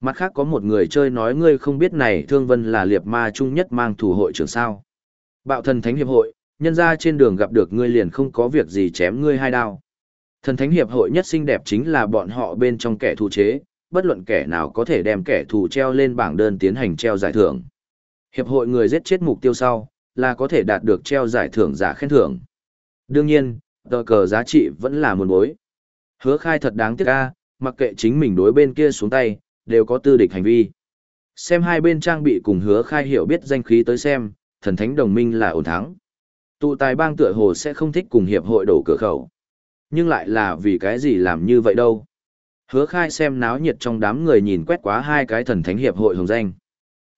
Mặt khác có một người chơi nói ngươi không biết này Thương Vân là liệt ma chung nhất mang thủ hội trưởng sao. Bạo thần thánh hiệp hội, nhân ra trên đường gặp được ngươi liền không có việc gì chém ngươi hai đao. Thần thánh hiệp hội nhất xinh đẹp chính là bọn họ bên trong kẻ thù chế, bất luận kẻ nào có thể đem kẻ thù treo lên bảng đơn tiến hành treo giải thưởng. Hiệp hội người giết chết mục tiêu sau, là có thể đạt được treo giải thưởng giả khen thưởng. Đương nhiên, tờ cờ giá trị vẫn là một mối. Hứa khai thật đáng tiếc a mặc kệ chính mình đối bên kia xuống tay, đều có tư địch hành vi. Xem hai bên trang bị cùng hứa khai hiểu biết danh khí tới xem, thần thánh đồng minh là ổn thắng. Tụ tài bang tựa hồ sẽ không thích cùng hiệp hội đổ cửa khẩu. Nhưng lại là vì cái gì làm như vậy đâu. Hứa khai xem náo nhiệt trong đám người nhìn quét quá hai cái thần thánh hiệp hội hồng danh.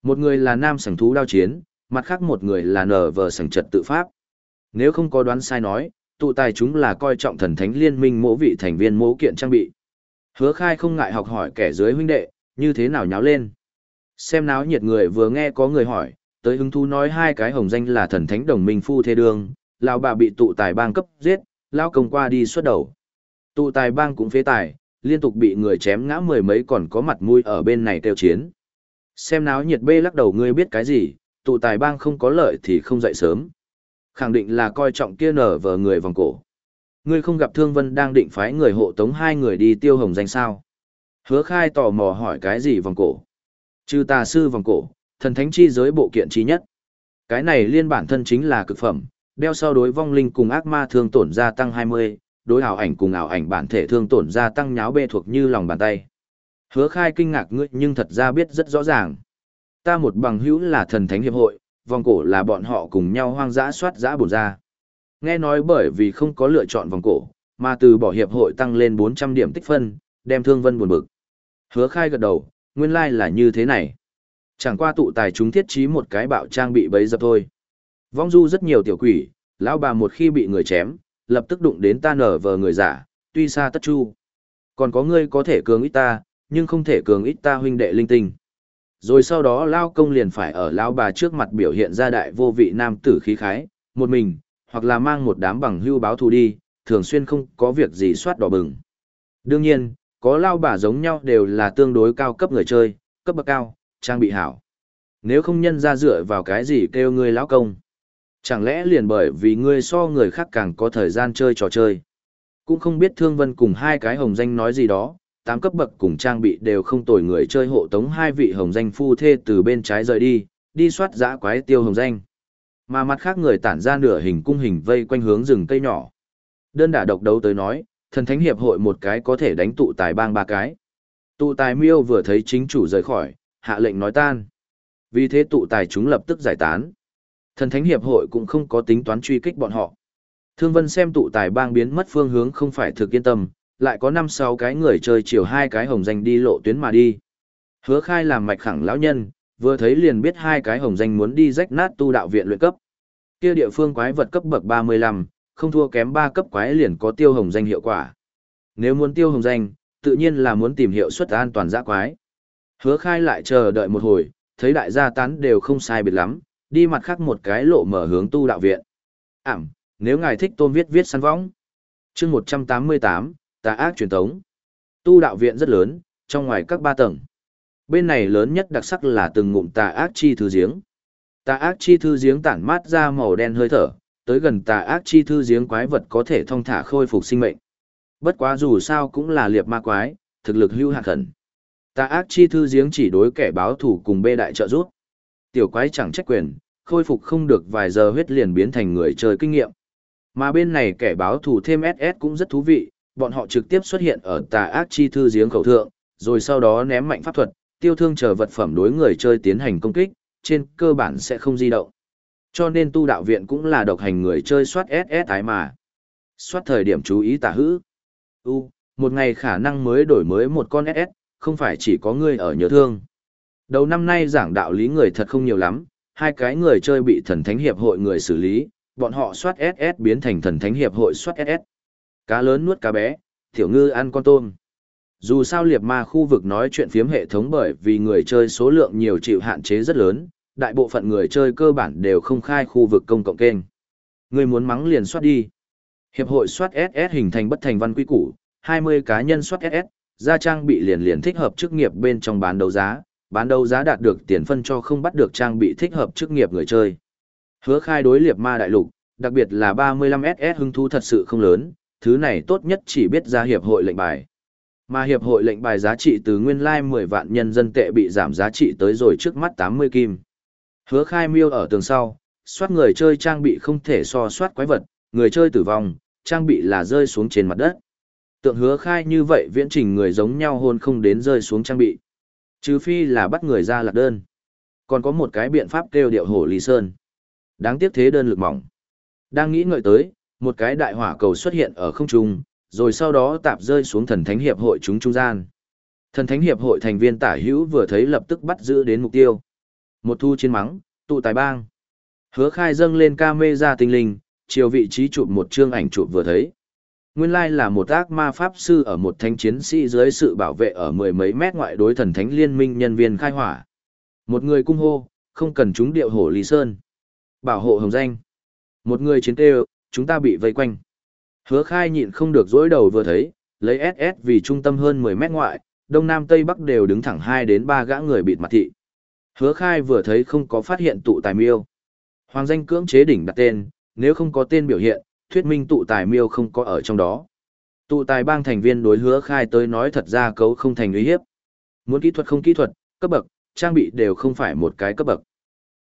Một người là nam sảnh thú đao chiến, mặt khác một người là nở vờ sảnh trật tự pháp. Nếu không có đoán sai nói, tụ tài chúng là coi trọng thần thánh liên minh mỗi vị thành viên mẫu kiện trang bị. Hứa khai không ngại học hỏi kẻ dưới huynh đệ, như thế nào nháo lên. Xem náo nhiệt người vừa nghe có người hỏi, tới hứng thú nói hai cái hồng danh là thần thánh đồng minh phu thê đường, lão bà bị tụ tài bang cấp giết, lão công qua đi xuất đầu. Tụ tài bang cũng phế tài, liên tục bị người chém ngã mười mấy còn có mặt mũi ở bên này kêu chiến. Xem náo nhiệt bê lắc đầu ngươi biết cái gì, tụ tài bang không có lợi thì không dậy sớm. Khẳng định là coi trọng kia nở vờ người vòng cổ. Ngươi không gặp Thương Vân đang định phái người hộ tống hai người đi tiêu hồng danh sao. Hứa khai tò mò hỏi cái gì vòng cổ. Trừ tà sư vòng cổ, thần thánh chi giới bộ kiện trí nhất. Cái này liên bản thân chính là cực phẩm, đeo sau đối vong linh cùng ác ma thương tổn gia tăng 20, đối ảo ảnh cùng ảo ảnh bản thể thương tổn gia tăng nháo bê thuộc như lòng bàn tay. Hứa khai kinh ngạc ngươi nhưng thật ra biết rất rõ ràng. Ta một bằng hữu là thần thánh hiệp hội, vòng cổ là bọn họ cùng nhau hoang dã soát dã bổn ra. Nghe nói bởi vì không có lựa chọn vòng cổ, mà từ bỏ hiệp hội tăng lên 400 điểm tích phân, đem thương vân buồn bực. Hứa khai gật đầu, nguyên lai like là như thế này. Chẳng qua tụ tài chúng thiết trí một cái bạo trang bị bấy dập thôi. Vong du rất nhiều tiểu quỷ, lão bà một khi bị người chém, lập tức đụng đến ta nở vờ người giả, tuy xa tất chu. Còn có ngươi có thể cường ít ta, nhưng không thể cường ít ta huynh đệ linh tinh. Rồi sau đó lao công liền phải ở lão bà trước mặt biểu hiện ra đại vô vị nam tử khí khái, một mình, hoặc là mang một đám bằng hưu báo thù đi, thường xuyên không có việc gì soát đỏ bừng. Đương nhiên, có lao bà giống nhau đều là tương đối cao cấp người chơi, cấp bậc cao, trang bị hảo. Nếu không nhân ra dựa vào cái gì kêu ngươi lão công. Chẳng lẽ liền bởi vì ngươi so người khác càng có thời gian chơi trò chơi. Cũng không biết Thương Vân cùng hai cái hồng danh nói gì đó, tám cấp bậc cùng trang bị đều không tồi người chơi hộ tống hai vị hồng danh phu thê từ bên trái rời đi, đi soát dã quái tiêu hồng danh. Mà mặt khác người tản ra nửa hình cung hình vây quanh hướng rừng cây nhỏ. Đơn đả độc đấu tới nói, thần thánh hiệp hội một cái có thể đánh tụ tài bang ba cái. Tụ tài miêu vừa thấy chính chủ rời khỏi, hạ lệnh nói tan. Vì thế tụ tài chúng lập tức giải tán. Thần thánh hiệp hội cũng không có tính toán truy kích bọn họ. Thương Vân xem tụ tài bang biến mất phương hướng không phải thực yên tâm, lại có năm sáu cái người chơi chiều hai cái hồng danh đi lộ tuyến mà đi. Hứa khai làm mạch khẳng lão nhân, vừa thấy liền biết hai cái hồng danh muốn đi rách nát tu đạo viện luyện cấp. Kia địa phương quái vật cấp bậc 35, không thua kém ba cấp quái liền có tiêu hồng danh hiệu quả. Nếu muốn tiêu hồng danh, tự nhiên là muốn tìm hiệu suất an toàn giã quái. Hứa khai lại chờ đợi một hồi, thấy đại gia tán đều không sai biệt lắm, đi mặt khác một cái lộ mở hướng tu đạo viện. Ảm, nếu ngài thích tôn viết viết săn võng. chương 188, tà ác truyền thống. Tu đạo viện rất lớn, trong ngoài các ba tầng. Bên này lớn nhất đặc sắc là từng ngụm tà ác chi thư giếng. Tà ác chi thư giếng tản mát ra màu đen hơi thở, tới gần tà ác chi thư giếng quái vật có thể thông thả khôi phục sinh mệnh. Bất quá dù sao cũng là liệp ma quái, thực lực hưu hạ khẩn. Tà ác chi thư giếng chỉ đối kẻ báo thủ cùng bê đại trợ giúp. Tiểu quái chẳng trách quyền, khôi phục không được vài giờ huyết liền biến thành người chơi kinh nghiệm. Mà bên này kẻ báo thủ thêm SS cũng rất thú vị, bọn họ trực tiếp xuất hiện ở tà ác chi thư giếng khẩu thượng, rồi sau đó ném mạnh pháp thuật, tiêu thương chờ vật phẩm đối người chơi tiến hành công kích, trên cơ bản sẽ không di động. Cho nên tu đạo viện cũng là độc hành người chơi soát SS tái mà. Soát thời điểm chú ý tả hữ. U, một ngày khả năng mới đổi mới một con SS, không phải chỉ có ngươi ở nhớ thương. Đầu năm nay giảng đạo lý người thật không nhiều lắm, hai cái người chơi bị thần thánh hiệp hội người xử lý, bọn họ soát SS biến thành thần thánh hiệp hội soát SS. Cá lớn nuốt cá bé, tiểu ngư ăn con tôm. Dù sao liệt ma khu vực nói chuyện phiếm hệ thống bởi vì người chơi số lượng nhiều chịu hạn chế rất lớn, đại bộ phận người chơi cơ bản đều không khai khu vực công cộng kênh. Người muốn mắng liền soát đi. Hiệp hội soát SS hình thành bất thành văn quy củ, 20 cá nhân soát SS, gia trang bị liền liền thích hợp chức nghiệp bên trong bán đấu giá, bán đấu giá đạt được tiền phân cho không bắt được trang bị thích hợp chức nghiệp người chơi. Hứa khai đối liệp ma đại lục, đặc biệt là 35SS hứng thú thật sự không lớn, thứ này tốt nhất chỉ biết ra hiệp hội lệnh bài. Mà hiệp hội lệnh bài giá trị từ nguyên lai like 10 vạn nhân dân tệ bị giảm giá trị tới rồi trước mắt 80 kim. Hứa khai miêu ở tường sau, soát người chơi trang bị không thể so soát quái vật, người chơi tử vong, trang bị là rơi xuống trên mặt đất. Tượng hứa khai như vậy viễn trình người giống nhau hôn không đến rơi xuống trang bị. Trừ phi là bắt người ra lạc đơn. Còn có một cái biện pháp kêu điệu hổ Lý Sơn. Đáng tiếc thế đơn lực mỏng. Đang nghĩ ngợi tới, một cái đại hỏa cầu xuất hiện ở không trung, rồi sau đó tạp rơi xuống thần thánh hiệp hội chúng trung gian. Thần thánh hiệp hội thành viên tả hữu vừa thấy lập tức bắt giữ đến mục tiêu. Một thu chiến mắng, tụ tài bang. Hứa khai dâng lên ca mê ra tinh linh, chiều vị trí chụp một chương ảnh chụp vừa thấy. Nguyên lai là một ác ma pháp sư ở một thanh chiến sĩ dưới sự bảo vệ ở mười mấy mét ngoại đối thần thánh liên minh nhân viên khai hỏa. Một người cung hô, không cần chúng điệu hổ Lý Sơn. Bảo hộ hồng danh. Một người chiến tê chúng ta bị vây quanh. Hứa khai nhịn không được dối đầu vừa thấy, lấy SS vì trung tâm hơn 10 mét ngoại, đông nam tây bắc đều đứng thẳng 2 đến 3 gã người bịt mặt thị. Hứa khai vừa thấy không có phát hiện tụ tài miêu. Hoàng danh cưỡng chế đỉnh đặt tên, nếu không có tên biểu hiện, thuyết minh tụ tài miêu không có ở trong đó. Tụ tài bang thành viên đối hứa khai tới nói thật ra cấu không thành uy hiếp. Muốn kỹ thuật không kỹ thuật, cấp bậc, trang bị đều không phải một cái cấp bậc.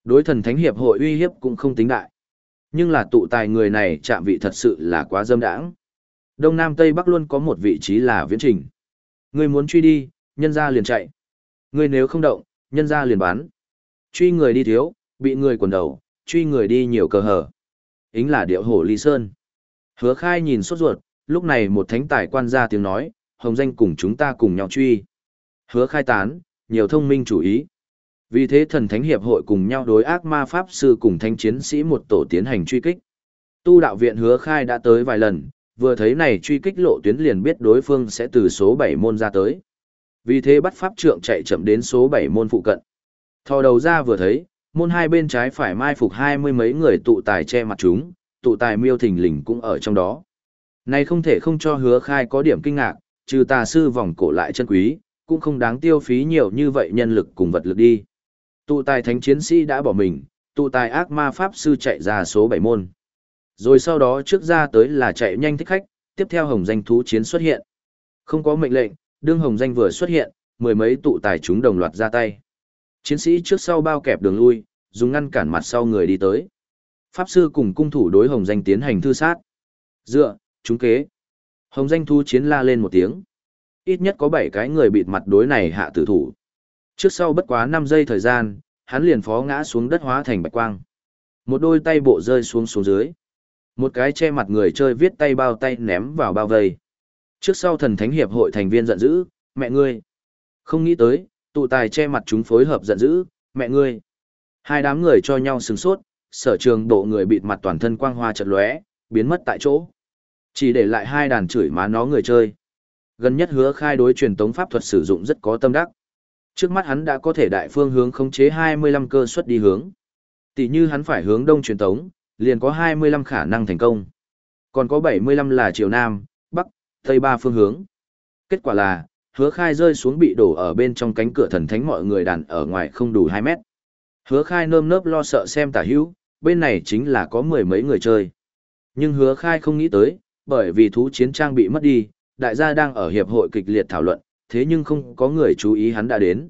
Đối thần thánh hiệp hội uy hiếp cũng không tính đại. Nhưng là tụ tài người này chạm vị thật sự là quá dâm đãng. Đông Nam Tây Bắc luôn có một vị trí là viễn trình. Người muốn truy đi, nhân ra liền chạy. Người nếu không động, nhân ra liền bán. Truy người đi thiếu, bị người quần đầu, truy người đi nhiều cờ hở. Ính là điệu hổ ly sơn. Hứa khai nhìn sốt ruột, lúc này một thánh tài quan ra tiếng nói, hồng danh cùng chúng ta cùng nhau truy. Hứa khai tán, nhiều thông minh chủ ý. Vì thế thần thánh hiệp hội cùng nhau đối ác ma pháp sư cùng thanh chiến sĩ một tổ tiến hành truy kích. Tu đạo viện hứa khai đã tới vài lần, vừa thấy này truy kích lộ tuyến liền biết đối phương sẽ từ số 7 môn ra tới. Vì thế bắt pháp trượng chạy chậm đến số 7 môn phụ cận. Thò đầu ra vừa thấy, môn hai bên trái phải mai phục hai mươi mấy người tụ tài che mặt chúng, tụ tài miêu thình lình cũng ở trong đó. Này không thể không cho hứa khai có điểm kinh ngạc, trừ tà sư vòng cổ lại chân quý, cũng không đáng tiêu phí nhiều như vậy nhân lực cùng vật lực đi. Tụ tài thánh chiến sĩ đã bỏ mình, tụ tài ác ma pháp sư chạy ra số 7 môn. Rồi sau đó trước ra tới là chạy nhanh thích khách, tiếp theo hồng danh thú chiến xuất hiện. Không có mệnh lệnh, đương hồng danh vừa xuất hiện, mười mấy tụ tài chúng đồng loạt ra tay. Chiến sĩ trước sau bao kẹp đường lui, dùng ngăn cản mặt sau người đi tới. Pháp sư cùng cung thủ đối hồng danh tiến hành thư sát. Dựa, chúng kế. Hồng danh thu chiến la lên một tiếng. Ít nhất có 7 cái người bịt mặt đối này hạ tử thủ. Trước sau bất quá 5 giây thời gian, hắn liền phó ngã xuống đất hóa thành bạch quang. Một đôi tay bộ rơi xuống xuống dưới. Một cái che mặt người chơi viết tay bao tay ném vào bao vây. Trước sau thần thánh hiệp hội thành viên giận dữ, mẹ ngươi. Không nghĩ tới, tụ tài che mặt chúng phối hợp giận dữ, mẹ ngươi. Hai đám người cho nhau sừng sốt, sở trường độ người bịt mặt toàn thân quang hoa chật lóe, biến mất tại chỗ. Chỉ để lại hai đàn chửi má nó người chơi. Gần nhất hứa khai đối truyền tống pháp thuật sử dụng rất có tâm đắc. Trước mắt hắn đã có thể đại phương hướng khống chế 25 cơ suất đi hướng. Tỷ như hắn phải hướng đông truyền tống, liền có 25 khả năng thành công. Còn có 75 là chiều nam, tây ba phương hướng. Kết quả là, hứa khai rơi xuống bị đổ ở bên trong cánh cửa thần thánh mọi người đàn ở ngoài không đủ 2 mét. Hứa khai nơm nớp lo sợ xem tả hữu, bên này chính là có mười mấy người chơi. Nhưng hứa khai không nghĩ tới, bởi vì thú chiến trang bị mất đi, đại gia đang ở hiệp hội kịch liệt thảo luận, thế nhưng không có người chú ý hắn đã đến.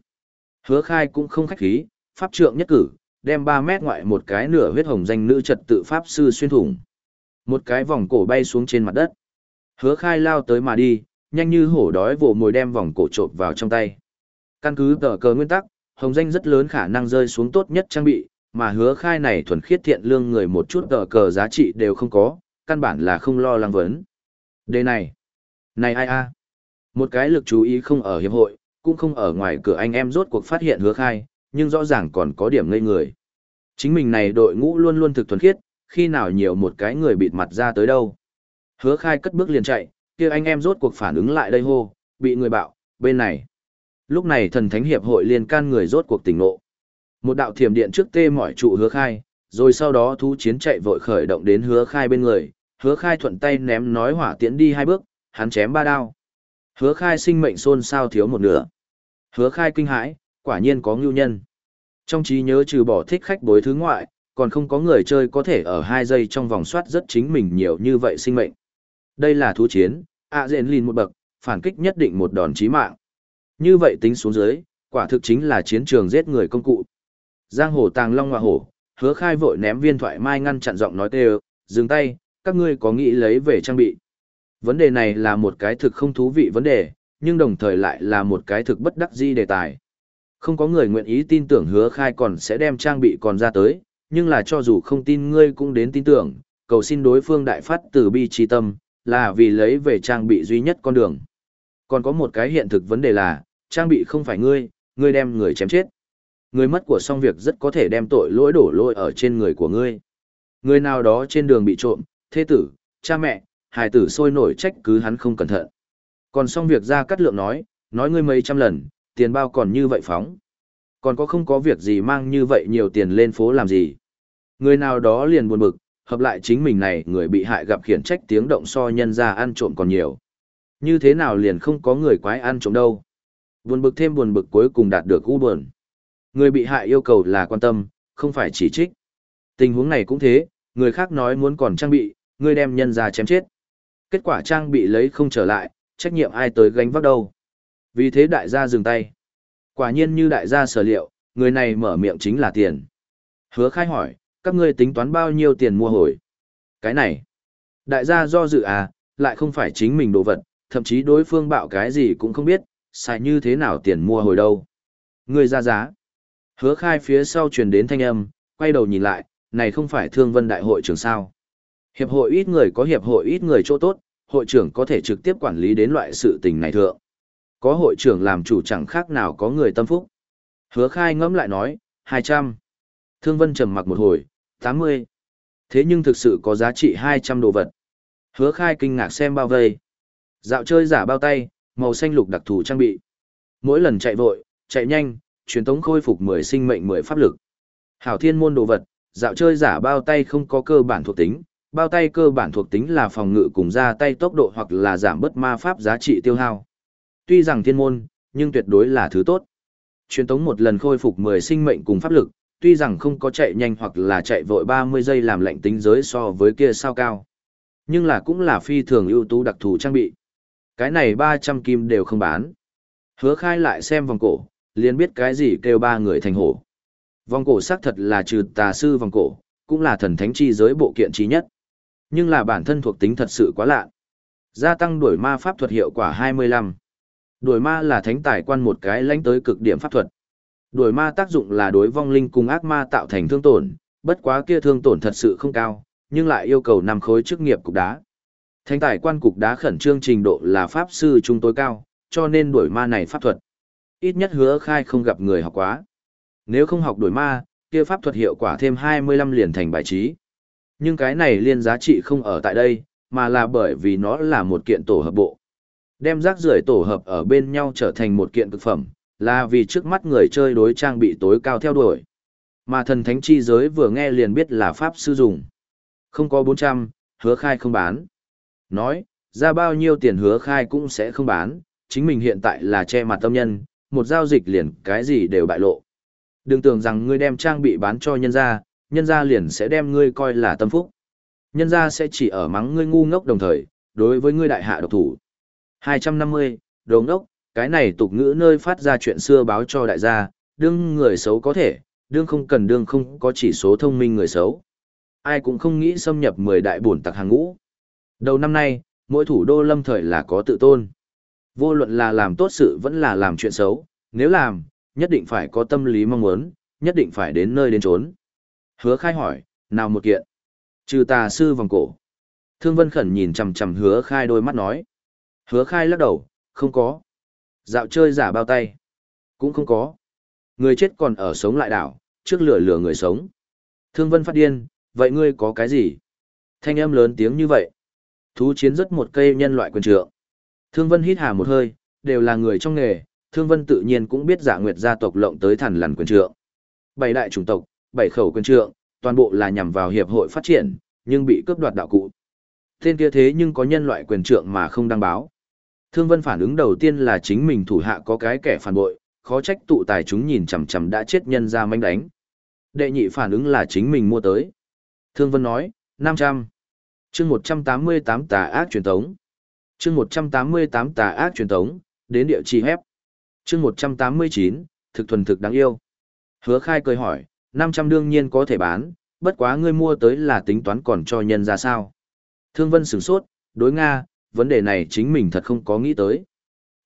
Hứa khai cũng không khách khí, pháp trượng nhất cử, đem 3 mét ngoại một cái nửa huyết hồng danh nữ trật tự pháp sư xuyên thủng. Một cái vòng cổ bay xuống trên mặt đất. Hứa khai lao tới mà đi, nhanh như hổ đói vồ mồi đem vòng cổ trộm vào trong tay. Căn cứ tờ cờ nguyên tắc, hồng danh rất lớn khả năng rơi xuống tốt nhất trang bị, mà hứa khai này thuần khiết thiện lương người một chút tờ cờ giá trị đều không có, căn bản là không lo lắng vấn. Đây này, này ai a Một cái lực chú ý không ở hiệp hội, cũng không ở ngoài cửa anh em rốt cuộc phát hiện hứa khai, nhưng rõ ràng còn có điểm ngây người. Chính mình này đội ngũ luôn luôn thực thuần khiết, khi nào nhiều một cái người bịt mặt ra tới đâu. Hứa khai cất bước liền chạy, kia anh em rốt cuộc phản ứng lại đây hô, bị người bạo, bên này. Lúc này thần thánh hiệp hội liên can người rốt cuộc tỉnh ngộ. Một đạo thiểm điện trước tê mỏi trụ hứa khai, rồi sau đó thú chiến chạy vội khởi động đến hứa khai bên người, hứa khai thuận tay ném nói hỏa tiễn đi hai bước, hắn chém ba đao. Hứa khai sinh mệnh xôn xao thiếu một nửa. Hứa khai kinh hãi, quả nhiên có ngưu nhân. Trong trí nhớ trừ bỏ thích khách bối thứ ngoại, còn không có người chơi có thể ở hai giây trong vòng soát rất chính mình nhiều như vậy sinh mệnh. Đây là thú chiến, ạ à dện lìn một bậc, phản kích nhất định một đòn chí mạng. Như vậy tính xuống dưới, quả thực chính là chiến trường giết người công cụ. Giang hồ tàng long hoa hổ, hứa khai vội ném viên thoại mai ngăn chặn giọng nói kêu, dừng tay, các ngươi có nghĩ lấy về trang bị. Vấn đề này là một cái thực không thú vị vấn đề, nhưng đồng thời lại là một cái thực bất đắc di đề tài. Không có người nguyện ý tin tưởng hứa khai còn sẽ đem trang bị còn ra tới, nhưng là cho dù không tin ngươi cũng đến tin tưởng, cầu xin đối phương đại phát từ bi trí tâm, là vì lấy về trang bị duy nhất con đường. Còn có một cái hiện thực vấn đề là, trang bị không phải ngươi, ngươi đem người chém chết. Người mất của xong việc rất có thể đem tội lỗi đổ lỗi ở trên người của ngươi. Người nào đó trên đường bị trộm, thế tử, cha mẹ, hài tử sôi nổi trách cứ hắn không cẩn thận. Còn xong việc ra cắt lượng nói, nói ngươi mấy trăm lần, tiền bao còn như vậy phóng. Còn có không có việc gì mang như vậy nhiều tiền lên phố làm gì. Người nào đó liền buồn bực, hợp lại chính mình này người bị hại gặp khiển trách tiếng động so nhân ra ăn trộm còn nhiều. Như thế nào liền không có người quái ăn trộm đâu. Buồn bực thêm buồn bực cuối cùng đạt được u buồn. Người bị hại yêu cầu là quan tâm, không phải chỉ trích. Tình huống này cũng thế, người khác nói muốn còn trang bị, người đem nhân ra chém chết. Kết quả trang bị lấy không trở lại, trách nhiệm ai tới gánh vác đâu. Vì thế đại gia dừng tay. Quả nhiên như đại gia sở liệu, người này mở miệng chính là tiền. Hứa khai hỏi, các ngươi tính toán bao nhiêu tiền mua hồi? Cái này, đại gia do dự à, lại không phải chính mình đồ vật, thậm chí đối phương bạo cái gì cũng không biết, xài như thế nào tiền mua hồi đâu. Người ra giá. Hứa khai phía sau truyền đến thanh âm, quay đầu nhìn lại, này không phải thương vân đại hội trưởng sao. Hiệp hội ít người có hiệp hội ít người chỗ tốt, hội trưởng có thể trực tiếp quản lý đến loại sự tình này thượng. Có hội trưởng làm chủ chẳng khác nào có người tâm phúc. Hứa khai ngẫm lại nói, 200. Thương Vân trầm mặc một hồi, 80. Thế nhưng thực sự có giá trị 200 đồ vật. Hứa khai kinh ngạc xem bao vây. Dạo chơi giả bao tay, màu xanh lục đặc thù trang bị. Mỗi lần chạy vội, chạy nhanh, truyền tống khôi phục 10 sinh mệnh 10 pháp lực. Hảo thiên môn đồ vật, dạo chơi giả bao tay không có cơ bản thuộc tính, bao tay cơ bản thuộc tính là phòng ngự cùng ra tay tốc độ hoặc là giảm bớt ma pháp giá trị tiêu hao. Tuy rằng thiên môn, nhưng tuyệt đối là thứ tốt. Truyền tống một lần khôi phục 10 sinh mệnh cùng pháp lực, tuy rằng không có chạy nhanh hoặc là chạy vội 30 giây làm lệnh tính giới so với kia sao cao. Nhưng là cũng là phi thường ưu tú đặc thù trang bị. Cái này 300 kim đều không bán. Hứa khai lại xem vòng cổ, liền biết cái gì kêu ba người thành hổ. Vòng cổ xác thật là trừ tà sư vòng cổ, cũng là thần thánh chi giới bộ kiện trí nhất. Nhưng là bản thân thuộc tính thật sự quá lạ. Gia tăng đuổi ma pháp thuật hiệu quả 25. Đuổi ma là thánh tài quan một cái lãnh tới cực điểm pháp thuật. Đuổi ma tác dụng là đối vong linh cùng ác ma tạo thành thương tổn, bất quá kia thương tổn thật sự không cao, nhưng lại yêu cầu năm khối chức nghiệp cục đá. Thánh tài quan cục đá khẩn trương trình độ là pháp sư trung tối cao, cho nên đuổi ma này pháp thuật. Ít nhất hứa khai không gặp người học quá. Nếu không học đuổi ma, kia pháp thuật hiệu quả thêm 25 liền thành bài trí. Nhưng cái này liên giá trị không ở tại đây, mà là bởi vì nó là một kiện tổ hợp bộ. Đem rác rưởi tổ hợp ở bên nhau trở thành một kiện cực phẩm, là vì trước mắt người chơi đối trang bị tối cao theo đuổi. Mà thần thánh chi giới vừa nghe liền biết là pháp sư dùng. Không có 400, hứa khai không bán. Nói, ra bao nhiêu tiền hứa khai cũng sẽ không bán, chính mình hiện tại là che mặt tâm nhân, một giao dịch liền cái gì đều bại lộ. Đừng tưởng rằng ngươi đem trang bị bán cho nhân gia, nhân gia liền sẽ đem ngươi coi là tâm phúc. Nhân gia sẽ chỉ ở mắng ngươi ngu ngốc đồng thời, đối với ngươi đại hạ độc thủ. 250, đồ ngốc, cái này tục ngữ nơi phát ra chuyện xưa báo cho đại gia, đương người xấu có thể, đương không cần đương không có chỉ số thông minh người xấu. Ai cũng không nghĩ xâm nhập 10 đại bổn tặc hàng ngũ. Đầu năm nay, mỗi thủ đô lâm thời là có tự tôn. Vô luận là làm tốt sự vẫn là làm chuyện xấu, nếu làm, nhất định phải có tâm lý mong muốn, nhất định phải đến nơi đến trốn. Hứa khai hỏi, nào một kiện? Trừ tà sư vòng cổ. Thương Vân Khẩn nhìn chầm chầm hứa khai đôi mắt nói. Hứa khai lắc đầu, không có. Dạo chơi giả bao tay. Cũng không có. Người chết còn ở sống lại đảo, trước lửa lửa người sống. Thương Vân phát điên, vậy ngươi có cái gì? Thanh âm lớn tiếng như vậy. Thú chiến rất một cây nhân loại quyền trượng. Thương Vân hít hà một hơi, đều là người trong nghề, Thương Vân tự nhiên cũng biết giả nguyệt gia tộc lộng tới thần lằn quyền trượng. Bảy đại chủng tộc, bảy khẩu quyền trượng, toàn bộ là nhằm vào hiệp hội phát triển, nhưng bị cướp đoạt đạo cụ. Tên kia thế nhưng có nhân loại quyền trượng mà không đăng báo. Thương Vân phản ứng đầu tiên là chính mình thủ hạ có cái kẻ phản bội, khó trách tụ tài chúng nhìn chằm chằm đã chết nhân ra manh đánh. Đệ nhị phản ứng là chính mình mua tới. Thương Vân nói, 500. chương 188 tà ác truyền thống. chương 188 tà ác truyền thống, đến địa chỉ hép. chương 189, thực thuần thực đáng yêu. Hứa khai cười hỏi, 500 đương nhiên có thể bán, bất quá ngươi mua tới là tính toán còn cho nhân ra sao. Thương Vân sửng sốt, đối Nga, vấn đề này chính mình thật không có nghĩ tới.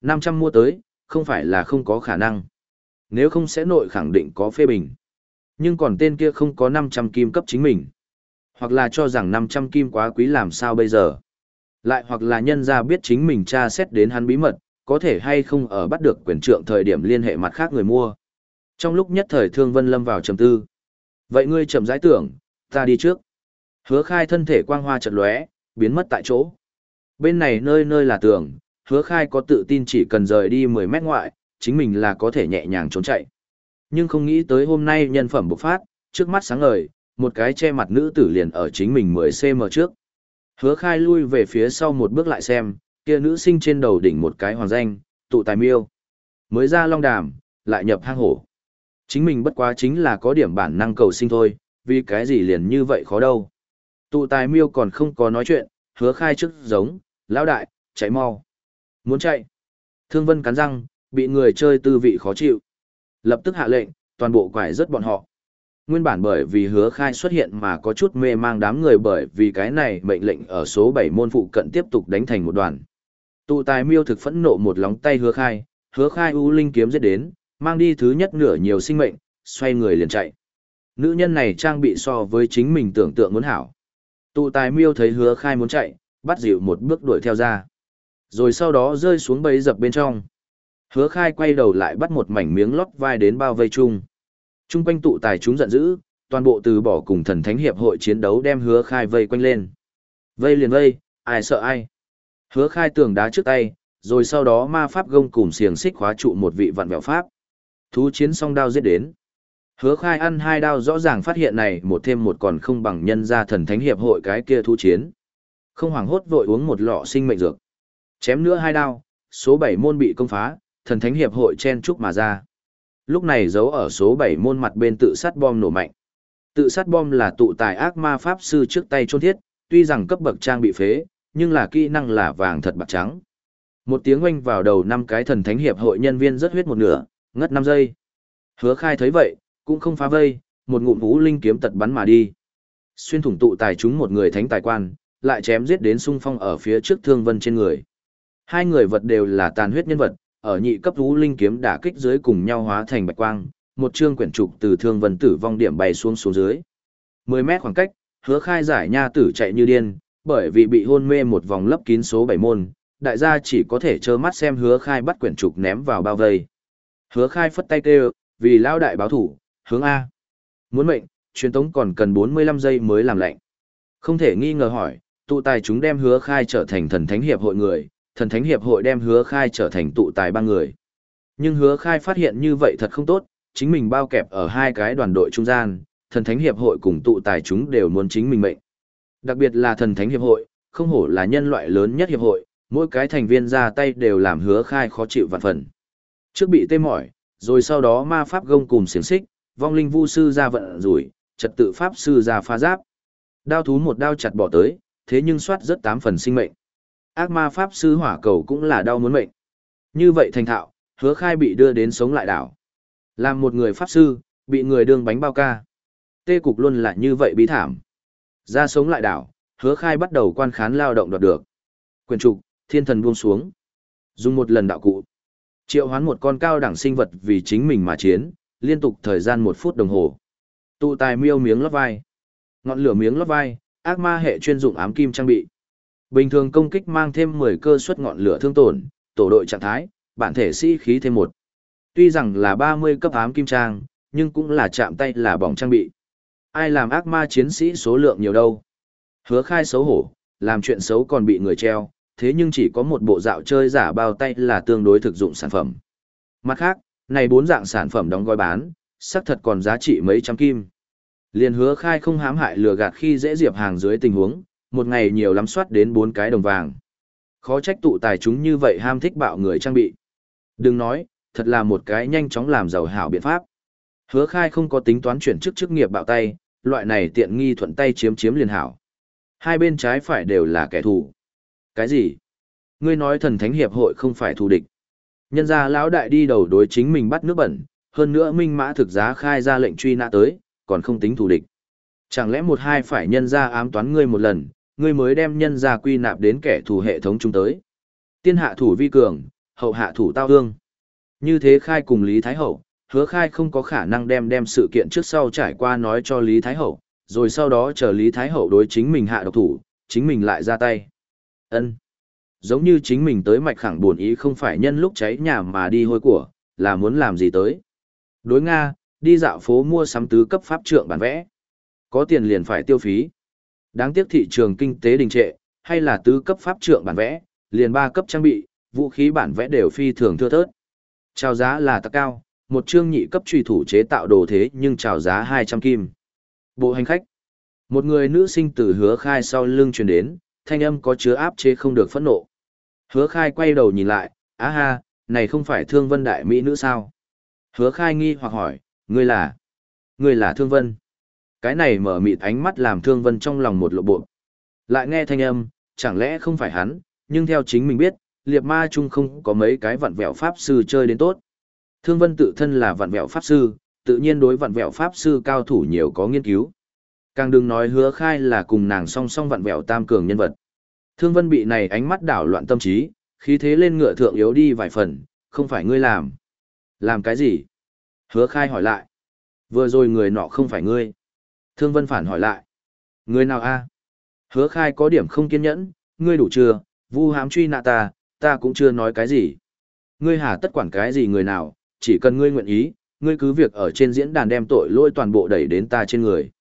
500 mua tới, không phải là không có khả năng. Nếu không sẽ nội khẳng định có phê bình. Nhưng còn tên kia không có 500 kim cấp chính mình. Hoặc là cho rằng 500 kim quá quý làm sao bây giờ. Lại hoặc là nhân ra biết chính mình tra xét đến hắn bí mật, có thể hay không ở bắt được quyền trượng thời điểm liên hệ mặt khác người mua. Trong lúc nhất thời Thương Vân lâm vào trầm tư. Vậy ngươi chậm rãi tưởng, ta đi trước. Hứa khai thân thể quang hoa chợt lóe, biến mất tại chỗ. Bên này nơi nơi là tường, hứa khai có tự tin chỉ cần rời đi 10 mét ngoại, chính mình là có thể nhẹ nhàng trốn chạy. Nhưng không nghĩ tới hôm nay nhân phẩm bộc phát, trước mắt sáng ngời, một cái che mặt nữ tử liền ở chính mình 10cm trước. Hứa khai lui về phía sau một bước lại xem, kia nữ sinh trên đầu đỉnh một cái hoàng danh, tụ tài miêu. Mới ra long đàm, lại nhập hang hổ. Chính mình bất quá chính là có điểm bản năng cầu sinh thôi, vì cái gì liền như vậy khó đâu. Tụ tài miêu còn không có nói chuyện, hứa khai trước giống, lão đại, chạy mau. Muốn chạy. Thương vân cắn răng, bị người chơi tư vị khó chịu. Lập tức hạ lệnh, toàn bộ quải rất bọn họ. Nguyên bản bởi vì hứa khai xuất hiện mà có chút mê mang đám người bởi vì cái này mệnh lệnh ở số 7 môn phụ cận tiếp tục đánh thành một đoàn. Tụ tài miêu thực phẫn nộ một lóng tay hứa khai, hứa khai u linh kiếm giết đến, mang đi thứ nhất nửa nhiều sinh mệnh, xoay người liền chạy. Nữ nhân này trang bị so với chính mình tưởng tượng muốn hảo. Tụ tài miêu thấy hứa khai muốn chạy, bắt dịu một bước đuổi theo ra. Rồi sau đó rơi xuống bẫy dập bên trong. Hứa khai quay đầu lại bắt một mảnh miếng lót vai đến bao vây chung. Trung quanh tụ tài chúng giận dữ, toàn bộ từ bỏ cùng thần thánh hiệp hội chiến đấu đem hứa khai vây quanh lên. Vây liền vây, ai sợ ai. Hứa khai tường đá trước tay, rồi sau đó ma pháp gông cùng xiềng xích khóa trụ một vị vạn vẹo pháp. Thú chiến song đao giết đến. Hứa khai ăn hai đao rõ ràng phát hiện này một thêm một còn không bằng nhân ra thần thánh hiệp hội cái kia thú chiến. Không hoảng hốt vội uống một lọ sinh mệnh dược. Chém nữa hai đao, số 7 môn bị công phá, thần thánh hiệp hội chen chúc mà ra. Lúc này giấu ở số 7 môn mặt bên tự sát bom nổ mạnh. Tự sát bom là tụ tài ác ma pháp sư trước tay chôn thiết, tuy rằng cấp bậc trang bị phế, nhưng là kỹ năng là vàng thật bạc trắng. Một tiếng oanh vào đầu năm cái thần thánh hiệp hội nhân viên rất huyết một nửa, ngất 5 giây. Hứa khai thấy vậy, cũng không phá vây, một ngụm vũ linh kiếm tật bắn mà đi. Xuyên thủng tụ tài chúng một người thánh tài quan, lại chém giết đến sung phong ở phía trước thương vân trên người. Hai người vật đều là tàn huyết nhân vật, ở nhị cấp vũ linh kiếm đả kích dưới cùng nhau hóa thành bạch quang, một chương quyển trục từ thương vân tử vong điểm bay xuống xuống dưới. 10 mét khoảng cách, hứa khai giải nha tử chạy như điên, bởi vì bị hôn mê một vòng lấp kín số 7 môn, đại gia chỉ có thể trơ mắt xem hứa khai bắt quyển trục ném vào bao vây. Hứa khai phất tay kêu, vì lao đại báo thủ, hướng A. Muốn mệnh, truyền tống còn cần 45 giây mới làm lệnh. Không thể nghi ngờ hỏi, tụ tài chúng đem hứa khai trở thành thần thánh hiệp hội người, thần thánh hiệp hội đem hứa khai trở thành tụ tài ba người. Nhưng hứa khai phát hiện như vậy thật không tốt, chính mình bao kẹp ở hai cái đoàn đội trung gian, thần thánh hiệp hội cùng tụ tài chúng đều muốn chính mình mệnh. Đặc biệt là thần thánh hiệp hội, không hổ là nhân loại lớn nhất hiệp hội, mỗi cái thành viên ra tay đều làm hứa khai khó chịu vạn phần. Trước bị tê mỏi, rồi sau đó ma pháp gông cùng xiềng xích, vong linh vu sư ra vận rủi, trật tự pháp sư ra pha giáp. Đao thú một đao chặt bỏ tới, thế nhưng soát rất tám phần sinh mệnh. Ác ma pháp sư hỏa cầu cũng là đau muốn mệnh. Như vậy thành thạo, hứa khai bị đưa đến sống lại đảo. Làm một người pháp sư, bị người đương bánh bao ca. Tê cục luôn là như vậy bí thảm. Ra sống lại đảo, hứa khai bắt đầu quan khán lao động đoạt được. Quyền trục, thiên thần buông xuống. Dùng một lần đạo cụ. Triệu hoán một con cao đẳng sinh vật vì chính mình mà chiến, liên tục thời gian một phút đồng hồ. Tụ tài miêu miếng lót vai. Ngọn lửa miếng lót vai, ác ma hệ chuyên dụng ám kim trang bị. Bình thường công kích mang thêm 10 cơ suất ngọn lửa thương tổn, tổ đội trạng thái, bản thể sĩ khí thêm một. Tuy rằng là 30 cấp ám kim trang, nhưng cũng là chạm tay là bỏng trang bị. Ai làm ác ma chiến sĩ số lượng nhiều đâu. Hứa khai xấu hổ, làm chuyện xấu còn bị người treo, thế nhưng chỉ có một bộ dạo chơi giả bao tay là tương đối thực dụng sản phẩm. Mặt khác, này bốn dạng sản phẩm đóng gói bán, xác thật còn giá trị mấy trăm kim. Liên hứa khai không hám hại lừa gạt khi dễ diệp hàng dưới tình huống, một ngày nhiều lắm soát đến bốn cái đồng vàng. Khó trách tụ tài chúng như vậy ham thích bạo người trang bị. Đừng nói, thật là một cái nhanh chóng làm giàu hảo biện pháp. Hứa khai không có tính toán chuyển chức chức nghiệp bạo tay, loại này tiện nghi thuận tay chiếm chiếm liền hảo. Hai bên trái phải đều là kẻ thù. Cái gì? Ngươi nói thần thánh hiệp hội không phải thù địch. Nhân ra lão đại đi đầu đối chính mình bắt nước bẩn, hơn nữa minh mã thực giá khai ra lệnh truy nã tới, còn không tính thù địch. Chẳng lẽ một hai phải nhân ra ám toán ngươi một lần, ngươi mới đem nhân ra quy nạp đến kẻ thù hệ thống chúng tới. Tiên hạ thủ vi cường, hậu hạ thủ tao hương. Như thế khai cùng Lý Thái Hậu, hứa khai không có khả năng đem đem sự kiện trước sau trải qua nói cho Lý Thái Hậu, rồi sau đó chờ Lý Thái Hậu đối chính mình hạ độc thủ, chính mình lại ra tay. ân Giống như chính mình tới mạch khẳng buồn ý không phải nhân lúc cháy nhà mà đi hôi của, là muốn làm gì tới. Đối Nga, đi dạo phố mua sắm tứ cấp pháp trượng bản vẽ. Có tiền liền phải tiêu phí. Đáng tiếc thị trường kinh tế đình trệ, hay là tứ cấp pháp trượng bản vẽ, liền ba cấp trang bị, vũ khí bản vẽ đều phi thường thưa thớt. Chào giá là tắc cao, một chương nhị cấp truy thủ chế tạo đồ thế nhưng chào giá 200 kim. Bộ hành khách. Một người nữ sinh từ hứa khai sau lưng truyền đến, thanh âm có chứa áp chế không được phẫn nộ. Hứa khai quay đầu nhìn lại, á ha, này không phải thương vân đại mỹ nữ sao? Hứa khai nghi hoặc hỏi, ngươi là? Ngươi là thương vân. Cái này mở mịt ánh mắt làm thương vân trong lòng một lộ bộ. Lại nghe thanh âm, chẳng lẽ không phải hắn, nhưng theo chính mình biết, liệt ma chung không có mấy cái vặn vẹo pháp sư chơi đến tốt. Thương vân tự thân là vặn vẹo pháp sư, tự nhiên đối vặn vẹo pháp sư cao thủ nhiều có nghiên cứu. Càng đừng nói hứa khai là cùng nàng song song vặn vẹo tam cường nhân vật. Thương vân bị này ánh mắt đảo loạn tâm trí, khí thế lên ngựa thượng yếu đi vài phần, không phải ngươi làm. Làm cái gì? Hứa khai hỏi lại. Vừa rồi người nọ không phải ngươi. Thương vân phản hỏi lại. Người nào a Hứa khai có điểm không kiên nhẫn, ngươi đủ chưa, vu hám truy nạ ta, ta cũng chưa nói cái gì. Ngươi hà tất quản cái gì người nào, chỉ cần ngươi nguyện ý, ngươi cứ việc ở trên diễn đàn đem tội lôi toàn bộ đẩy đến ta trên người.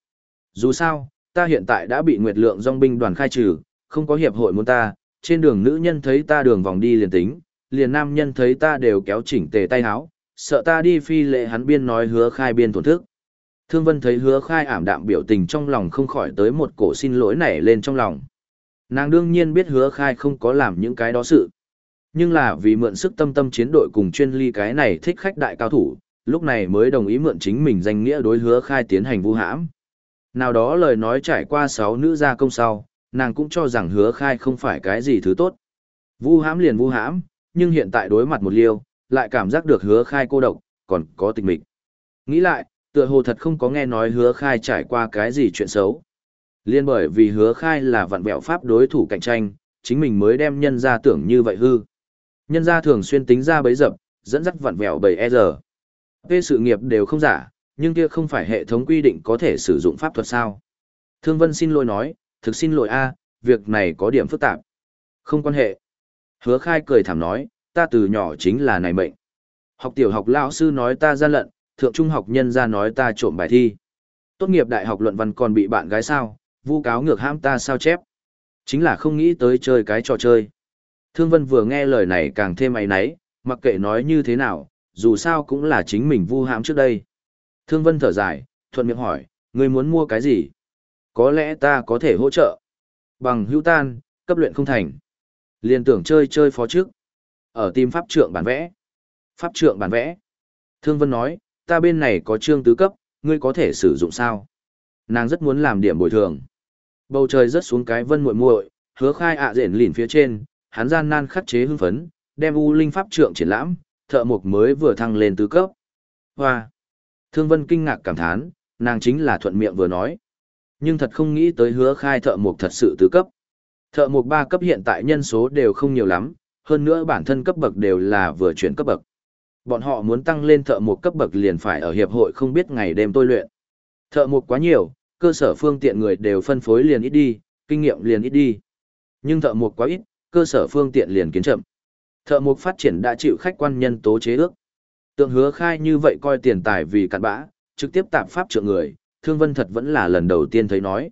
Dù sao, ta hiện tại đã bị Nguyệt Lượng dòng binh đoàn khai trừ, không có hiệp hội muốn ta, trên đường nữ nhân thấy ta đường vòng đi liền tính, liền nam nhân thấy ta đều kéo chỉnh tề tay háo, sợ ta đi phi lệ hắn biên nói hứa khai biên tổn thức. Thương Vân thấy hứa khai ảm đạm biểu tình trong lòng không khỏi tới một cổ xin lỗi nảy lên trong lòng. Nàng đương nhiên biết hứa khai không có làm những cái đó sự. Nhưng là vì mượn sức tâm tâm chiến đội cùng chuyên ly cái này thích khách đại cao thủ, lúc này mới đồng ý mượn chính mình danh nghĩa đối hứa khai tiến hành vu hãm. Nào đó lời nói trải qua sáu nữ gia công sau, nàng cũng cho rằng hứa khai không phải cái gì thứ tốt. Vu hãm liền vu hãm, nhưng hiện tại đối mặt một liêu, lại cảm giác được hứa khai cô độc, còn có tình mịch. Nghĩ lại, tựa hồ thật không có nghe nói hứa khai trải qua cái gì chuyện xấu. Liên bởi vì hứa khai là vặn bẹo pháp đối thủ cạnh tranh, chính mình mới đem nhân ra tưởng như vậy hư. Nhân ra thường xuyên tính ra bấy dập, dẫn dắt vặn vẹo bầy e giờ. Về sự nghiệp đều không giả, nhưng kia không phải hệ thống quy định có thể sử dụng pháp thuật sao. Thương Vân xin lỗi nói, thực xin lỗi a việc này có điểm phức tạp. Không quan hệ. Hứa khai cười thảm nói, ta từ nhỏ chính là này mệnh. Học tiểu học lão sư nói ta gian lận, thượng trung học nhân ra nói ta trộm bài thi. Tốt nghiệp đại học luận văn còn bị bạn gái sao, vu cáo ngược hãm ta sao chép. Chính là không nghĩ tới chơi cái trò chơi. Thương Vân vừa nghe lời này càng thêm ấy náy, mặc kệ nói như thế nào, dù sao cũng là chính mình vu hãm trước đây. Thương Vân thở dài, thuận miệng hỏi, người muốn mua cái gì? Có lẽ ta có thể hỗ trợ. Bằng hữu tan, cấp luyện không thành. Liên tưởng chơi chơi phó trước. Ở tim pháp trượng bản vẽ. Pháp trượng bản vẽ. Thương Vân nói, ta bên này có trương tứ cấp, ngươi có thể sử dụng sao? Nàng rất muốn làm điểm bồi thường. Bầu trời rớt xuống cái vân muội muội, hứa khai ạ à rển lìn phía trên, hắn gian nan khắc chế hưng phấn, đem u linh pháp trượng triển lãm, thợ mộc mới vừa thăng lên tứ cấp. Hoa! Thương Vân kinh ngạc cảm thán, nàng chính là thuận miệng vừa nói. Nhưng thật không nghĩ tới hứa khai thợ mộc thật sự tứ cấp. Thợ mộc ba cấp hiện tại nhân số đều không nhiều lắm, hơn nữa bản thân cấp bậc đều là vừa chuyển cấp bậc. Bọn họ muốn tăng lên thợ mộc cấp bậc liền phải ở hiệp hội không biết ngày đêm tôi luyện. Thợ mộc quá nhiều, cơ sở phương tiện người đều phân phối liền ít đi, kinh nghiệm liền ít đi. Nhưng thợ mộc quá ít, cơ sở phương tiện liền kiến chậm. Thợ mộc phát triển đã chịu khách quan nhân tố chế ước. Tượng hứa khai như vậy coi tiền tài vì cặn bã, trực tiếp tạp pháp trượng người, Thương Vân thật vẫn là lần đầu tiên thấy nói.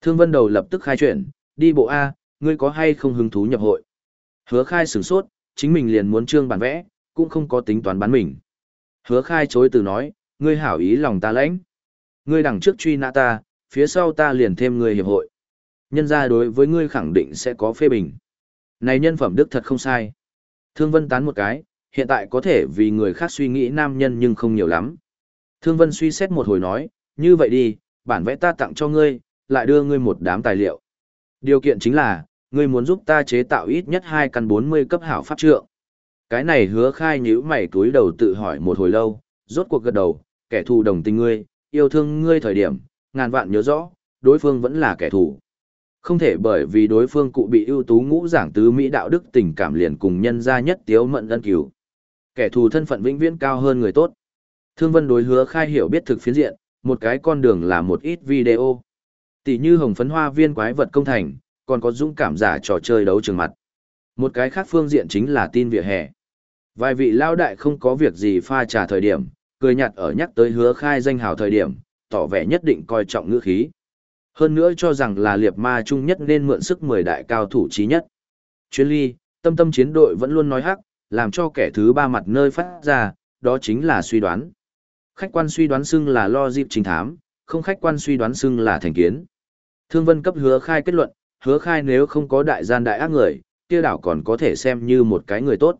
Thương Vân đầu lập tức khai chuyển, đi bộ A, ngươi có hay không hứng thú nhập hội. Hứa khai sửng sốt, chính mình liền muốn trương bản vẽ, cũng không có tính toán bán mình. Hứa khai chối từ nói, ngươi hảo ý lòng ta lãnh. Ngươi đằng trước truy nã ta, phía sau ta liền thêm ngươi hiệp hội. Nhân ra đối với ngươi khẳng định sẽ có phê bình. Này nhân phẩm đức thật không sai. Thương Vân tán một cái, hiện tại có thể vì người khác suy nghĩ nam nhân nhưng không nhiều lắm. Thương Vân suy xét một hồi nói, như vậy đi, bản vẽ ta tặng cho ngươi, lại đưa ngươi một đám tài liệu. Điều kiện chính là, ngươi muốn giúp ta chế tạo ít nhất hai căn 40 cấp hảo pháp trượng. Cái này hứa khai nhữ mày túi đầu tự hỏi một hồi lâu, rốt cuộc gật đầu, kẻ thù đồng tình ngươi, yêu thương ngươi thời điểm, ngàn vạn nhớ rõ, đối phương vẫn là kẻ thù. Không thể bởi vì đối phương cụ bị ưu tú ngũ giảng tứ mỹ đạo đức tình cảm liền cùng nhân gia nhất tiếu mận ân cứu. Kẻ thù thân phận vĩnh viễn cao hơn người tốt. Thương Vân đối hứa khai hiểu biết thực phiến diện, một cái con đường là một ít video. Tỷ như hồng phấn hoa viên quái vật công thành, còn có dũng cảm giả trò chơi đấu trường mặt. Một cái khác phương diện chính là tin vỉa hè. Vài vị lao đại không có việc gì pha trà thời điểm, cười nhạt ở nhắc tới hứa khai danh hào thời điểm, tỏ vẻ nhất định coi trọng ngữ khí. Hơn nữa cho rằng là liệt ma chung nhất nên mượn sức 10 đại cao thủ trí nhất. Chuyên ly, tâm tâm chiến đội vẫn luôn nói hắc, làm cho kẻ thứ ba mặt nơi phát ra, đó chính là suy đoán. Khách quan suy đoán xưng là lo dịp trình thám, không khách quan suy đoán xưng là thành kiến. Thương vân cấp hứa khai kết luận, hứa khai nếu không có đại gian đại ác người, kia đảo còn có thể xem như một cái người tốt.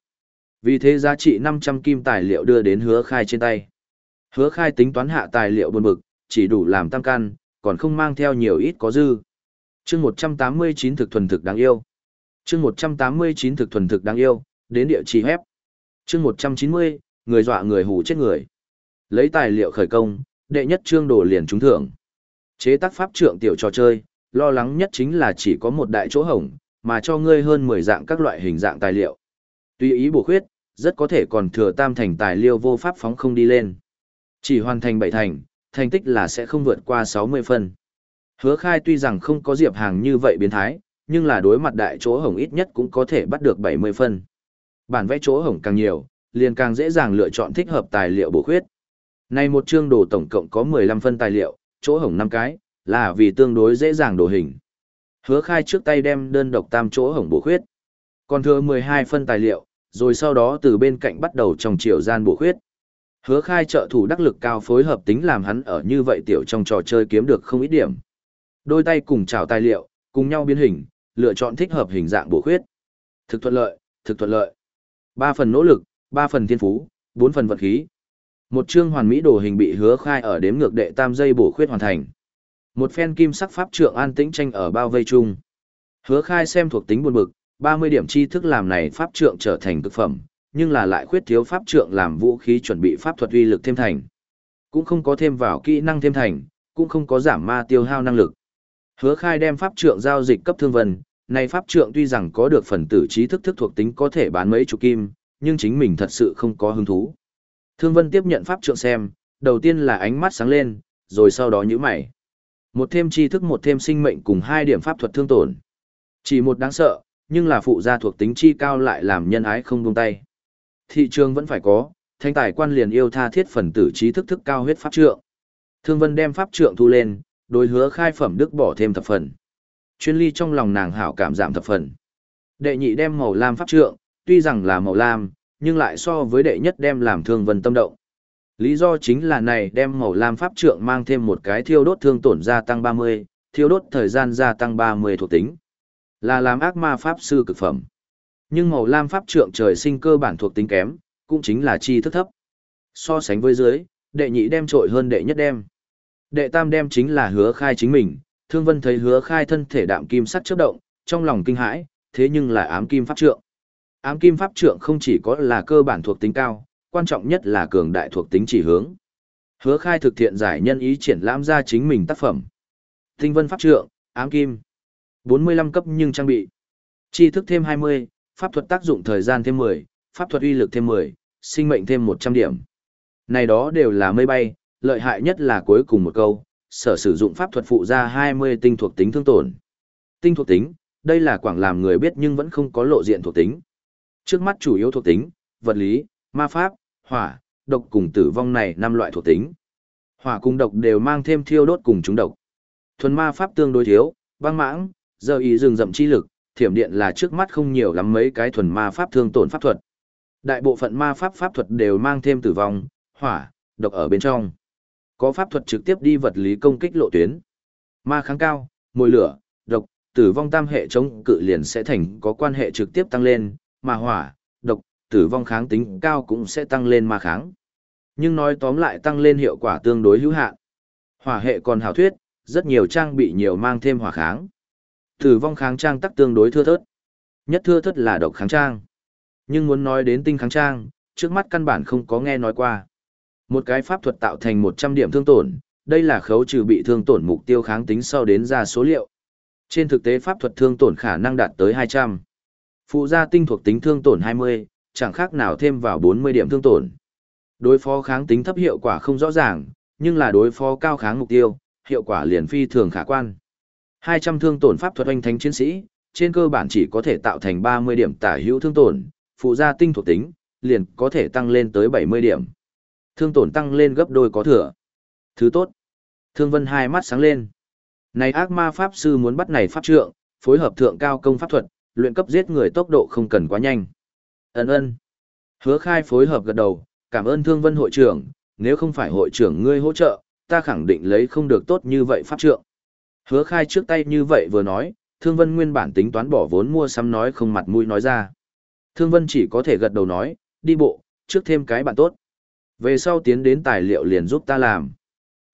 Vì thế giá trị 500 kim tài liệu đưa đến hứa khai trên tay. Hứa khai tính toán hạ tài liệu buồn bực, chỉ đủ làm tam căn, còn không mang theo nhiều ít có dư. chương 189 thực thuần thực đáng yêu. chương 189 thực thuần thực đáng yêu, đến địa chỉ hép. chương 190, người dọa người hù chết người. Lấy tài liệu khởi công, đệ nhất trương đổ liền trúng thưởng. Chế tác pháp trượng tiểu trò chơi, lo lắng nhất chính là chỉ có một đại chỗ hổng, mà cho ngươi hơn 10 dạng các loại hình dạng tài liệu. Tuy ý bổ khuyết, rất có thể còn thừa tam thành tài liệu vô pháp phóng không đi lên. Chỉ hoàn thành bảy thành, thành tích là sẽ không vượt qua 60 phân. Hứa khai tuy rằng không có diệp hàng như vậy biến thái, nhưng là đối mặt đại chỗ hổng ít nhất cũng có thể bắt được 70 phân. Bản vẽ chỗ hổng càng nhiều, liền càng dễ dàng lựa chọn thích hợp tài liệu bổ khuyết. Này một chương đồ tổng cộng có 15 phân tài liệu, chỗ hổng 5 cái, là vì tương đối dễ dàng đổ hình. Hứa khai trước tay đem đơn độc tam chỗ hổng bổ khuyết. Còn thừa 12 phân tài liệu, rồi sau đó từ bên cạnh bắt đầu trong chiều gian bổ khuyết. Hứa khai trợ thủ đắc lực cao phối hợp tính làm hắn ở như vậy tiểu trong trò chơi kiếm được không ít điểm. Đôi tay cùng chào tài liệu, cùng nhau biến hình, lựa chọn thích hợp hình dạng bổ khuyết. Thực thuận lợi, thực thuận lợi. 3 phần nỗ lực, 3 phần thiên phú, 4 phần vật khí. Một chương hoàn mỹ đồ hình bị hứa khai ở đếm ngược đệ tam giây bổ khuyết hoàn thành. Một phen kim sắc pháp trượng an tĩnh tranh ở bao vây chung. Hứa khai xem thuộc tính buồn bực, 30 điểm tri thức làm này pháp trượng trở thành cực phẩm, nhưng là lại khuyết thiếu pháp trượng làm vũ khí chuẩn bị pháp thuật uy lực thêm thành. Cũng không có thêm vào kỹ năng thêm thành, cũng không có giảm ma tiêu hao năng lực. Hứa khai đem pháp trượng giao dịch cấp thương vân, này pháp trượng tuy rằng có được phần tử trí thức thức thuộc tính có thể bán mấy chục kim, nhưng chính mình thật sự không có hứng thú. Thương vân tiếp nhận pháp trượng xem, đầu tiên là ánh mắt sáng lên, rồi sau đó nhíu mày. Một thêm tri thức một thêm sinh mệnh cùng hai điểm pháp thuật thương tổn. Chỉ một đáng sợ, nhưng là phụ gia thuộc tính chi cao lại làm nhân ái không buông tay. Thị trường vẫn phải có, thanh tài quan liền yêu tha thiết phần tử trí thức thức cao huyết pháp trượng. Thương Vân đem pháp trượng thu lên, đối hứa khai phẩm đức bỏ thêm thập phần. Chuyên ly trong lòng nàng hảo cảm giảm thập phần. Đệ nhị đem màu lam pháp trượng, tuy rằng là màu lam, nhưng lại so với đệ nhất đem làm Thương Vân tâm động. Lý do chính là này đem màu lam pháp trượng mang thêm một cái thiêu đốt thương tổn gia tăng 30, thiêu đốt thời gian gia tăng 30 thuộc tính. Là làm ác ma pháp sư cực phẩm. Nhưng màu lam pháp trượng trời sinh cơ bản thuộc tính kém, cũng chính là chi thức thấp. So sánh với dưới, đệ nhị đem trội hơn đệ nhất đem. Đệ tam đem chính là hứa khai chính mình, thương vân thấy hứa khai thân thể đạm kim sắt chớp động, trong lòng kinh hãi, thế nhưng là ám kim pháp trượng. Ám kim pháp trượng không chỉ có là cơ bản thuộc tính cao, quan trọng nhất là cường đại thuộc tính chỉ hướng. Hứa khai thực thiện giải nhân ý triển lãm ra chính mình tác phẩm. Tinh vân pháp trượng, ám kim. 45 cấp nhưng trang bị. Chi thức thêm 20, pháp thuật tác dụng thời gian thêm 10, pháp thuật uy lực thêm 10, sinh mệnh thêm 100 điểm. Này đó đều là mây bay, lợi hại nhất là cuối cùng một câu, sở sử dụng pháp thuật phụ ra 20 tinh thuộc tính thương tổn. Tinh thuộc tính, đây là quảng làm người biết nhưng vẫn không có lộ diện thuộc tính. Trước mắt chủ yếu thuộc tính, vật lý, ma pháp, hỏa, độc cùng tử vong này năm loại thuộc tính. Hỏa cùng độc đều mang thêm thiêu đốt cùng chúng độc. Thuần ma pháp tương đối thiếu, băng mãng, giờ ý rừng rậm chi lực, thiểm điện là trước mắt không nhiều lắm mấy cái thuần ma pháp thương tổn pháp thuật. Đại bộ phận ma pháp pháp thuật đều mang thêm tử vong, hỏa, độc ở bên trong. Có pháp thuật trực tiếp đi vật lý công kích lộ tuyến. Ma kháng cao, mùi lửa, độc, tử vong tam hệ chống cự liền sẽ thành có quan hệ trực tiếp tăng lên, mà hỏa, độc, tử vong kháng tính cao cũng sẽ tăng lên ma kháng. Nhưng nói tóm lại tăng lên hiệu quả tương đối hữu hạn. Hỏa hệ còn hảo thuyết, rất nhiều trang bị nhiều mang thêm hỏa kháng. Tử vong kháng trang tắc tương đối thưa thớt. Nhất thưa thớt là độc kháng trang. Nhưng muốn nói đến tinh kháng trang, trước mắt căn bản không có nghe nói qua. Một cái pháp thuật tạo thành 100 điểm thương tổn, đây là khấu trừ bị thương tổn mục tiêu kháng tính sau đến ra số liệu. Trên thực tế pháp thuật thương tổn khả năng đạt tới 200. Phụ gia tinh thuộc tính thương tổn 20, chẳng khác nào thêm vào 40 điểm thương tổn. Đối phó kháng tính thấp hiệu quả không rõ ràng, nhưng là đối phó cao kháng mục tiêu, hiệu quả liền phi thường khả quan. 200 thương tổn pháp thuật oanh thánh chiến sĩ, trên cơ bản chỉ có thể tạo thành 30 điểm tả hữu thương tổn, phụ gia tinh thuộc tính, liền có thể tăng lên tới 70 điểm. Thương tổn tăng lên gấp đôi có thừa. Thứ tốt. Thương Vân hai mắt sáng lên. Này ác ma pháp sư muốn bắt này pháp trượng, phối hợp thượng cao công pháp thuật, luyện cấp giết người tốc độ không cần quá nhanh. Ấn ơn. Hứa khai phối hợp gật đầu, cảm ơn Thương Vân hội trưởng, nếu không phải hội trưởng ngươi hỗ trợ, ta khẳng định lấy không được tốt như vậy pháp trượng. Hứa khai trước tay như vậy vừa nói, Thương Vân nguyên bản tính toán bỏ vốn mua sắm nói không mặt mũi nói ra. Thương Vân chỉ có thể gật đầu nói, đi bộ, trước thêm cái bạn tốt. Về sau tiến đến tài liệu liền giúp ta làm.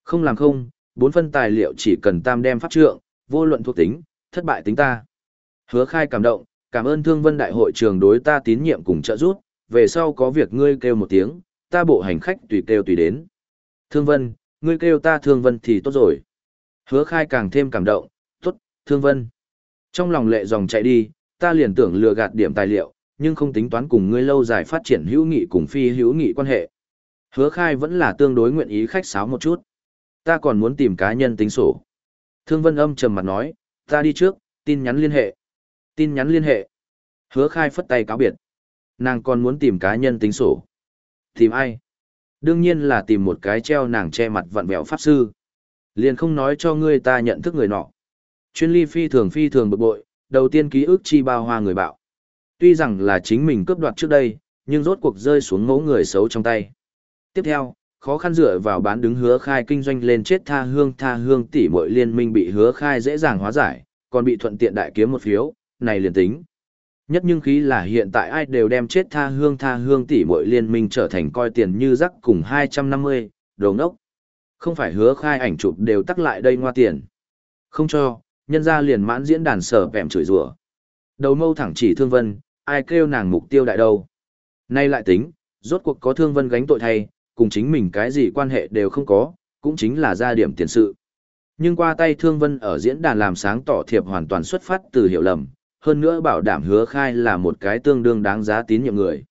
Không làm không, bốn phân tài liệu chỉ cần tam đem pháp trượng, vô luận thuộc tính, thất bại tính ta. Hứa khai cảm động, cảm ơn Thương Vân Đại hội trường đối ta tín nhiệm cùng trợ giúp, về sau có việc ngươi kêu một tiếng, ta bộ hành khách tùy kêu tùy đến. Thương Vân, ngươi kêu ta Thương Vân thì tốt rồi. Hứa khai càng thêm cảm động, tốt, Thương Vân. Trong lòng lệ dòng chạy đi, ta liền tưởng lừa gạt điểm tài liệu, nhưng không tính toán cùng ngươi lâu dài phát triển hữu nghị cùng phi hữu nghị quan hệ. Hứa khai vẫn là tương đối nguyện ý khách sáo một chút. Ta còn muốn tìm cá nhân tính sổ. Thương Vân âm trầm mặt nói, ta đi trước, tin nhắn liên hệ. Tin nhắn liên hệ. Hứa khai phất tay cáo biệt. Nàng còn muốn tìm cá nhân tính sổ. Tìm ai? Đương nhiên là tìm một cái treo nàng che mặt vặn vẹo pháp sư. Liền không nói cho ngươi ta nhận thức người nọ. Chuyên ly phi thường phi thường bực bội, đầu tiên ký ức chi bao hoa người bạo. Tuy rằng là chính mình cướp đoạt trước đây, nhưng rốt cuộc rơi xuống ngỗ người xấu trong tay. Tiếp theo, khó khăn dựa vào bán đứng hứa khai kinh doanh lên chết tha hương tha hương tỷ muội liên minh bị hứa khai dễ dàng hóa giải, còn bị thuận tiện đại kiếm một phiếu, này liền tính. Nhất nhưng khí là hiện tại ai đều đem chết tha hương tha hương tỷ muội liên minh trở thành coi tiền như rắc cùng 250, đồ ngốc. Không phải hứa khai ảnh chụp đều tắc lại đây ngoa tiền. Không cho, nhân ra liền mãn diễn đàn sở vẹm chửi rủa Đầu mâu thẳng chỉ thương vân, ai kêu nàng mục tiêu đại đâu. Nay lại tính, rốt cuộc có thương vân gánh tội thay, cùng chính mình cái gì quan hệ đều không có, cũng chính là ra điểm tiền sự. Nhưng qua tay thương vân ở diễn đàn làm sáng tỏ thiệp hoàn toàn xuất phát từ hiểu lầm, hơn nữa bảo đảm hứa khai là một cái tương đương đáng giá tín nhiệm người.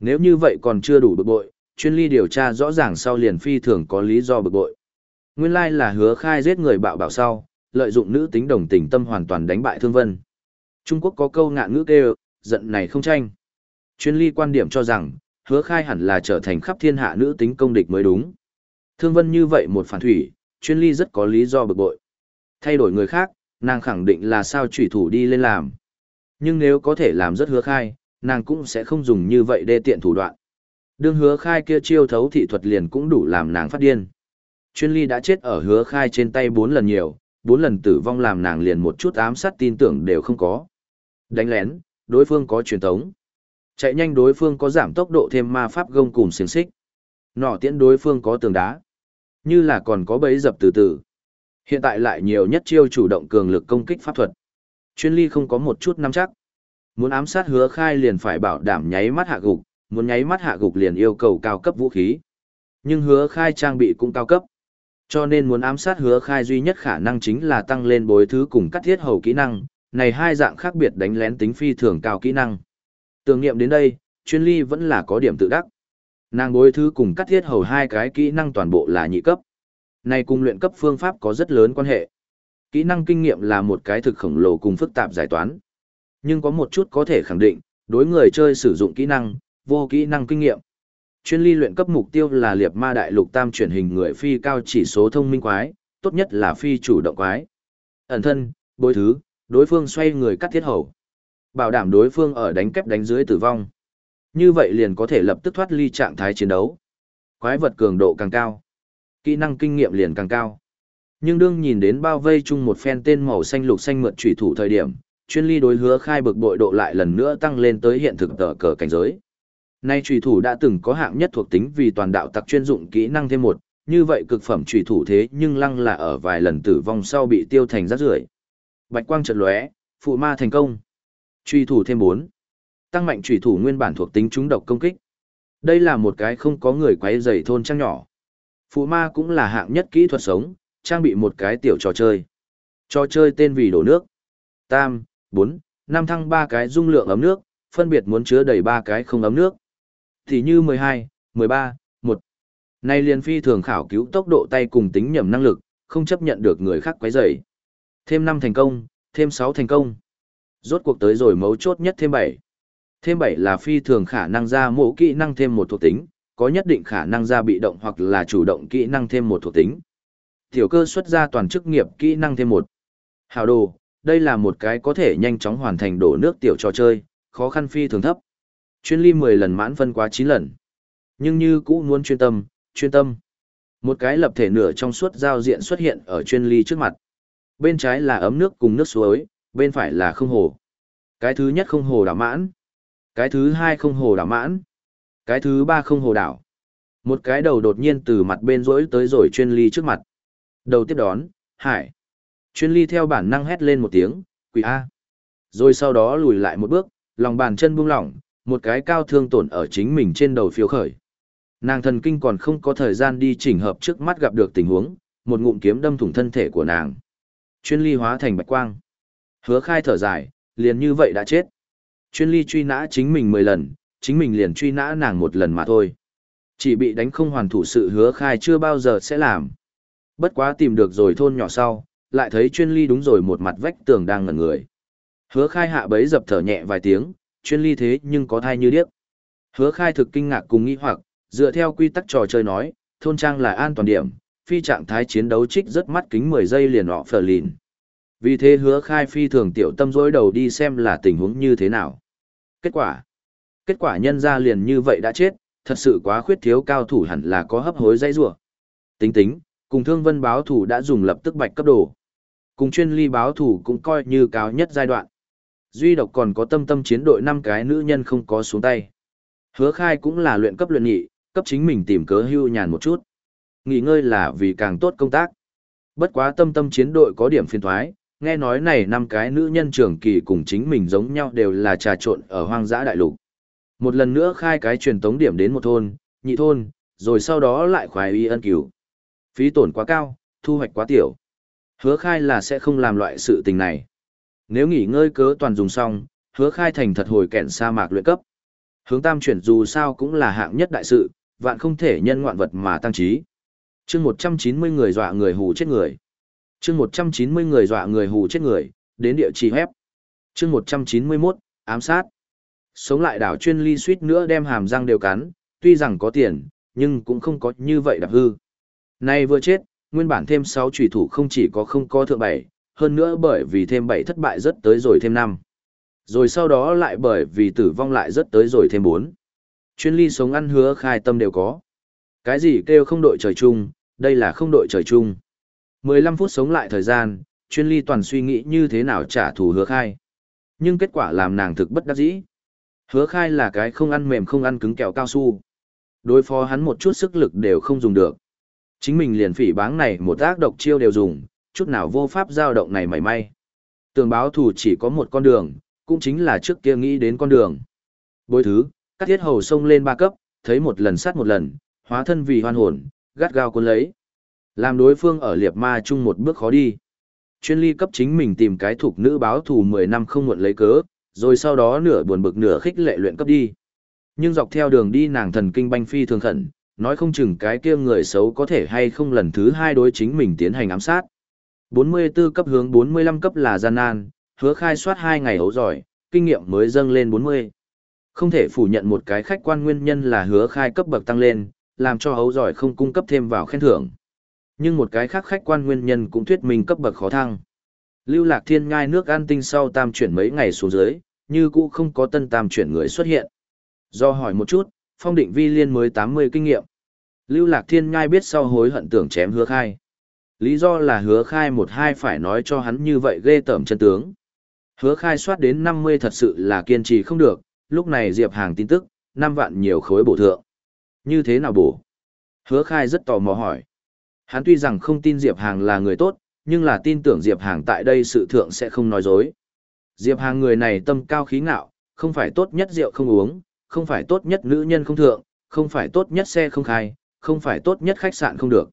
Nếu như vậy còn chưa đủ bực bội, chuyên ly điều tra rõ ràng sau liền phi thường có lý do bực bội. Nguyên lai là hứa khai giết người bạo bảo sau, lợi dụng nữ tính đồng tình tâm hoàn toàn đánh bại thương vân. Trung Quốc có câu ngạn ngữ kêu, giận này không tranh. Chuyên ly quan điểm cho rằng, hứa khai hẳn là trở thành khắp thiên hạ nữ tính công địch mới đúng. Thương vân như vậy một phản thủy, chuyên ly rất có lý do bực bội. Thay đổi người khác, nàng khẳng định là sao trùy thủ đi lên làm. Nhưng nếu có thể làm rất hứa khai, nàng cũng sẽ không dùng như vậy để tiện thủ đoạn. Đương hứa khai kia chiêu thấu thị thuật liền cũng đủ làm nàng phát điên. Chuyên ly đã chết ở hứa khai trên tay 4 lần nhiều, 4 lần tử vong làm nàng liền một chút ám sát tin tưởng đều không có. Đánh lén, đối phương có truyền tống. Chạy nhanh đối phương có giảm tốc độ thêm ma pháp gông cùng xiềng xích. Nỏ tiễn đối phương có tường đá. Như là còn có bẫy dập từ từ. Hiện tại lại nhiều nhất chiêu chủ động cường lực công kích pháp thuật. Chuyên ly không có một chút nắm chắc. Muốn ám sát hứa khai liền phải bảo đảm nháy mắt hạ gục, muốn nháy mắt hạ gục liền yêu cầu cao cấp vũ khí. Nhưng hứa khai trang bị cũng cao cấp. Cho nên muốn ám sát hứa khai duy nhất khả năng chính là tăng lên bối thứ cùng cắt thiết hầu kỹ năng, này hai dạng khác biệt đánh lén tính phi thường cao kỹ năng. Tưởng nghiệm đến đây, chuyên ly vẫn là có điểm tự đắc. Nàng bối thứ cùng cắt thiết hầu hai cái kỹ năng toàn bộ là nhị cấp. Này cùng luyện cấp phương pháp có rất lớn quan hệ. Kỹ năng kinh nghiệm là một cái thực khổng lồ cùng phức tạp giải toán. Nhưng có một chút có thể khẳng định, đối người chơi sử dụng kỹ năng, vô kỹ năng kinh nghiệm. Chuyên ly luyện cấp mục tiêu là liệt ma đại lục tam chuyển hình người phi cao chỉ số thông minh quái, tốt nhất là phi chủ động quái. Ẩn thân, bối thứ, đối phương xoay người cắt thiết hầu. Bảo đảm đối phương ở đánh kép đánh dưới tử vong. Như vậy liền có thể lập tức thoát ly trạng thái chiến đấu. Quái vật cường độ càng cao. Kỹ năng kinh nghiệm liền càng cao. Nhưng đương nhìn đến bao vây chung một phen tên màu xanh lục xanh mượt chủy thủ thời điểm, chuyên ly đối hứa khai bực bội độ lại lần nữa tăng lên tới hiện thực tờ cờ cảnh giới. Nay chủy thủ đã từng có hạng nhất thuộc tính vì toàn đạo tặc chuyên dụng kỹ năng thêm một, như vậy cực phẩm chủy thủ thế nhưng lăng là ở vài lần tử vong sau bị tiêu thành rác rưởi. Bạch quang chợt lóe, phụ ma thành công. Chủy thủ thêm 4. Tăng mạnh chủy thủ nguyên bản thuộc tính trúng độc công kích. Đây là một cái không có người quấy rầy thôn trang nhỏ. Phụ ma cũng là hạng nhất kỹ thuật sống, trang bị một cái tiểu trò chơi. Trò chơi tên vì đổ nước. Tam, bốn, năm thăng ba cái dung lượng ấm nước, phân biệt muốn chứa đầy ba cái không ấm nước. Thì như 12, 13, 1. Nay liền phi thường khảo cứu tốc độ tay cùng tính nhầm năng lực, không chấp nhận được người khác quấy rầy. Thêm 5 thành công, thêm 6 thành công. Rốt cuộc tới rồi mấu chốt nhất thêm 7. Thêm 7 là phi thường khả năng ra mộ kỹ năng thêm một thuộc tính, có nhất định khả năng ra bị động hoặc là chủ động kỹ năng thêm một thuộc tính. Tiểu cơ xuất ra toàn chức nghiệp kỹ năng thêm một. Hào đồ, đây là một cái có thể nhanh chóng hoàn thành đổ nước tiểu trò chơi, khó khăn phi thường thấp. Chuyên ly 10 lần mãn phân quá 9 lần. Nhưng như cũ muốn chuyên tâm, chuyên tâm. Một cái lập thể nửa trong suốt giao diện xuất hiện ở chuyên ly trước mặt. Bên trái là ấm nước cùng nước suối, bên phải là không hồ. Cái thứ nhất không hồ đảo mãn. Cái thứ hai không hồ đảo mãn. Cái thứ ba không hồ đảo. Một cái đầu đột nhiên từ mặt bên rỗi tới rồi chuyên ly trước mặt. Đầu tiếp đón, hải. Chuyên ly theo bản năng hét lên một tiếng, quỷ A. Rồi sau đó lùi lại một bước, lòng bàn chân buông lỏng, một cái cao thương tổn ở chính mình trên đầu phiêu khởi. Nàng thần kinh còn không có thời gian đi chỉnh hợp trước mắt gặp được tình huống, một ngụm kiếm đâm thủng thân thể của nàng. Chuyên ly hóa thành bạch quang. Hứa khai thở dài, liền như vậy đã chết. Chuyên ly truy nã chính mình 10 lần, chính mình liền truy nã nàng một lần mà thôi. Chỉ bị đánh không hoàn thủ sự hứa khai chưa bao giờ sẽ làm. Bất quá tìm được rồi thôn nhỏ sau, lại thấy chuyên ly đúng rồi một mặt vách tường đang ngẩn người. Hứa khai hạ bấy dập thở nhẹ vài tiếng, chuyên ly thế nhưng có thai như điếc. Hứa khai thực kinh ngạc cùng nghĩ hoặc, dựa theo quy tắc trò chơi nói, thôn trang là an toàn điểm, phi trạng thái chiến đấu trích rất mắt kính 10 giây liền họ phở lìn. Vì thế hứa khai phi thường tiểu tâm dối đầu đi xem là tình huống như thế nào. Kết quả Kết quả nhân ra liền như vậy đã chết, thật sự quá khuyết thiếu cao thủ hẳn là có hấp hối dây rủa Tính tính, cùng thương vân báo thủ đã dùng lập tức bạch cấp đồ. Cùng chuyên ly báo thủ cũng coi như cao nhất giai đoạn. Duy độc còn có tâm tâm chiến đội năm cái nữ nhân không có xuống tay. Hứa khai cũng là luyện cấp luyện nhị, cấp chính mình tìm cớ hưu nhàn một chút. Nghỉ ngơi là vì càng tốt công tác. Bất quá tâm tâm chiến đội có điểm phiên thoái, nghe nói này năm cái nữ nhân trưởng kỳ cùng chính mình giống nhau đều là trà trộn ở hoang dã đại lục. Một lần nữa khai cái truyền tống điểm đến một thôn, nhị thôn, rồi sau đó lại khoái y ân cứu. Phí tổn quá cao, thu hoạch quá tiểu. Hứa khai là sẽ không làm loại sự tình này. Nếu nghỉ ngơi cớ toàn dùng xong, hứa khai thành thật hồi kẹn sa mạc luyện cấp. Hướng tam chuyển dù sao cũng là hạng nhất đại sự, vạn không thể nhân ngoạn vật mà tăng trí. chương 190 người dọa người hù chết người. chương 190 người dọa người hù chết người, đến địa chỉ hép. chương 191, ám sát. Sống lại đảo chuyên ly suýt nữa đem hàm răng đều cắn, tuy rằng có tiền, nhưng cũng không có như vậy đạp hư. Nay vừa chết, nguyên bản thêm 6 trùy thủ không chỉ có không có thượng 7, hơn nữa bởi vì thêm 7 thất bại rất tới rồi thêm 5. Rồi sau đó lại bởi vì tử vong lại rất tới rồi thêm 4. Chuyên ly sống ăn hứa khai tâm đều có. Cái gì kêu không đội trời chung, đây là không đội trời chung. 15 phút sống lại thời gian, chuyên ly toàn suy nghĩ như thế nào trả thù hứa khai. Nhưng kết quả làm nàng thực bất đắc dĩ. Hứa khai là cái không ăn mềm không ăn cứng kẹo cao su. Đối phó hắn một chút sức lực đều không dùng được. Chính mình liền phỉ báng này một ác độc chiêu đều dùng, chút nào vô pháp giao động này mảy may. Tường báo thù chỉ có một con đường, cũng chính là trước kia nghĩ đến con đường. Bối thứ, cắt thiết hầu sông lên ba cấp, thấy một lần sát một lần, hóa thân vì hoan hồn, gắt gao cuốn lấy. Làm đối phương ở liệp ma chung một bước khó đi. Chuyên ly cấp chính mình tìm cái thuộc nữ báo thù 10 năm không muộn lấy cớ, rồi sau đó nửa buồn bực nửa khích lệ luyện cấp đi. Nhưng dọc theo đường đi nàng thần kinh banh phi thường khẩn, nói không chừng cái kia người xấu có thể hay không lần thứ hai đối chính mình tiến hành ám sát. 44 cấp hướng 45 cấp là gian nan, hứa khai soát 2 ngày hấu giỏi, kinh nghiệm mới dâng lên 40. Không thể phủ nhận một cái khách quan nguyên nhân là hứa khai cấp bậc tăng lên, làm cho hấu giỏi không cung cấp thêm vào khen thưởng. Nhưng một cái khác khách quan nguyên nhân cũng thuyết minh cấp bậc khó thăng. Lưu Lạc Thiên ngai nước an tinh sau tam chuyển mấy ngày xuống dưới, như cũ không có tân tam chuyển người xuất hiện. Do hỏi một chút, phong định vi liên mới 80 kinh nghiệm. Lưu Lạc Thiên ngai biết sau hối hận tưởng chém hứa khai. Lý do là hứa khai một hai phải nói cho hắn như vậy ghê tởm chân tướng. Hứa khai soát đến 50 thật sự là kiên trì không được, lúc này Diệp Hàng tin tức, 5 vạn nhiều khối bổ thượng. Như thế nào bổ? Hứa khai rất tò mò hỏi. Hắn tuy rằng không tin Diệp Hàng là người tốt, nhưng là tin tưởng Diệp Hàng tại đây sự thượng sẽ không nói dối. Diệp Hàng người này tâm cao khí ngạo, không phải tốt nhất rượu không uống, không phải tốt nhất nữ nhân không thượng, không phải tốt nhất xe không khai, không phải tốt nhất khách sạn không được.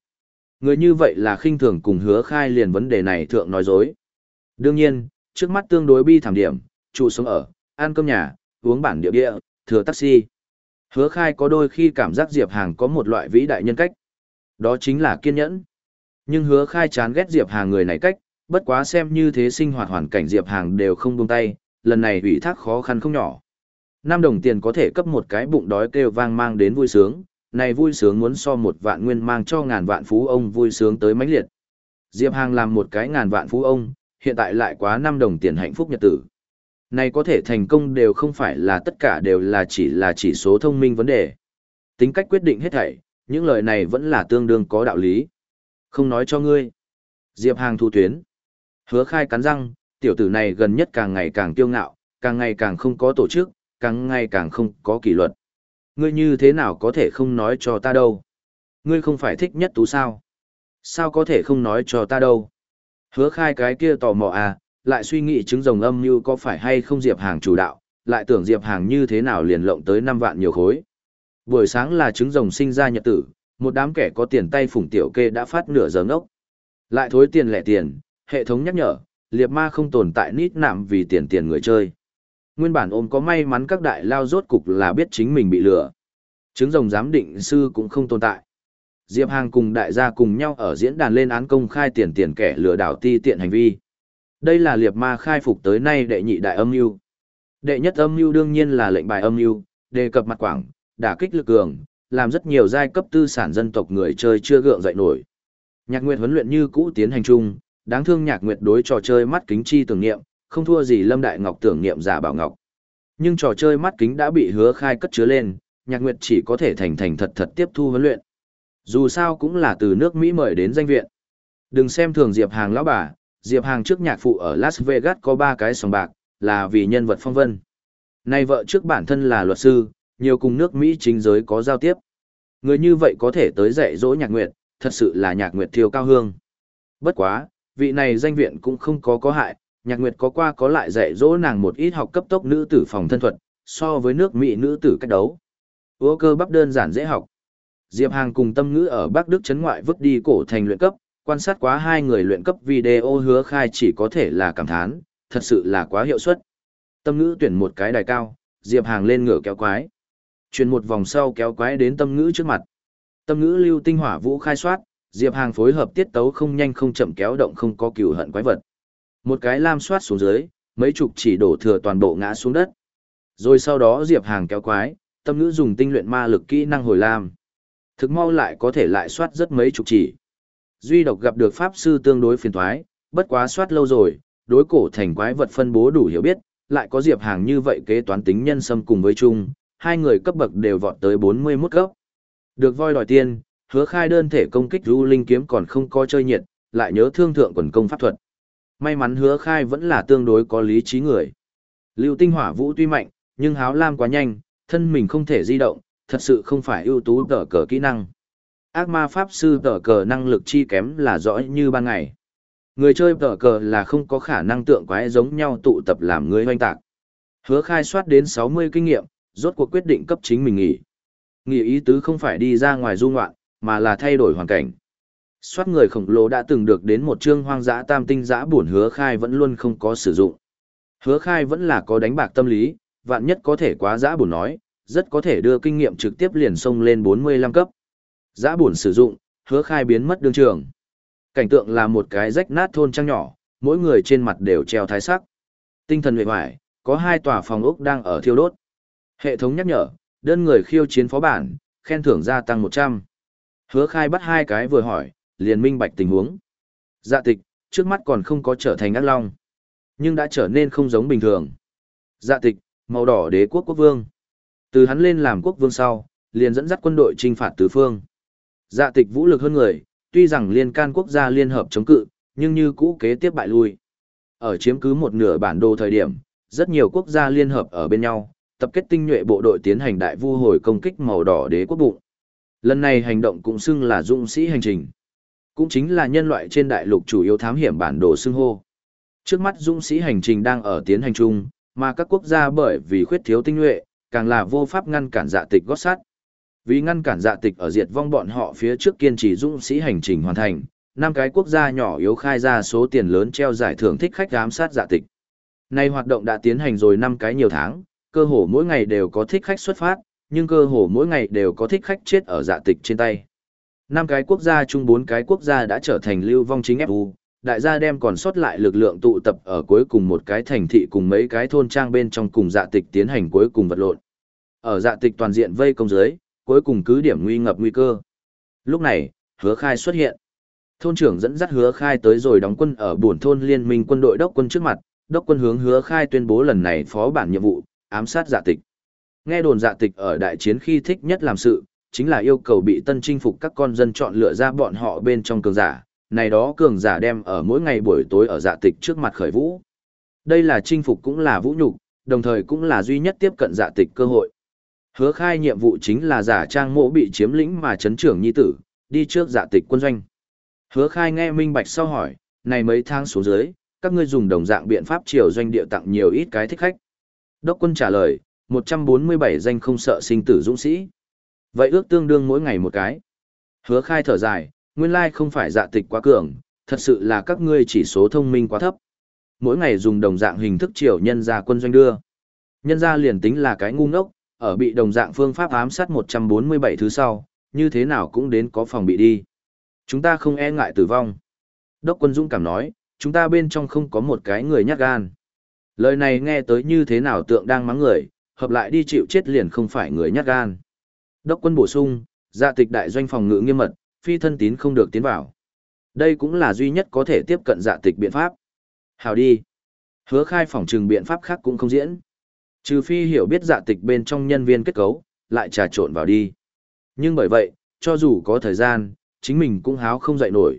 Người như vậy là khinh thường cùng hứa khai liền vấn đề này thượng nói dối. Đương nhiên, trước mắt tương đối bi thảm điểm, trụ sống ở, ăn cơm nhà, uống bản địa địa, thừa taxi. Hứa khai có đôi khi cảm giác Diệp Hàng có một loại vĩ đại nhân cách. Đó chính là kiên nhẫn. Nhưng hứa khai chán ghét Diệp Hàng người này cách, bất quá xem như thế sinh hoạt hoàn cảnh Diệp Hàng đều không buông tay, lần này ủy thác khó khăn không nhỏ. 5 đồng tiền có thể cấp một cái bụng đói kêu vang mang đến vui sướng, này vui sướng muốn so một vạn nguyên mang cho ngàn vạn phú ông vui sướng tới mãnh liệt. Diệp Hàng làm một cái ngàn vạn phú ông, hiện tại lại quá 5 đồng tiền hạnh phúc nhật tử. Này có thể thành công đều không phải là tất cả đều là chỉ là chỉ số thông minh vấn đề. Tính cách quyết định hết thảy, những lời này vẫn là tương đương có đạo lý. Không nói cho ngươi. Diệp Hàng thu tuyến. Hứa khai cắn răng, tiểu tử này gần nhất càng ngày càng kiêu ngạo, càng ngày càng không có tổ chức, càng ngày càng không có kỷ luật. Ngươi như thế nào có thể không nói cho ta đâu? Ngươi không phải thích nhất tú sao? Sao có thể không nói cho ta đâu? Hứa khai cái kia tò mò à, lại suy nghĩ chứng rồng âm như có phải hay không Diệp Hàng chủ đạo, lại tưởng Diệp Hàng như thế nào liền lộng tới 5 vạn nhiều khối. Buổi sáng là trứng rồng sinh ra nhật tử, một đám kẻ có tiền tay phủng tiểu kê đã phát nửa giờ ngốc. Lại thối tiền lẻ tiền, hệ thống nhắc nhở, liệt ma không tồn tại nít nạm vì tiền tiền người chơi. Nguyên bản ôm có may mắn các đại lao rốt cục là biết chính mình bị lừa. Trứng rồng giám định sư cũng không tồn tại. Diệp Hàng cùng đại gia cùng nhau ở diễn đàn lên án công khai tiền tiền kẻ lừa đảo ti tiện hành vi. Đây là liệt ma khai phục tới nay đệ nhị đại âm mưu. Đệ nhất âm mưu đương nhiên là lệnh bài âm mưu, đề cập mặt quảng, đả kích lực cường, làm rất nhiều giai cấp tư sản dân tộc người chơi chưa gượng dậy nổi. Nhạc Nguyệt huấn luyện như cũ tiến hành chung, đáng thương Nhạc Nguyệt đối trò chơi mắt kính chi tưởng niệm, không thua gì Lâm Đại Ngọc tưởng niệm giả bảo ngọc. Nhưng trò chơi mắt kính đã bị hứa khai cất chứa lên, Nhạc Nguyệt chỉ có thể thành thành thật thật tiếp thu huấn luyện. Dù sao cũng là từ nước Mỹ mời đến danh viện. Đừng xem thường Diệp Hàng lão bà, Diệp Hàng trước nhạc phụ ở Las Vegas có ba cái sòng bạc, là vì nhân vật phong vân. Nay vợ trước bản thân là luật sư, nhiều cùng nước Mỹ chính giới có giao tiếp. Người như vậy có thể tới dạy dỗ nhạc nguyệt, thật sự là nhạc nguyệt thiêu cao hương. Bất quá, vị này danh viện cũng không có có hại, nhạc nguyệt có qua có lại dạy dỗ nàng một ít học cấp tốc nữ tử phòng thân thuật, so với nước Mỹ nữ tử cách đấu. Ủa cơ bắp đơn giản dễ học. Diệp Hàng cùng tâm ngữ ở Bắc Đức chấn ngoại vứt đi cổ thành luyện cấp, quan sát quá hai người luyện cấp video hứa khai chỉ có thể là cảm thán, thật sự là quá hiệu suất. Tâm ngữ tuyển một cái đài cao, Diệp Hàng lên ngựa kéo quái. Chuyển một vòng sau kéo quái đến tâm ngữ trước mặt. Tâm ngữ lưu tinh hỏa vũ khai soát, Diệp Hàng phối hợp tiết tấu không nhanh không chậm kéo động không có cừu hận quái vật. Một cái lam soát xuống dưới, mấy chục chỉ đổ thừa toàn bộ ngã xuống đất. Rồi sau đó Diệp Hàng kéo quái, tâm ngữ dùng tinh luyện ma lực kỹ năng hồi lam. Thực mau lại có thể lại soát rất mấy chục chỉ. Duy độc gặp được pháp sư tương đối phiền thoái, bất quá soát lâu rồi, đối cổ thành quái vật phân bố đủ hiểu biết, lại có Diệp Hàng như vậy kế toán tính nhân xâm cùng với chung, hai người cấp bậc đều vọt tới 41 cấp. Được voi đòi tiên, hứa khai đơn thể công kích du linh kiếm còn không có chơi nhiệt, lại nhớ thương thượng quần công pháp thuật. May mắn hứa khai vẫn là tương đối có lý trí người. Lưu tinh hỏa vũ tuy mạnh, nhưng háo lam quá nhanh, thân mình không thể di động, thật sự không phải ưu tú tờ cờ kỹ năng. Ác ma pháp sư tờ cờ năng lực chi kém là rõ như ban ngày. Người chơi tờ cờ là không có khả năng tượng quái giống nhau tụ tập làm người hoanh tạc. Hứa khai soát đến 60 kinh nghiệm, rốt cuộc quyết định cấp chính mình nghỉ. Nghỉ ý tứ không phải đi ra ngoài du ngoạn, mà là thay đổi hoàn cảnh. Soát người khổng lồ đã từng được đến một chương hoang dã tam tinh dã buồn hứa khai vẫn luôn không có sử dụng. Hứa khai vẫn là có đánh bạc tâm lý, vạn nhất có thể quá dã buồn nói, rất có thể đưa kinh nghiệm trực tiếp liền sông lên 45 cấp. Dã buồn sử dụng, hứa khai biến mất đương trường. Cảnh tượng là một cái rách nát thôn trang nhỏ, mỗi người trên mặt đều treo thái sắc. Tinh thần vệ hoài, có hai tòa phòng ốc đang ở thiêu đốt. Hệ thống nhắc nhở, đơn người khiêu chiến phó bản, khen thưởng gia tăng 100. Hứa khai bắt hai cái vừa hỏi, liền minh bạch tình huống. Dạ tịch, trước mắt còn không có trở thành ác long, nhưng đã trở nên không giống bình thường. Dạ tịch, màu đỏ đế quốc quốc vương. Từ hắn lên làm quốc vương sau, liền dẫn dắt quân đội trinh phạt tứ phương. Dạ tịch vũ lực hơn người, tuy rằng liên can quốc gia liên hợp chống cự, nhưng như cũ kế tiếp bại lui. Ở chiếm cứ một nửa bản đồ thời điểm, rất nhiều quốc gia liên hợp ở bên nhau, tập kết tinh nhuệ bộ đội tiến hành đại vu hồi công kích màu đỏ đế quốc bụng. Lần này hành động cũng xưng là dũng sĩ hành trình. Cũng chính là nhân loại trên đại lục chủ yếu thám hiểm bản đồ xưng hô. Trước mắt dũng sĩ hành trình đang ở tiến hành chung, mà các quốc gia bởi vì khuyết thiếu tinh nhuệ, càng là vô pháp ngăn cản dạ tịch gót sát. Vì ngăn cản dạ tịch ở diệt vong bọn họ phía trước kiên trì dũng sĩ hành trình hoàn thành, năm cái quốc gia nhỏ yếu khai ra số tiền lớn treo giải thưởng thích khách giám sát dạ tịch. Nay hoạt động đã tiến hành rồi năm cái nhiều tháng, cơ hồ mỗi ngày đều có thích khách xuất phát, nhưng cơ hồ mỗi ngày đều có thích khách chết ở dạ tịch trên tay. Năm cái quốc gia chung bốn cái quốc gia đã trở thành lưu vong chính FU, đại gia đem còn sót lại lực lượng tụ tập ở cuối cùng một cái thành thị cùng mấy cái thôn trang bên trong cùng dạ tịch tiến hành cuối cùng vật lộn. Ở dạ tịch toàn diện vây công dưới, cuối cùng cứ điểm nguy ngập nguy cơ. Lúc này, hứa khai xuất hiện. Thôn trưởng dẫn dắt hứa khai tới rồi đóng quân ở buồn thôn liên minh quân đội đốc quân trước mặt, đốc quân hướng hứa khai tuyên bố lần này phó bản nhiệm vụ, ám sát dạ tịch. Nghe đồn dạ tịch ở đại chiến khi thích nhất làm sự, chính là yêu cầu bị tân chinh phục các con dân chọn lựa ra bọn họ bên trong cường giả, này đó cường giả đem ở mỗi ngày buổi tối ở dạ tịch trước mặt khởi vũ. Đây là chinh phục cũng là vũ nhục, đồng thời cũng là duy nhất tiếp cận dạ tịch cơ hội. Hứa khai nhiệm vụ chính là giả trang mộ bị chiếm lĩnh mà chấn trưởng nhi tử, đi trước dạ tịch quân doanh. Hứa khai nghe minh bạch sau hỏi, này mấy tháng xuống dưới, các ngươi dùng đồng dạng biện pháp triều doanh địa tặng nhiều ít cái thích khách. Đốc quân trả lời, 147 danh không sợ sinh tử dũng sĩ. Vậy ước tương đương mỗi ngày một cái. Hứa khai thở dài, nguyên lai không phải dạ tịch quá cường, thật sự là các ngươi chỉ số thông minh quá thấp. Mỗi ngày dùng đồng dạng hình thức triều nhân ra quân doanh đưa. Nhân ra liền tính là cái ngu ngốc, ở bị đồng dạng phương pháp ám sát 147 thứ sau, như thế nào cũng đến có phòng bị đi. Chúng ta không e ngại tử vong. Đốc quân Dũng cảm nói, chúng ta bên trong không có một cái người nhát gan. Lời này nghe tới như thế nào tượng đang mắng người, hợp lại đi chịu chết liền không phải người nhát gan. Đốc quân bổ sung, dạ tịch đại doanh phòng ngự nghiêm mật, phi thân tín không được tiến vào. Đây cũng là duy nhất có thể tiếp cận dạ tịch biện pháp. Hào đi. Hứa khai phòng trừng biện pháp khác cũng không diễn. Trừ phi hiểu biết dạ tịch bên trong nhân viên kết cấu, lại trà trộn vào đi. Nhưng bởi vậy, cho dù có thời gian, chính mình cũng háo không dậy nổi.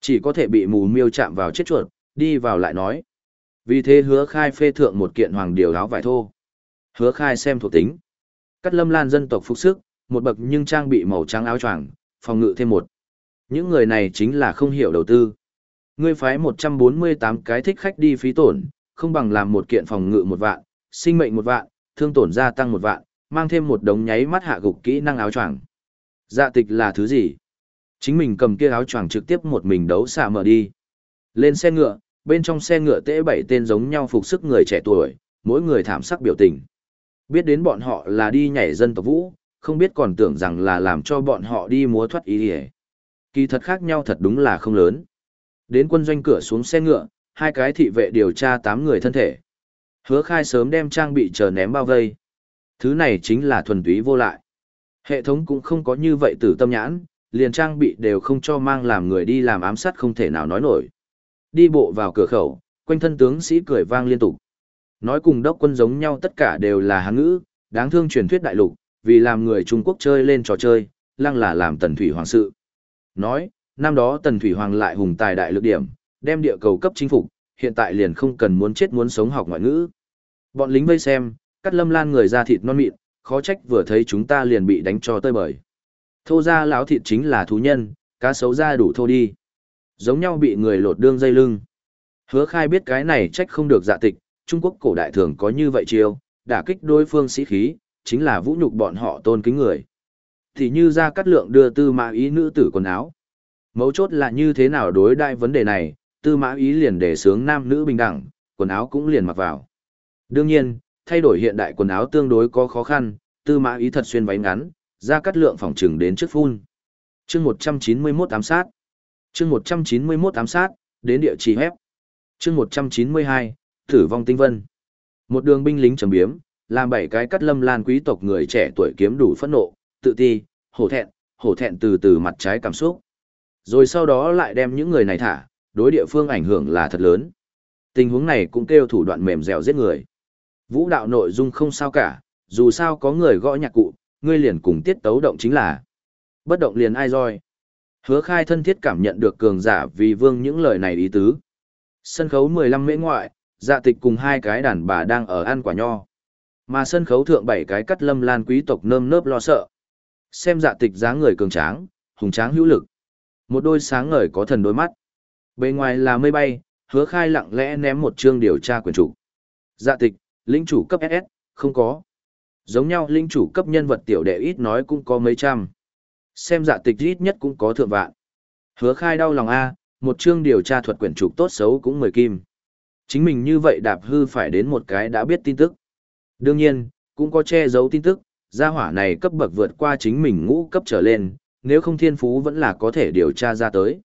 Chỉ có thể bị mù miêu chạm vào chết chuột, đi vào lại nói. Vì thế hứa khai phê thượng một kiện hoàng điều áo vải thô. Hứa khai xem thuộc tính. Cắt lâm lan dân tộc phục sức, một bậc nhưng trang bị màu trắng áo choàng phòng ngự thêm một. Những người này chính là không hiểu đầu tư. Ngươi phái 148 cái thích khách đi phí tổn, không bằng làm một kiện phòng ngự một vạn, sinh mệnh một vạn, thương tổn gia tăng một vạn, mang thêm một đống nháy mắt hạ gục kỹ năng áo choàng. Dạ tịch là thứ gì? Chính mình cầm kia áo choàng trực tiếp một mình đấu xạ mở đi. Lên xe ngựa, bên trong xe ngựa tễ bảy tên giống nhau phục sức người trẻ tuổi, mỗi người thảm sắc biểu tình. Biết đến bọn họ là đi nhảy dân tộc vũ, không biết còn tưởng rằng là làm cho bọn họ đi múa thoát ý đi Kỳ thật khác nhau thật đúng là không lớn. Đến quân doanh cửa xuống xe ngựa, hai cái thị vệ điều tra tám người thân thể. Hứa khai sớm đem trang bị chờ ném bao vây. Thứ này chính là thuần túy vô lại. Hệ thống cũng không có như vậy từ tâm nhãn, liền trang bị đều không cho mang làm người đi làm ám sát không thể nào nói nổi. Đi bộ vào cửa khẩu, quanh thân tướng sĩ cười vang liên tục. Nói cùng đốc quân giống nhau tất cả đều là hán ngữ, đáng thương truyền thuyết đại lục, vì làm người Trung Quốc chơi lên trò chơi, lăng là làm tần thủy hoàng sự. Nói, năm đó tần thủy hoàng lại hùng tài đại lực điểm, đem địa cầu cấp chính phục, hiện tại liền không cần muốn chết muốn sống học ngoại ngữ. Bọn lính vây xem, cắt lâm lan người ra thịt non mịn, khó trách vừa thấy chúng ta liền bị đánh cho tơi bời. Thô ra lão thịt chính là thú nhân, cá sấu ra đủ thô đi. Giống nhau bị người lột đương dây lưng. Hứa khai biết cái này trách không được dạ tịch, Trung Quốc cổ đại thường có như vậy chiêu, đả kích đối phương sĩ khí, chính là vũ nhục bọn họ tôn kính người. Thì như ra cắt lượng đưa tư mã ý nữ tử quần áo. Mấu chốt là như thế nào đối đại vấn đề này, tư mã ý liền để sướng nam nữ bình đẳng, quần áo cũng liền mặc vào. Đương nhiên, thay đổi hiện đại quần áo tương đối có khó khăn, tư mã ý thật xuyên váy ngắn, ra cắt lượng phòng trừng đến trước phun. chương 191 ám sát chương 191 ám sát, đến địa chỉ hép. chương 192, tử vong tinh vân. Một đường binh lính trầm biếm, làm bảy cái cắt lâm lan quý tộc người trẻ tuổi kiếm đủ phẫn nộ, tự ti, hổ thẹn, hổ thẹn từ từ mặt trái cảm xúc. Rồi sau đó lại đem những người này thả, đối địa phương ảnh hưởng là thật lớn. Tình huống này cũng kêu thủ đoạn mềm dẻo giết người. Vũ đạo nội dung không sao cả, dù sao có người gõ nhạc cụ, ngươi liền cùng tiết tấu động chính là. Bất động liền ai roi. Hứa khai thân thiết cảm nhận được cường giả vì vương những lời này ý tứ. Sân khấu 15 mễ ngoại, dạ tịch cùng hai cái đàn bà đang ở ăn quả nho. Mà sân khấu thượng bảy cái cắt lâm lan quý tộc nơm nớp lo sợ. Xem dạ tịch dáng người cường tráng, hùng tráng hữu lực. Một đôi sáng ngời có thần đôi mắt. Bên ngoài là mây bay, hứa khai lặng lẽ ném một chương điều tra quyền chủ. Dạ tịch, lĩnh chủ cấp SS, không có. Giống nhau linh chủ cấp nhân vật tiểu đệ ít nói cũng có mấy trăm. Xem dạ tịch ít nhất cũng có thượng vạn. Hứa khai đau lòng A, một chương điều tra thuật quyển trục tốt xấu cũng mười kim. Chính mình như vậy đạp hư phải đến một cái đã biết tin tức. Đương nhiên, cũng có che giấu tin tức, gia hỏa này cấp bậc vượt qua chính mình ngũ cấp trở lên, nếu không thiên phú vẫn là có thể điều tra ra tới.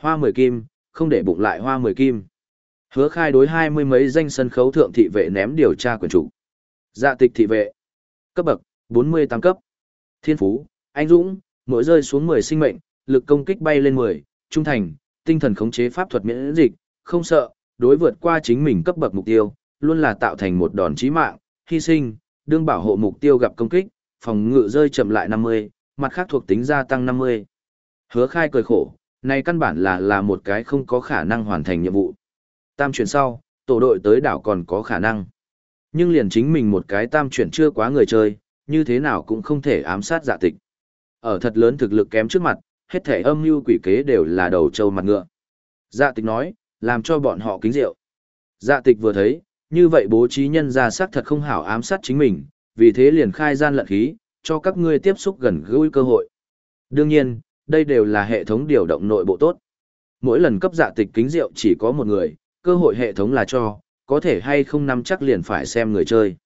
Hoa mười kim, không để bụng lại hoa mười kim. Hứa khai đối hai mươi mấy danh sân khấu thượng thị vệ ném điều tra quyền chủ. Dạ tịch thị vệ. Cấp bậc, 48 cấp. Thiên phú, anh dũng, mỗi rơi xuống 10 sinh mệnh, lực công kích bay lên 10, trung thành, tinh thần khống chế pháp thuật miễn dịch, không sợ, đối vượt qua chính mình cấp bậc mục tiêu, luôn là tạo thành một đòn chí mạng, hy sinh, đương bảo hộ mục tiêu gặp công kích, phòng ngự rơi chậm lại 50, mặt khác thuộc tính gia tăng 50. Hứa khai cười khổ, này căn bản là là một cái không có khả năng hoàn thành nhiệm vụ. Tam chuyển sau, tổ đội tới đảo còn có khả năng. Nhưng liền chính mình một cái tam chuyển chưa quá người chơi, như thế nào cũng không thể ám sát dạ tịch. Ở thật lớn thực lực kém trước mặt, hết thể âm mưu quỷ kế đều là đầu trâu mặt ngựa. Dạ tịch nói, làm cho bọn họ kính rượu. Dạ tịch vừa thấy, như vậy bố trí nhân ra xác thật không hảo ám sát chính mình, vì thế liền khai gian lận khí, cho các ngươi tiếp xúc gần gũi cơ hội. Đương nhiên, đây đều là hệ thống điều động nội bộ tốt. Mỗi lần cấp dạ tịch kính rượu chỉ có một người, cơ hội hệ thống là cho, có thể hay không nắm chắc liền phải xem người chơi.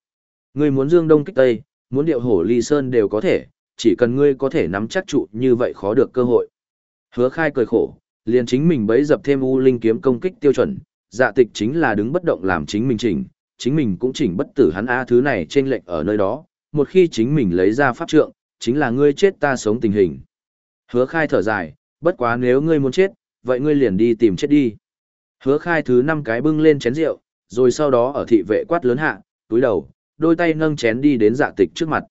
người muốn dương đông kích tây, muốn điệu hổ ly sơn đều có thể, chỉ cần ngươi có thể nắm chắc trụ như vậy khó được cơ hội. Hứa khai cười khổ, liền chính mình bấy dập thêm u linh kiếm công kích tiêu chuẩn, dạ tịch chính là đứng bất động làm chính mình chỉnh, chính mình cũng chỉnh bất tử hắn A thứ này trên lệnh ở nơi đó, một khi chính mình lấy ra pháp trượng, chính là ngươi chết ta sống tình hình. Hứa khai thở dài, bất quá nếu ngươi muốn chết, vậy ngươi liền đi tìm chết đi. Hứa khai thứ năm cái bưng lên chén rượu, rồi sau đó ở thị vệ quát lớn hạ, túi đầu, đôi tay nâng chén đi đến dạ tịch trước mặt.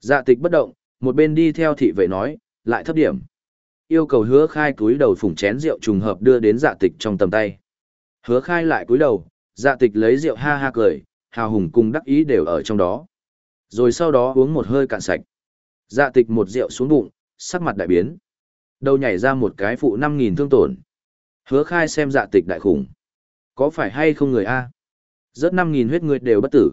Dạ tịch bất động, một bên đi theo thị vệ nói, lại thấp điểm. Yêu cầu hứa khai túi đầu phủng chén rượu trùng hợp đưa đến dạ tịch trong tầm tay. Hứa khai lại cúi đầu, dạ tịch lấy rượu ha ha cười, hào hùng cùng đắc ý đều ở trong đó. Rồi sau đó uống một hơi cạn sạch. Dạ tịch một rượu xuống bụng, sắc mặt đại biến. Đầu nhảy ra một cái phụ 5.000 thương tổn. Hứa khai xem dạ tịch đại khủng. Có phải hay không người A? Rớt 5.000 huyết người đều bất tử.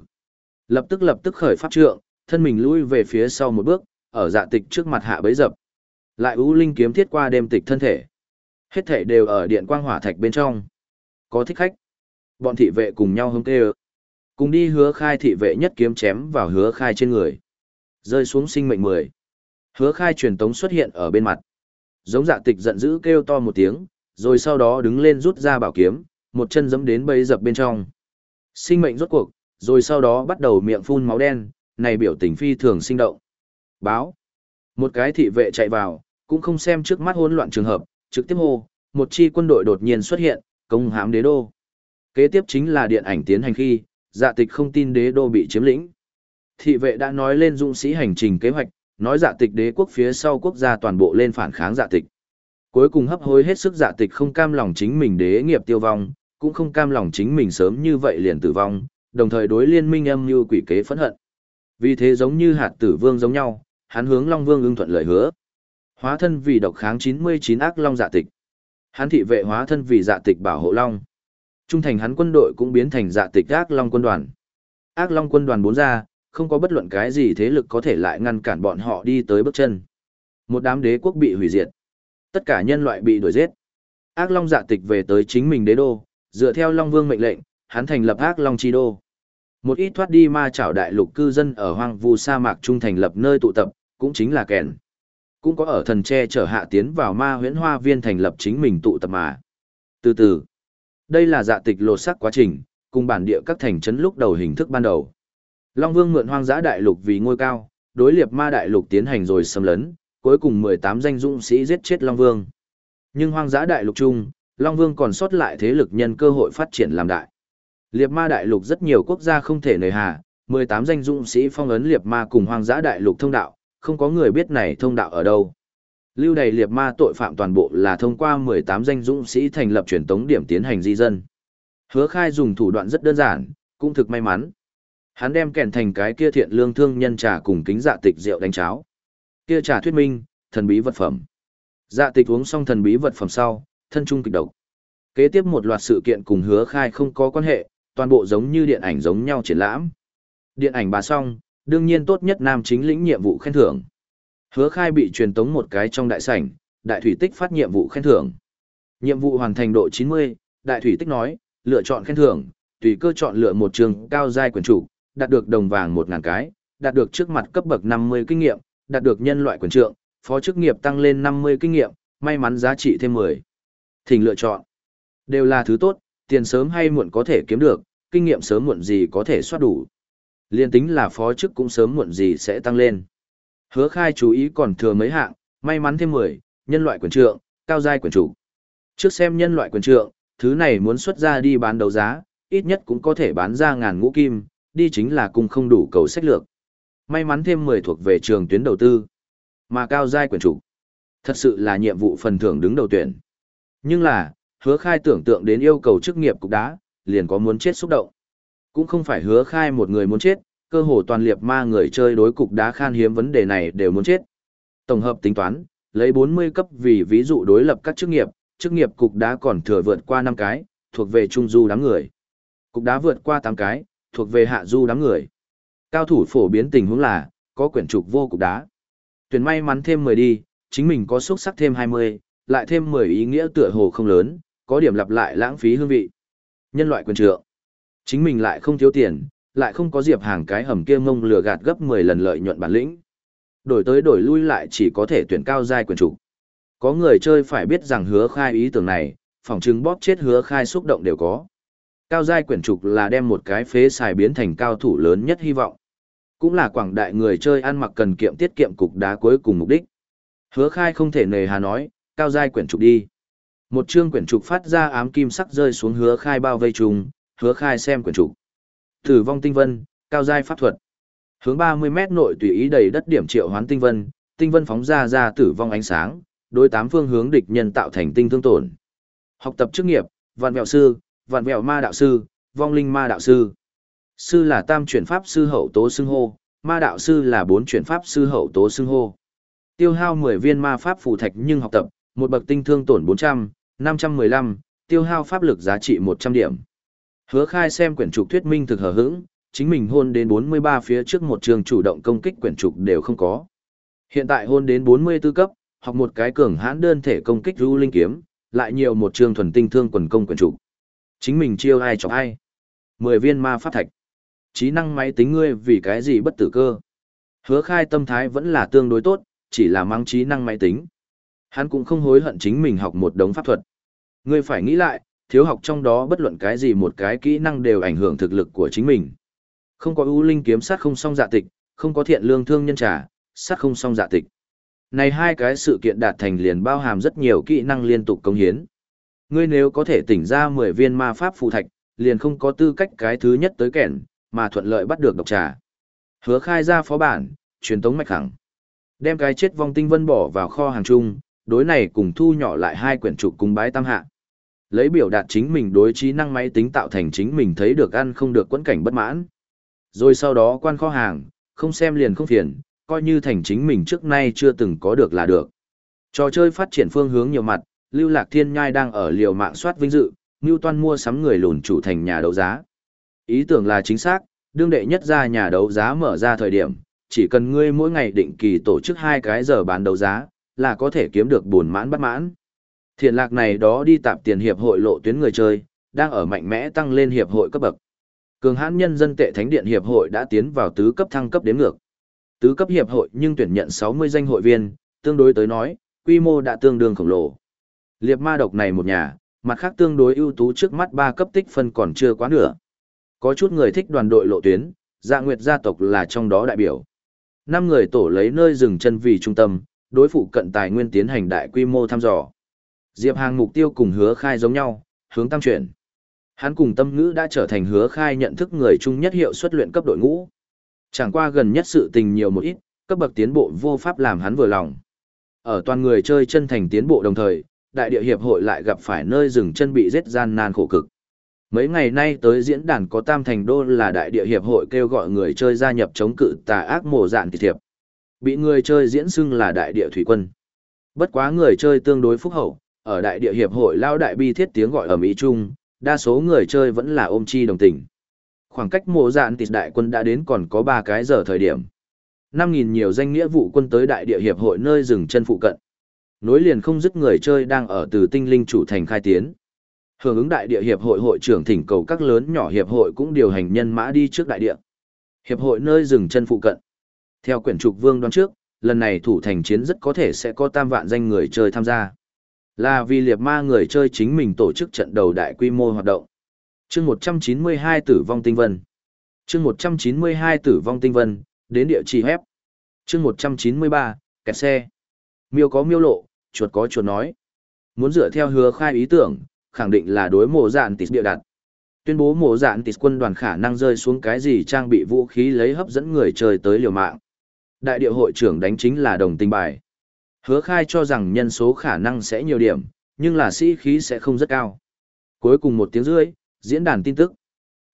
Lập tức lập tức khởi pháp trượng, thân mình lui về phía sau một bước, ở dạ tịch trước mặt hạ bấy dập. Lại ưu linh kiếm thiết qua đêm tịch thân thể. Hết thể đều ở điện quang hỏa thạch bên trong. Có thích khách. Bọn thị vệ cùng nhau hông tê Cùng đi hứa khai thị vệ nhất kiếm chém vào hứa khai trên người. Rơi xuống sinh mệnh 10. Hứa khai truyền tống xuất hiện ở bên mặt. Giống dạ tịch giận dữ kêu to một tiếng, rồi sau đó đứng lên rút ra bảo kiếm, một chân dẫm đến bấy dập bên trong. Sinh mệnh rốt cuộc, rồi sau đó bắt đầu miệng phun máu đen, này biểu tình phi thường sinh động. Báo. Một cái thị vệ chạy vào, cũng không xem trước mắt hỗn loạn trường hợp, trực tiếp hô, một chi quân đội đột nhiên xuất hiện, công hãm đế đô. Kế tiếp chính là điện ảnh tiến hành khi, dạ tịch không tin đế đô bị chiếm lĩnh. Thị vệ đã nói lên dũng sĩ hành trình kế hoạch, nói dạ tịch đế quốc phía sau quốc gia toàn bộ lên phản kháng dạ tịch. Cuối cùng hấp hối hết sức dạ tịch không cam lòng chính mình đế nghiệp tiêu vong, cũng không cam lòng chính mình sớm như vậy liền tử vong, đồng thời đối liên minh âm như quỷ kế phẫn hận. Vì thế giống như hạt tử vương giống nhau, hắn hướng Long Vương ưng thuận lời hứa. Hóa thân vì độc kháng 99 ác long dạ tịch. Hắn thị vệ hóa thân vì dạ tịch bảo hộ long. Trung thành hắn quân đội cũng biến thành dạ tịch ác long quân đoàn. Ác long quân đoàn bốn ra, không có bất luận cái gì thế lực có thể lại ngăn cản bọn họ đi tới bước chân. Một đám đế quốc bị hủy diệt. Tất cả nhân loại bị đuổi giết. Ác long dạ tịch về tới chính mình đế đô, dựa theo Long Vương mệnh lệnh, hắn thành lập ác Long Chi Đô. Một ít thoát đi ma chảo đại lục cư dân ở hoang vu sa mạc trung thành lập nơi tụ tập, cũng chính là kèn. Cũng có ở thần tre trở hạ tiến vào ma huyễn hoa viên thành lập chính mình tụ tập mà. Từ từ, đây là dạ tịch lột sắc quá trình, cùng bản địa các thành trấn lúc đầu hình thức ban đầu. Long Vương mượn hoang dã đại lục vì ngôi cao, đối liệp ma đại lục tiến hành rồi xâm lấn, cuối cùng 18 danh dũng sĩ giết chết Long Vương. Nhưng hoang dã đại lục chung, Long Vương còn sót lại thế lực nhân cơ hội phát triển làm đại. Liệp ma đại lục rất nhiều quốc gia không thể nề hà, 18 danh dũng sĩ phong ấn liệp ma cùng hoang dã đại lục thông đạo, không có người biết này thông đạo ở đâu. Lưu đầy liệt ma tội phạm toàn bộ là thông qua 18 danh dũng sĩ thành lập truyền tống điểm tiến hành di dân. Hứa khai dùng thủ đoạn rất đơn giản, cũng thực may mắn. Hắn đem kèn thành cái kia thiện lương thương nhân trà cùng kính dạ tịch rượu đánh cháo. Kia trà thuyết minh, thần bí vật phẩm. Dạ tịch uống xong thần bí vật phẩm sau, thân trung kịch độc. Kế tiếp một loạt sự kiện cùng hứa khai không có quan hệ, toàn bộ giống như điện ảnh giống nhau triển lãm. Điện ảnh bà xong, đương nhiên tốt nhất nam chính lĩnh nhiệm vụ khen thưởng. Hứa khai bị truyền tống một cái trong đại sảnh, đại thủy tích phát nhiệm vụ khen thưởng. Nhiệm vụ hoàn thành độ 90, đại thủy tích nói, lựa chọn khen thưởng, tùy cơ chọn lựa một trường cao giai quyền chủ, đạt được đồng vàng 1000 cái, đạt được trước mặt cấp bậc 50 kinh nghiệm, đạt được nhân loại quyền trượng, phó chức nghiệp tăng lên 50 kinh nghiệm, may mắn giá trị thêm 10. Thỉnh lựa chọn. Đều là thứ tốt, tiền sớm hay muộn có thể kiếm được, kinh nghiệm sớm muộn gì có thể soát đủ. Liên tính là phó chức cũng sớm muộn gì sẽ tăng lên. Hứa khai chú ý còn thừa mấy hạng, may mắn thêm 10, nhân loại quyền trượng, cao giai quyền chủ. Trước xem nhân loại quyền trượng, thứ này muốn xuất ra đi bán đấu giá, ít nhất cũng có thể bán ra ngàn ngũ kim, đi chính là cùng không đủ cầu sách lược. May mắn thêm 10 thuộc về trường tuyến đầu tư. Mà cao giai quyền chủ. Thật sự là nhiệm vụ phần thưởng đứng đầu tuyển. Nhưng là, hứa khai tưởng tượng đến yêu cầu chức nghiệp cục đá, liền có muốn chết xúc động. Cũng không phải hứa khai một người muốn chết, cơ hồ toàn liệt ma người chơi đối cục đá khan hiếm vấn đề này đều muốn chết. Tổng hợp tính toán, lấy 40 cấp vì ví dụ đối lập các chức nghiệp, chức nghiệp cục đá còn thừa vượt qua 5 cái, thuộc về trung du đám người. Cục đá vượt qua 8 cái, thuộc về hạ du đám người. Cao thủ phổ biến tình huống là, có quyển trục vô cục đá. Tuyển may mắn thêm 10 đi, chính mình có xúc sắc thêm 20, lại thêm 10 ý nghĩa tựa hồ không lớn, có điểm lặp lại lãng phí hương vị. Nhân loại quyền trượng. Chính mình lại không thiếu tiền, lại không có diệp hàng cái hầm kia ngông lừa gạt gấp 10 lần lợi nhuận bản lĩnh. Đổi tới đổi lui lại chỉ có thể tuyển cao giai quyền chủ. Có người chơi phải biết rằng hứa khai ý tưởng này, phòng chứng bóp chết hứa khai xúc động đều có. Cao giai quyển trục là đem một cái phế xài biến thành cao thủ lớn nhất hy vọng. Cũng là quảng đại người chơi ăn mặc cần kiệm tiết kiệm cục đá cuối cùng mục đích. Hứa khai không thể nề hà nói, cao giai quyển trục đi. Một chương quyển trục phát ra ám kim sắc rơi xuống hứa khai bao vây trùng, hứa khai xem quyển trục. Tử vong tinh vân, cao giai pháp thuật. Hướng 30 mét nội tùy ý đầy đất điểm triệu hoán tinh vân, tinh vân phóng ra ra tử vong ánh sáng, đối tám phương hướng địch nhân tạo thành tinh thương tổn. Học tập chức nghiệp, vạn vẹo sư, vạn vẹo ma đạo sư, vong linh ma đạo sư. Sư là tam chuyển pháp sư hậu tố xưng hô, ma đạo sư là bốn chuyển pháp sư hậu tố xưng hô. Tiêu hao 10 viên ma pháp phù thạch nhưng học tập, một bậc tinh thương tổn 400, 515, tiêu hao pháp lực giá trị 100 điểm. Hứa khai xem quyển trục thuyết minh thực hờ hững, chính mình hôn đến 43 phía trước một trường chủ động công kích quyển trục đều không có. Hiện tại hôn đến 44 cấp, học một cái cường hãn đơn thể công kích ru linh kiếm, lại nhiều một trường thuần tinh thương quần công quyển trục. Chính mình chiêu ai chọc ai. 10 viên ma pháp thạch. Trí năng máy tính ngươi vì cái gì bất tử cơ. Hứa khai tâm thái vẫn là tương đối tốt, chỉ là mang trí năng máy tính. Hắn cũng không hối hận chính mình học một đống pháp thuật. Ngươi phải nghĩ lại, thiếu học trong đó bất luận cái gì một cái kỹ năng đều ảnh hưởng thực lực của chính mình. Không có ưu linh kiếm sát không song dạ tịch, không có thiện lương thương nhân trả, sát không song dạ tịch. Này hai cái sự kiện đạt thành liền bao hàm rất nhiều kỹ năng liên tục công hiến. Ngươi nếu có thể tỉnh ra 10 viên ma pháp phù thạch, liền không có tư cách cái thứ nhất tới kẻn, mà thuận lợi bắt được độc trà. Hứa khai ra phó bản, truyền tống mạch khẳng. Đem cái chết vong tinh vân bỏ vào kho hàng chung, đối này cùng thu nhỏ lại hai quyển trục cùng bái tam hạ. Lấy biểu đạt chính mình đối trí năng máy tính tạo thành chính mình thấy được ăn không được quẫn cảnh bất mãn. Rồi sau đó quan kho hàng, không xem liền không phiền, coi như thành chính mình trước nay chưa từng có được là được. Trò chơi phát triển phương hướng nhiều mặt, Lưu Lạc Thiên Nhai đang ở liều mạng soát vinh dự, Ngưu Toan mua sắm người lùn chủ thành nhà đấu giá. Ý tưởng là chính xác, đương đệ nhất ra nhà đấu giá mở ra thời điểm, chỉ cần ngươi mỗi ngày định kỳ tổ chức hai cái giờ bán đấu giá, là có thể kiếm được buồn mãn bất mãn. Thiện lạc này đó đi tạp tiền hiệp hội lộ tuyến người chơi, đang ở mạnh mẽ tăng lên hiệp hội cấp bậc. Cường hãn nhân dân tệ thánh điện hiệp hội đã tiến vào tứ cấp thăng cấp đến ngược. Tứ cấp hiệp hội nhưng tuyển nhận 60 danh hội viên, tương đối tới nói, quy mô đã tương đương khổng lồ. Liệp ma độc này một nhà, mặt khác tương đối ưu tú trước mắt ba cấp tích phân còn chưa quá nửa. Có chút người thích đoàn đội lộ tuyến, dạ nguyệt gia tộc là trong đó đại biểu. Năm người tổ lấy nơi dừng chân vì trung tâm, đối phụ cận tài nguyên tiến hành đại quy mô thăm dò. Diệp Hàng mục tiêu cùng hứa khai giống nhau, hướng tăng chuyển. Hắn cùng tâm ngữ đã trở thành hứa khai nhận thức người chung nhất hiệu suất luyện cấp đội ngũ. Chẳng qua gần nhất sự tình nhiều một ít, cấp bậc tiến bộ vô pháp làm hắn vừa lòng. Ở toàn người chơi chân thành tiến bộ đồng thời, đại địa hiệp hội lại gặp phải nơi dừng chân bị giết gian nan khổ cực. Mấy ngày nay tới diễn đàn có tam thành đô là đại địa hiệp hội kêu gọi người chơi gia nhập chống cự tà ác mồ dạn thị thiệp. Bị người chơi diễn xưng là đại địa thủy quân. Bất quá người chơi tương đối phúc hậu, ở đại địa hiệp hội lao đại bi thiết tiếng gọi ở Mỹ Trung, đa số người chơi vẫn là ôm chi đồng tình. Khoảng cách mộ dạn tịt đại quân đã đến còn có ba cái giờ thời điểm. 5.000 nhiều danh nghĩa vụ quân tới đại địa hiệp hội nơi dừng chân phụ cận. Nối liền không dứt người chơi đang ở từ tinh linh chủ thành khai tiến. Hưởng ứng đại địa hiệp hội hội trưởng thỉnh cầu các lớn nhỏ hiệp hội cũng điều hành nhân mã đi trước đại địa. Hiệp hội nơi dừng chân phụ cận. Theo quyển trục vương đoán trước, lần này thủ thành chiến rất có thể sẽ có tam vạn danh người chơi tham gia. Là vì liệt ma người chơi chính mình tổ chức trận đầu đại quy mô hoạt động. chương 192 tử vong tinh vân. chương 192 tử vong tinh vân, đến địa chỉ hép. chương 193, kẹt xe. Miêu có miêu lộ, chuột có chuột nói. Muốn dựa theo hứa khai ý tưởng, khẳng định là đối mộ dạn tịt địa đặt. Tuyên bố mộ dạn tịt quân đoàn khả năng rơi xuống cái gì trang bị vũ khí lấy hấp dẫn người chơi tới liều mạng. Đại địa hội trưởng đánh chính là đồng tình bài. Hứa khai cho rằng nhân số khả năng sẽ nhiều điểm, nhưng là sĩ khí sẽ không rất cao. Cuối cùng một tiếng rưỡi, diễn đàn tin tức.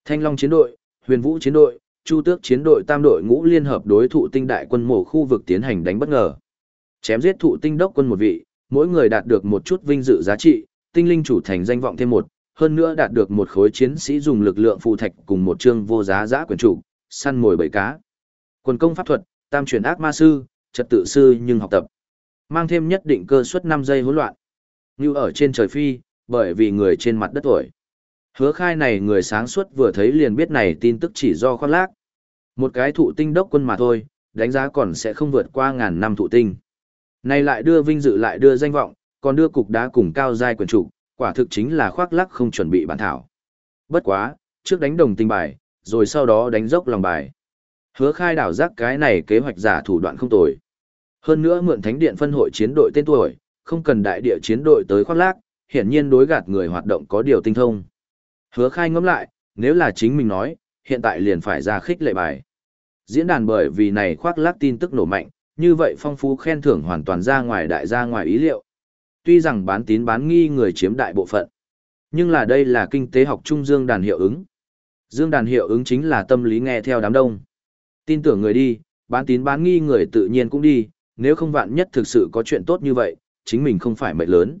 Thanh Long chiến đội, Huyền Vũ chiến đội, Chu Tước chiến đội tam đội ngũ liên hợp đối thủ tinh đại quân mổ khu vực tiến hành đánh bất ngờ. Chém giết thụ tinh đốc quân một vị, mỗi người đạt được một chút vinh dự giá trị, tinh linh chủ thành danh vọng thêm một, hơn nữa đạt được một khối chiến sĩ dùng lực lượng phụ thạch cùng một chương vô giá giá quyền chủ, săn mồi bầy cá. Quần công pháp thuật, tam chuyển ác ma sư, trật tự sư nhưng học tập. Mang thêm nhất định cơ suất 5 giây hỗn loạn. Như ở trên trời phi, bởi vì người trên mặt đất tuổi. Hứa khai này người sáng suốt vừa thấy liền biết này tin tức chỉ do khoác lác. Một cái thụ tinh đốc quân mà thôi, đánh giá còn sẽ không vượt qua ngàn năm thụ tinh. Này lại đưa vinh dự lại đưa danh vọng, còn đưa cục đá cùng cao giai quyền trụ, quả thực chính là khoác lắc không chuẩn bị bản thảo. Bất quá, trước đánh đồng tinh bài, rồi sau đó đánh dốc lòng bài. Hứa khai đảo giác cái này kế hoạch giả thủ đoạn không tồi. Hơn nữa mượn thánh điện phân hội chiến đội tên tuổi, không cần đại địa chiến đội tới khoác lác, hiển nhiên đối gạt người hoạt động có điều tinh thông. Hứa khai ngẫm lại, nếu là chính mình nói, hiện tại liền phải ra khích lệ bài. Diễn đàn bởi vì này khoác lác tin tức nổ mạnh, như vậy phong phú khen thưởng hoàn toàn ra ngoài đại ra ngoài ý liệu. Tuy rằng bán tín bán nghi người chiếm đại bộ phận, nhưng là đây là kinh tế học trung dương đàn hiệu ứng. Dương đàn hiệu ứng chính là tâm lý nghe theo đám đông. Tin tưởng người đi, bán tín bán nghi người tự nhiên cũng đi, nếu không vạn nhất thực sự có chuyện tốt như vậy, chính mình không phải mệnh lớn.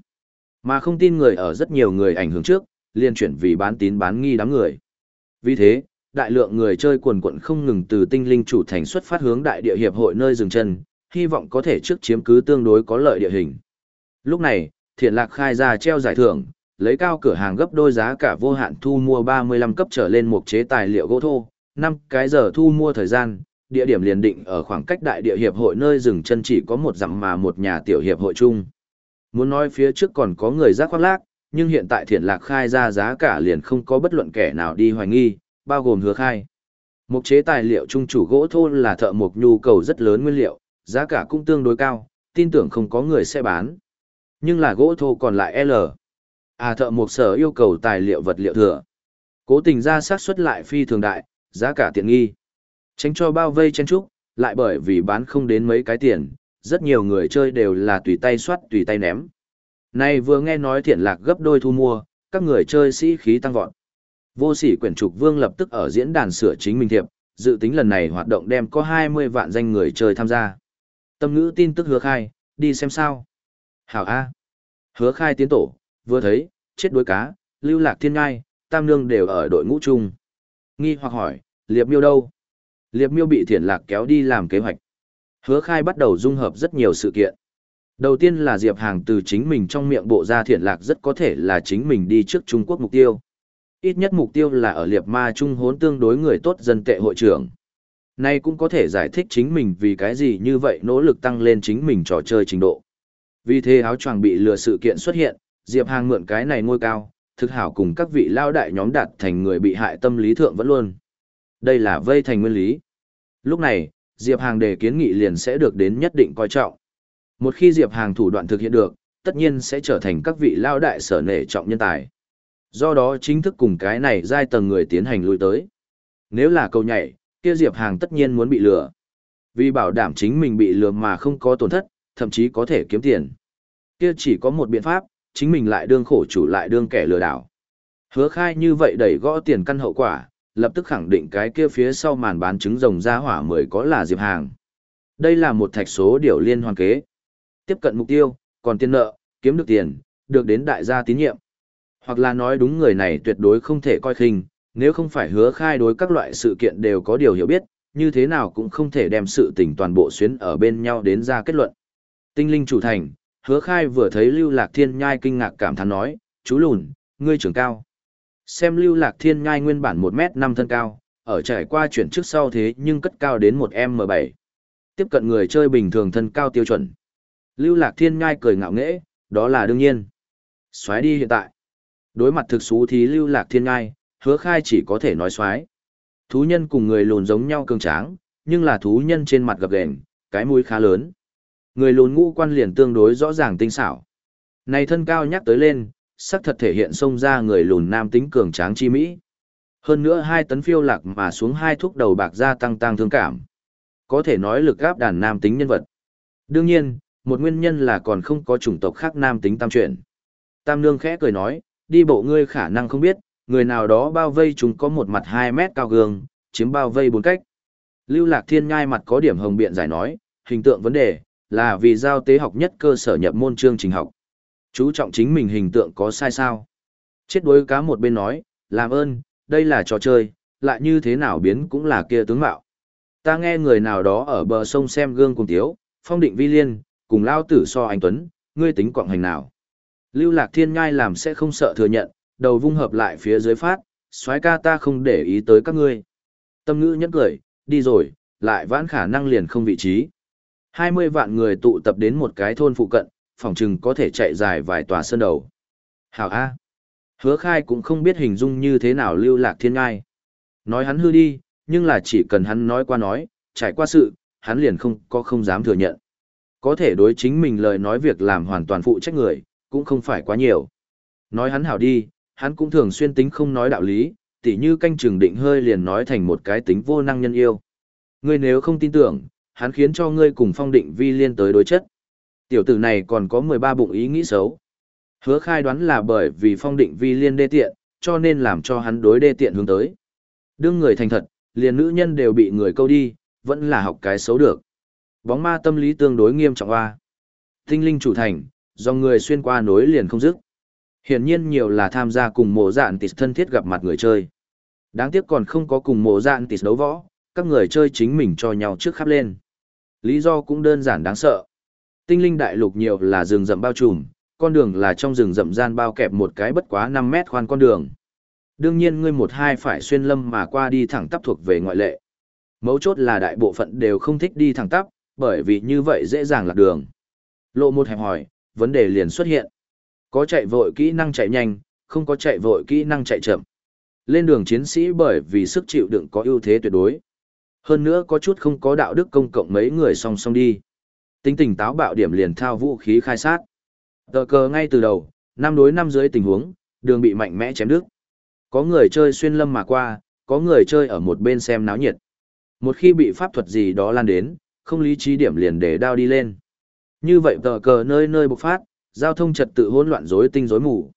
Mà không tin người ở rất nhiều người ảnh hưởng trước, liên chuyển vì bán tín bán nghi đám người. Vì thế, đại lượng người chơi quần quận không ngừng từ tinh linh chủ thành xuất phát hướng đại địa hiệp hội nơi dừng chân, hy vọng có thể trước chiếm cứ tương đối có lợi địa hình. Lúc này, thiện lạc khai ra treo giải thưởng, lấy cao cửa hàng gấp đôi giá cả vô hạn thu mua 35 cấp trở lên một chế tài liệu gỗ thô, 5 cái giờ thu mua thời gian, địa điểm liền định ở khoảng cách đại địa hiệp hội nơi dừng chân chỉ có một dặm mà một nhà tiểu hiệp hội chung. Muốn nói phía trước còn có người giác khoác lác, nhưng hiện tại thiện lạc khai ra giá cả liền không có bất luận kẻ nào đi hoài nghi, bao gồm hứa khai. Mục chế tài liệu trung chủ gỗ thô là thợ mộc nhu cầu rất lớn nguyên liệu, giá cả cũng tương đối cao, tin tưởng không có người sẽ bán. Nhưng là gỗ thô còn lại L. À thợ mộc sở yêu cầu tài liệu vật liệu thừa. Cố tình ra xác suất lại phi thường đại, giá cả tiện nghi. Tránh cho bao vây chen trúc, lại bởi vì bán không đến mấy cái tiền, rất nhiều người chơi đều là tùy tay soát tùy tay ném. nay vừa nghe nói thiện lạc gấp đôi thu mua, các người chơi sĩ khí tăng vọt. Vô sỉ quyển trục vương lập tức ở diễn đàn sửa chính mình thiệp, dự tính lần này hoạt động đem có 20 vạn danh người chơi tham gia. Tâm ngữ tin tức hứa khai, đi xem sao. Hảo A. Hứa khai tiến tổ, vừa thấy, chết đuối cá, lưu lạc thiên ngai, tam nương đều ở đội ngũ chung. Nghi hoặc hỏi, liệp miêu đâu? Liệp miêu bị Thiển lạc kéo đi làm kế hoạch. Hứa khai bắt đầu dung hợp rất nhiều sự kiện. Đầu tiên là Diệp Hàng từ chính mình trong miệng bộ ra Thiển lạc rất có thể là chính mình đi trước Trung Quốc mục tiêu. Ít nhất mục tiêu là ở liệp ma trung hốn tương đối người tốt dân tệ hội trưởng. Nay cũng có thể giải thích chính mình vì cái gì như vậy nỗ lực tăng lên chính mình trò chơi trình độ. Vì thế áo choàng bị lừa sự kiện xuất hiện, Diệp Hàng mượn cái này ngôi cao, thực hảo cùng các vị lao đại nhóm đạt thành người bị hại tâm lý thượng vẫn luôn. Đây là vây thành nguyên lý. Lúc này, Diệp Hàng đề kiến nghị liền sẽ được đến nhất định coi trọng. Một khi Diệp Hàng thủ đoạn thực hiện được, tất nhiên sẽ trở thành các vị lao đại sở nể trọng nhân tài. Do đó chính thức cùng cái này giai tầng người tiến hành lui tới. Nếu là câu nhảy, kia Diệp Hàng tất nhiên muốn bị lừa. Vì bảo đảm chính mình bị lừa mà không có tổn thất, thậm chí có thể kiếm tiền. Kia chỉ có một biện pháp, chính mình lại đương khổ chủ lại đương kẻ lừa đảo. Hứa khai như vậy đẩy gõ tiền căn hậu quả, lập tức khẳng định cái kia phía sau màn bán trứng rồng ra hỏa mới có là Diệp Hàng. Đây là một thạch số điều liên hoàn kế. Tiếp cận mục tiêu, còn tiền nợ, kiếm được tiền, được đến đại gia tín nhiệm. Hoặc là nói đúng người này tuyệt đối không thể coi khinh, nếu không phải hứa khai đối các loại sự kiện đều có điều hiểu biết, như thế nào cũng không thể đem sự tình toàn bộ xuyến ở bên nhau đến ra kết luận. Tinh linh chủ thành, hứa khai vừa thấy lưu lạc thiên nhai kinh ngạc cảm thán nói, chú lùn, ngươi trưởng cao. Xem lưu lạc thiên nhai nguyên bản 1m5 thân cao, ở trải qua chuyển trước sau thế nhưng cất cao đến 1m7. Tiếp cận người chơi bình thường thân cao tiêu chuẩn. Lưu lạc thiên nhai cười ngạo nghễ, đó là đương nhiên. Xoáy đi hiện tại. Đối mặt thực xú thì lưu lạc thiên nhai, hứa khai chỉ có thể nói xoáy. Thú nhân cùng người lùn giống nhau cường tráng, nhưng là thú nhân trên mặt gập ghềnh, cái mũi khá lớn. Người lùn ngũ quan liền tương đối rõ ràng tinh xảo. Này thân cao nhắc tới lên, sắc thật thể hiện xông ra người lùn nam tính cường tráng chi mỹ. Hơn nữa hai tấn phiêu lạc mà xuống hai thuốc đầu bạc gia tăng tăng thương cảm. Có thể nói lực gáp đàn nam tính nhân vật. Đương nhiên, một nguyên nhân là còn không có chủng tộc khác nam tính tam chuyển. Tam nương khẽ cười nói, đi bộ ngươi khả năng không biết, người nào đó bao vây chúng có một mặt 2 mét cao gương, chiếm bao vây bốn cách. Lưu Lạc Thiên nhai mặt có điểm hồng biện giải nói, hình tượng vấn đề, là vì giao tế học nhất cơ sở nhập môn chương trình học. Chú trọng chính mình hình tượng có sai sao? Chết đuối cá một bên nói, làm ơn, đây là trò chơi, lại như thế nào biến cũng là kia tướng mạo. Ta nghe người nào đó ở bờ sông xem gương cùng tiếu, phong định vi liên, cùng lao tử so anh Tuấn, ngươi tính quạng hành nào. Lưu Lạc Thiên nhai làm sẽ không sợ thừa nhận, đầu vung hợp lại phía dưới phát, soái ca ta không để ý tới các ngươi. Tâm ngữ nhẫn cười, đi rồi, lại vãn khả năng liền không vị trí. 20 vạn người tụ tập đến một cái thôn phụ cận, phòng chừng có thể chạy dài vài tòa sơn đầu. Hảo A. Hứa khai cũng không biết hình dung như thế nào lưu lạc thiên ngai. Nói hắn hư đi, nhưng là chỉ cần hắn nói qua nói, trải qua sự, hắn liền không có không dám thừa nhận. Có thể đối chính mình lời nói việc làm hoàn toàn phụ trách người, cũng không phải quá nhiều. Nói hắn hảo đi, hắn cũng thường xuyên tính không nói đạo lý, tỉ như canh trường định hơi liền nói thành một cái tính vô năng nhân yêu. Ngươi nếu không tin tưởng, hắn khiến cho ngươi cùng phong định vi liên tới đối chất. Tiểu tử này còn có 13 bụng ý nghĩ xấu. Hứa khai đoán là bởi vì phong định vi liên đê tiện, cho nên làm cho hắn đối đê tiện hướng tới. Đương người thành thật, liền nữ nhân đều bị người câu đi, vẫn là học cái xấu được. Bóng ma tâm lý tương đối nghiêm trọng hoa. Tinh linh chủ thành, do người xuyên qua nối liền không dứt. Hiển nhiên nhiều là tham gia cùng mộ dạn tịt thân thiết gặp mặt người chơi. Đáng tiếc còn không có cùng mộ dạn tịt đấu võ, các người chơi chính mình cho nhau trước khắp lên. Lý do cũng đơn giản đáng sợ. Tinh linh đại lục nhiều là rừng rậm bao trùm, con đường là trong rừng rậm gian bao kẹp một cái bất quá 5 mét khoan con đường. Đương nhiên ngươi một hai phải xuyên lâm mà qua đi thẳng tắp thuộc về ngoại lệ. Mấu chốt là đại bộ phận đều không thích đi thẳng tắp, bởi vì như vậy dễ dàng lạc đường. Lộ một hẹp hỏi, vấn đề liền xuất hiện. Có chạy vội kỹ năng chạy nhanh, không có chạy vội kỹ năng chạy chậm. Lên đường chiến sĩ bởi vì sức chịu đựng có ưu thế tuyệt đối. Hơn nữa có chút không có đạo đức công cộng mấy người song song đi. Tính tình táo bạo điểm liền thao vũ khí khai sát. Tờ cờ ngay từ đầu, năm đối năm dưới tình huống, đường bị mạnh mẽ chém đứt. Có người chơi xuyên lâm mà qua, có người chơi ở một bên xem náo nhiệt. Một khi bị pháp thuật gì đó lan đến, không lý trí điểm liền để đao đi lên. Như vậy tờ cờ nơi nơi bộc phát, giao thông trật tự hỗn loạn rối tinh rối mù.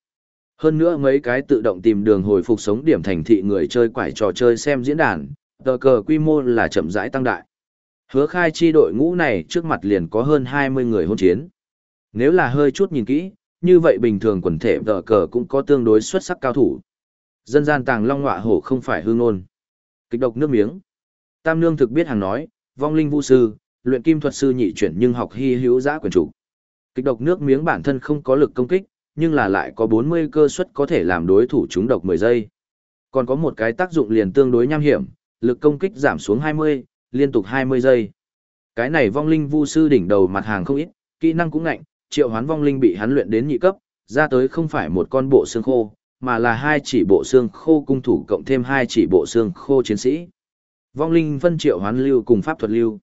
Hơn nữa mấy cái tự động tìm đường hồi phục sống điểm thành thị người chơi quải trò chơi xem diễn đàn, tờ cờ quy mô là chậm rãi tăng đại. Hứa khai chi đội ngũ này trước mặt liền có hơn 20 người hôn chiến. Nếu là hơi chút nhìn kỹ, như vậy bình thường quần thể vợ cờ cũng có tương đối xuất sắc cao thủ. Dân gian tàng long ngọa hổ không phải hương ngôn. Kịch độc nước miếng. Tam nương thực biết hàng nói, vong linh vũ sư, luyện kim thuật sư nhị chuyển nhưng học hy hữu giã quyền chủ. Kịch độc nước miếng bản thân không có lực công kích, nhưng là lại có 40 cơ suất có thể làm đối thủ chúng độc 10 giây. Còn có một cái tác dụng liền tương đối nham hiểm, lực công kích giảm xuống 20, liên tục 20 giây. Cái này vong linh vu sư đỉnh đầu mặt hàng không ít, kỹ năng cũng ngạnh, triệu hoán vong linh bị hắn luyện đến nhị cấp, ra tới không phải một con bộ xương khô, mà là hai chỉ bộ xương khô cung thủ cộng thêm hai chỉ bộ xương khô chiến sĩ. Vong linh phân triệu hoán lưu cùng pháp thuật lưu.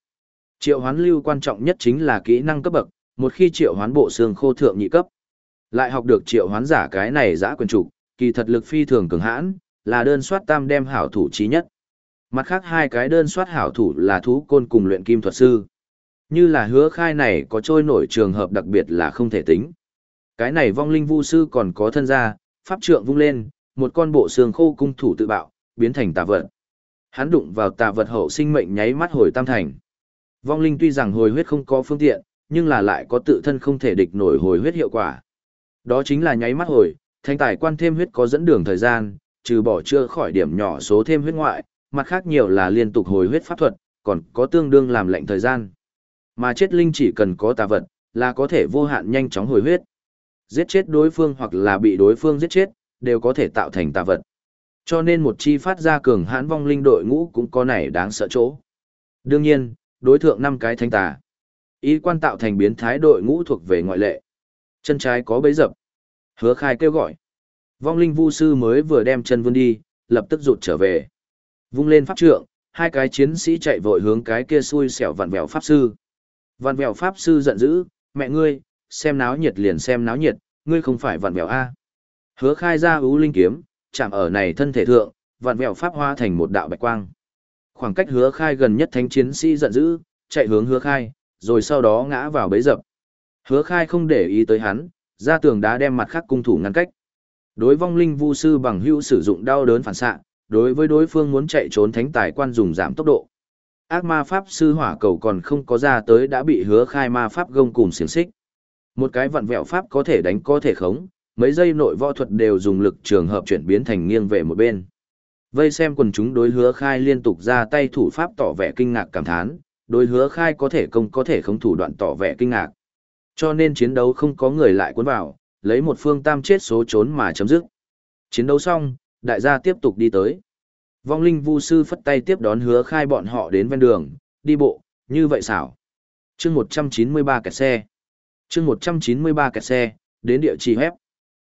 Triệu hoán lưu quan trọng nhất chính là kỹ năng cấp bậc, một khi triệu hoán bộ xương khô thượng nhị cấp, lại học được triệu hoán giả cái này giã quyền trục, kỳ thật lực phi thường cường hãn, là đơn soát tam đem hảo thủ trí nhất. Mặt khác hai cái đơn soát hảo thủ là thú côn cùng luyện kim thuật sư. Như là hứa khai này có trôi nổi trường hợp đặc biệt là không thể tính. Cái này vong linh vu sư còn có thân gia, pháp trượng vung lên, một con bộ xương khô cung thủ tự bạo, biến thành tà vật. Hắn đụng vào tà vật hậu sinh mệnh nháy mắt hồi tam thành. Vong linh tuy rằng hồi huyết không có phương tiện, nhưng là lại có tự thân không thể địch nổi hồi huyết hiệu quả. Đó chính là nháy mắt hồi, thanh tài quan thêm huyết có dẫn đường thời gian, trừ bỏ chưa khỏi điểm nhỏ số thêm huyết ngoại, mặt khác nhiều là liên tục hồi huyết pháp thuật, còn có tương đương làm lệnh thời gian. Mà chết linh chỉ cần có tà vật, là có thể vô hạn nhanh chóng hồi huyết. Giết chết đối phương hoặc là bị đối phương giết chết, đều có thể tạo thành tà vật. Cho nên một chi phát ra cường hãn vong linh đội ngũ cũng có này đáng sợ chỗ. Đương nhiên, đối thượng năm cái thanh tà. Ý quan tạo thành biến thái đội ngũ thuộc về ngoại lệ. Chân trái có bấy dập. Hứa khai kêu gọi. Vong linh vu sư mới vừa đem chân vươn đi, lập tức rụt trở về. Vung lên pháp trượng, hai cái chiến sĩ chạy vội hướng cái kia xui xẻo vặn vẹo pháp sư. Vặn vẹo pháp sư giận dữ, mẹ ngươi, xem náo nhiệt liền xem náo nhiệt, ngươi không phải vặn vẹo A. Hứa khai ra ưu linh kiếm, chạm ở này thân thể thượng, vặn vẹo pháp hoa thành một đạo bạch quang. Khoảng cách hứa khai gần nhất thánh chiến sĩ giận dữ, chạy hướng hứa khai, rồi sau đó ngã vào bấy dập. Hứa khai không để ý tới hắn, ra tường đá đem mặt khác cung thủ ngăn cách. Đối vong linh vu sư bằng hữu sử dụng đau đớn phản xạ, đối với đối phương muốn chạy trốn thánh tài quan dùng giảm tốc độ. Ác ma pháp sư hỏa cầu còn không có ra tới đã bị hứa khai ma pháp gông cùng xiềng xích. Một cái vặn vẹo pháp có thể đánh có thể khống, mấy giây nội võ thuật đều dùng lực trường hợp chuyển biến thành nghiêng về một bên. Vây xem quần chúng đối hứa khai liên tục ra tay thủ pháp tỏ vẻ kinh ngạc cảm thán, đối hứa khai có thể công có thể không thủ đoạn tỏ vẻ kinh ngạc. Cho nên chiến đấu không có người lại cuốn vào, lấy một phương tam chết số trốn mà chấm dứt. Chiến đấu xong, đại gia tiếp tục đi tới. Vong linh vu sư phất tay tiếp đón hứa khai bọn họ đến ven đường, đi bộ, như vậy xảo. chương 193 kẹt xe. chương 193 kẹt xe, đến địa chỉ hép.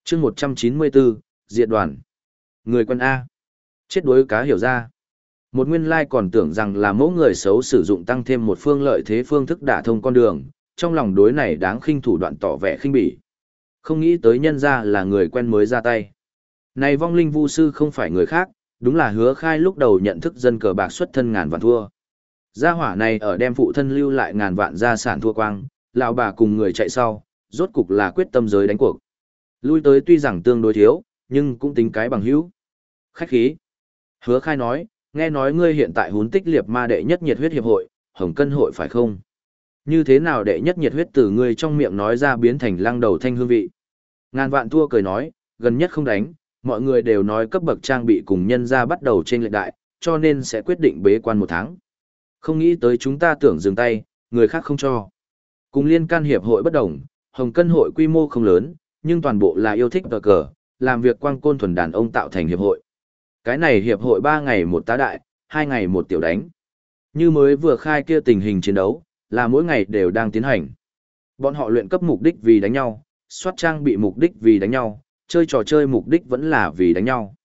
chương 194, diệt đoàn. Người quân A. Chết đuối cá hiểu ra. Một nguyên lai còn tưởng rằng là mẫu người xấu sử dụng tăng thêm một phương lợi thế phương thức đả thông con đường, trong lòng đối này đáng khinh thủ đoạn tỏ vẻ khinh bỉ. Không nghĩ tới nhân ra là người quen mới ra tay. Này vong linh vu sư không phải người khác, đúng là hứa khai lúc đầu nhận thức dân cờ bạc xuất thân ngàn vạn thua. Gia hỏa này ở đem phụ thân lưu lại ngàn vạn gia sản thua quang, lão bà cùng người chạy sau, rốt cục là quyết tâm giới đánh cuộc. Lui tới tuy rằng tương đối thiếu, nhưng cũng tính cái bằng hữu. Khách khí. Hứa khai nói, nghe nói ngươi hiện tại hún tích liệp ma đệ nhất nhiệt huyết hiệp hội, hồng cân hội phải không? Như thế nào đệ nhất nhiệt huyết từ ngươi trong miệng nói ra biến thành lăng đầu thanh hương vị? Ngàn vạn thua cười nói, gần nhất không đánh, mọi người đều nói cấp bậc trang bị cùng nhân ra bắt đầu trên lệnh đại, cho nên sẽ quyết định bế quan một tháng. Không nghĩ tới chúng ta tưởng dừng tay, người khác không cho. Cùng liên can hiệp hội bất đồng, Hồng Cân hội quy mô không lớn, nhưng toàn bộ là yêu thích cờ cờ, làm việc quang côn thuần đàn ông tạo thành hiệp hội. Cái này hiệp hội 3 ngày một tá đại, 2 ngày một tiểu đánh. Như mới vừa khai kia tình hình chiến đấu, là mỗi ngày đều đang tiến hành. Bọn họ luyện cấp mục đích vì đánh nhau, soát trang bị mục đích vì đánh nhau, chơi trò chơi mục đích vẫn là vì đánh nhau.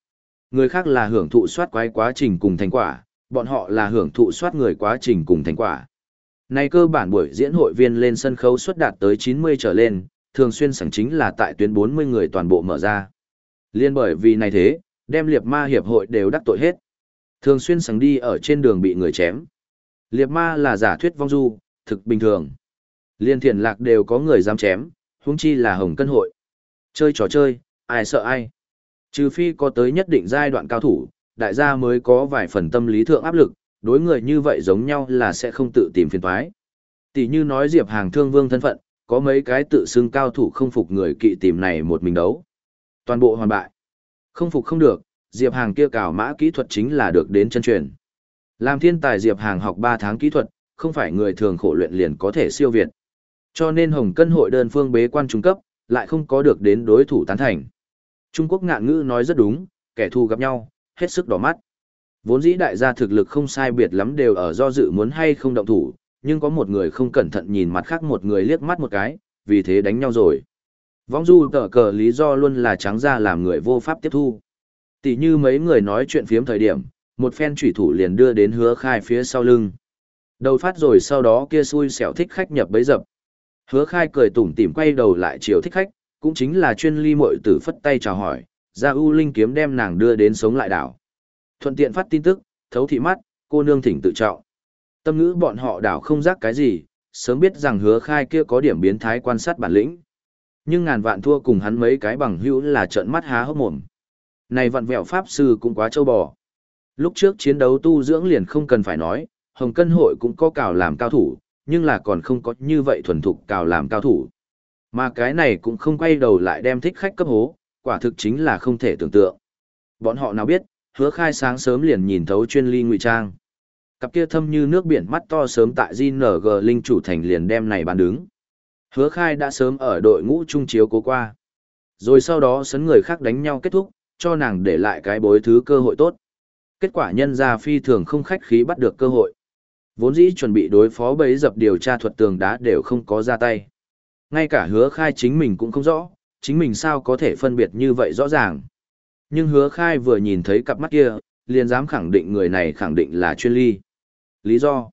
Người khác là hưởng thụ soát quái quá trình cùng thành quả, bọn họ là hưởng thụ soát người quá trình cùng thành quả. Này cơ bản buổi diễn hội viên lên sân khấu xuất đạt tới 90 trở lên, thường xuyên sẵn chính là tại tuyến 40 người toàn bộ mở ra. Liên bởi vì này thế, đem liệt ma hiệp hội đều đắc tội hết. Thường xuyên sẵn đi ở trên đường bị người chém. Liệt ma là giả thuyết vong du, thực bình thường. Liên thiền lạc đều có người dám chém, huống chi là hồng cân hội. Chơi trò chơi, ai sợ ai. Trừ phi có tới nhất định giai đoạn cao thủ, đại gia mới có vài phần tâm lý thượng áp lực, đối người như vậy giống nhau là sẽ không tự tìm phiền toái. Tỷ như nói Diệp Hàng thương vương thân phận, có mấy cái tự xưng cao thủ không phục người kỵ tìm này một mình đấu. Toàn bộ hoàn bại. Không phục không được, Diệp Hàng kia cào mã kỹ thuật chính là được đến chân truyền. Làm thiên tài Diệp Hàng học 3 tháng kỹ thuật, không phải người thường khổ luyện liền có thể siêu việt. Cho nên Hồng Cân hội đơn phương bế quan trung cấp, lại không có được đến đối thủ tán thành. Trung Quốc ngạn ngữ nói rất đúng, kẻ thù gặp nhau, hết sức đỏ mắt. Vốn dĩ đại gia thực lực không sai biệt lắm đều ở do dự muốn hay không động thủ, nhưng có một người không cẩn thận nhìn mặt khác một người liếc mắt một cái, vì thế đánh nhau rồi. Vong du tờ cờ lý do luôn là trắng ra làm người vô pháp tiếp thu. Tỷ như mấy người nói chuyện phiếm thời điểm, một phen trùy thủ liền đưa đến hứa khai phía sau lưng. Đầu phát rồi sau đó kia xui xẻo thích khách nhập bấy dập. Hứa khai cười tủm tỉm quay đầu lại chiều thích khách, cũng chính là chuyên ly mội tử phất tay chào hỏi, ra U linh kiếm đem nàng đưa đến sống lại đảo. Thuận tiện phát tin tức, thấu thị mắt, cô nương thỉnh tự trọng. Tâm ngữ bọn họ đảo không giác cái gì, sớm biết rằng hứa khai kia có điểm biến thái quan sát bản lĩnh. Nhưng ngàn vạn thua cùng hắn mấy cái bằng hữu là trợn mắt há hốc mồm. Này vặn vẹo pháp sư cũng quá trâu bò. Lúc trước chiến đấu tu dưỡng liền không cần phải nói, Hồng Cân hội cũng có cào làm cao thủ, nhưng là còn không có như vậy thuần thục cào làm cao thủ. Mà cái này cũng không quay đầu lại đem thích khách cấp hố, quả thực chính là không thể tưởng tượng. Bọn họ nào biết, hứa khai sáng sớm liền nhìn thấu chuyên ly ngụy trang. Cặp kia thâm như nước biển mắt to sớm tại GNG Linh chủ thành liền đem này bàn đứng. Hứa khai đã sớm ở đội ngũ trung chiếu cố qua. Rồi sau đó sấn người khác đánh nhau kết thúc, cho nàng để lại cái bối thứ cơ hội tốt. Kết quả nhân ra phi thường không khách khí bắt được cơ hội. Vốn dĩ chuẩn bị đối phó bấy dập điều tra thuật tường đá đều không có ra tay. Ngay cả hứa khai chính mình cũng không rõ, chính mình sao có thể phân biệt như vậy rõ ràng. Nhưng hứa khai vừa nhìn thấy cặp mắt kia, liền dám khẳng định người này khẳng định là chuyên ly. Lý do?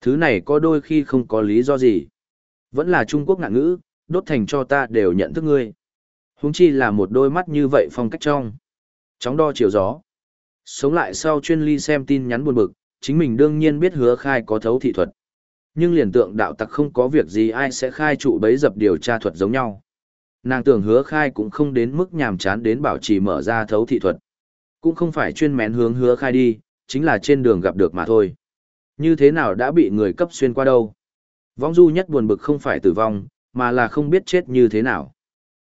Thứ này có đôi khi không có lý do gì. Vẫn là Trung Quốc ngạn ngữ, đốt thành cho ta đều nhận thức ngươi. Húng chi là một đôi mắt như vậy phong cách trong. Chóng đo chiều gió. Sống lại sau chuyên ly xem tin nhắn buồn bực, chính mình đương nhiên biết hứa khai có thấu thị thuật. Nhưng liền tượng đạo tặc không có việc gì ai sẽ khai trụ bấy dập điều tra thuật giống nhau. Nàng tưởng hứa khai cũng không đến mức nhàm chán đến bảo trì mở ra thấu thị thuật. Cũng không phải chuyên mén hướng hứa khai đi, chính là trên đường gặp được mà thôi. Như thế nào đã bị người cấp xuyên qua đâu? Vong du nhất buồn bực không phải tử vong, mà là không biết chết như thế nào.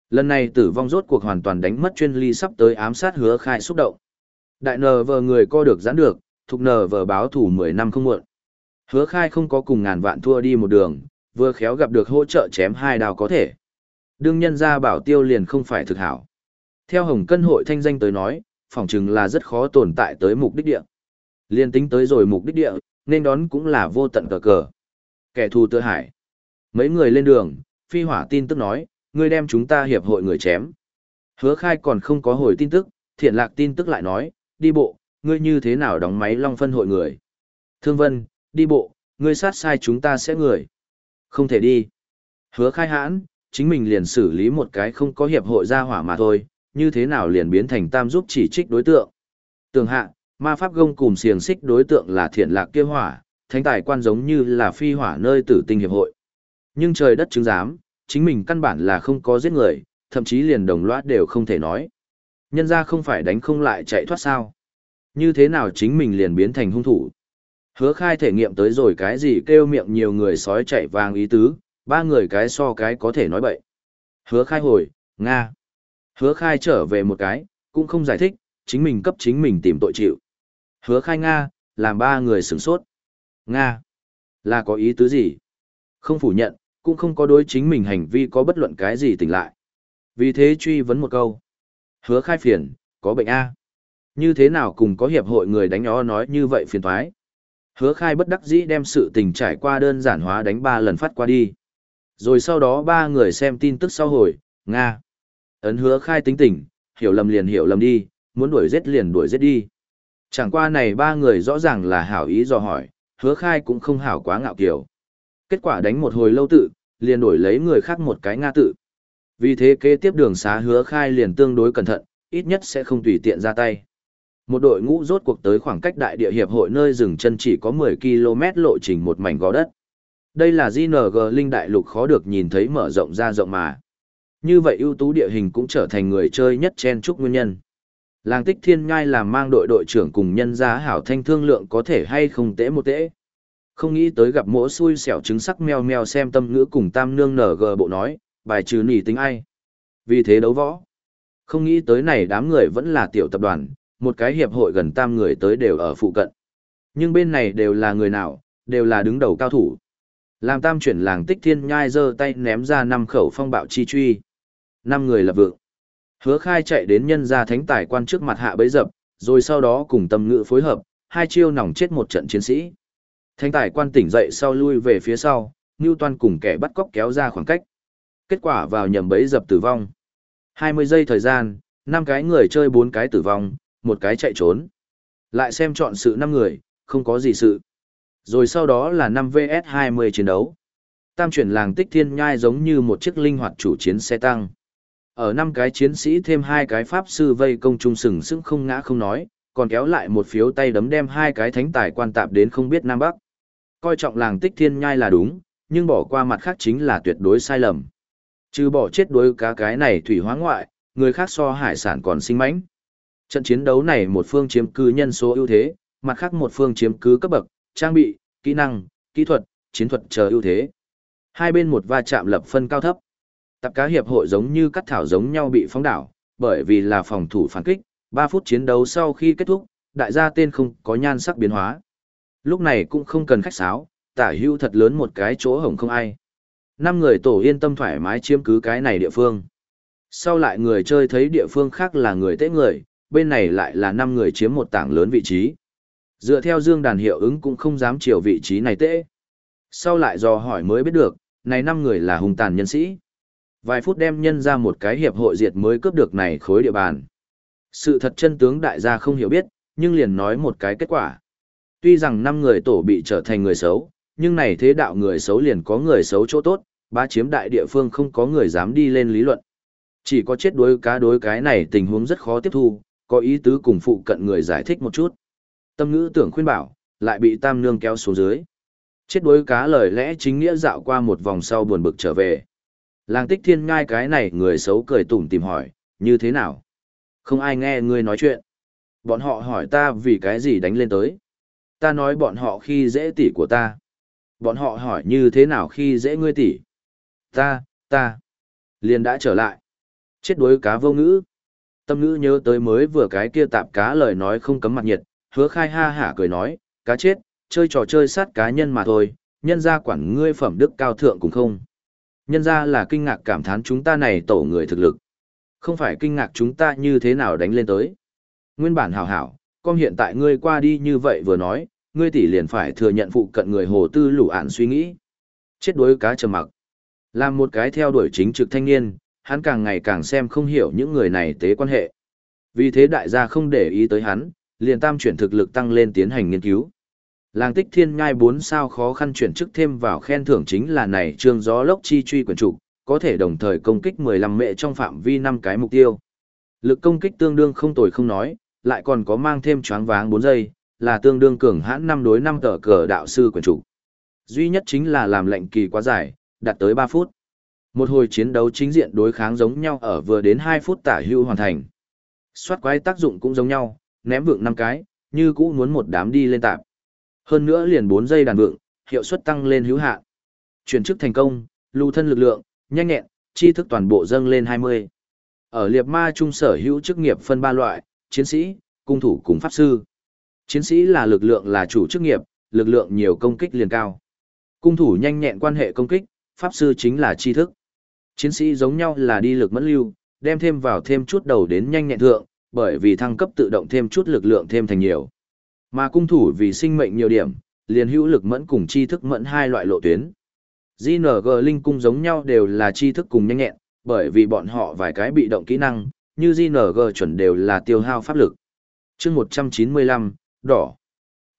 Lần này tử vong rốt cuộc hoàn toàn đánh mất chuyên ly sắp tới ám sát hứa khai xúc động. Đại nờ vờ người co được giãn được, thục nờ vờ báo thủ 10 năm không muộn. Hứa khai không có cùng ngàn vạn thua đi một đường, vừa khéo gặp được hỗ trợ chém hai đào có thể. Đương nhân ra bảo tiêu liền không phải thực hảo. Theo Hồng Cân hội thanh danh tới nói, phỏng chừng là rất khó tồn tại tới mục đích địa. Liên tính tới rồi mục đích địa, nên đón cũng là vô tận cờ cờ. Kẻ thù tự hải. Mấy người lên đường, phi hỏa tin tức nói, ngươi đem chúng ta hiệp hội người chém. Hứa khai còn không có hồi tin tức, thiện lạc tin tức lại nói, đi bộ, ngươi như thế nào đóng máy long phân hội người. Thương vân, đi bộ, ngươi sát sai chúng ta sẽ người. Không thể đi. Hứa khai hãn, chính mình liền xử lý một cái không có hiệp hội gia hỏa mà thôi, như thế nào liền biến thành tam giúp chỉ trích đối tượng. Tường hạ, ma pháp gông cùng xiềng xích đối tượng là thiện lạc kia hỏa, thánh tài quan giống như là phi hỏa nơi tử tinh hiệp hội. Nhưng trời đất chứng giám, chính mình căn bản là không có giết người, thậm chí liền đồng loạt đều không thể nói. Nhân ra không phải đánh không lại chạy thoát sao. Như thế nào chính mình liền biến thành hung thủ. Hứa khai thể nghiệm tới rồi cái gì kêu miệng nhiều người sói chạy vàng ý tứ, ba người cái so cái có thể nói bậy. Hứa khai hồi, Nga. Hứa khai trở về một cái, cũng không giải thích, chính mình cấp chính mình tìm tội chịu. Hứa khai Nga, làm ba người sửng sốt. Nga. Là có ý tứ gì? Không phủ nhận, cũng không có đối chính mình hành vi có bất luận cái gì tỉnh lại. Vì thế truy vấn một câu. Hứa khai phiền, có bệnh A. Như thế nào cùng có hiệp hội người đánh ó nói như vậy phiền thoái. Hứa khai bất đắc dĩ đem sự tình trải qua đơn giản hóa đánh ba lần phát qua đi. Rồi sau đó ba người xem tin tức sau hồi, Nga. Ấn hứa khai tính tình, hiểu lầm liền hiểu lầm đi, muốn đuổi giết liền đuổi giết đi. Chẳng qua này ba người rõ ràng là hảo ý do hỏi, hứa khai cũng không hảo quá ngạo kiểu. Kết quả đánh một hồi lâu tự, liền đổi lấy người khác một cái Nga tự. Vì thế kế tiếp đường xá hứa khai liền tương đối cẩn thận, ít nhất sẽ không tùy tiện ra tay. Một đội ngũ rốt cuộc tới khoảng cách đại địa hiệp hội nơi dừng chân chỉ có 10 km lộ trình một mảnh gò đất. Đây là GNG Linh Đại Lục khó được nhìn thấy mở rộng ra rộng mà. Như vậy ưu tú địa hình cũng trở thành người chơi nhất chen chúc nguyên nhân. Làng tích thiên ngai làm mang đội đội trưởng cùng nhân gia hảo thanh thương lượng có thể hay không tễ một tễ. Không nghĩ tới gặp mỗ xui xẻo trứng sắc meo meo xem tâm ngữ cùng tam nương nở bộ nói, bài trừ nỉ tính ai. Vì thế đấu võ. Không nghĩ tới này đám người vẫn là tiểu tập đoàn, một cái hiệp hội gần tam người tới đều ở phụ cận. Nhưng bên này đều là người nào, đều là đứng đầu cao thủ. Làm tam chuyển làng tích thiên nhai giơ tay ném ra năm khẩu phong bạo chi truy. Năm người lập vượng. Hứa khai chạy đến nhân gia thánh tài quan trước mặt hạ bấy dập, rồi sau đó cùng tâm ngữ phối hợp, hai chiêu nòng chết một trận chiến sĩ. Thánh tài quan tỉnh dậy sau lui về phía sau, Newton cùng kẻ bắt cóc kéo ra khoảng cách. Kết quả vào nhầm bấy dập tử vong. 20 giây thời gian, năm cái người chơi bốn cái tử vong, một cái chạy trốn. Lại xem chọn sự năm người, không có gì sự. Rồi sau đó là 5 vs 20 chiến đấu. Tam chuyển làng tích thiên nhai giống như một chiếc linh hoạt chủ chiến xe tăng. Ở năm cái chiến sĩ thêm hai cái pháp sư vây công trung sừng sững không ngã không nói, còn kéo lại một phiếu tay đấm đem hai cái thánh tài quan tạp đến không biết Nam Bắc. Coi trọng làng tích thiên nhai là đúng, nhưng bỏ qua mặt khác chính là tuyệt đối sai lầm. Trừ bỏ chết đuối cá cái này thủy hóa ngoại, người khác so hải sản còn sinh mánh. Trận chiến đấu này một phương chiếm cứ nhân số ưu thế, mặt khác một phương chiếm cứ cấp bậc, trang bị, kỹ năng, kỹ thuật, chiến thuật chờ ưu thế. Hai bên một va chạm lập phân cao thấp. Tập cá hiệp hội giống như cắt thảo giống nhau bị phóng đảo, bởi vì là phòng thủ phản kích, 3 phút chiến đấu sau khi kết thúc, đại gia tên không có nhan sắc biến hóa. Lúc này cũng không cần khách sáo, tả hưu thật lớn một cái chỗ hổng không ai. Năm người tổ yên tâm thoải mái chiếm cứ cái này địa phương. Sau lại người chơi thấy địa phương khác là người tế người, bên này lại là năm người chiếm một tảng lớn vị trí. Dựa theo dương đàn hiệu ứng cũng không dám chiều vị trí này tệ. Sau lại dò hỏi mới biết được, này năm người là hung tàn nhân sĩ. Vài phút đem nhân ra một cái hiệp hội diệt mới cướp được này khối địa bàn. Sự thật chân tướng đại gia không hiểu biết, nhưng liền nói một cái kết quả. Tuy rằng năm người tổ bị trở thành người xấu, nhưng này thế đạo người xấu liền có người xấu chỗ tốt, ba chiếm đại địa phương không có người dám đi lên lý luận. Chỉ có chết đối cá đối cái này tình huống rất khó tiếp thu, có ý tứ cùng phụ cận người giải thích một chút. Tâm ngữ tưởng khuyên bảo, lại bị tam nương kéo xuống dưới. Chết đối cá lời lẽ chính nghĩa dạo qua một vòng sau buồn bực trở về. Làng tích thiên ngai cái này người xấu cười tủm tìm hỏi, như thế nào? Không ai nghe ngươi nói chuyện. Bọn họ hỏi ta vì cái gì đánh lên tới. Ta nói bọn họ khi dễ tỷ của ta. Bọn họ hỏi như thế nào khi dễ ngươi tỷ. Ta, ta. Liền đã trở lại. Chết đuối cá vô ngữ. Tâm ngữ nhớ tới mới vừa cái kia tạp cá lời nói không cấm mặt nhiệt, hứa khai ha hả cười nói, cá chết, chơi trò chơi sát cá nhân mà thôi, nhân ra quản ngươi phẩm đức cao thượng cũng không. Nhân ra là kinh ngạc cảm thán chúng ta này tổ người thực lực. Không phải kinh ngạc chúng ta như thế nào đánh lên tới. Nguyên bản hảo hảo, con hiện tại ngươi qua đi như vậy vừa nói, ngươi tỷ liền phải thừa nhận phụ cận người hồ tư lũ ạn suy nghĩ. Chết đuối cá trầm mặc. Làm một cái theo đuổi chính trực thanh niên, hắn càng ngày càng xem không hiểu những người này tế quan hệ. Vì thế đại gia không để ý tới hắn, liền tam chuyển thực lực tăng lên tiến hành nghiên cứu. Làng tích thiên ngai 4 sao khó khăn chuyển chức thêm vào khen thưởng chính là này trương gió lốc chi truy quyền trục, có thể đồng thời công kích 15 mệ trong phạm vi 5 cái mục tiêu. Lực công kích tương đương không tồi không nói, lại còn có mang thêm choáng váng 4 giây, là tương đương cường hãn năm đối năm tờ cờ đạo sư quyền trục. Duy nhất chính là làm lệnh kỳ quá dài, đạt tới 3 phút. Một hồi chiến đấu chính diện đối kháng giống nhau ở vừa đến 2 phút tả hưu hoàn thành. Xoát quái tác dụng cũng giống nhau, ném vượng 5 cái, như cũ muốn một đám đi lên tạp. Hơn nữa liền 4 giây đàn vượng, hiệu suất tăng lên hữu hạn. Chuyển chức thành công, lưu thân lực lượng, nhanh nhẹn, chi thức toàn bộ dâng lên 20. Ở liệt ma trung sở hữu chức nghiệp phân ba loại, chiến sĩ, cung thủ cùng pháp sư. Chiến sĩ là lực lượng là chủ chức nghiệp, lực lượng nhiều công kích liền cao. Cung thủ nhanh nhẹn quan hệ công kích, pháp sư chính là tri thức. Chiến sĩ giống nhau là đi lực mẫn lưu, đem thêm vào thêm chút đầu đến nhanh nhẹn thượng, bởi vì thăng cấp tự động thêm chút lực lượng thêm thành nhiều. Mà cung thủ vì sinh mệnh nhiều điểm, liền hữu lực mẫn cùng tri thức mẫn hai loại lộ tuyến. GNG linh cung giống nhau đều là tri thức cùng nhanh nhẹn, bởi vì bọn họ vài cái bị động kỹ năng, như GNG chuẩn đều là tiêu hao pháp lực. chương 195, đỏ.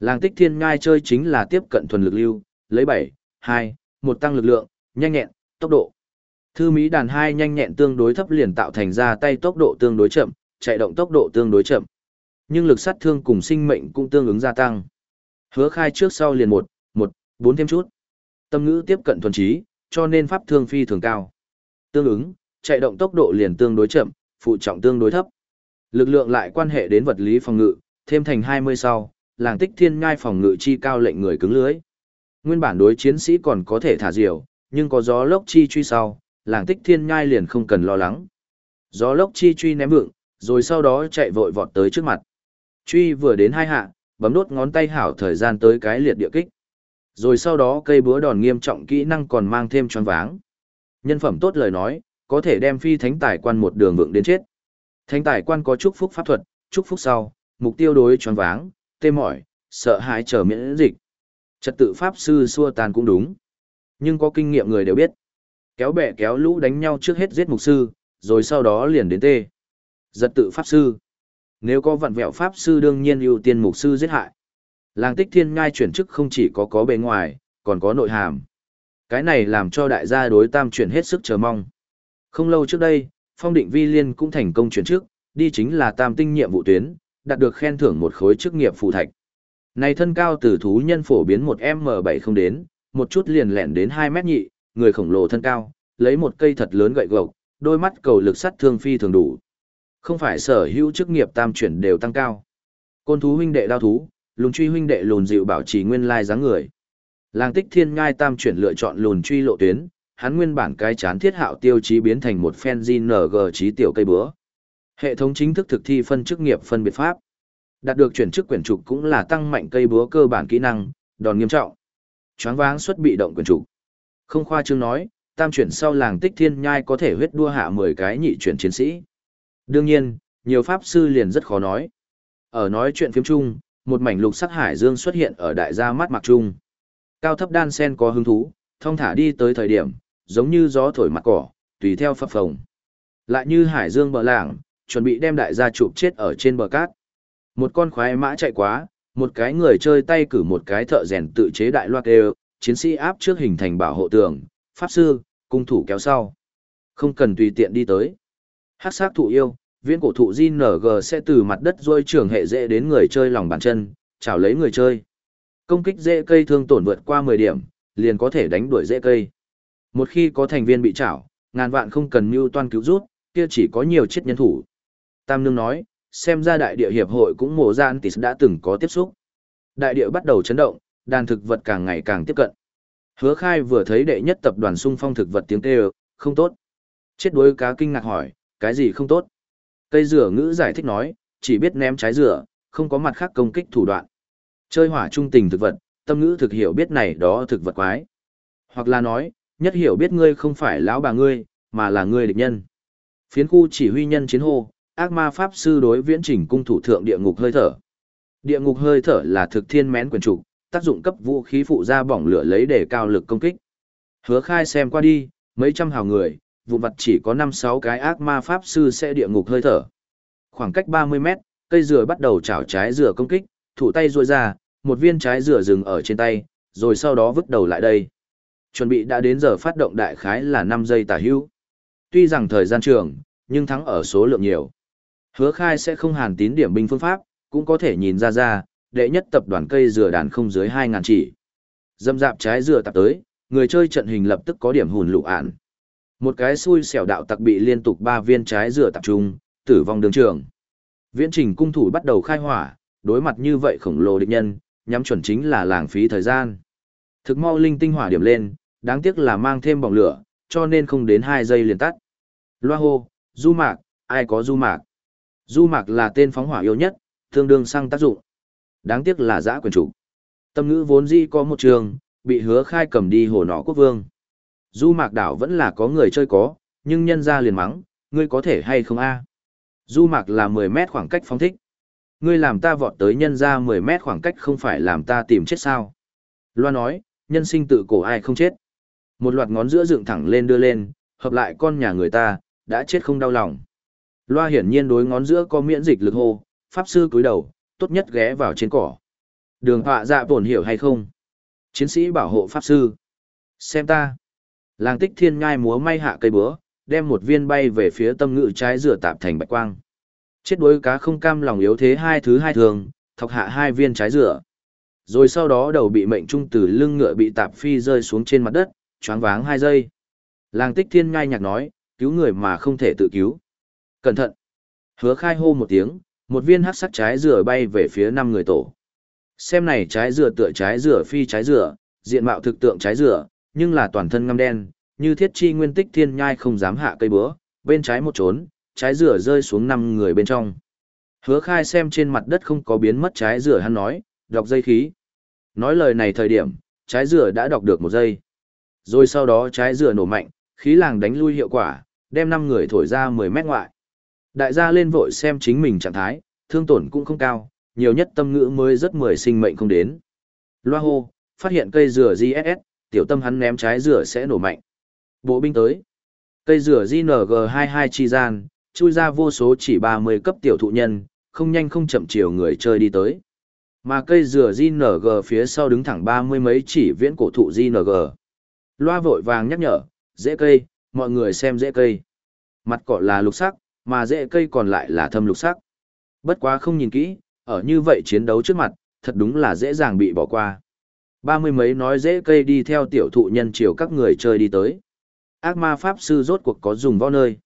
Làng tích thiên ngai chơi chính là tiếp cận thuần lực lưu, lấy 7, 2, 1 tăng lực lượng, nhanh nhẹn, tốc độ. Thư Mỹ đàn 2 nhanh nhẹn tương đối thấp liền tạo thành ra tay tốc độ tương đối chậm, chạy động tốc độ tương đối chậm. Nhưng lực sát thương cùng sinh mệnh cũng tương ứng gia tăng. Hứa khai trước sau liền 1, 1, 4 thêm chút. Tâm ngữ tiếp cận thuần trí, cho nên pháp thương phi thường cao. Tương ứng, chạy động tốc độ liền tương đối chậm, phụ trọng tương đối thấp. Lực lượng lại quan hệ đến vật lý phòng ngự, thêm thành 20 sau, làng tích thiên ngai phòng ngự chi cao lệnh người cứng lưới. Nguyên bản đối chiến sĩ còn có thể thả diều, nhưng có gió lốc chi truy sau, làng tích thiên nhai liền không cần lo lắng. Gió lốc chi truy ném vượng, rồi sau đó chạy vội vọt tới trước mặt. Truy vừa đến hai hạ, bấm đốt ngón tay hảo thời gian tới cái liệt địa kích. Rồi sau đó cây búa đòn nghiêm trọng kỹ năng còn mang thêm tròn váng. Nhân phẩm tốt lời nói, có thể đem phi thánh tài quan một đường vượng đến chết. Thánh tài quan có chúc phúc pháp thuật, chúc phúc sau, mục tiêu đối tròn váng, tê mỏi, sợ hãi trở miễn dịch. Trật tự pháp sư xua tàn cũng đúng. Nhưng có kinh nghiệm người đều biết. Kéo bè kéo lũ đánh nhau trước hết giết mục sư, rồi sau đó liền đến tê. Giật tự pháp sư. Nếu có vặn vẹo pháp sư đương nhiên ưu tiên mục sư giết hại. Làng tích thiên ngai chuyển chức không chỉ có có bề ngoài, còn có nội hàm. Cái này làm cho đại gia đối tam chuyển hết sức chờ mong. Không lâu trước đây, phong định vi liên cũng thành công chuyển chức, đi chính là tam tinh nhiệm vụ tuyến, đạt được khen thưởng một khối chức nghiệp phù thạch. Này thân cao từ thú nhân phổ biến một m bảy không đến, một chút liền lẻn đến 2 mét nhị, người khổng lồ thân cao, lấy một cây thật lớn gậy gộc, đôi mắt cầu lực sắt thương phi thường đủ. Không phải sở hữu chức nghiệp tam chuyển đều tăng cao. Côn thú huynh đệ đao thú, lùn truy huynh đệ lùn dịu bảo trì nguyên lai dáng người. Làng tích thiên ngai tam chuyển lựa chọn lùn truy lộ tuyến, hắn nguyên bản cái chán thiết hạo tiêu chí biến thành một phen GNG trí tiểu cây búa. Hệ thống chính thức thực thi phân chức nghiệp phân biệt pháp. Đạt được chuyển chức quyển trục cũng là tăng mạnh cây búa cơ bản kỹ năng, đòn nghiêm trọng. Choáng váng xuất bị động quyển trục. Không khoa trương nói, tam chuyển sau làng tích thiên nhai có thể huyết đua hạ 10 cái nhị chuyển chiến sĩ. Đương nhiên, nhiều pháp sư liền rất khó nói. Ở nói chuyện phim chung, một mảnh lục sắc hải dương xuất hiện ở đại gia mắt mặc trung. Cao thấp đan sen có hứng thú, thông thả đi tới thời điểm, giống như gió thổi mặt cỏ, tùy theo phập phồng. Lại như hải dương bờ làng, chuẩn bị đem đại gia chụp chết ở trên bờ cát. Một con khoái mã chạy quá, một cái người chơi tay cử một cái thợ rèn tự chế đại loạt đều, chiến sĩ áp trước hình thành bảo hộ tường, pháp sư, cung thủ kéo sau. Không cần tùy tiện đi tới. Hắc sát thụ yêu, viễn cổ thụ JNG sẽ từ mặt đất rôi trường hệ dễ đến người chơi lòng bàn chân, chào lấy người chơi. Công kích dễ cây thương tổn vượt qua 10 điểm, liền có thể đánh đuổi dễ cây. Một khi có thành viên bị chảo, ngàn vạn không cần mưu toan cứu rút, kia chỉ có nhiều chết nhân thủ. Tam Nương nói, xem ra đại địa hiệp hội cũng mổ gian tỷ đã từng có tiếp xúc. Đại địa bắt đầu chấn động, đàn thực vật càng ngày càng tiếp cận. Hứa khai vừa thấy đệ nhất tập đoàn sung phong thực vật tiếng kêu, không tốt. Chết đuối cá kinh ngạc hỏi, cái gì không tốt? Cây rửa ngữ giải thích nói, chỉ biết ném trái rửa, không có mặt khác công kích thủ đoạn. Chơi hỏa trung tình thực vật, tâm ngữ thực hiểu biết này đó thực vật quái. Hoặc là nói, nhất hiểu biết ngươi không phải lão bà ngươi, mà là ngươi địch nhân. Phiến khu chỉ huy nhân chiến hô, ác ma pháp sư đối viễn trình cung thủ thượng địa ngục hơi thở. Địa ngục hơi thở là thực thiên mén quyền trục, tác dụng cấp vũ khí phụ ra bỏng lửa lấy để cao lực công kích. Hứa khai xem qua đi, mấy trăm hào người, vụ vật chỉ có 5-6 cái ác ma pháp sư sẽ địa ngục hơi thở. Khoảng cách 30 mét, cây dừa bắt đầu chảo trái dừa công kích, thủ tay ruôi ra, một viên trái dừa dừng ở trên tay, rồi sau đó vứt đầu lại đây. Chuẩn bị đã đến giờ phát động đại khái là 5 giây tả hữu. Tuy rằng thời gian trường, nhưng thắng ở số lượng nhiều. Hứa khai sẽ không hàn tín điểm binh phương pháp, cũng có thể nhìn ra ra, đệ nhất tập đoàn cây dừa đàn không dưới 2.000 chỉ. Dâm dạp trái dừa tập tới, người chơi trận hình lập tức có điểm hùn lụ ản. Một cái xui xẻo đạo tặc bị liên tục ba viên trái dừa tập trung, tử vong đường trường. Viễn trình cung thủ bắt đầu khai hỏa, đối mặt như vậy khổng lồ địch nhân, nhắm chuẩn chính là lãng phí thời gian. Thực mau linh tinh hỏa điểm lên, đáng tiếc là mang thêm bỏng lửa, cho nên không đến 2 giây liền tắt. Loa hô, du mạc, ai có du mạc? Du mạc là tên phóng hỏa yếu nhất, tương đương sang tác dụng. Đáng tiếc là giã quyền chủ. Tâm ngữ vốn di có một trường, bị hứa khai cầm đi hồ nọ quốc vương. Du mạc đảo vẫn là có người chơi có, nhưng nhân ra liền mắng, ngươi có thể hay không a Du mạc là 10 mét khoảng cách phóng thích. Ngươi làm ta vọt tới nhân ra 10 mét khoảng cách không phải làm ta tìm chết sao. Loa nói, nhân sinh tự cổ ai không chết. Một loạt ngón giữa dựng thẳng lên đưa lên, hợp lại con nhà người ta, đã chết không đau lòng. Loa hiển nhiên đối ngón giữa có miễn dịch lực hô, pháp sư cúi đầu, tốt nhất ghé vào trên cỏ. Đường họa dạ bổn hiểu hay không? Chiến sĩ bảo hộ pháp sư. Xem ta. Làng tích thiên ngai múa may hạ cây búa, đem một viên bay về phía tâm ngự trái rửa tạp thành bạch quang. Chết đuối cá không cam lòng yếu thế hai thứ hai thường, thọc hạ hai viên trái rửa. Rồi sau đó đầu bị mệnh trung từ lưng ngựa bị tạp phi rơi xuống trên mặt đất, choáng váng hai giây. Làng tích thiên ngai nhạc nói, cứu người mà không thể tự cứu. Cẩn thận. Hứa khai hô một tiếng, một viên hắc sắc trái dừa bay về phía năm người tổ. Xem này trái dừa tựa trái dừa phi trái dừa, diện mạo thực tượng trái dừa, nhưng là toàn thân ngăm đen, như thiết chi nguyên tích thiên nhai không dám hạ cây búa, bên trái một trốn, trái dừa rơi xuống năm người bên trong. Hứa khai xem trên mặt đất không có biến mất trái dừa hắn nói, đọc dây khí. Nói lời này thời điểm, trái dừa đã đọc được một giây. Rồi sau đó trái dừa nổ mạnh, khí làng đánh lui hiệu quả, đem năm người thổi ra 10 mét ngoại. Đại gia lên vội xem chính mình trạng thái, thương tổn cũng không cao, nhiều nhất tâm ngữ mới rất mười sinh mệnh không đến. Loa hô, phát hiện cây dừa GSS, tiểu tâm hắn ném trái dừa sẽ nổ mạnh. Bộ binh tới. Cây dừa GNG22 chi gian, chui ra vô số chỉ 30 cấp tiểu thụ nhân, không nhanh không chậm chiều người chơi đi tới. Mà cây dừa GNG phía sau đứng thẳng ba mươi mấy chỉ viễn cổ thụ GNG. Loa vội vàng nhắc nhở, dễ cây, mọi người xem dễ cây. Mặt cỏ là lục sắc, mà rễ cây còn lại là thâm lục sắc. Bất quá không nhìn kỹ, ở như vậy chiến đấu trước mặt, thật đúng là dễ dàng bị bỏ qua. Ba mươi mấy nói dễ cây đi theo tiểu thụ nhân chiều các người chơi đi tới. Ác ma pháp sư rốt cuộc có dùng võ nơi.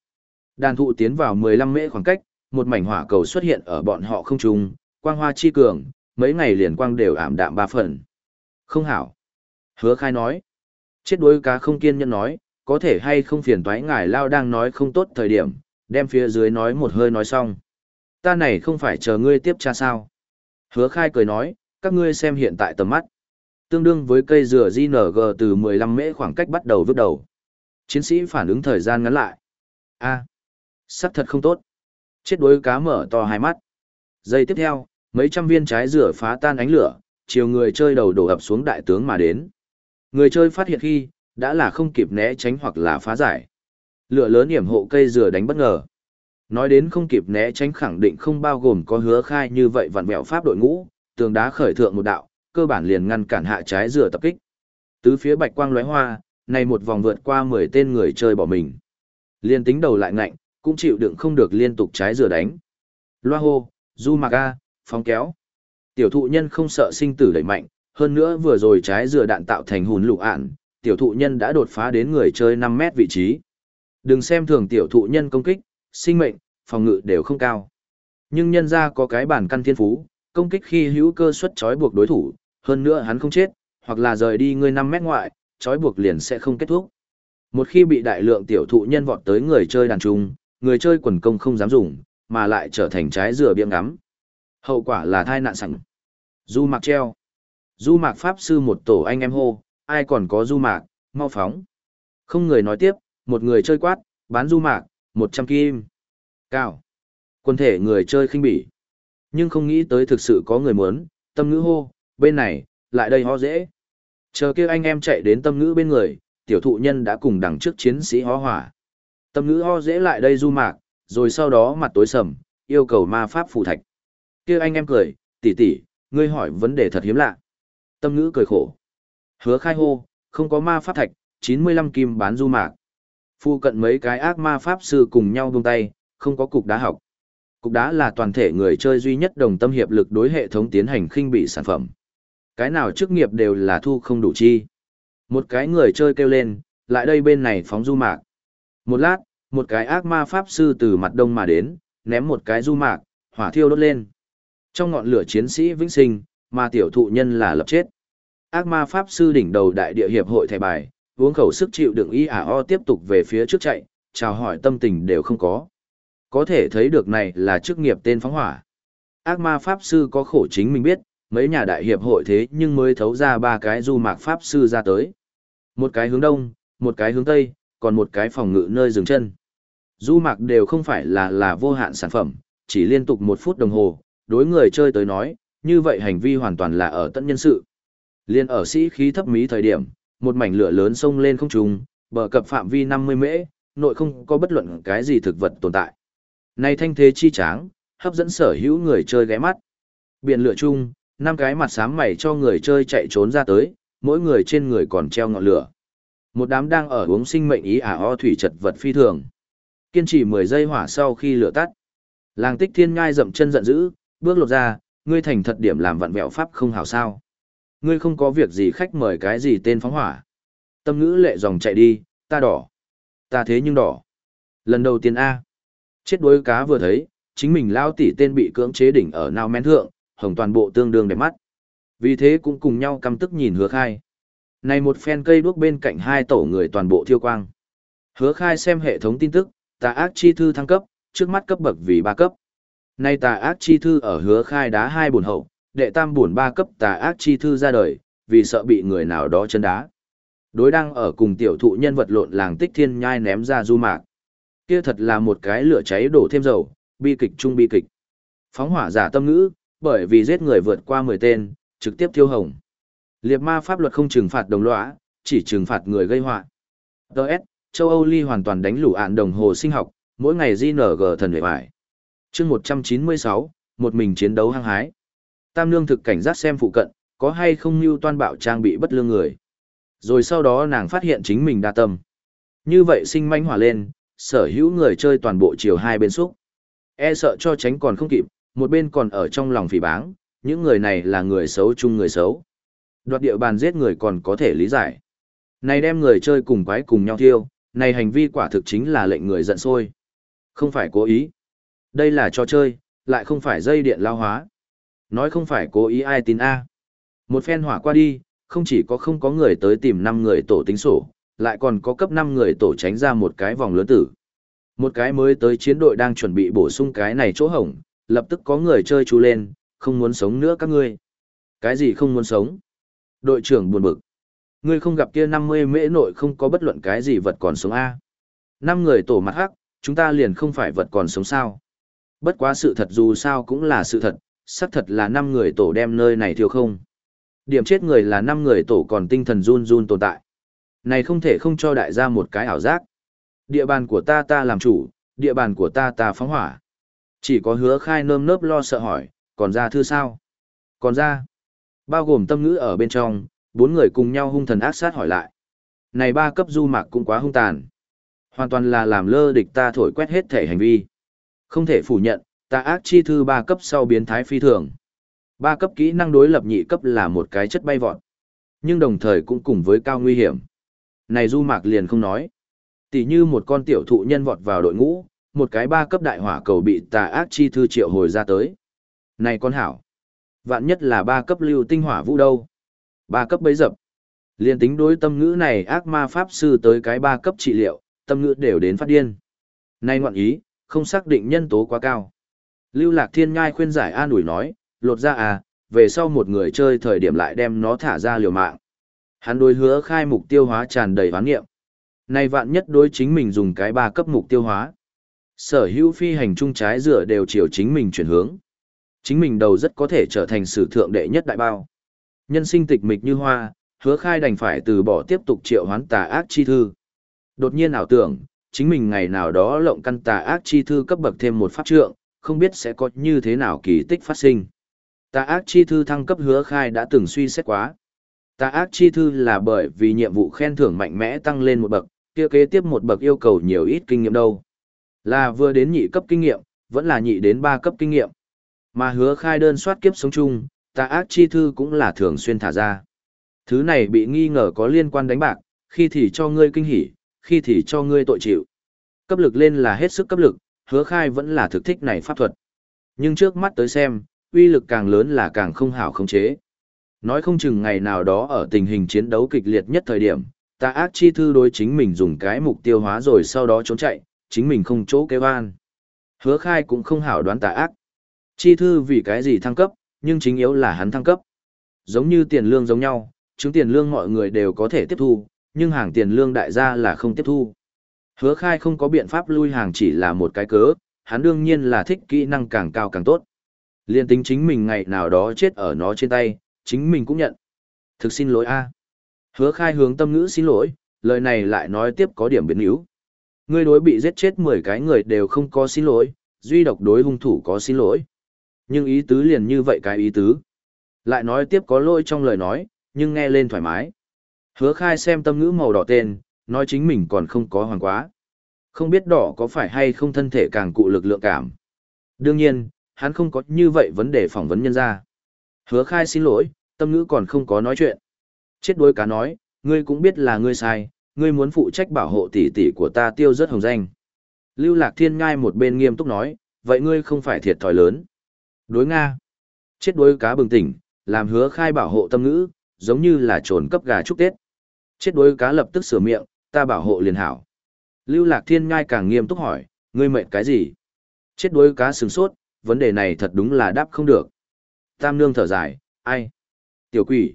Đàn thụ tiến vào 15 mễ khoảng cách, một mảnh hỏa cầu xuất hiện ở bọn họ không trung, quang hoa chi cường, mấy ngày liền quang đều ảm đạm ba phần. Không hảo. Hứa khai nói. Chết đuối cá không kiên nhẫn nói, có thể hay không phiền toái ngài lao đang nói không tốt thời điểm, đem phía dưới nói một hơi nói xong. Ta này không phải chờ ngươi tiếp tra sao. Hứa khai cười nói, các ngươi xem hiện tại tầm mắt. Tương đương với cây dừa JNG từ 15 mễ khoảng cách bắt đầu vứt đầu. Chiến sĩ phản ứng thời gian ngắn lại. a sắc thật không tốt. Chết đuối cá mở to hai mắt. Giây tiếp theo, mấy trăm viên trái dừa phá tan ánh lửa, chiều người chơi đầu đổ ập xuống đại tướng mà đến. Người chơi phát hiện khi, đã là không kịp né tránh hoặc là phá giải. Lửa lớn hiểm hộ cây dừa đánh bất ngờ. Nói đến không kịp né tránh khẳng định không bao gồm có hứa khai như vậy vặn vẹo pháp đội ngũ, tường đá khởi thượng một đạo, cơ bản liền ngăn cản hạ trái dừa tập kích. Tứ phía bạch quang lóe hoa, này một vòng vượt qua 10 tên người chơi bỏ mình. Liên tính đầu lại ngạnh, cũng chịu đựng không được liên tục trái dừa đánh. Loa hô, du mạc a, phóng kéo. Tiểu thụ nhân không sợ sinh tử đẩy mạnh, hơn nữa vừa rồi trái dừa đạn tạo thành hùn lục ạn, tiểu thụ nhân đã đột phá đến người chơi 5 mét vị trí. Đừng xem thường tiểu thụ nhân công kích, sinh mệnh, phòng ngự đều không cao. Nhưng nhân ra có cái bản căn thiên phú, công kích khi hữu cơ suất trói buộc đối thủ, hơn nữa hắn không chết, hoặc là rời đi người 5 mét ngoại, trói buộc liền sẽ không kết thúc. Một khi bị đại lượng tiểu thụ nhân vọt tới người chơi đàn trung, người chơi quần công không dám dùng, mà lại trở thành trái dừa biếng ngắm. Hậu quả là thai nạn sẵn. Du mạc treo. Du mạc pháp sư một tổ anh em hô, ai còn có du mạc, mau phóng. Không người nói tiếp, một người chơi quát, bán du mạc, 100 kim. Cao. Quân thể người chơi khinh bỉ. Nhưng không nghĩ tới thực sự có người muốn, tâm ngữ hô, bên này, lại đây ho dễ. Chờ kia anh em chạy đến tâm ngữ bên người, tiểu thụ nhân đã cùng đằng trước chiến sĩ hó hỏa. Tâm ngữ ho dễ lại đây du mạc, rồi sau đó mặt tối sầm, yêu cầu ma pháp phù thạch. kia anh em cười, tỷ tỷ, ngươi hỏi vấn đề thật hiếm lạ. Tâm ngữ cười khổ. Hứa khai hô, không có ma pháp thạch, 95 kim bán du mạc. Phu cận mấy cái ác ma pháp sư cùng nhau buông tay, không có cục đá học. Cục đá là toàn thể người chơi duy nhất đồng tâm hiệp lực đối hệ thống tiến hành khinh bị sản phẩm. Cái nào chức nghiệp đều là thu không đủ chi. Một cái người chơi kêu lên, lại đây bên này phóng du mạc. Một lát, một cái ác ma pháp sư từ mặt đông mà đến, ném một cái du mạc, hỏa thiêu đốt lên. Trong ngọn lửa chiến sĩ vĩnh sinh, mà tiểu thụ nhân là lập chết. Ác ma pháp sư đỉnh đầu đại địa hiệp hội thẻ bài, uống khẩu sức chịu đựng y ả o tiếp tục về phía trước chạy, chào hỏi tâm tình đều không có. Có thể thấy được này là chức nghiệp tên phóng hỏa. Ác ma pháp sư có khổ chính mình biết, mấy nhà đại hiệp hội thế nhưng mới thấu ra ba cái du mạc pháp sư ra tới. Một cái hướng đông, một cái hướng tây, còn một cái phòng ngự nơi dừng chân. Du mạc đều không phải là là vô hạn sản phẩm, chỉ liên tục một phút đồng hồ, đối người chơi tới nói, như vậy hành vi hoàn toàn là ở tận nhân sự. Liên ở sĩ khí thấp mí thời điểm, một mảnh lửa lớn sông lên không trung, bờ cập phạm vi 50 mễ, nội không có bất luận cái gì thực vật tồn tại. Này thanh thế chi tráng, hấp dẫn sở hữu người chơi ghé mắt. Biển lửa chung, năm cái mặt sáng mày cho người chơi chạy trốn ra tới, mỗi người trên người còn treo ngọn lửa. Một đám đang ở uống sinh mệnh ý ả o thủy chật vật phi thường. Kiên trì 10 giây hỏa sau khi lửa tắt. Làng tích thiên ngai dậm chân giận dữ, bước lột ra, ngươi thành thật điểm làm vặn vẹo pháp không hảo sao. Ngươi không có việc gì khách mời cái gì tên phóng hỏa. Tâm ngữ lệ dòng chạy đi, ta đỏ. Ta thế nhưng đỏ. Lần đầu tiên A. Chết đuối cá vừa thấy, chính mình lao tỉ tên bị cưỡng chế đỉnh ở nào men thượng, hồng toàn bộ tương đương đẹp mắt. Vì thế cũng cùng nhau căm tức nhìn hứa khai. Này một phen cây đuốc bên cạnh hai tổ người toàn bộ thiêu quang. Hứa khai xem hệ thống tin tức, tà ác chi thư thăng cấp, trước mắt cấp bậc vì ba cấp. Nay tà ác chi thư ở hứa khai đá hai buồn hậu, đệ tam buồn ba cấp tà ác chi thư ra đời, vì sợ bị người nào đó chân đá. Đối đang ở cùng tiểu thụ nhân vật lộn làng tích thiên nhai ném ra du mạc. Kia thật là một cái lửa cháy đổ thêm dầu, bi kịch trung bi kịch. Phóng hỏa giả tâm ngữ, bởi vì giết người vượt qua 10 tên, trực tiếp thiêu hồng. Liệt ma pháp luật không trừng phạt đồng lõa, chỉ trừng phạt người gây họa. Đợt, châu Âu Ly hoàn toàn đánh lũ ạn đồng hồ sinh học, mỗi ngày GNG thần vệ bại. chương 196, một mình chiến đấu hăng hái. Tam Nương thực cảnh giác xem phụ cận, có hay không mưu toan bạo trang bị bất lương người. Rồi sau đó nàng phát hiện chính mình đa tâm. Như vậy sinh manh hỏa lên, sở hữu người chơi toàn bộ chiều hai bên xúc. E sợ cho tránh còn không kịp, một bên còn ở trong lòng phỉ báng, những người này là người xấu chung người xấu. Đoạt địa bàn giết người còn có thể lý giải. Này đem người chơi cùng quái cùng nhau thiêu, này hành vi quả thực chính là lệnh người giận sôi. Không phải cố ý. Đây là trò chơi, lại không phải dây điện lao hóa. Nói không phải cố ý ai tin A. Một phen hỏa qua đi, không chỉ có không có người tới tìm 5 người tổ tính sổ, lại còn có cấp 5 người tổ tránh ra một cái vòng lớn tử. Một cái mới tới chiến đội đang chuẩn bị bổ sung cái này chỗ hổng, lập tức có người chơi chú lên, không muốn sống nữa các ngươi. Cái gì không muốn sống? Đội trưởng buồn bực. Ngươi không gặp kia 50 mễ nội không có bất luận cái gì vật còn sống A. năm người tổ mặt hắc, chúng ta liền không phải vật còn sống sao. Bất quá sự thật dù sao cũng là sự thật, xác thật là năm người tổ đem nơi này thiêu không. Điểm chết người là năm người tổ còn tinh thần run run tồn tại. Này không thể không cho đại gia một cái ảo giác. Địa bàn của ta ta làm chủ, địa bàn của ta ta phóng hỏa. Chỉ có hứa khai nơm nớp lo sợ hỏi, còn ra thư sao? Còn ra, bao gồm tâm ngữ ở bên trong, bốn người cùng nhau hung thần ác sát hỏi lại. Này ba cấp du mạc cũng quá hung tàn. Hoàn toàn là làm lơ địch ta thổi quét hết thể hành vi. Không thể phủ nhận, Tà ác chi thư ba cấp sau biến thái phi thường. Ba cấp kỹ năng đối lập nhị cấp là một cái chất bay vọt. Nhưng đồng thời cũng cùng với cao nguy hiểm. Này du mạc liền không nói. Tỷ như một con tiểu thụ nhân vọt vào đội ngũ, một cái ba cấp đại hỏa cầu bị tà ác chi thư triệu hồi ra tới. Này con hảo. Vạn nhất là ba cấp lưu tinh hỏa vũ đâu. Ba cấp bấy dập. Liên tính đối tâm ngữ này ác ma pháp sư tới cái ba cấp trị liệu, tâm ngữ đều đến phát điên. Này ngoạn ý, không xác định nhân tố quá cao. Lưu Lạc Thiên Nhai khuyên giải an ủi nói, lột ra à, về sau một người chơi thời điểm lại đem nó thả ra liều mạng. Hắn đối hứa khai mục tiêu hóa tràn đầy hoán nghiệm. Này vạn nhất đối chính mình dùng cái ba cấp mục tiêu hóa. Sở hữu phi hành trung trái rửa đều chiều chính mình chuyển hướng. Chính mình đầu rất có thể trở thành sử thượng đệ nhất đại bao. Nhân sinh tịch mịch như hoa, hứa khai đành phải từ bỏ tiếp tục triệu hoán tà ác chi thư. Đột nhiên ảo tưởng, chính mình ngày nào đó lộng căn tà ác chi thư cấp bậc thêm một pháp trượng, không biết sẽ có như thế nào kỳ tích phát sinh. Tà ác chi thư thăng cấp hứa khai đã từng suy xét quá. Tà ác chi thư là bởi vì nhiệm vụ khen thưởng mạnh mẽ tăng lên một bậc, kia kế tiếp một bậc yêu cầu nhiều ít kinh nghiệm đâu. Là vừa đến nhị cấp kinh nghiệm, vẫn là nhị đến ba cấp kinh nghiệm. Mà hứa khai đơn soát kiếp sống chung, tà ác chi thư cũng là thường xuyên thả ra. Thứ này bị nghi ngờ có liên quan đánh bạc, khi thì cho ngươi kinh hỉ, khi thì cho ngươi tội chịu. Cấp lực lên là hết sức cấp lực, hứa khai vẫn là thực thích này pháp thuật. Nhưng trước mắt tới xem, uy lực càng lớn là càng không hảo không chế. Nói không chừng ngày nào đó ở tình hình chiến đấu kịch liệt nhất thời điểm, tà ác chi thư đối chính mình dùng cái mục tiêu hóa rồi sau đó trốn chạy, chính mình không chỗ kêu an. Hứa khai cũng không hảo đoán tà ác. Chi thư vì cái gì thăng cấp, nhưng chính yếu là hắn thăng cấp. Giống như tiền lương giống nhau, chứng tiền lương mọi người đều có thể tiếp thu, nhưng hàng tiền lương đại gia là không tiếp thu. Hứa khai không có biện pháp lui hàng chỉ là một cái cớ, hắn đương nhiên là thích kỹ năng càng cao càng tốt. Liên tính chính mình ngày nào đó chết ở nó trên tay, chính mình cũng nhận. Thực xin lỗi a Hứa khai hướng tâm ngữ xin lỗi, lời này lại nói tiếp có điểm biến yếu. Ngươi đối bị giết chết 10 cái người đều không có xin lỗi, duy độc đối hung thủ có xin lỗi. Nhưng ý tứ liền như vậy cái ý tứ. Lại nói tiếp có lỗi trong lời nói, nhưng nghe lên thoải mái. Hứa khai xem tâm ngữ màu đỏ tên, nói chính mình còn không có hoàng quá. Không biết đỏ có phải hay không thân thể càng cụ lực lượng cảm. Đương nhiên, hắn không có như vậy vấn đề phỏng vấn nhân ra. Hứa khai xin lỗi, tâm ngữ còn không có nói chuyện. Chết đuối cá nói, ngươi cũng biết là ngươi sai, ngươi muốn phụ trách bảo hộ tỷ tỷ của ta tiêu rất hồng danh. Lưu Lạc Thiên ngai một bên nghiêm túc nói, vậy ngươi không phải thiệt thòi lớn. Đối Nga. Chết đuối cá bừng tỉnh, làm hứa khai bảo hộ tâm ngữ, giống như là trồn cấp gà chúc Tết. Chết đuối cá lập tức sửa miệng, ta bảo hộ liền hảo. Lưu Lạc Thiên ngay càng nghiêm túc hỏi, ngươi mệt cái gì? Chết đuối cá sừng sốt, vấn đề này thật đúng là đáp không được. Tam nương thở dài, ai? Tiểu quỷ.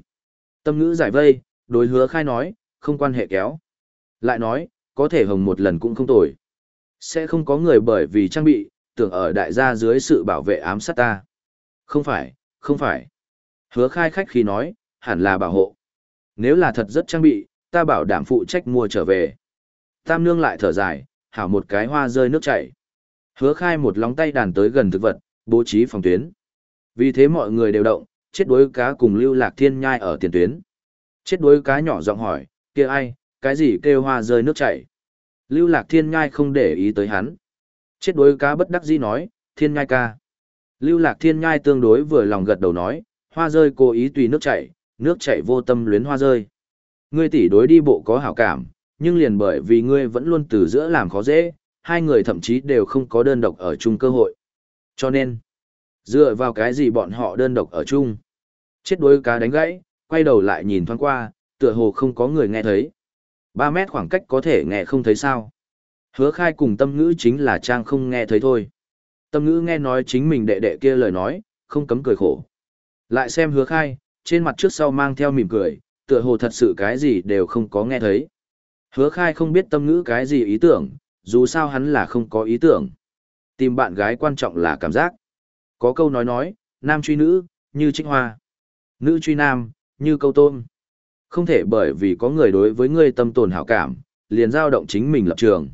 Tâm ngữ giải vây, đối hứa khai nói, không quan hệ kéo. Lại nói, có thể hồng một lần cũng không tồi. Sẽ không có người bởi vì trang bị, tưởng ở đại gia dưới sự bảo vệ ám sát ta. Không phải, không phải. Hứa khai khách khi nói, hẳn là bảo hộ. Nếu là thật rất trang bị, ta bảo đảm phụ trách mua trở về. Tam nương lại thở dài, hảo một cái hoa rơi nước chảy. Hứa khai một lóng tay đàn tới gần thực vật, bố trí phòng tuyến. Vì thế mọi người đều động, chết đuối cá cùng lưu lạc thiên nhai ở tiền tuyến. Chết đuối cá nhỏ giọng hỏi, kia ai, cái gì kêu hoa rơi nước chảy. Lưu lạc thiên nhai không để ý tới hắn. Chết đuối cá bất đắc dĩ nói, thiên nhai ca. Lưu lạc thiên nhai tương đối vừa lòng gật đầu nói, hoa rơi cố ý tùy nước chảy, nước chảy vô tâm luyến hoa rơi. Ngươi tỷ đối đi bộ có hảo cảm, nhưng liền bởi vì ngươi vẫn luôn từ giữa làm khó dễ, hai người thậm chí đều không có đơn độc ở chung cơ hội. Cho nên, dựa vào cái gì bọn họ đơn độc ở chung? Chết đuối cá đánh gãy, quay đầu lại nhìn thoáng qua, tựa hồ không có người nghe thấy. 3 mét khoảng cách có thể nghe không thấy sao. Hứa khai cùng tâm ngữ chính là trang không nghe thấy thôi. Tâm ngữ nghe nói chính mình đệ đệ kia lời nói, không cấm cười khổ. Lại xem hứa khai, trên mặt trước sau mang theo mỉm cười, tựa hồ thật sự cái gì đều không có nghe thấy. Hứa khai không biết tâm ngữ cái gì ý tưởng, dù sao hắn là không có ý tưởng. Tìm bạn gái quan trọng là cảm giác. Có câu nói nói, nam truy nữ, như trích hoa. Nữ truy nam, như câu tôm. Không thể bởi vì có người đối với ngươi tâm tồn hảo cảm, liền dao động chính mình lập trường.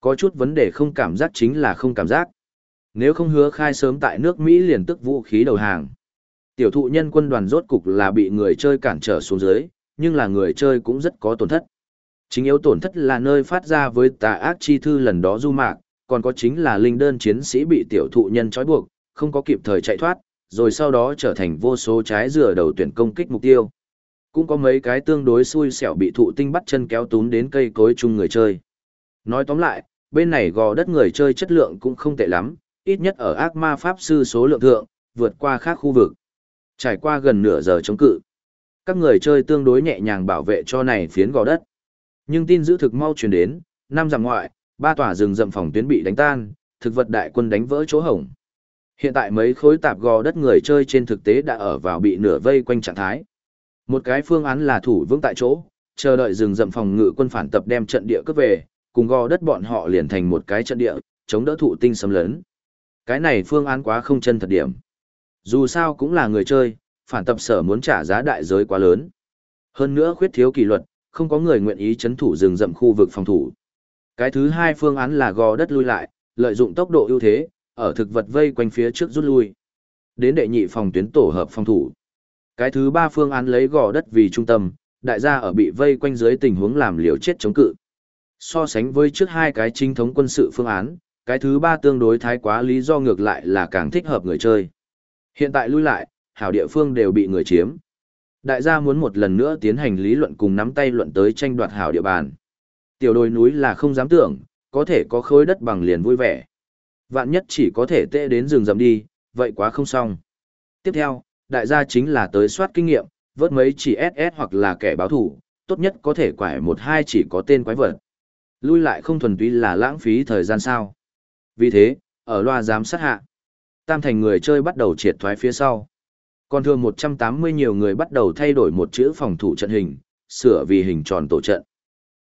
Có chút vấn đề không cảm giác chính là không cảm giác. Nếu không hứa khai sớm tại nước Mỹ liền tức vũ khí đầu hàng. Tiểu thụ nhân quân đoàn rốt cục là bị người chơi cản trở xuống dưới, nhưng là người chơi cũng rất có tổn thất. Chính yếu tổn thất là nơi phát ra với tà ác chi thư lần đó du mạc, còn có chính là linh đơn chiến sĩ bị tiểu thụ nhân trói buộc, không có kịp thời chạy thoát, rồi sau đó trở thành vô số trái dừa đầu tuyển công kích mục tiêu. Cũng có mấy cái tương đối xui xẻo bị thụ tinh bắt chân kéo tún đến cây cối chung người chơi. Nói tóm lại, bên này gò đất người chơi chất lượng cũng không tệ lắm, ít nhất ở ác ma pháp sư số lượng thượng, vượt qua khác khu vực. Trải qua gần nửa giờ chống cự. Các người chơi tương đối nhẹ nhàng bảo vệ cho này phiến gò đất. Nhưng tin giữ thực mau truyền đến, năm dặm ngoại, ba tòa rừng rậm phòng tuyến bị đánh tan, thực vật đại quân đánh vỡ chỗ hổng. Hiện tại mấy khối tạp gò đất người chơi trên thực tế đã ở vào bị nửa vây quanh trạng thái. Một cái phương án là thủ vững tại chỗ, chờ đợi rừng rậm phòng ngự quân phản tập đem trận địa cướp về, cùng gò đất bọn họ liền thành một cái trận địa, chống đỡ thụ tinh xâm lấn. Cái này phương án quá không chân thật điểm. Dù sao cũng là người chơi, phản tập sở muốn trả giá đại giới quá lớn. Hơn nữa khuyết thiếu kỷ luật, không có người nguyện ý chấn thủ rừng rậm khu vực phòng thủ. Cái thứ hai phương án là gò đất lui lại, lợi dụng tốc độ ưu thế, ở thực vật vây quanh phía trước rút lui. Đến đệ nhị phòng tuyến tổ hợp phòng thủ. Cái thứ ba phương án lấy gò đất vì trung tâm, đại gia ở bị vây quanh dưới tình huống làm liều chết chống cự. So sánh với trước hai cái chính thống quân sự phương án, cái thứ ba tương đối thái quá lý do ngược lại là càng thích hợp người chơi. Hiện tại lui lại, hảo địa phương đều bị người chiếm. Đại gia muốn một lần nữa tiến hành lý luận cùng nắm tay luận tới tranh đoạt hảo địa bàn. Tiểu đồi núi là không dám tưởng, có thể có khối đất bằng liền vui vẻ. Vạn nhất chỉ có thể tệ đến rừng rậm đi, vậy quá không xong. Tiếp theo, đại gia chính là tới soát kinh nghiệm, vớt mấy chỉ SS hoặc là kẻ báo thủ, tốt nhất có thể quải một hai chỉ có tên quái vật. Lui lại không thuần túy là lãng phí thời gian sao. Vì thế, ở loa giám sát hạ, tam thành người chơi bắt đầu triệt thoái phía sau. Còn thường 180 nhiều người bắt đầu thay đổi một chữ phòng thủ trận hình, sửa vì hình tròn tổ trận.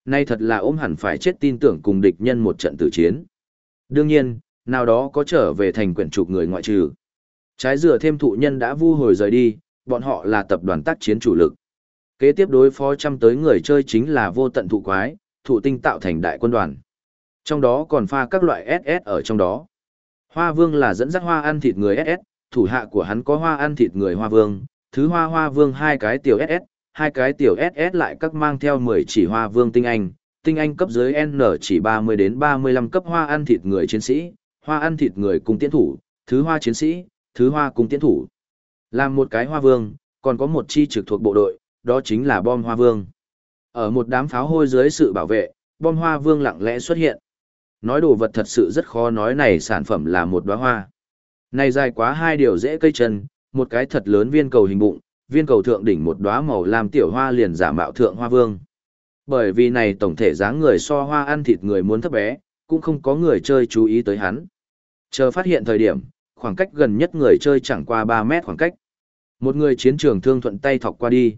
Nay thật là ôm hẳn phải chết tin tưởng cùng địch nhân một trận tử chiến. Đương nhiên, nào đó có trở về thành quyển trục người ngoại trừ. Trái dừa thêm thụ nhân đã vu hồi rời đi, bọn họ là tập đoàn tác chiến chủ lực. Kế tiếp đối phó trăm tới người chơi chính là vô tận thụ quái, thụ tinh tạo thành đại quân đoàn. Trong đó còn pha các loại SS ở trong đó. Hoa Vương là dẫn dắt hoa ăn thịt người SS, thủ hạ của hắn có hoa ăn thịt người Hoa Vương, thứ Hoa Hoa Vương hai cái tiểu SS, hai cái tiểu SS lại các mang theo 10 chỉ Hoa Vương tinh anh, tinh anh cấp dưới N chỉ 30 đến 35 cấp hoa ăn thịt người chiến sĩ, hoa ăn thịt người cung tiến thủ, thứ Hoa chiến sĩ, thứ Hoa cung tiến thủ. Làm một cái Hoa Vương, còn có một chi trực thuộc bộ đội, đó chính là bom Hoa Vương. Ở một đám pháo hôi dưới sự bảo vệ, bom Hoa Vương lặng lẽ xuất hiện. Nói đồ vật thật sự rất khó nói này sản phẩm là một đóa hoa. Này dài quá hai điều dễ cây chân, một cái thật lớn viên cầu hình bụng, viên cầu thượng đỉnh một đóa màu làm tiểu hoa liền giả mạo thượng hoa vương. Bởi vì này tổng thể dáng người so hoa ăn thịt người muốn thấp bé, cũng không có người chơi chú ý tới hắn. Chờ phát hiện thời điểm, khoảng cách gần nhất người chơi chẳng qua 3 mét khoảng cách. Một người chiến trường thương thuận tay thọc qua đi.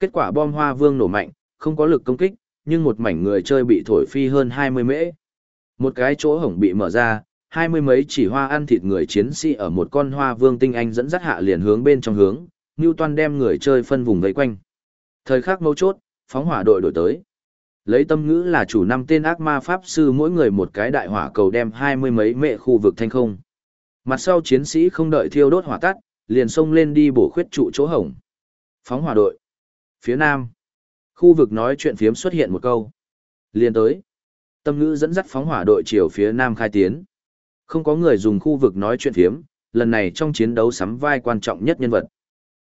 Kết quả bom hoa vương nổ mạnh, không có lực công kích, nhưng một mảnh người chơi bị thổi phi hơn 20 mễ. Một cái chỗ hổng bị mở ra, hai mươi mấy chỉ hoa ăn thịt người chiến sĩ ở một con hoa vương tinh anh dẫn dắt hạ liền hướng bên trong hướng, Newton đem người chơi phân vùng vây quanh. Thời khắc mấu chốt, phóng hỏa đội đổi tới. Lấy tâm ngữ là chủ năm tên ác ma pháp sư mỗi người một cái đại hỏa cầu đem hai mươi mấy mệ khu vực thanh không. Mặt sau chiến sĩ không đợi thiêu đốt hỏa tắt, liền xông lên đi bổ khuyết trụ chỗ hổng. Phóng hỏa đội. Phía nam. Khu vực nói chuyện phiếm xuất hiện một câu. Liền tới. Tâm ngữ dẫn dắt phóng hỏa đội chiều phía nam khai tiến. Không có người dùng khu vực nói chuyện phiếm, lần này trong chiến đấu sắm vai quan trọng nhất nhân vật.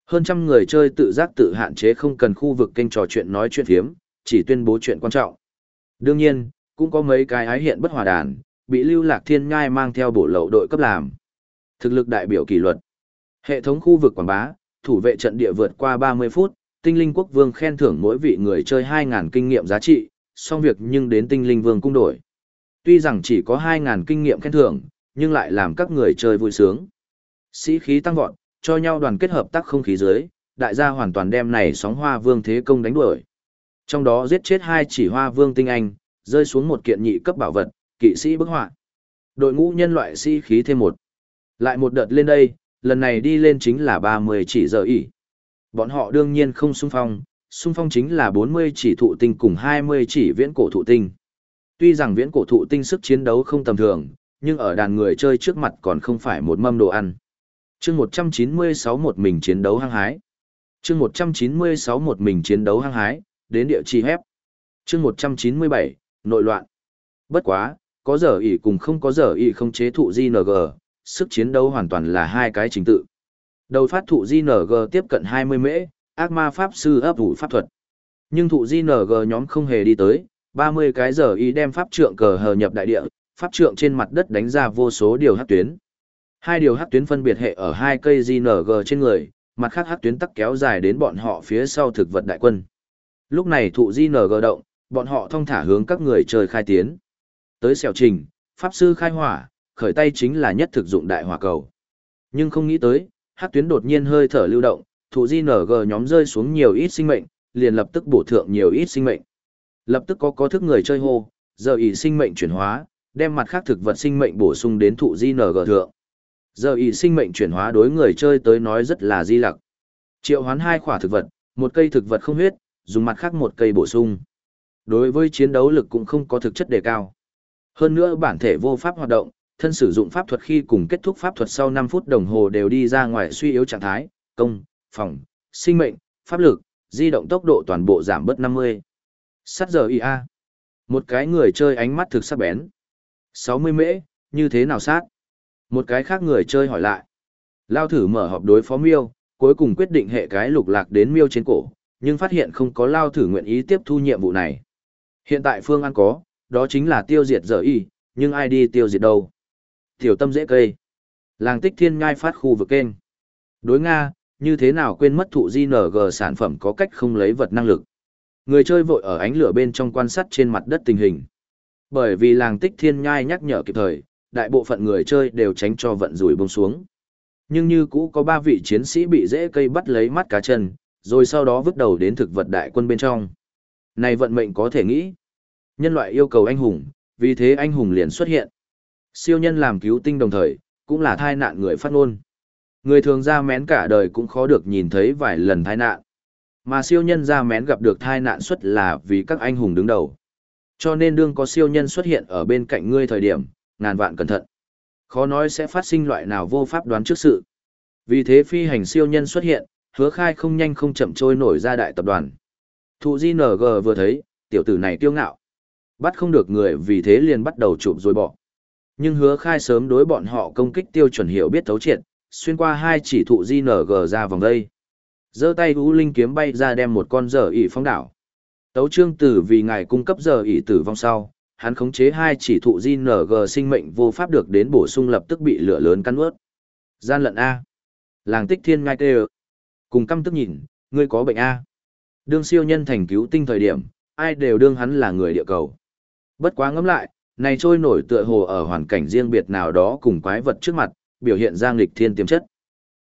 Hơn trăm người chơi tự giác tự hạn chế không cần khu vực kênh trò chuyện nói chuyện phiếm, chỉ tuyên bố chuyện quan trọng. Đương nhiên, cũng có mấy cái ái hiện bất hòa đàn, bị lưu lạc thiên ngai mang theo bổ lậu đội cấp làm. Thực lực đại biểu kỷ luật. Hệ thống khu vực quảng bá, thủ vệ trận địa vượt qua 30 phút, tinh linh quốc vương khen thưởng mỗi vị người chơi 2.000 kinh nghiệm giá trị, xong việc nhưng đến tinh linh vương cung đổi. Tuy rằng chỉ có 2.000 kinh nghiệm khen thưởng, nhưng lại làm các người chơi vui sướng. Sĩ khí tăng vọt, cho nhau đoàn kết hợp tác không khí dưới, đại gia hoàn toàn đem này sóng hoa vương thế công đánh đuổi. Trong đó giết chết hai chỉ hoa vương tinh anh, rơi xuống một kiện nhị cấp bảo vật, kỵ sĩ bức họa. Đội ngũ nhân loại sĩ khí thêm một. Lại một đợt lên đây, lần này đi lên chính là 30 chỉ giờ ỉ. Bọn họ đương nhiên không xung phong, xung phong chính là 40 chỉ thụ tinh cùng 20 chỉ viễn cổ thụ tinh. Tuy rằng viễn cổ thụ tinh sức chiến đấu không tầm thường, nhưng ở đàn người chơi trước mặt còn không phải một mâm đồ ăn. chương 196 một mình chiến đấu hăng hái. chương 196 một mình chiến đấu hăng hái, đến địa chỉ hép. chương 197, nội loạn. Bất quá, có giờ ỉ cùng không có giờ ỉ không chế thụ GNG, sức chiến đấu hoàn toàn là hai cái trình tự. Đầu phát thụ GNG tiếp cận 20 mễ, ác ma pháp sư ấp ủ pháp thuật. Nhưng thụ GNG nhóm không hề đi tới, 30 cái giờ ý đem pháp trượng cờ hờ nhập đại địa, pháp trượng trên mặt đất đánh ra vô số điều hắc tuyến. Hai điều hắc tuyến phân biệt hệ ở hai cây GNG trên người, mặt khác hắc tuyến tắc kéo dài đến bọn họ phía sau thực vật đại quân. Lúc này thụ GNG động, bọn họ thông thả hướng các người chơi khai tiến. Tới xẻo trình, pháp sư khai hỏa, khởi tay chính là nhất thực dụng đại hỏa cầu. Nhưng không nghĩ tới, hắc tuyến đột nhiên hơi thở lưu động, thụ G nhóm rơi xuống nhiều ít sinh mệnh, liền lập tức bổ thượng nhiều ít sinh mệnh. Lập tức có có thức người chơi hô, giờ ý sinh mệnh chuyển hóa, đem mặt khác thực vật sinh mệnh bổ sung đến thụ G thượng. Giờ ý sinh mệnh chuyển hóa đối người chơi tới nói rất là di lặc. Triệu hoán hai khỏa thực vật, một cây thực vật không huyết, dùng mặt khác một cây bổ sung. Đối với chiến đấu lực cũng không có thực chất đề cao. Hơn nữa bản thể vô pháp hoạt động, thân sử dụng pháp thuật khi cùng kết thúc pháp thuật sau 5 phút đồng hồ đều đi ra ngoài suy yếu trạng thái, công, phòng, sinh mệnh, pháp lực, di động tốc độ toàn bộ giảm bớt 50. Sát giờ IA. Một cái người chơi ánh mắt thực sắc bén. 60 mễ, như thế nào sát? Một cái khác người chơi hỏi lại. Lao thử mở họp đối phó miêu, cuối cùng quyết định hệ cái lục lạc đến miêu trên cổ, nhưng phát hiện không có Lao thử nguyện ý tiếp thu nhiệm vụ này. Hiện tại phương ăn có, đó chính là tiêu diệt giờ y, nhưng ai đi tiêu diệt đâu? Tiểu tâm dễ cây. Làng tích thiên ngai phát khu vực kênh. Đối Nga, như thế nào quên mất thụ GNG sản phẩm có cách không lấy vật năng lực. Người chơi vội ở ánh lửa bên trong quan sát trên mặt đất tình hình. Bởi vì làng tích thiên nhai nhắc nhở kịp thời, đại bộ phận người chơi đều tránh cho vận rủi bông xuống. Nhưng như cũ có ba vị chiến sĩ bị dễ cây bắt lấy mắt cá chân, rồi sau đó vứt đầu đến thực vật đại quân bên trong. Này vận mệnh có thể nghĩ. Nhân loại yêu cầu anh hùng, vì thế anh hùng liền xuất hiện. Siêu nhân làm cứu tinh đồng thời, cũng là thai nạn người phát ngôn. Người thường ra mén cả đời cũng khó được nhìn thấy vài lần thai nạn. Mà siêu nhân ra mén gặp được thai nạn xuất là vì các anh hùng đứng đầu. Cho nên đương có siêu nhân xuất hiện ở bên cạnh ngươi thời điểm, ngàn vạn cẩn thận. Khó nói sẽ phát sinh loại nào vô pháp đoán trước sự. Vì thế phi hành siêu nhân xuất hiện, hứa khai không nhanh không chậm trôi nổi ra đại tập đoàn. Thụ Di NG vừa thấy, tiểu tử này kiêu ngạo. Bắt không được người vì thế liền bắt đầu chụp rồi bỏ. Nhưng hứa khai sớm đối bọn họ công kích tiêu chuẩn hiểu biết thấu triệt, xuyên qua hai chỉ thụ GNG ra vòng đây. giơ tay U Linh kiếm bay ra đem một con giờ ỉ phong đảo. Tấu trương tử vì ngài cung cấp giờ ỉ tử vong sau, hắn khống chế hai chỉ thụ GNG sinh mệnh vô pháp được đến bổ sung lập tức bị lửa lớn cắn ướt. Gian lận A. Làng tích thiên ngai tê Cùng căm tức nhìn, ngươi có bệnh A. Đương siêu nhân thành cứu tinh thời điểm, ai đều đương hắn là người địa cầu. Bất quá ngẫm lại, này trôi nổi tựa hồ ở hoàn cảnh riêng biệt nào đó cùng quái vật trước mặt, biểu hiện ra nghịch thiên tiềm chất.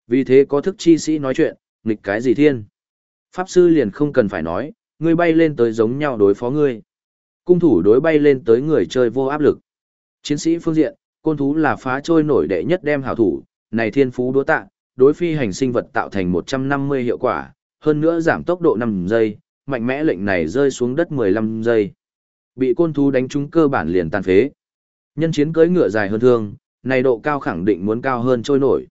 Vì thế có thức chi sĩ nói chuyện, nghịch cái gì thiên? Pháp sư liền không cần phải nói, ngươi bay lên tới giống nhau đối phó ngươi. Cung thủ đối bay lên tới người chơi vô áp lực. Chiến sĩ phương diện, côn thú là phá trôi nổi đệ nhất đem hảo thủ, này thiên phú đúa tạ, đối phi hành sinh vật tạo thành 150 hiệu quả, hơn nữa giảm tốc độ 5 giây, mạnh mẽ lệnh này rơi xuống đất 15 giây. Bị côn thú đánh trúng cơ bản liền tàn phế. Nhân chiến cưỡi ngựa dài hơn thương, này độ cao khẳng định muốn cao hơn trôi nổi.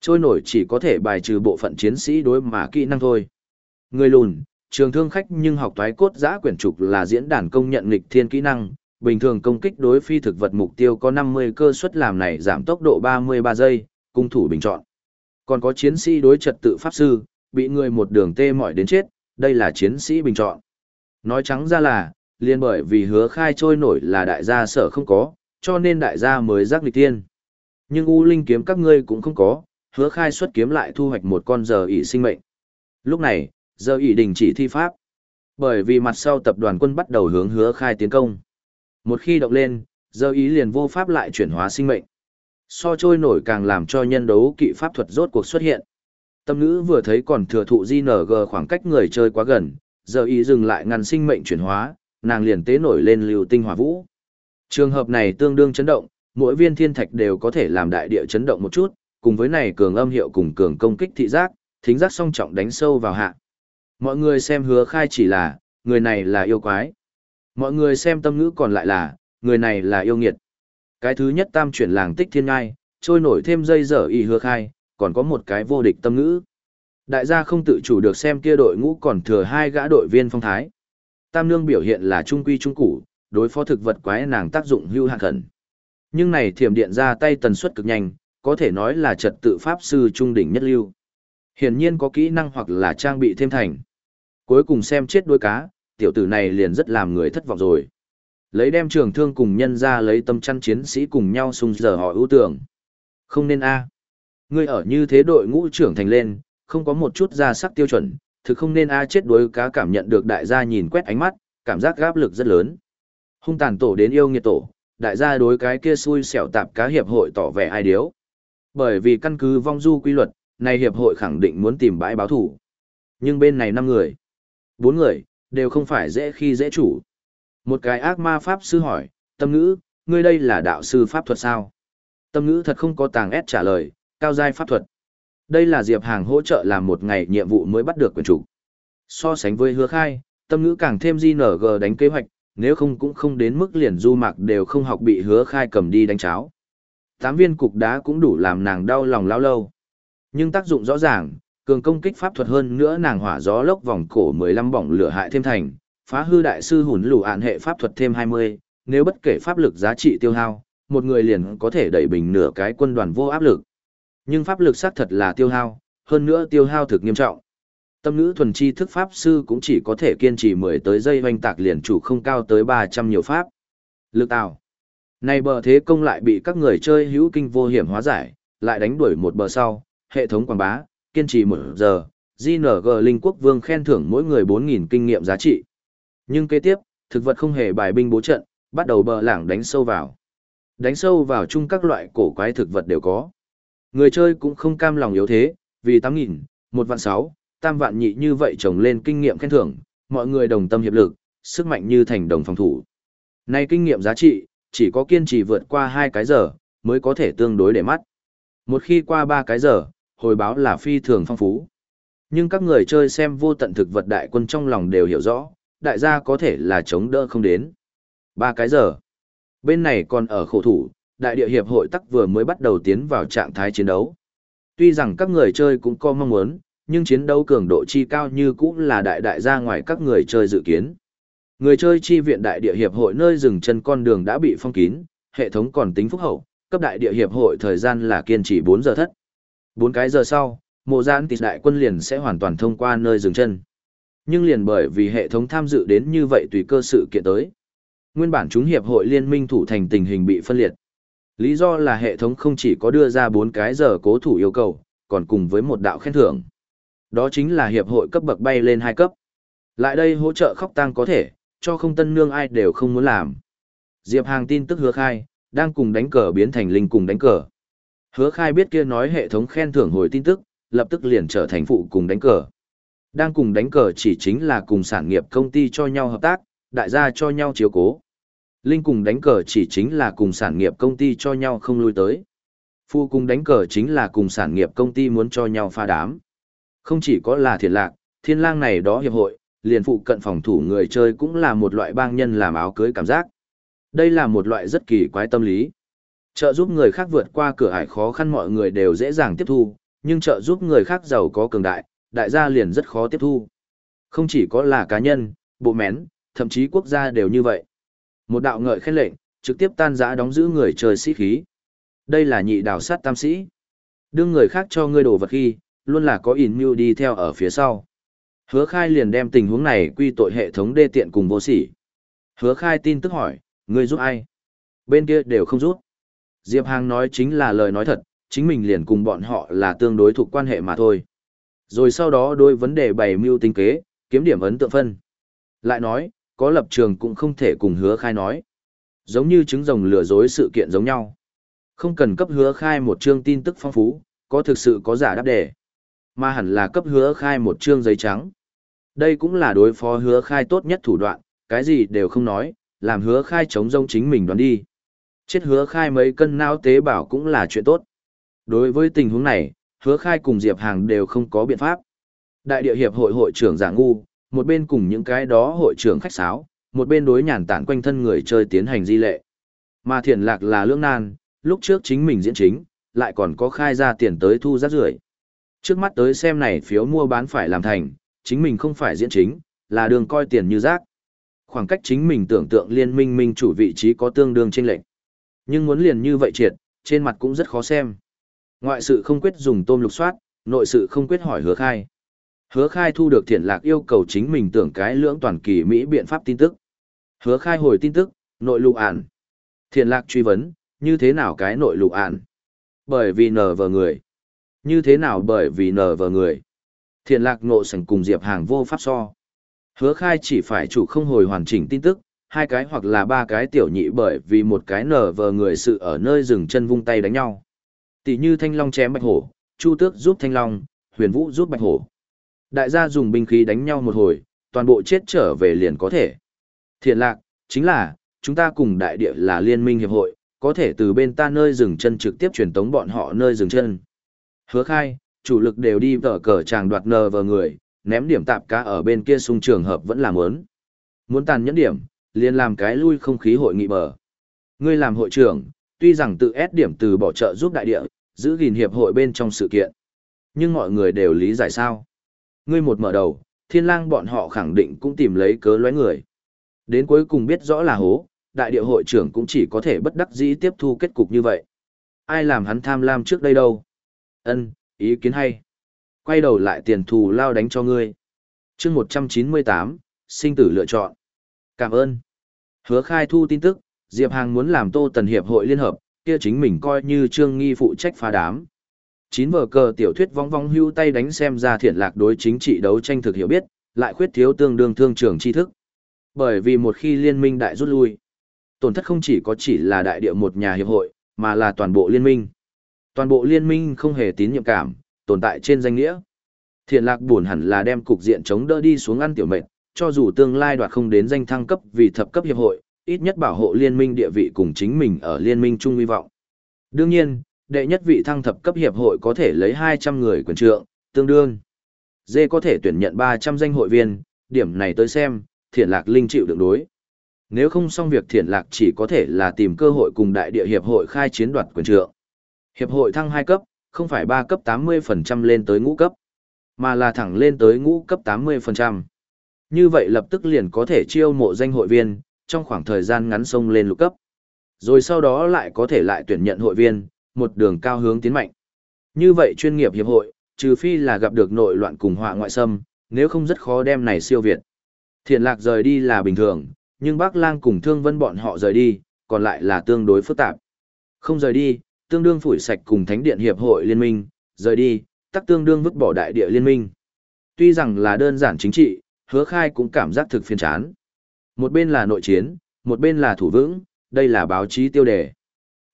Trôi nổi chỉ có thể bài trừ bộ phận chiến sĩ đối mà kỹ năng thôi. Người lùn, trường thương khách nhưng học toái cốt giã quyển trục là diễn đàn công nhận nghịch thiên kỹ năng, bình thường công kích đối phi thực vật mục tiêu có 50 cơ suất làm này giảm tốc độ 33 giây, cung thủ bình chọn. Còn có chiến sĩ đối trật tự pháp sư, bị người một đường tê mỏi đến chết, đây là chiến sĩ bình chọn. Nói trắng ra là, liên bởi vì hứa khai trôi nổi là đại gia sở không có, cho nên đại gia mới giác lịch tiên. Nhưng U Linh kiếm các ngươi cũng không có, hứa khai xuất kiếm lại thu hoạch một con giờ ỷ sinh mệnh. Lúc này, giờ ỷ đình chỉ thi pháp. Bởi vì mặt sau tập đoàn quân bắt đầu hướng hứa khai tiến công. Một khi động lên, giờ ý liền vô pháp lại chuyển hóa sinh mệnh. So trôi nổi càng làm cho nhân đấu kỵ pháp thuật rốt cuộc xuất hiện. Tâm ngữ vừa thấy còn thừa thụ GNG khoảng cách người chơi quá gần, giờ ý dừng lại ngăn sinh mệnh chuyển hóa, nàng liền tế nổi lên lưu tinh hỏa vũ. Trường hợp này tương đương chấn động, mỗi viên thiên thạch đều có thể làm đại địa chấn động một chút, cùng với này cường âm hiệu cùng cường công kích thị giác, thính giác song trọng đánh sâu vào hạ. Mọi người xem hứa khai chỉ là, người này là yêu quái. Mọi người xem tâm ngữ còn lại là, người này là yêu nghiệt. Cái thứ nhất tam chuyển làng tích thiên ngai, trôi nổi thêm dây dở y hứa khai, còn có một cái vô địch tâm ngữ. Đại gia không tự chủ được xem kia đội ngũ còn thừa hai gã đội viên phong thái. Tam nương biểu hiện là trung quy trung củ, đối phó thực vật quái nàng tác dụng hưu hạn khẩn. Nhưng này thiểm điện ra tay tần suất cực nhanh, có thể nói là trật tự pháp sư trung đỉnh nhất lưu. Hiển nhiên có kỹ năng hoặc là trang bị thêm thành. Cuối cùng xem chết đuôi cá, tiểu tử này liền rất làm người thất vọng rồi. Lấy đem trường thương cùng nhân ra lấy tâm chăn chiến sĩ cùng nhau xung giờ họ ưu tưởng. Không nên a à. Ngươi ở như thế đội ngũ trưởng thành lên, không có một chút ra sắc tiêu chuẩn, thực không nên a chết đuối cá cảm nhận được đại gia nhìn quét ánh mắt, cảm giác gáp lực rất lớn. Hung tàn tổ đến yêu nghiệt tổ, đại gia đối cái kia xui xẻo tạp cá hiệp hội tỏ vẻ ai điếu. Bởi vì căn cứ vong du quy luật, này hiệp hội khẳng định muốn tìm bãi báo thủ. Nhưng bên này năm người, bốn người, đều không phải dễ khi dễ chủ. Một cái ác ma pháp sư hỏi, tâm ngữ, ngươi đây là đạo sư pháp thuật sao? Tâm ngữ thật không có tàng ép trả lời, cao giai pháp thuật. Đây là Diệp Hàng hỗ trợ làm một ngày nhiệm vụ mới bắt được quyền chủ. So sánh với hứa khai, tâm ngữ càng thêm di nở g đánh kế hoạch, nếu không cũng không đến mức liền du mạc đều không học bị hứa khai cầm đi đánh cháo. Tám viên cục đá cũng đủ làm nàng đau lòng lao lâu. Nhưng tác dụng rõ ràng, cường công kích pháp thuật hơn nữa nàng hỏa gió lốc vòng cổ 15 bỏng lửa hại thêm thành, phá hư đại sư hùn lù ạn hệ pháp thuật thêm 20, nếu bất kể pháp lực giá trị tiêu hao, một người liền có thể đẩy bình nửa cái quân đoàn vô áp lực. Nhưng pháp lực xác thật là tiêu hao, hơn nữa tiêu hao thực nghiêm trọng. Tâm ngữ thuần chi thức pháp sư cũng chỉ có thể kiên trì 10 tới giây hoành tạc liền chủ không cao tới 300 nhiều pháp. Lực tạo. Này bờ thế công lại bị các người chơi hữu kinh vô hiểm hóa giải, lại đánh đuổi một bờ sau, hệ thống quảng bá, kiên trì một giờ, GNG Linh Quốc Vương khen thưởng mỗi người 4.000 kinh nghiệm giá trị. Nhưng kế tiếp, thực vật không hề bài binh bố trận, bắt đầu bờ lảng đánh sâu vào. Đánh sâu vào chung các loại cổ quái thực vật đều có. Người chơi cũng không cam lòng yếu thế, vì 8.000, 1 vạn 6, tam vạn nhị như vậy trồng lên kinh nghiệm khen thưởng, mọi người đồng tâm hiệp lực, sức mạnh như thành đồng phòng thủ. Nay kinh nghiệm giá trị, chỉ có kiên trì vượt qua hai cái giờ, mới có thể tương đối để mắt. Một khi qua ba cái giờ, hồi báo là phi thường phong phú. Nhưng các người chơi xem vô tận thực vật đại quân trong lòng đều hiểu rõ, đại gia có thể là chống đỡ không đến. Ba cái giờ. Bên này còn ở khổ thủ, đại địa hiệp hội tắc vừa mới bắt đầu tiến vào trạng thái chiến đấu. Tuy rằng các người chơi cũng có mong muốn, nhưng chiến đấu cường độ chi cao như cũng là đại đại gia ngoài các người chơi dự kiến. Người chơi chi viện đại địa hiệp hội nơi dừng chân con đường đã bị phong kín, hệ thống còn tính phúc hậu, cấp đại địa hiệp hội thời gian là kiên trì 4 giờ thất. 4 cái giờ sau, mộ giãn tịt đại quân liền sẽ hoàn toàn thông qua nơi dừng chân. Nhưng liền bởi vì hệ thống tham dự đến như vậy tùy cơ sự kiện tới. Nguyên bản chúng hiệp hội liên minh thủ thành tình hình bị phân liệt. Lý do là hệ thống không chỉ có đưa ra 4 cái giờ cố thủ yêu cầu, còn cùng với một đạo khen thưởng. Đó chính là hiệp hội cấp bậc bay lên hai cấp. Lại đây hỗ trợ khóc tang có thể, cho không tân nương ai đều không muốn làm. Diệp Hàng tin tức hứa khai, đang cùng đánh cờ biến thành linh cùng đánh cờ. Hứa khai biết kia nói hệ thống khen thưởng hồi tin tức, lập tức liền trở thành phụ cùng đánh cờ. Đang cùng đánh cờ chỉ chính là cùng sản nghiệp công ty cho nhau hợp tác, đại gia cho nhau chiếu cố. Linh cùng đánh cờ chỉ chính là cùng sản nghiệp công ty cho nhau không lui tới. Phụ cùng đánh cờ chính là cùng sản nghiệp công ty muốn cho nhau pha đám. Không chỉ có là thiệt lạc, thiên lang này đó hiệp hội, liền phụ cận phòng thủ người chơi cũng là một loại bang nhân làm áo cưới cảm giác. Đây là một loại rất kỳ quái tâm lý. Trợ giúp người khác vượt qua cửa ải khó khăn mọi người đều dễ dàng tiếp thu, nhưng trợ giúp người khác giàu có cường đại, đại gia liền rất khó tiếp thu. Không chỉ có là cá nhân, bộ mén, thậm chí quốc gia đều như vậy. Một đạo ngợi khen lệnh, trực tiếp tan giã đóng giữ người chơi sĩ khí. Đây là nhị đào sát tam sĩ. Đương người khác cho ngươi đồ vật khi, luôn là có in mưu đi theo ở phía sau. Hứa khai liền đem tình huống này quy tội hệ thống đê tiện cùng vô sỉ. Hứa khai tin tức hỏi, người giúp ai? Bên kia đều không giúp. Diệp Hàng nói chính là lời nói thật, chính mình liền cùng bọn họ là tương đối thuộc quan hệ mà thôi. Rồi sau đó đôi vấn đề bày mưu tính kế, kiếm điểm ấn tượng phân. Lại nói, có lập trường cũng không thể cùng hứa khai nói. Giống như trứng rồng lừa dối sự kiện giống nhau. Không cần cấp hứa khai một chương tin tức phong phú, có thực sự có giả đáp đề. Mà hẳn là cấp hứa khai một chương giấy trắng. Đây cũng là đối phó hứa khai tốt nhất thủ đoạn, cái gì đều không nói, làm hứa khai chống rông chính mình đoán đi. Chết hứa khai mấy cân não tế bảo cũng là chuyện tốt. Đối với tình huống này, hứa khai cùng Diệp Hàng đều không có biện pháp. Đại địa hiệp hội hội trưởng giả ngu, một bên cùng những cái đó hội trưởng khách sáo, một bên đối nhàn tản quanh thân người chơi tiến hành di lệ. Mà thiền lạc là lưỡng nan, lúc trước chính mình diễn chính, lại còn có khai ra tiền tới thu rác rưởi Trước mắt tới xem này phiếu mua bán phải làm thành, chính mình không phải diễn chính, là đường coi tiền như rác. Khoảng cách chính mình tưởng tượng liên minh minh chủ vị trí có tương đương chênh lệch. Nhưng muốn liền như vậy triệt, trên mặt cũng rất khó xem. Ngoại sự không quyết dùng tôm lục soát, nội sự không quyết hỏi hứa khai. Hứa khai thu được thiện lạc yêu cầu chính mình tưởng cái lưỡng toàn kỳ Mỹ biện pháp tin tức. Hứa khai hồi tin tức, nội lục ản. Thiện lạc truy vấn, như thế nào cái nội lục ản? Bởi vì nở vờ người. Như thế nào bởi vì nở vờ người? Thiện lạc ngộ sảnh cùng Diệp Hàng vô pháp so. Hứa khai chỉ phải chủ không hồi hoàn chỉnh tin tức, hai cái hoặc là ba cái tiểu nhị bởi vì một cái nở vờ người sự ở nơi rừng chân vung tay đánh nhau. Tỷ như thanh long chém bạch hổ, chu tước giúp thanh long, huyền vũ giúp bạch hổ. Đại gia dùng binh khí đánh nhau một hồi, toàn bộ chết trở về liền có thể. Thiện lạc, chính là, chúng ta cùng đại địa là liên minh hiệp hội, có thể từ bên ta nơi dừng chân trực tiếp truyền tống bọn họ nơi dừng chân. Hứa khai, chủ lực đều đi vở cờ chàng đoạt nờ vờ người, ném điểm tạp cá ở bên kia xung trường hợp vẫn làm ớn. Muốn tàn nhẫn điểm, liền làm cái lui không khí hội nghị bờ. Ngươi làm hội trưởng, tuy rằng tự ép điểm từ bỏ trợ giúp đại địa, giữ gìn hiệp hội bên trong sự kiện. Nhưng mọi người đều lý giải sao. Ngươi một mở đầu, thiên lang bọn họ khẳng định cũng tìm lấy cớ lóe người. Đến cuối cùng biết rõ là hố, đại địa hội trưởng cũng chỉ có thể bất đắc dĩ tiếp thu kết cục như vậy. Ai làm hắn tham lam trước đây đâu? Ân, ý kiến hay. Quay đầu lại tiền thù lao đánh cho ngươi. chương 198, sinh tử lựa chọn. Cảm ơn. Hứa khai thu tin tức, Diệp Hàng muốn làm Tô Tần Hiệp hội liên hợp, kia chính mình coi như Trương Nghi phụ trách phá đám. Chín vở cờ tiểu thuyết vong vong hưu tay đánh xem ra thiện lạc đối chính trị đấu tranh thực hiểu biết, lại khuyết thiếu tương đương thương trường tri thức. Bởi vì một khi liên minh đại rút lui, tổn thất không chỉ có chỉ là đại địa một nhà hiệp hội, mà là toàn bộ liên minh. Toàn bộ liên minh không hề tín nhiệm cảm, tồn tại trên danh nghĩa. Thiện lạc buồn hẳn là đem cục diện chống đỡ đi xuống ăn tiểu mệnh, cho dù tương lai đoạt không đến danh thăng cấp vì thập cấp hiệp hội, ít nhất bảo hộ liên minh địa vị cùng chính mình ở liên minh chung hy vọng. Đương nhiên, đệ nhất vị thăng thập cấp hiệp hội có thể lấy 200 người quyền trượng, tương đương. Dê có thể tuyển nhận 300 danh hội viên, điểm này tới xem, thiện lạc linh chịu được đối. Nếu không xong việc thiện lạc chỉ có thể là tìm cơ hội cùng đại địa hiệp hội khai chiến đoạt quyền trượng. Hiệp hội thăng 2 cấp, không phải 3 cấp 80% lên tới ngũ cấp, mà là thẳng lên tới ngũ cấp 80%. Như vậy lập tức liền có thể chiêu mộ danh hội viên, trong khoảng thời gian ngắn sông lên lục cấp. Rồi sau đó lại có thể lại tuyển nhận hội viên, một đường cao hướng tiến mạnh. Như vậy chuyên nghiệp hiệp hội, trừ phi là gặp được nội loạn cùng họa ngoại xâm, nếu không rất khó đem này siêu việt. Thiện lạc rời đi là bình thường, nhưng bác lang cùng thương vân bọn họ rời đi, còn lại là tương đối phức tạp. Không rời đi, tương đương phủi sạch cùng thánh điện hiệp hội liên minh, rời đi, tắc tương đương vứt bỏ đại địa liên minh. Tuy rằng là đơn giản chính trị, hứa khai cũng cảm giác thực phiền chán. Một bên là nội chiến, một bên là thủ vững, đây là báo chí tiêu đề.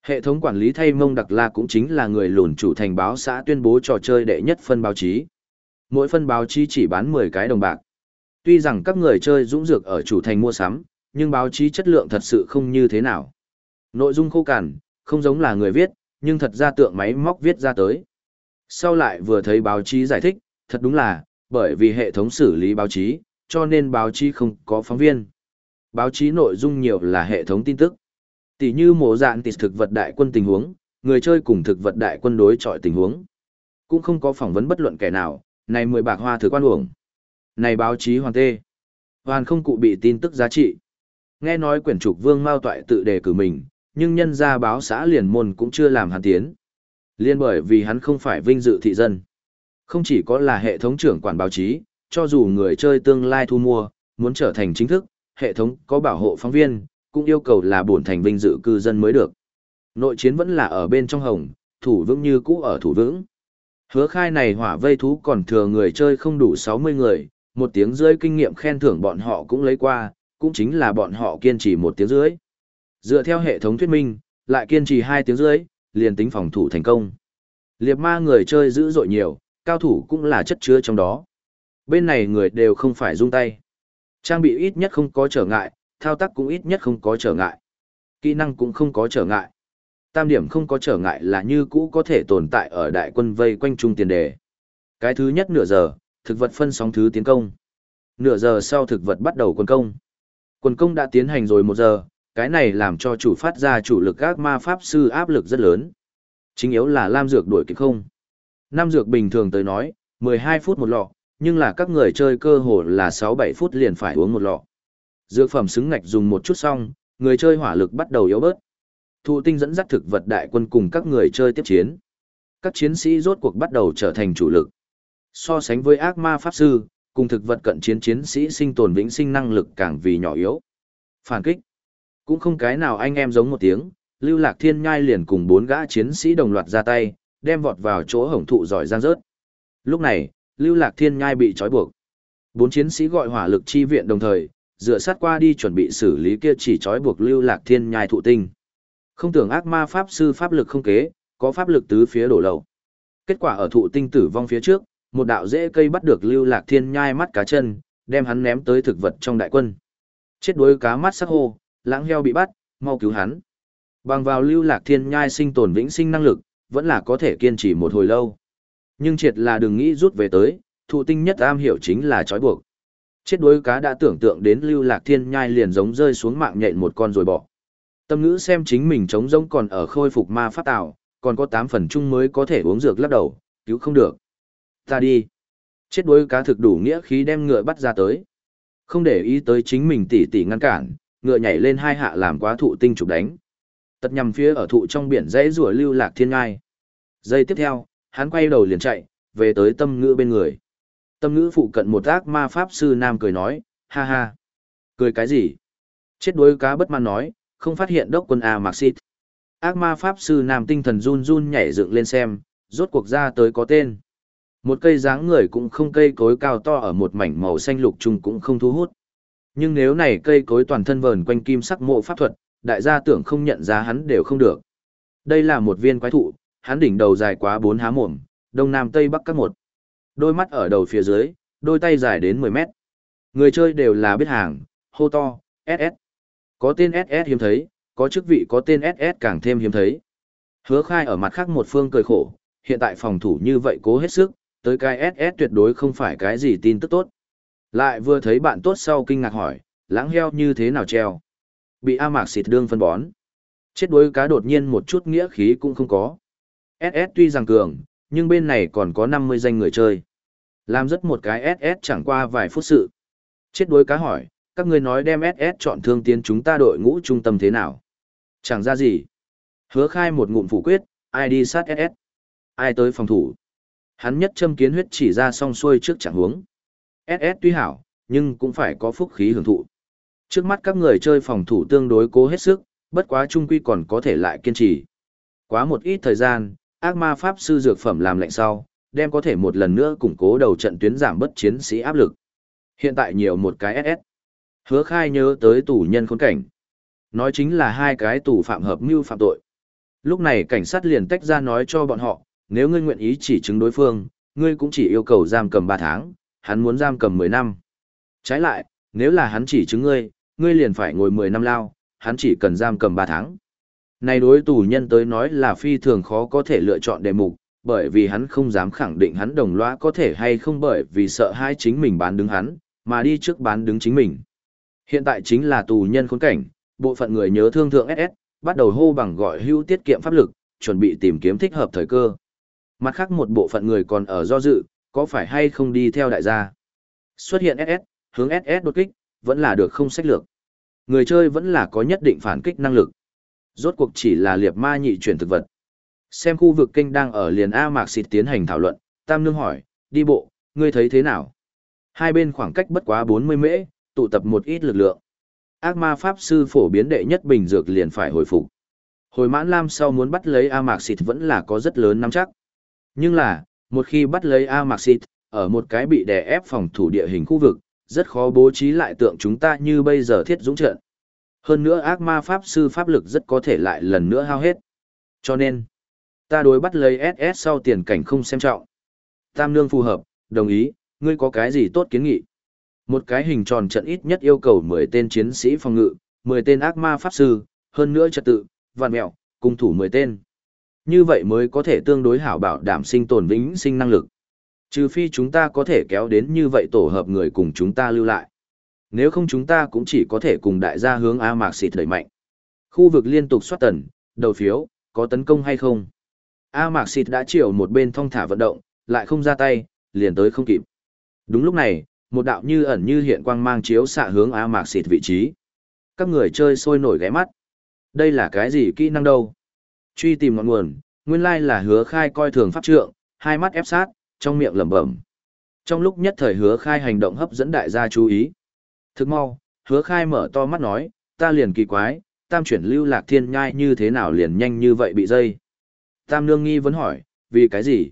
Hệ thống quản lý thay mông đặc la cũng chính là người lùn chủ thành báo xã tuyên bố trò chơi đệ nhất phân báo chí. Mỗi phân báo chí chỉ bán 10 cái đồng bạc. Tuy rằng các người chơi dũng dược ở chủ thành mua sắm, nhưng báo chí chất lượng thật sự không như thế nào. Nội dung khô cằn, không giống là người viết, nhưng thật ra tượng máy móc viết ra tới. Sau lại vừa thấy báo chí giải thích, thật đúng là, bởi vì hệ thống xử lý báo chí, cho nên báo chí không có phóng viên. Báo chí nội dung nhiều là hệ thống tin tức. Tỷ như mổ dạn tỷ thực vật đại quân tình huống, người chơi cùng thực vật đại quân đối chọi tình huống. Cũng không có phỏng vấn bất luận kẻ nào, này mười bạc hoa thực quan uổng. Này báo chí hoàn tê. Hoàn không cụ bị tin tức giá trị. Nghe nói quyển trục vương mao toại tự đề cử mình, nhưng nhân gia báo xã liền môn cũng chưa làm hắn tiến. Liên bởi vì hắn không phải vinh dự thị dân. Không chỉ có là hệ thống trưởng quản báo chí, cho dù người chơi tương lai thu mua, muốn trở thành chính thức, hệ thống có bảo hộ phóng viên, cũng yêu cầu là bổn thành vinh dự cư dân mới được. Nội chiến vẫn là ở bên trong hồng, thủ vững như cũ ở thủ vững. Hứa khai này hỏa vây thú còn thừa người chơi không đủ 60 người, một tiếng rưỡi kinh nghiệm khen thưởng bọn họ cũng lấy qua, cũng chính là bọn họ kiên trì một tiếng rưỡi. Dựa theo hệ thống thuyết minh, lại kiên trì hai tiếng rưỡi, liền tính phòng thủ thành công. Liệp ma người chơi dữ dội nhiều, cao thủ cũng là chất chứa trong đó. Bên này người đều không phải rung tay. Trang bị ít nhất không có trở ngại, thao tác cũng ít nhất không có trở ngại. Kỹ năng cũng không có trở ngại. Tam điểm không có trở ngại là như cũ có thể tồn tại ở đại quân vây quanh trung tiền đề. Cái thứ nhất nửa giờ, thực vật phân sóng thứ tiến công. Nửa giờ sau thực vật bắt đầu quân công. Quân công đã tiến hành rồi một giờ, cái này làm cho chủ phát ra chủ lực các ma pháp sư áp lực rất lớn. Chính yếu là Lam Dược đuổi kịp không. Nam Dược bình thường tới nói, 12 phút một lọ, nhưng là các người chơi cơ hồ là 6-7 phút liền phải uống một lọ. Dược phẩm xứng ngạch dùng một chút xong, người chơi hỏa lực bắt đầu yếu bớt. Thụ tinh dẫn dắt thực vật đại quân cùng các người chơi tiếp chiến. Các chiến sĩ rốt cuộc bắt đầu trở thành chủ lực. So sánh với ác ma pháp sư, cùng thực vật cận chiến chiến sĩ sinh tồn vĩnh sinh năng lực càng vì nhỏ yếu. Phản kích. Cũng không cái nào anh em giống một tiếng, Lưu Lạc Thiên Nhai liền cùng bốn gã chiến sĩ đồng loạt ra tay, đem vọt vào chỗ hổng thụ giỏi giang rớt. Lúc này, Lưu Lạc Thiên Nhai bị trói buộc. Bốn chiến sĩ gọi hỏa lực chi viện đồng thời, dựa sát qua đi chuẩn bị xử lý kia chỉ trói buộc Lưu Lạc Thiên Nhai thụ tinh. Không tưởng ác ma pháp sư pháp lực không kế, có pháp lực tứ phía đổ lầu. Kết quả ở thụ tinh tử vong phía trước, một đạo rễ cây bắt được Lưu Lạc Thiên Nhai mắt cá chân, đem hắn ném tới thực vật trong đại quân. Chết đuối cá mắt sắc hô, lãng heo bị bắt, mau cứu hắn. Bằng vào Lưu Lạc Thiên Nhai sinh tồn vĩnh sinh năng lực, vẫn là có thể kiên trì một hồi lâu. Nhưng triệt là đừng nghĩ rút về tới, thụ tinh nhất am hiểu chính là trói buộc. Chết đuối cá đã tưởng tượng đến lưu lạc thiên nhai liền giống rơi xuống mạng nhện một con rồi bỏ. Tâm ngữ xem chính mình trống rỗng còn ở khôi phục ma pháp tạo, còn có 8 phần chung mới có thể uống dược lắc đầu, cứu không được. Ta đi. Chết đuối cá thực đủ nghĩa khí đem ngựa bắt ra tới. Không để ý tới chính mình tỉ tỉ ngăn cản, ngựa nhảy lên hai hạ làm quá thụ tinh trục đánh. Tật nhằm phía ở thụ trong biển dãy rùa lưu lạc thiên ngai. Giây tiếp theo, hắn quay đầu liền chạy, về tới tâm ngữ bên người. Tâm ngữ phụ cận một ác ma pháp sư nam cười nói, ha ha. Cười cái gì? Chết đuối cá bất mãn nói, không phát hiện đốc quân A Mạc Xít. Ác ma pháp sư nam tinh thần run run nhảy dựng lên xem, rốt cuộc ra tới có tên. Một cây dáng người cũng không cây cối cao to ở một mảnh màu xanh lục trùng cũng không thu hút. Nhưng nếu này cây cối toàn thân vờn quanh kim sắc mộ pháp thuật, đại gia tưởng không nhận ra hắn đều không được. Đây là một viên quái thụ, hắn đỉnh đầu dài quá bốn há mồm, đông nam tây bắc các một. Đôi mắt ở đầu phía dưới, đôi tay dài đến 10 mét. Người chơi đều là biết hàng, hô to, SS. Có tên SS hiếm thấy, có chức vị có tên SS càng thêm hiếm thấy. Hứa khai ở mặt khác một phương cười khổ, hiện tại phòng thủ như vậy cố hết sức, tới cái SS tuyệt đối không phải cái gì tin tức tốt. Lại vừa thấy bạn tốt sau kinh ngạc hỏi, lãng heo như thế nào treo? Bị A Mạc xịt đương phân bón. Chết đuối cá đột nhiên một chút nghĩa khí cũng không có. SS tuy rằng cường, nhưng bên này còn có 50 danh người chơi. Làm rất một cái SS chẳng qua vài phút sự. Chết đuối cá hỏi, các người nói đem SS chọn thương tiến chúng ta đội ngũ trung tâm thế nào? Chẳng ra gì. Hứa khai một ngụm phủ quyết, ai đi sát SS? Ai tới phòng thủ? Hắn nhất châm kiến huyết chỉ ra song xuôi trước chẳng hướng. SS tuy hảo, nhưng cũng phải có phúc khí hưởng thụ. Trước mắt các người chơi phòng thủ tương đối cố hết sức, bất quá trung quy còn có thể lại kiên trì. Quá một ít thời gian, ác ma pháp sư dược phẩm làm lệnh sau, đem có thể một lần nữa củng cố đầu trận tuyến giảm bất chiến sĩ áp lực. Hiện tại nhiều một cái SS. Hứa khai nhớ tới tù nhân khốn cảnh. Nói chính là hai cái tù phạm hợp mưu phạm tội. Lúc này cảnh sát liền tách ra nói cho bọn họ, nếu ngươi nguyện ý chỉ chứng đối phương, ngươi cũng chỉ yêu cầu giam cầm 3 tháng, hắn muốn giam cầm 10 năm. Trái lại, nếu là hắn chỉ chứng ngươi, ngươi liền phải ngồi 10 năm lao, hắn chỉ cần giam cầm 3 tháng. Này đối tù nhân tới nói là phi thường khó có thể lựa chọn đề mục, bởi vì hắn không dám khẳng định hắn đồng lõa có thể hay không bởi vì sợ hai chính mình bán đứng hắn, mà đi trước bán đứng chính mình. Hiện tại chính là tù nhân khốn cảnh, bộ phận người nhớ thương thượng SS, bắt đầu hô bằng gọi hưu tiết kiệm pháp lực, chuẩn bị tìm kiếm thích hợp thời cơ. Mặt khác một bộ phận người còn ở do dự, có phải hay không đi theo đại gia. Xuất hiện SS, hướng SS đột kích, vẫn là được không sách lược. Người chơi vẫn là có nhất định phản kích năng lực. Rốt cuộc chỉ là liệp ma nhị chuyển thực vật. Xem khu vực kênh đang ở liền A Mạc Xịt tiến hành thảo luận, Tam Nương hỏi, đi bộ, ngươi thấy thế nào? Hai bên khoảng cách bất quá 40 mễ, tụ tập một ít lực lượng. Ác ma pháp sư phổ biến đệ nhất bình dược liền phải hồi phục. Hồi mãn lam sau muốn bắt lấy A Mạc Xịt vẫn là có rất lớn nắm chắc. Nhưng là, một khi bắt lấy A Mạc Xịt, ở một cái bị đè ép phòng thủ địa hình khu vực, rất khó bố trí lại tượng chúng ta như bây giờ thiết dũng trận. Hơn nữa ác ma pháp sư pháp lực rất có thể lại lần nữa hao hết. Cho nên, ta đối bắt lấy SS sau tiền cảnh không xem trọng. Tam nương phù hợp, đồng ý, ngươi có cái gì tốt kiến nghị? Một cái hình tròn trận ít nhất yêu cầu 10 tên chiến sĩ phòng ngự, 10 tên ác ma pháp sư, hơn nữa trật tự, vạn mẹo, cung thủ 10 tên. Như vậy mới có thể tương đối hảo bảo đảm sinh tồn vĩnh sinh năng lực. Trừ phi chúng ta có thể kéo đến như vậy tổ hợp người cùng chúng ta lưu lại. Nếu không chúng ta cũng chỉ có thể cùng đại gia hướng A Mạc xịt đẩy mạnh. Khu vực liên tục soát tần, đầu phiếu, có tấn công hay không? A Mạc xịt đã chiều một bên thong thả vận động, lại không ra tay, liền tới không kịp. Đúng lúc này, một đạo như ẩn như hiện quang mang chiếu xạ hướng A Mạc xịt vị trí. Các người chơi sôi nổi ghé mắt. Đây là cái gì kỹ năng đâu? Truy tìm ngọn nguồn, nguyên lai là hứa khai coi thường pháp trượng, hai mắt ép sát, trong miệng lẩm bẩm. Trong lúc nhất thời hứa khai hành động hấp dẫn đại gia chú ý. Thức mau, hứa khai mở to mắt nói, ta liền kỳ quái, tam chuyển lưu lạc thiên nhai như thế nào liền nhanh như vậy bị dây. Tam nương nghi vẫn hỏi, vì cái gì?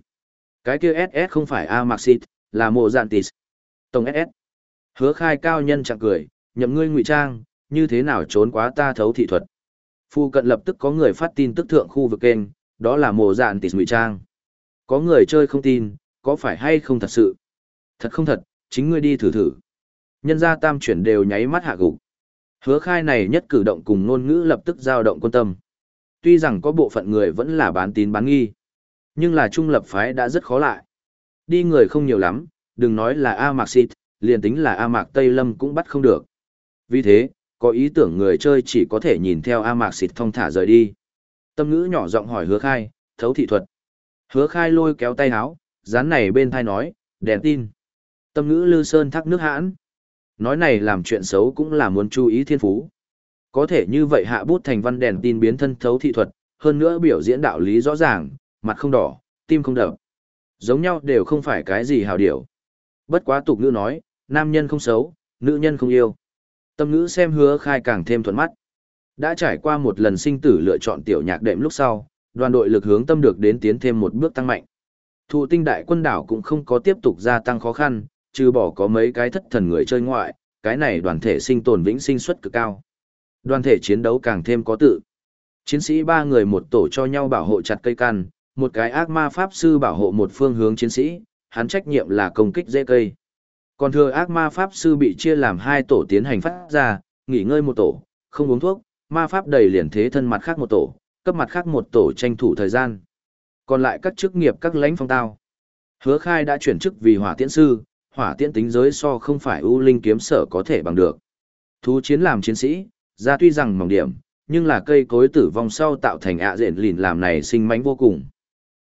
Cái kia SS không phải A Maxit, là mộ dạn tis. Tổng SS. Hứa khai cao nhân chẳng cười, nhậm ngươi ngụy trang, như thế nào trốn quá ta thấu thị thuật. Phu cận lập tức có người phát tin tức thượng khu vực kênh, đó là mộ dạn tis ngụy trang. Có người chơi không tin, có phải hay không thật sự? Thật không thật, chính ngươi đi thử thử. Nhân gia tam chuyển đều nháy mắt hạ gục. Hứa khai này nhất cử động cùng ngôn ngữ lập tức dao động quân tâm. Tuy rằng có bộ phận người vẫn là bán tín bán nghi, nhưng là trung lập phái đã rất khó lại. Đi người không nhiều lắm, đừng nói là A Mạc Xịt, liền tính là A Mạc Tây Lâm cũng bắt không được. Vì thế, có ý tưởng người chơi chỉ có thể nhìn theo A Mạc Xịt thông thả rời đi. Tâm ngữ nhỏ giọng hỏi hứa khai, thấu thị thuật. Hứa khai lôi kéo tay háo, dán này bên thai nói, đèn tin. Tâm ngữ lư sơn thác nước hãn. Nói này làm chuyện xấu cũng là muốn chú ý thiên phú. Có thể như vậy hạ bút thành văn đèn tin biến thân thấu thị thuật, hơn nữa biểu diễn đạo lý rõ ràng, mặt không đỏ, tim không đập. Giống nhau đều không phải cái gì hào điểu. Bất quá tục ngữ nói, nam nhân không xấu, nữ nhân không yêu. Tâm ngữ xem hứa khai càng thêm thuận mắt. Đã trải qua một lần sinh tử lựa chọn tiểu nhạc đệm lúc sau, đoàn đội lực hướng tâm được đến tiến thêm một bước tăng mạnh. Thụ tinh đại quân đảo cũng không có tiếp tục gia tăng khó khăn, trừ bỏ có mấy cái thất thần người chơi ngoại, cái này đoàn thể sinh tồn vĩnh sinh suất cực cao. Đoàn thể chiến đấu càng thêm có tự. Chiến sĩ ba người một tổ cho nhau bảo hộ chặt cây căn, một cái ác ma pháp sư bảo hộ một phương hướng chiến sĩ, hắn trách nhiệm là công kích dễ cây. Còn thừa ác ma pháp sư bị chia làm hai tổ tiến hành phát ra, nghỉ ngơi một tổ, không uống thuốc, ma pháp đầy liền thế thân mặt khác một tổ, cấp mặt khác một tổ tranh thủ thời gian. Còn lại các chức nghiệp các lãnh phong tao. Hứa khai đã chuyển chức vì hỏa tiễn sư, hỏa tiễn tính giới so không phải ưu linh kiếm sở có thể bằng được. Thú chiến làm chiến sĩ, ra tuy rằng mỏng điểm, nhưng là cây cối tử vong sau tạo thành ạ à diện lìn làm này sinh mánh vô cùng.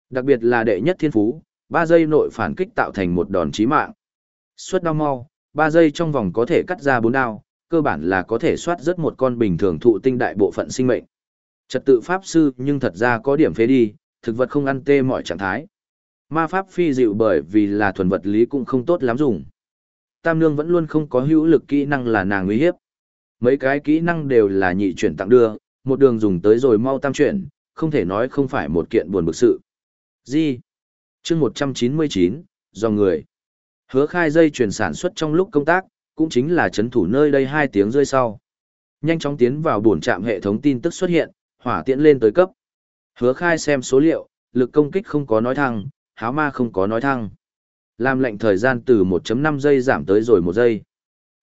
Đặc biệt là đệ nhất thiên phú, 3 giây nội phản kích tạo thành một đòn chí mạng. Suất đao mau, 3 giây trong vòng có thể cắt ra 4 đao, cơ bản là có thể soát rất một con bình thường thụ tinh đại bộ phận sinh mệnh. Trật tự pháp sư nhưng thật ra có điểm phế đi, thực vật không ăn tê mọi trạng thái. Ma pháp phi dịu bởi vì là thuần vật lý cũng không tốt lắm dùng. Tam nương vẫn luôn không có hữu lực kỹ năng là nàng nguy hiếp. Mấy cái kỹ năng đều là nhị chuyển tặng đưa, một đường dùng tới rồi mau tam chuyển, không thể nói không phải một kiện buồn bực sự. Gì? chương 199, do người. Hứa khai dây chuyển sản xuất trong lúc công tác, cũng chính là chấn thủ nơi đây 2 tiếng rơi sau. Nhanh chóng tiến vào buồn trạm hệ thống tin tức xuất hiện, hỏa tiễn lên tới cấp. Hứa khai xem số liệu, lực công kích không có nói thăng, háo ma không có nói thăng. Làm lệnh thời gian từ 1.5 giây giảm tới rồi 1 giây.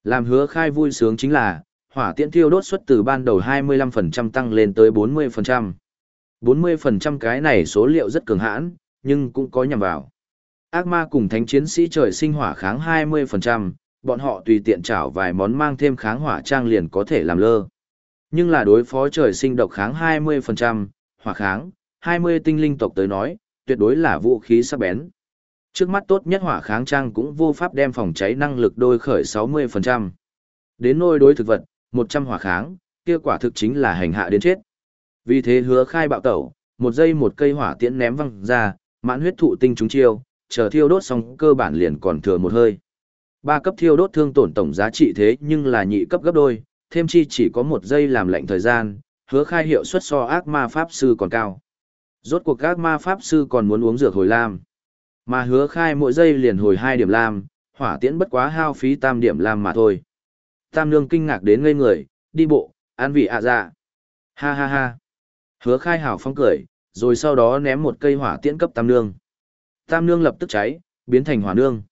Làm hứa khai vui sướng chính là, hỏa tiễn thiêu đốt suất từ ban đầu 25% tăng lên tới 40%. 40% cái này số liệu rất cường hãn, nhưng cũng có nhằm vào. Ác ma cùng thánh chiến sĩ trời sinh hỏa kháng 20%, bọn họ tùy tiện chảo vài món mang thêm kháng hỏa trang liền có thể làm lơ. Nhưng là đối phó trời sinh độc kháng 20%, hỏa kháng, 20 tinh linh tộc tới nói, tuyệt đối là vũ khí sắc bén. Trước mắt tốt nhất hỏa kháng trang cũng vô pháp đem phòng cháy năng lực đôi khởi 60%. Đến nôi đối thực vật, 100 hỏa kháng, kia quả thực chính là hành hạ đến chết. Vì thế hứa khai bạo tẩu, một giây một cây hỏa tiễn ném văng ra, mãn huyết thụ tinh chúng chiêu, chờ thiêu đốt xong cơ bản liền còn thừa một hơi. Ba cấp thiêu đốt thương tổn tổng giá trị thế nhưng là nhị cấp gấp đôi, thêm chi chỉ có một giây làm lệnh thời gian, hứa khai hiệu suất so ác ma pháp sư còn cao. Rốt cuộc ác ma pháp sư còn muốn uống dược hồi lam. Mà hứa khai mỗi giây liền hồi 2 điểm lam, hỏa tiễn bất quá hao phí tam điểm lam mà thôi. Tam nương kinh ngạc đến ngây người, đi bộ, an vị ạ à dạ. Ha ha ha. Hứa khai hảo phong cười, rồi sau đó ném một cây hỏa tiễn cấp tam nương. Tam nương lập tức cháy, biến thành hỏa nương.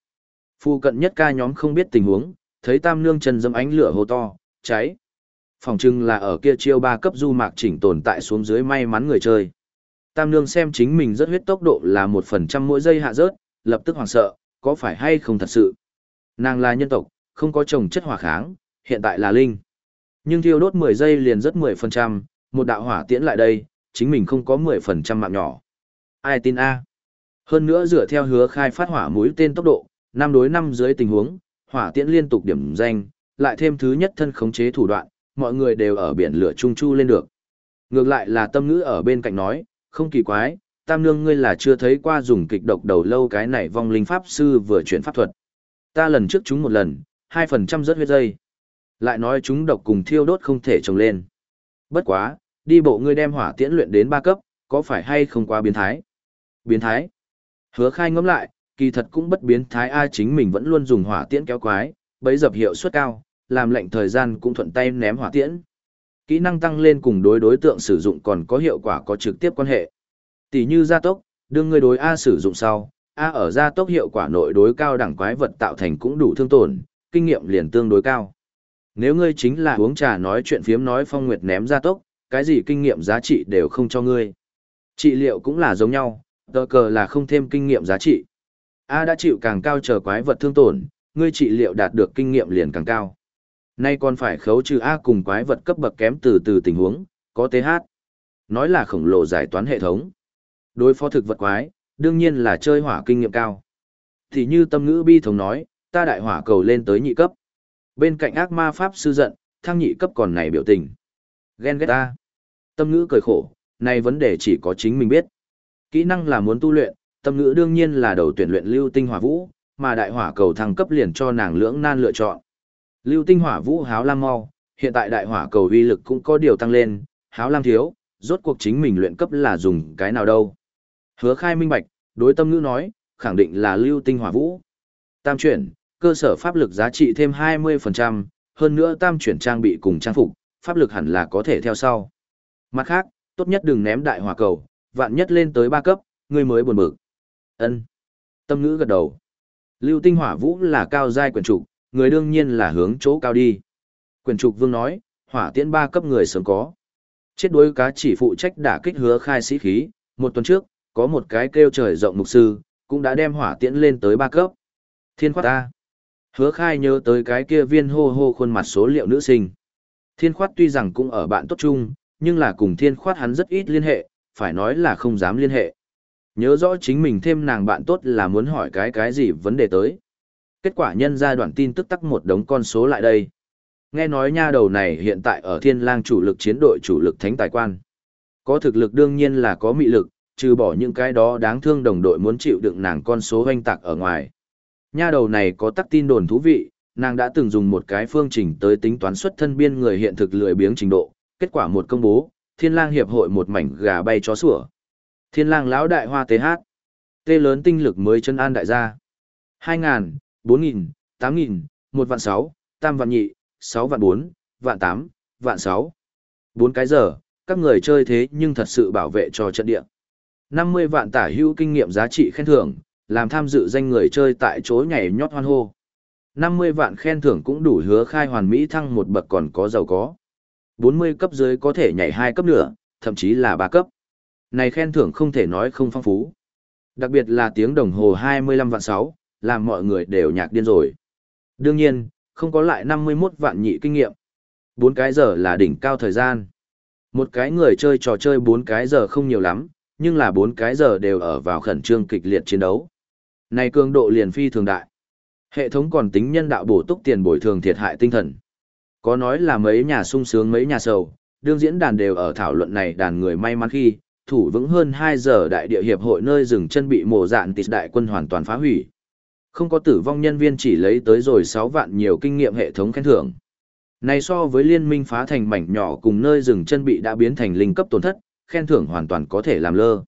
Phu cận nhất ca nhóm không biết tình huống, thấy tam nương chân dâm ánh lửa hô to, cháy. Phòng trưng là ở kia chiêu ba cấp du mạc chỉnh tồn tại xuống dưới may mắn người chơi. Tam nương xem chính mình rất huyết tốc độ là một phần trăm mỗi giây hạ rớt, lập tức hoảng sợ, có phải hay không thật sự. Nàng là nhân tộc, không có chồng chất hỏa kháng, hiện tại là linh. Nhưng thiêu đốt 10 giây liền rất 10%, một đạo hỏa tiễn lại đây, chính mình không có 10% mạng nhỏ. Ai tin A? Hơn nữa dựa theo hứa khai phát hỏa mũi tên tốc độ, năm đối năm dưới tình huống, hỏa tiễn liên tục điểm danh, lại thêm thứ nhất thân khống chế thủ đoạn, mọi người đều ở biển lửa trung chu lên được. Ngược lại là tâm ngữ ở bên cạnh nói, không kỳ quái, tam nương ngươi là chưa thấy qua dùng kịch độc đầu lâu cái này vong linh pháp sư vừa chuyển pháp thuật. Ta lần trước chúng một lần, 2% rất huyết dây. Lại nói chúng độc cùng thiêu đốt không thể trồng lên. Bất quá, đi bộ ngươi đem hỏa tiễn luyện đến ba cấp, có phải hay không quá biến thái? Biến thái? Hứa khai ngẫm lại, kỳ thật cũng bất biến thái a chính mình vẫn luôn dùng hỏa tiễn kéo quái, bấy dập hiệu suất cao, làm lệnh thời gian cũng thuận tay ném hỏa tiễn. Kỹ năng tăng lên cùng đối đối tượng sử dụng còn có hiệu quả có trực tiếp quan hệ. Tỷ như gia tốc, đương người đối A sử dụng sau, A ở gia tốc hiệu quả nội đối cao đẳng quái vật tạo thành cũng đủ thương tổn, kinh nghiệm liền tương đối cao. Nếu ngươi chính là uống trà nói chuyện phiếm nói phong nguyệt ném gia tốc, cái gì kinh nghiệm giá trị đều không cho ngươi. Trị liệu cũng là giống nhau, tờ cờ là không thêm kinh nghiệm giá trị. A đã chịu càng cao chờ quái vật thương tổn, ngươi trị liệu đạt được kinh nghiệm liền càng cao. Nay còn phải khấu trừ A cùng quái vật cấp bậc kém từ từ tình huống, có TH. Nói là khổng lồ giải toán hệ thống. Đối phó thực vật quái, đương nhiên là chơi hỏa kinh nghiệm cao. Thì như tâm ngữ bi thống nói, ta đại hỏa cầu lên tới nhị cấp. Bên cạnh ác ma pháp sư giận, thăng nhị cấp còn này biểu tình. Ghen ghét ta. Tâm ngữ cười khổ, này vấn đề chỉ có chính mình biết. Kỹ năng là muốn tu luyện, tâm ngữ đương nhiên là đầu tuyển luyện lưu tinh hỏa vũ, mà đại hỏa cầu thăng cấp liền cho nàng lưỡng nan lựa chọn. Lưu tinh hỏa vũ háo lam mau, hiện tại đại hỏa cầu uy lực cũng có điều tăng lên, háo lam thiếu, rốt cuộc chính mình luyện cấp là dùng cái nào đâu. Hứa khai minh bạch, đối tâm ngữ nói, khẳng định là lưu tinh hỏa vũ. Tam chuyển, cơ sở pháp lực giá trị thêm 20%, hơn nữa tam chuyển trang bị cùng trang phục, pháp lực hẳn là có thể theo sau. Mặt khác, tốt nhất đừng ném đại hỏa cầu, vạn nhất lên tới ba cấp, người mới buồn bực. Ân. Tâm ngữ gật đầu. Lưu tinh hỏa vũ là cao giai quyền trục, người đương nhiên là hướng chỗ cao đi. Quyền trục vương nói, hỏa tiễn ba cấp người sớm có. Chết đuối cá chỉ phụ trách đả kích hứa khai sĩ khí, một tuần trước, có một cái kêu trời rộng mục sư, cũng đã đem hỏa tiễn lên tới ba cấp. Thiên khoát ta. Hứa khai nhớ tới cái kia viên hô hô khuôn mặt số liệu nữ sinh. Thiên khoát tuy rằng cũng ở bạn tốt chung, nhưng là cùng thiên khoát hắn rất ít liên hệ, phải nói là không dám liên hệ. Nhớ rõ chính mình thêm nàng bạn tốt là muốn hỏi cái cái gì vấn đề tới. Kết quả nhân ra đoạn tin tức tắc một đống con số lại đây. Nghe nói nha đầu này hiện tại ở thiên lang chủ lực chiến đội chủ lực thánh tài quan. Có thực lực đương nhiên là có mị lực, trừ bỏ những cái đó đáng thương đồng đội muốn chịu đựng nàng con số hoanh tạc ở ngoài. Nha đầu này có tắc tin đồn thú vị, nàng đã từng dùng một cái phương trình tới tính toán xuất thân biên người hiện thực lười biếng trình độ, kết quả một công bố, thiên lang hiệp hội một mảnh gà bay chó sủa. Thiên lang lão đại hoa tế hát. Tê lớn tinh lực mới chân an đại gia. 2.000, 4.000, 8.000, 1 vạn 6, 3 vạn nhị, 6 vạn 4, vạn 8, vạn 6. 4 cái giờ, các người chơi thế nhưng thật sự bảo vệ cho trận địa. 50 vạn tả hữu kinh nghiệm giá trị khen thưởng, làm tham dự danh người chơi tại chỗ nhảy nhót hoan hô. 50 vạn khen thưởng cũng đủ hứa khai hoàn mỹ thăng một bậc còn có giàu có. 40 cấp dưới có thể nhảy 2 cấp nữa, thậm chí là 3 cấp. Này khen thưởng không thể nói không phong phú. Đặc biệt là tiếng đồng hồ 25 vạn 6, làm mọi người đều nhạc điên rồi. Đương nhiên, không có lại 51 vạn nhị kinh nghiệm. 4 cái giờ là đỉnh cao thời gian. Một cái người chơi trò chơi 4 cái giờ không nhiều lắm, nhưng là 4 cái giờ đều ở vào khẩn trương kịch liệt chiến đấu. Này cường độ liền phi thường đại. Hệ thống còn tính nhân đạo bổ túc tiền bồi thường thiệt hại tinh thần. Có nói là mấy nhà sung sướng mấy nhà sầu, đương diễn đàn đều ở thảo luận này đàn người may mắn khi, thủ vững hơn 2 giờ đại địa hiệp hội nơi dừng chân bị mổ dạn tịt đại quân hoàn toàn phá hủy. Không có tử vong nhân viên chỉ lấy tới rồi 6 vạn nhiều kinh nghiệm hệ thống khen thưởng. Này so với liên minh phá thành mảnh nhỏ cùng nơi dừng chân bị đã biến thành linh cấp tổn thất, khen thưởng hoàn toàn có thể làm lơ.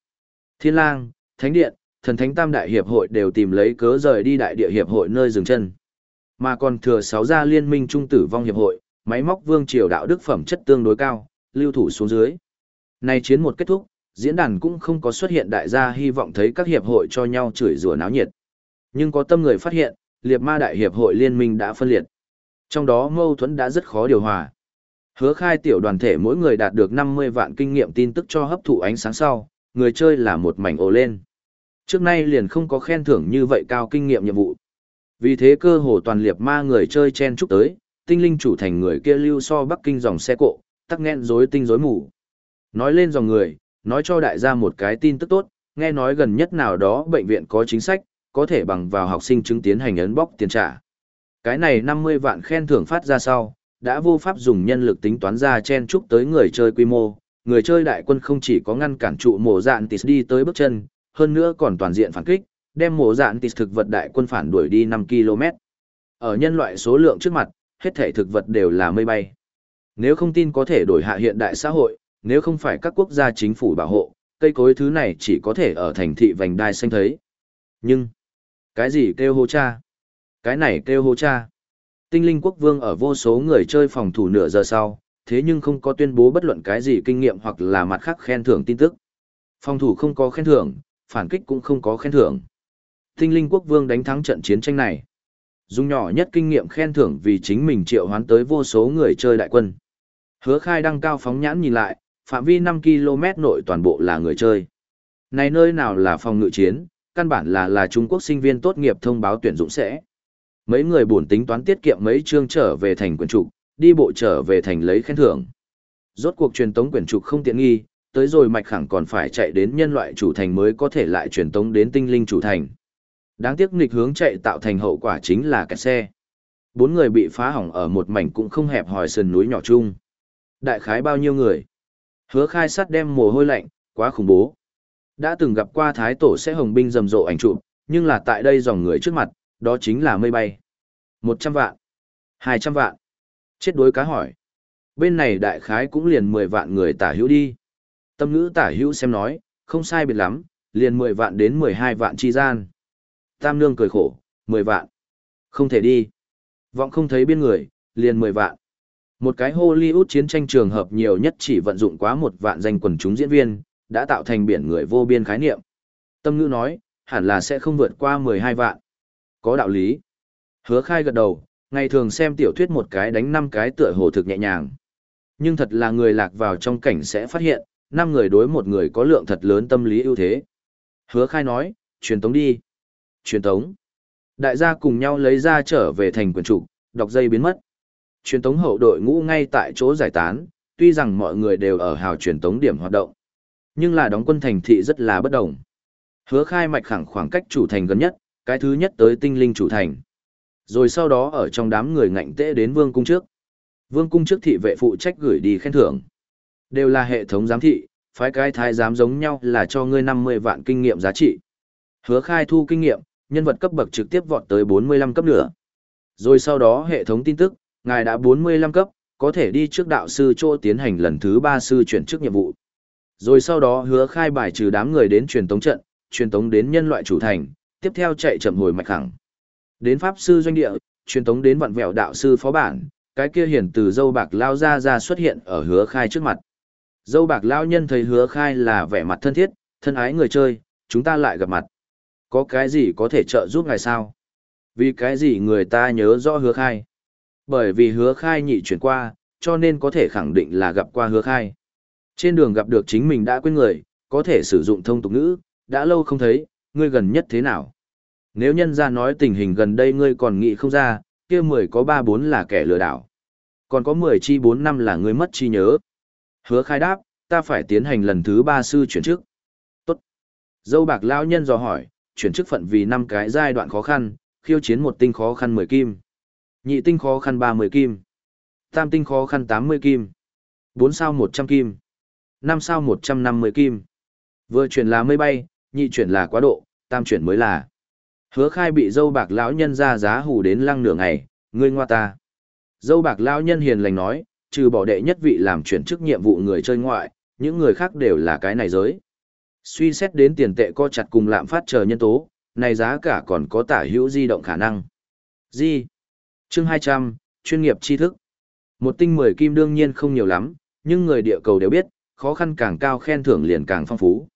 Thiên lang, Thánh Điện, Thần Thánh Tam Đại Hiệp hội đều tìm lấy cớ rời đi đại địa hiệp hội nơi dừng chân. Mà còn thừa sáu gia liên minh trung tử vong hiệp hội, máy móc vương triều đạo đức phẩm chất tương đối cao, lưu thủ xuống dưới. Này chiến một kết thúc, diễn đàn cũng không có xuất hiện đại gia hy vọng thấy các hiệp hội cho nhau chửi rủa náo nhiệt. Nhưng có tâm người phát hiện, liệt ma đại hiệp hội liên minh đã phân liệt. Trong đó mâu thuẫn đã rất khó điều hòa. Hứa khai tiểu đoàn thể mỗi người đạt được 50 vạn kinh nghiệm tin tức cho hấp thụ ánh sáng sau, người chơi là một mảnh ồ lên. Trước nay liền không có khen thưởng như vậy cao kinh nghiệm nhiệm vụ. Vì thế cơ hồ toàn liệt ma người chơi chen chúc tới, tinh linh chủ thành người kia lưu so Bắc Kinh dòng xe cộ, tắc nghẹn rối tinh rối mù. Nói lên dòng người, nói cho đại gia một cái tin tức tốt, nghe nói gần nhất nào đó bệnh viện có chính sách, có thể bằng vào học sinh chứng tiến hành ấn bóc tiền trả. Cái này 50 vạn khen thưởng phát ra sau, đã vô pháp dùng nhân lực tính toán ra chen chúc tới người chơi quy mô, người chơi đại quân không chỉ có ngăn cản trụ mổ dạn tịt đi tới bước chân, hơn nữa còn toàn diện phản kích, đem mổ dạn tịt thực vật đại quân phản đuổi đi 5 km. Ở nhân loại số lượng trước mặt, hết thể thực vật đều là mây bay. Nếu không tin có thể đổi hạ hiện đại xã hội, nếu không phải các quốc gia chính phủ bảo hộ, cây cối thứ này chỉ có thể ở thành thị vành đai xanh thấy. Nhưng, cái gì kêu hô cha? Cái này kêu hô cha. Tinh linh quốc vương ở vô số người chơi phòng thủ nửa giờ sau, thế nhưng không có tuyên bố bất luận cái gì kinh nghiệm hoặc là mặt khác khen thưởng tin tức. Phòng thủ không có khen thưởng, phản kích cũng không có khen thưởng. Tinh linh quốc vương đánh thắng trận chiến tranh này. Dùng nhỏ nhất kinh nghiệm khen thưởng vì chính mình triệu hoán tới vô số người chơi đại quân. Hứa khai đăng cao phóng nhãn nhìn lại, phạm vi 5 km nội toàn bộ là người chơi. Này nơi nào là phòng ngự chiến, căn bản là là Trung Quốc sinh viên tốt nghiệp thông báo tuyển dụng sẽ. Mấy người buồn tính toán tiết kiệm mấy chương trở về thành quyển trục, đi bộ trở về thành lấy khen thưởng. Rốt cuộc truyền tống quyển trục không tiện nghi, tới rồi mạch khẳng còn phải chạy đến nhân loại chủ thành mới có thể lại truyền tống đến tinh linh chủ thành. Đáng tiếc nghịch hướng chạy tạo thành hậu quả chính là kẹt xe. Bốn người bị phá hỏng ở một mảnh cũng không hẹp hòi sườn núi nhỏ chung. Đại khái bao nhiêu người? Hứa khai sắt đem mồ hôi lạnh, quá khủng bố. Đã từng gặp qua thái tổ sẽ hồng binh rầm rộ ảnh chụp, nhưng là tại đây dòng người trước mặt, đó chính là mây bay. 100 vạn, 200 vạn. Chết đối cá hỏi. Bên này đại khái cũng liền 10 vạn người tả hữu đi. Tâm ngữ tả hữu xem nói, không sai biệt lắm, liền 10 vạn đến 12 vạn chi gian. Tam nương cười khổ, 10 vạn. Không thể đi. Vọng không thấy biên người, liền 10 vạn. Một cái Hollywood chiến tranh trường hợp nhiều nhất chỉ vận dụng quá một vạn danh quần chúng diễn viên, đã tạo thành biển người vô biên khái niệm. Tâm ngữ nói, hẳn là sẽ không vượt qua 12 vạn. Có đạo lý. Hứa khai gật đầu, ngày thường xem tiểu thuyết một cái đánh năm cái tựa hồ thực nhẹ nhàng. Nhưng thật là người lạc vào trong cảnh sẽ phát hiện, năm người đối một người có lượng thật lớn tâm lý ưu thế. Hứa khai nói, truyền tống đi. Truyền tống. Đại gia cùng nhau lấy ra trở về thành quyền trục, đọc dây biến mất. Truyền tống hậu đội ngũ ngay tại chỗ giải tán, tuy rằng mọi người đều ở hào truyền tống điểm hoạt động. Nhưng là đóng quân thành thị rất là bất đồng. Hứa khai mạch khẳng khoảng cách chủ thành gần nhất, cái thứ nhất tới tinh linh chủ thành. Rồi sau đó ở trong đám người ngạnh tễ đến vương cung trước. Vương cung trước thị vệ phụ trách gửi đi khen thưởng. Đều là hệ thống giám thị, phái cái thái giám giống nhau là cho ngươi 50 vạn kinh nghiệm giá trị. Hứa khai thu kinh nghiệm, nhân vật cấp bậc trực tiếp vọt tới 45 cấp nữa. Rồi sau đó hệ thống tin tức, ngài đã 45 cấp, có thể đi trước đạo sư chỗ tiến hành lần thứ 3 sư chuyển chức nhiệm vụ. Rồi sau đó hứa khai bài trừ đám người đến truyền tống trận, truyền tống đến nhân loại chủ thành, tiếp theo chạy chậm hồi mạch khẳng. Đến pháp sư doanh địa, truyền tống đến vặn vẹo đạo sư phó bản, cái kia hiển từ dâu bạc lao ra ra xuất hiện ở hứa khai trước mặt. Dâu bạc lao nhân thấy hứa khai là vẻ mặt thân thiết, thân ái người chơi, chúng ta lại gặp mặt. Có cái gì có thể trợ giúp ngài sao? Vì cái gì người ta nhớ rõ hứa khai? Bởi vì hứa khai nhị chuyển qua, cho nên có thể khẳng định là gặp qua hứa khai. Trên đường gặp được chính mình đã quên người, có thể sử dụng thông tục ngữ, đã lâu không thấy, ngươi gần nhất thế nào? Nếu nhân ra nói tình hình gần đây ngươi còn nghĩ không ra, kia mười có ba bốn là kẻ lừa đảo. Còn có mười chi bốn năm là ngươi mất chi nhớ. Hứa khai đáp, ta phải tiến hành lần thứ ba sư chuyển trước. Tốt. Dâu bạc lao nhân dò hỏi, chuyển chức phận vì năm cái giai đoạn khó khăn, khiêu chiến một tinh khó khăn mười kim. Nhị tinh khó khăn ba mươi kim. Tam tinh khó khăn tám mươi kim. bốn sao một trăm kim. năm sao một trăm năm mươi kim. Vừa chuyển là mây bay, nhị chuyển là quá độ, tam chuyển mới là. Hứa khai bị dâu bạc lão nhân ra giá hù đến lăng nửa ngày, ngươi ngoa ta. Dâu bạc lão nhân hiền lành nói, trừ bỏ đệ nhất vị làm chuyển chức nhiệm vụ người chơi ngoại, những người khác đều là cái này giới. Suy xét đến tiền tệ co chặt cùng lạm phát chờ nhân tố, này giá cả còn có tả hữu di động khả năng. Di. Chương 200, chuyên nghiệp tri thức. Một tinh 10 kim đương nhiên không nhiều lắm, nhưng người địa cầu đều biết, khó khăn càng cao khen thưởng liền càng phong phú.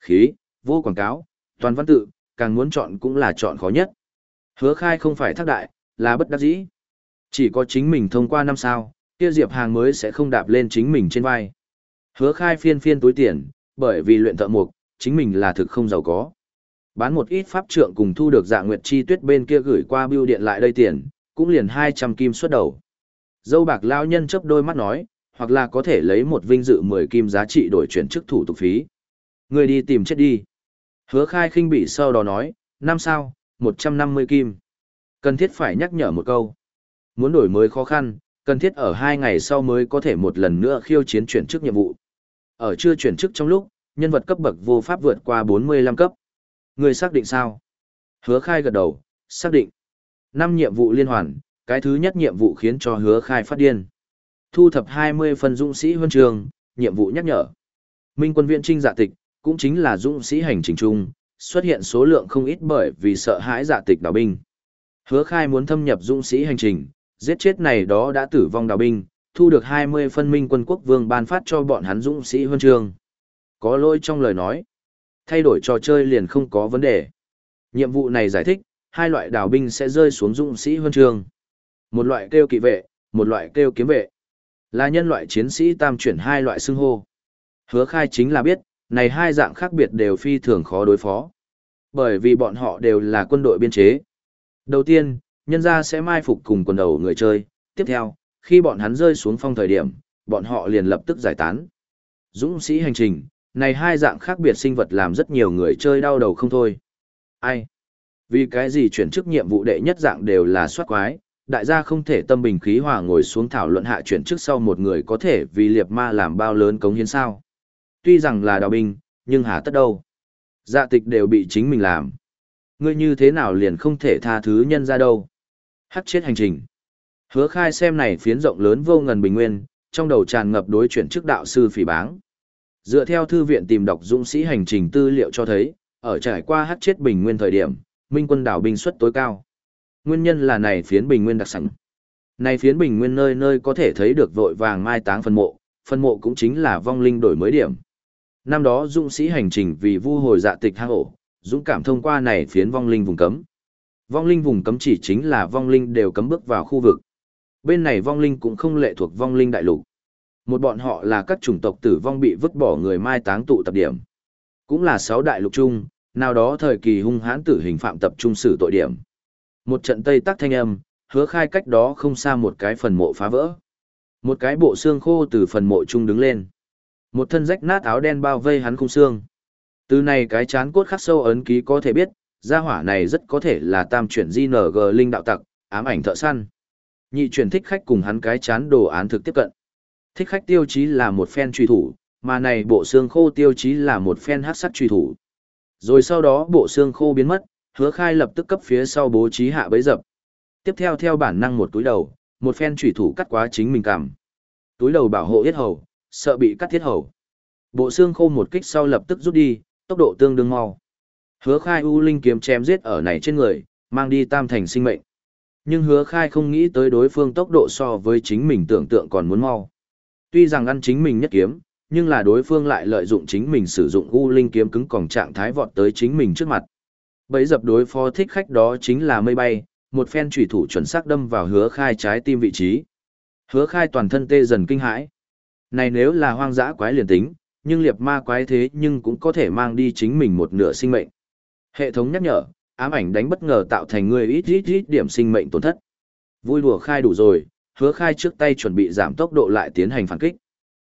Khí, vô quảng cáo, toàn văn tự, càng muốn chọn cũng là chọn khó nhất. Hứa khai không phải thác đại, là bất đắc dĩ. Chỉ có chính mình thông qua năm sao, kia Diệp Hàng mới sẽ không đạp lên chính mình trên vai. Hứa khai phiên phiên túi tiền, bởi vì luyện thợ mục, chính mình là thực không giàu có. Bán một ít pháp trượng cùng thu được dạ nguyệt chi tuyết bên kia gửi qua bưu điện lại đây tiền, cũng liền 200 kim xuất đầu. Dâu bạc lao nhân chấp đôi mắt nói, hoặc là có thể lấy một vinh dự 10 kim giá trị đổi chuyển chức thủ tục phí. Người đi tìm chết đi. Hứa khai khinh bị sau đó nói, năm sao, 150 kim. Cần thiết phải nhắc nhở một câu. Muốn đổi mới khó khăn, cần thiết ở hai ngày sau mới có thể một lần nữa khiêu chiến chuyển chức nhiệm vụ. Ở chưa chuyển chức trong lúc, nhân vật cấp bậc vô pháp vượt qua 45 cấp. Người xác định sao? Hứa khai gật đầu, xác định. Năm nhiệm vụ liên hoàn, cái thứ nhất nhiệm vụ khiến cho hứa khai phát điên. Thu thập 20 phần dũng sĩ huân trường, nhiệm vụ nhắc nhở. Minh quân viện trinh dạ tịch, cũng chính là dũng sĩ hành trình chung, xuất hiện số lượng không ít bởi vì sợ hãi dạ tịch đào binh. Hứa khai muốn thâm nhập dũng sĩ hành trình, giết chết này đó đã tử vong đào binh, thu được 20 phân minh quân quốc vương ban phát cho bọn hắn dũng sĩ huân trường. Có lỗi trong lời nói, thay đổi trò chơi liền không có vấn đề. Nhiệm vụ này giải thích, hai loại đào binh sẽ rơi xuống dũng sĩ huân trường. Một loại kêu kỵ vệ, một loại kêu kiếm vệ. Là nhân loại chiến sĩ tam chuyển hai loại xưng hô. Hứa khai chính là biết, này hai dạng khác biệt đều phi thường khó đối phó. Bởi vì bọn họ đều là quân đội biên chế. Đầu tiên, nhân gia sẽ mai phục cùng quần đầu người chơi. Tiếp theo, khi bọn hắn rơi xuống phong thời điểm, bọn họ liền lập tức giải tán. Dũng sĩ hành trình, này hai dạng khác biệt sinh vật làm rất nhiều người chơi đau đầu không thôi. Ai? Vì cái gì chuyển chức nhiệm vụ đệ nhất dạng đều là soát quái, đại gia không thể tâm bình khí hòa ngồi xuống thảo luận hạ chuyển chức sau một người có thể vì liệt ma làm bao lớn cống hiến sao. Tuy rằng là đào binh, nhưng hà tất đâu. Dạ tịch đều bị chính mình làm. Ngươi như thế nào liền không thể tha thứ nhân ra đâu. Hắc chết hành trình. Hứa khai xem này phiến rộng lớn vô ngần bình nguyên, trong đầu tràn ngập đối chuyển chức đạo sư phỉ báng. Dựa theo thư viện tìm đọc dũng sĩ hành trình tư liệu cho thấy, ở trải qua hát chết bình nguyên thời điểm, minh quân đảo binh suất tối cao. Nguyên nhân là này phiến bình nguyên đặc sẵn. Này phiến bình nguyên nơi nơi có thể thấy được vội vàng mai táng phân mộ, phân mộ cũng chính là vong linh đổi mới điểm. Năm đó dũng sĩ hành trình vì vu hồi dạ tịch hang ổ, dũng cảm thông qua này phiến vong linh vùng cấm. Vong linh vùng cấm chỉ chính là vong linh đều cấm bước vào khu vực. Bên này vong linh cũng không lệ thuộc vong linh đại lục. Một bọn họ là các chủng tộc tử vong bị vứt bỏ người mai táng tụ tập điểm. Cũng là sáu đại lục chung, nào đó thời kỳ hung hãn tử hình phạm tập trung xử tội điểm. Một trận tây tắc thanh âm, hứa khai cách đó không xa một cái phần mộ phá vỡ. Một cái bộ xương khô từ phần mộ chung đứng lên. Một thân rách nát áo đen bao vây hắn khung xương. Từ này cái chán cốt khắc sâu ấn ký có thể biết, gia hỏa này rất có thể là tam chuyển di GNG linh đạo tặc, ám ảnh thợ săn. Nhị truyền thích khách cùng hắn cái chán đồ án thực tiếp cận. Thích khách tiêu chí là một phen truy thủ, mà này bộ xương khô tiêu chí là một phen hắc sắt truy thủ. Rồi sau đó bộ xương khô biến mất, hứa khai lập tức cấp phía sau bố trí hạ bấy dập. Tiếp theo theo bản năng một túi đầu, một phen truy thủ cắt quá chính mình cảm. Túi đầu bảo hộ yết hầu, sợ bị cắt thiết hầu. Bộ xương khô một kích sau lập tức rút đi, tốc độ tương đương mau. Hứa khai U Linh kiếm chém giết ở này trên người, mang đi tam thành sinh mệnh. Nhưng hứa khai không nghĩ tới đối phương tốc độ so với chính mình tưởng tượng còn muốn mau. Tuy rằng ăn chính mình nhất kiếm, nhưng là đối phương lại lợi dụng chính mình sử dụng U Linh kiếm cứng còng trạng thái vọt tới chính mình trước mặt. Bấy dập đối phó thích khách đó chính là mây bay, một phen chủy thủ chuẩn xác đâm vào hứa khai trái tim vị trí. Hứa khai toàn thân tê dần kinh hãi. Này nếu là hoang dã quái liền tính, nhưng liệp ma quái thế nhưng cũng có thể mang đi chính mình một nửa sinh mệnh. Hệ thống nhắc nhở, ám ảnh đánh bất ngờ tạo thành người ít ít ít điểm sinh mệnh tổn thất. Vui đùa khai đủ rồi, hứa khai trước tay chuẩn bị giảm tốc độ lại tiến hành phản kích.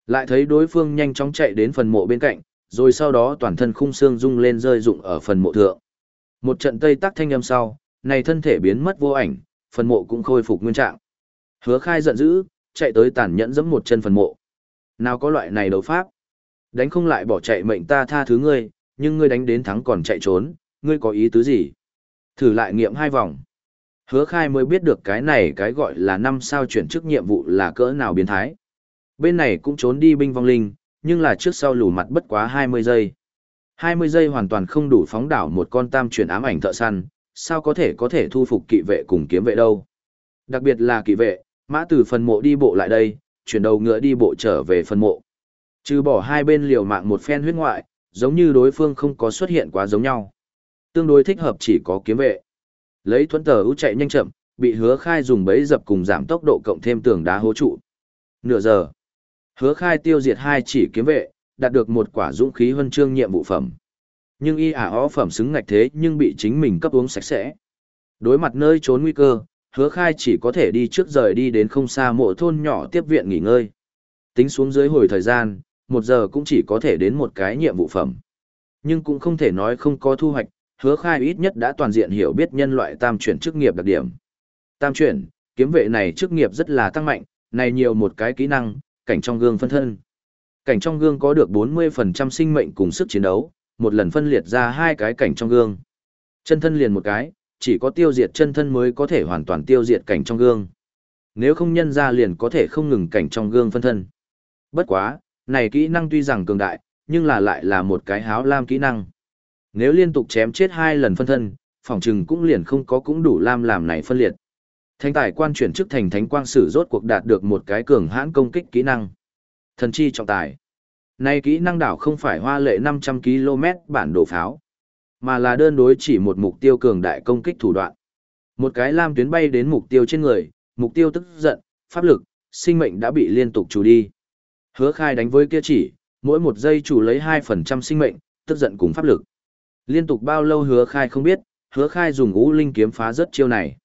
Lại thấy đối phương nhanh chóng chạy đến phần mộ bên cạnh, rồi sau đó toàn thân khung xương rung lên rơi rụng ở phần mộ thượng. Một trận tây tắc thanh âm sau, này thân thể biến mất vô ảnh, phần mộ cũng khôi phục nguyên trạng. Hứa khai giận dữ, chạy tới tàn nhẫn giẫm một chân phần mộ. Nào có loại này đấu pháp? Đánh không lại bỏ chạy mệnh ta tha thứ ngươi, nhưng ngươi đánh đến thắng còn chạy trốn, ngươi có ý tứ gì? Thử lại nghiệm hai vòng. Hứa khai mới biết được cái này cái gọi là năm sao chuyển chức nhiệm vụ là cỡ nào biến thái. Bên này cũng trốn đi binh vong linh, nhưng là trước sau lù mặt bất quá 20 giây. 20 giây hoàn toàn không đủ phóng đảo một con tam chuyển ám ảnh thợ săn, sao có thể có thể thu phục kỵ vệ cùng kiếm vệ đâu. Đặc biệt là kỵ vệ, mã từ phần mộ đi bộ lại đây, chuyển đầu ngựa đi bộ trở về phần mộ. Trừ bỏ hai bên liều mạng một phen huyết ngoại, giống như đối phương không có xuất hiện quá giống nhau. Tương đối thích hợp chỉ có kiếm vệ. Lấy thuẫn tờ ưu chạy nhanh chậm, bị hứa khai dùng bấy dập cùng giảm tốc độ cộng thêm tường đá hố trụ. Nửa giờ. Hứa khai tiêu diệt hai chỉ kiếm vệ, đạt được một quả dũng khí huân chương nhiệm vụ phẩm. Nhưng y ả ó phẩm xứng ngạch thế nhưng bị chính mình cấp uống sạch sẽ. Đối mặt nơi trốn nguy cơ, hứa khai chỉ có thể đi trước rời đi đến không xa mộ thôn nhỏ tiếp viện nghỉ ngơi. Tính xuống dưới hồi thời gian, một giờ cũng chỉ có thể đến một cái nhiệm vụ phẩm. Nhưng cũng không thể nói không có thu hoạch, hứa khai ít nhất đã toàn diện hiểu biết nhân loại tam chuyển chức nghiệp đặc điểm. Tam chuyển, kiếm vệ này chức nghiệp rất là tăng mạnh, này nhiều một cái kỹ năng, cảnh trong gương phân thân. Cảnh trong gương có được 40% sinh mệnh cùng sức chiến đấu, một lần phân liệt ra hai cái cảnh trong gương. Chân thân liền một cái, chỉ có tiêu diệt chân thân mới có thể hoàn toàn tiêu diệt cảnh trong gương. Nếu không nhân ra liền có thể không ngừng cảnh trong gương phân thân. Bất quá, này kỹ năng tuy rằng cường đại, nhưng là lại là một cái háo lam kỹ năng. Nếu liên tục chém chết hai lần phân thân, phòng trừng cũng liền không có cũng đủ lam làm này phân liệt. Thánh tài quan chuyển chức thành thánh quang sử rốt cuộc đạt được một cái cường hãn công kích kỹ năng. Thần chi trọng tài. Này kỹ năng đảo không phải hoa lệ 500 km bản đồ pháo, mà là đơn đối chỉ một mục tiêu cường đại công kích thủ đoạn. Một cái lam tuyến bay đến mục tiêu trên người, mục tiêu tức giận, pháp lực, sinh mệnh đã bị liên tục chủ đi. Hứa khai đánh với kia chỉ, mỗi một giây chủ lấy 2% sinh mệnh, tức giận cùng pháp lực. Liên tục bao lâu hứa khai không biết, hứa khai dùng ngũ linh kiếm phá rất chiêu này.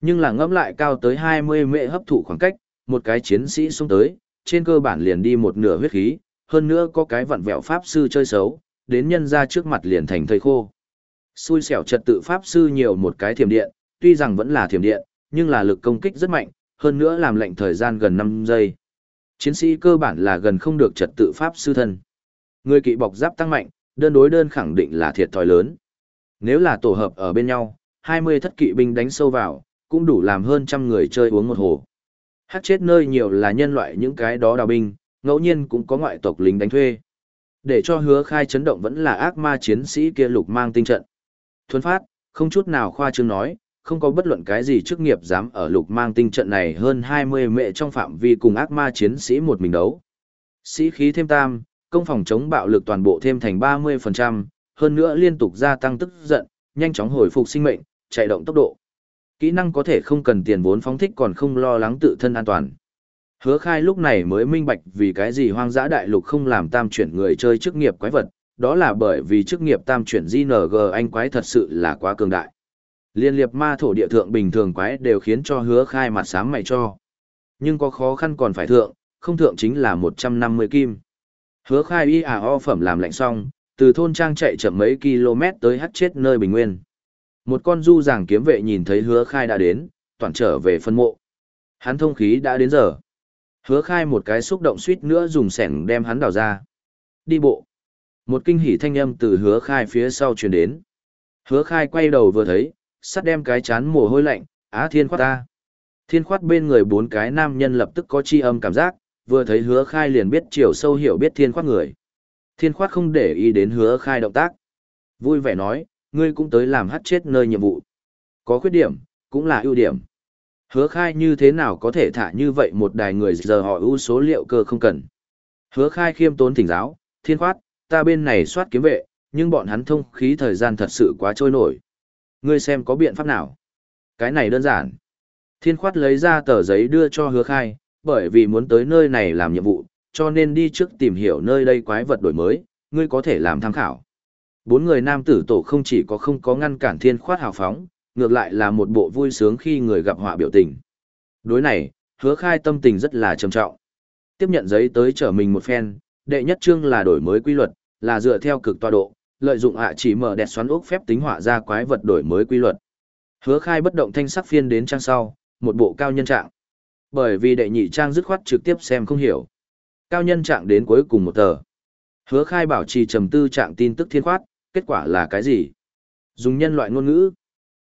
Nhưng là ngẫm lại cao tới 20 mệ hấp thụ khoảng cách, một cái chiến sĩ xuống tới, trên cơ bản liền đi một nửa huyết khí, hơn nữa có cái vặn vẹo pháp sư chơi xấu, đến nhân ra trước mặt liền thành thây khô. Xui xẻo trật tự pháp sư nhiều một cái thiểm điện, tuy rằng vẫn là thiểm điện, nhưng là lực công kích rất mạnh, hơn nữa làm lệnh thời gian gần 5 giây. Chiến sĩ cơ bản là gần không được trật tự pháp sư thân. Người kỵ bọc giáp tăng mạnh, đơn đối đơn khẳng định là thiệt thòi lớn. Nếu là tổ hợp ở bên nhau, 20 thất kỵ binh đánh sâu vào, cũng đủ làm hơn trăm người chơi uống một hồ. Hát chết nơi nhiều là nhân loại những cái đó đào binh, ngẫu nhiên cũng có ngoại tộc lính đánh thuê. Để cho hứa khai chấn động vẫn là ác ma chiến sĩ kia lục mang tinh trận. Thuấn phát, không chút nào khoa trương nói, không có bất luận cái gì chức nghiệp dám ở lục mang tinh trận này hơn 20 mệ trong phạm vi cùng ác ma chiến sĩ một mình đấu. Sĩ khí thêm tam, công phòng chống bạo lực toàn bộ thêm thành 30%, hơn nữa liên tục gia tăng tức giận, nhanh chóng hồi phục sinh mệnh, chạy động tốc độ. Kỹ năng có thể không cần tiền vốn phóng thích còn không lo lắng tự thân an toàn. Hứa khai lúc này mới minh bạch vì cái gì hoang dã đại lục không làm tam chuyển người chơi chức nghiệp quái vật, đó là bởi vì chức nghiệp tam chuyển GNG anh quái thật sự là quá cường đại. Liên liệp ma thổ địa thượng bình thường quái đều khiến cho hứa khai mặt sáng mày cho. Nhưng có khó khăn còn phải thượng, không thượng chính là 150 kim. Hứa khai y à o phẩm làm lạnh xong, từ thôn trang chạy chậm mấy km tới hắt chết nơi bình nguyên. Một con du giảng kiếm vệ nhìn thấy hứa khai đã đến, toàn trở về phân mộ. Hắn thông khí đã đến giờ. Hứa khai một cái xúc động suýt nữa dùng sẻng đem hắn đào ra. Đi bộ. Một kinh hỉ thanh âm từ hứa khai phía sau truyền đến. Hứa khai quay đầu vừa thấy, sắt đem cái chán mồ hôi lạnh, á thiên khoát ta. Thiên khoát bên người bốn cái nam nhân lập tức có chi âm cảm giác, vừa thấy hứa khai liền biết chiều sâu hiểu biết thiên khoát người. Thiên khoát không để ý đến hứa khai động tác. Vui vẻ nói, ngươi cũng tới làm hát chết nơi nhiệm vụ. Có khuyết điểm, cũng là ưu điểm. Hứa khai như thế nào có thể thả như vậy một đài người giờ họ ưu số liệu cơ không cần. Hứa khai khiêm tốn thỉnh giáo, thiên khoát, ta bên này soát kiếm vệ, nhưng bọn hắn thông khí thời gian thật sự quá trôi nổi. Ngươi xem có biện pháp nào? Cái này đơn giản. Thiên khoát lấy ra tờ giấy đưa cho hứa khai, bởi vì muốn tới nơi này làm nhiệm vụ, cho nên đi trước tìm hiểu nơi đây quái vật đổi mới, ngươi có thể làm tham khảo. Bốn người nam tử tổ không chỉ có không có ngăn cản thiên khoát hào phóng, ngược lại là một bộ vui sướng khi người gặp họa biểu tình. Đối này, hứa khai tâm tình rất là trầm trọng. Tiếp nhận giấy tới trở mình một phen, đệ nhất chương là đổi mới quy luật, là dựa theo cực tọa độ, lợi dụng ạ chỉ mở đẹp xoắn ốc phép tính họa ra quái vật đổi mới quy luật. Hứa khai bất động thanh sắc phiên đến trang sau, một bộ cao nhân trạng. Bởi vì đệ nhị trang dứt khoát trực tiếp xem không hiểu. Cao nhân trạng đến cuối cùng một tờ. Hứa khai bảo trì trầm tư trạng tin tức thiên khoát, kết quả là cái gì? Dùng nhân loại ngôn ngữ.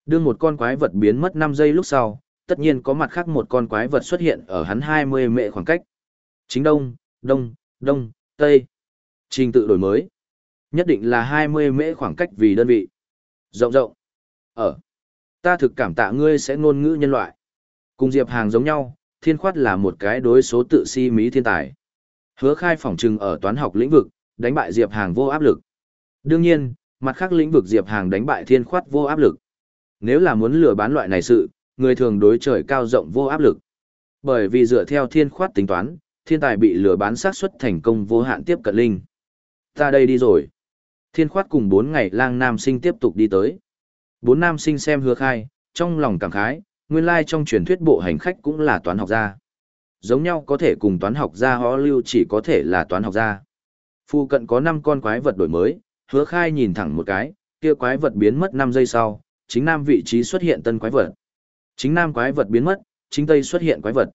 đưa một con quái vật biến mất 5 giây lúc sau, tất nhiên có mặt khác một con quái vật xuất hiện ở hắn 20 mệ khoảng cách. Chính đông, đông, đông, tây. Trình tự đổi mới. Nhất định là 20 mễ khoảng cách vì đơn vị. Rộng rộng. Ở. Ta thực cảm tạ ngươi sẽ ngôn ngữ nhân loại. Cùng Diệp Hàng giống nhau, thiên khoát là một cái đối số tự si mỹ thiên tài. Hứa khai phỏng trừng ở toán học lĩnh vực, đánh bại Diệp Hàng vô áp lực. Đương nhiên, mặt khác lĩnh vực Diệp Hàng đánh bại thiên khoát vô áp lực. Nếu là muốn lừa bán loại này sự, người thường đối trời cao rộng vô áp lực. Bởi vì dựa theo thiên khoát tính toán, thiên tài bị lừa bán xác suất thành công vô hạn tiếp cận linh. Ta đây đi rồi. Thiên khoát cùng bốn ngày lang nam sinh tiếp tục đi tới. Bốn nam sinh xem hứa khai, trong lòng cảm khái, nguyên lai trong truyền thuyết bộ hành khách cũng là toán học gia. Giống nhau có thể cùng toán học gia họ lưu chỉ có thể là toán học gia. Phu cận có 5 con quái vật đổi mới, hứa khai nhìn thẳng một cái, kia quái vật biến mất 5 giây sau, chính nam vị trí xuất hiện tân quái vật. Chính nam quái vật biến mất, chính tây xuất hiện quái vật.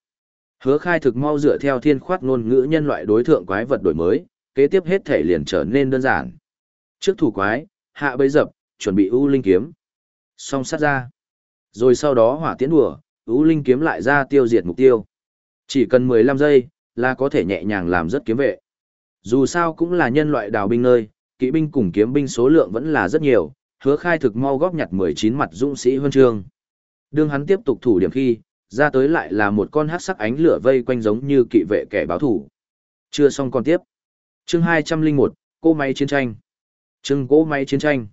Hứa khai thực mau dựa theo thiên khoát ngôn ngữ nhân loại đối thượng quái vật đổi mới, kế tiếp hết thể liền trở nên đơn giản. Trước thủ quái, hạ bấy dập, chuẩn bị ưu linh kiếm. Song sát ra. Rồi sau đó hỏa tiến đùa, ưu linh kiếm lại ra tiêu diệt mục tiêu. Chỉ cần 15 giây, là có thể nhẹ nhàng làm rất kiếm vệ. Dù sao cũng là nhân loại đào binh nơi, kỵ binh cùng kiếm binh số lượng vẫn là rất nhiều, hứa khai thực mau góp nhặt 19 mặt dũng sĩ huân chương. Đương hắn tiếp tục thủ điểm khi, ra tới lại là một con hát sắc ánh lửa vây quanh giống như kỵ vệ kẻ báo thủ. Chưa xong còn tiếp. chương 201, cô máy chiến tranh. Chương cỗ máy chiến tranh.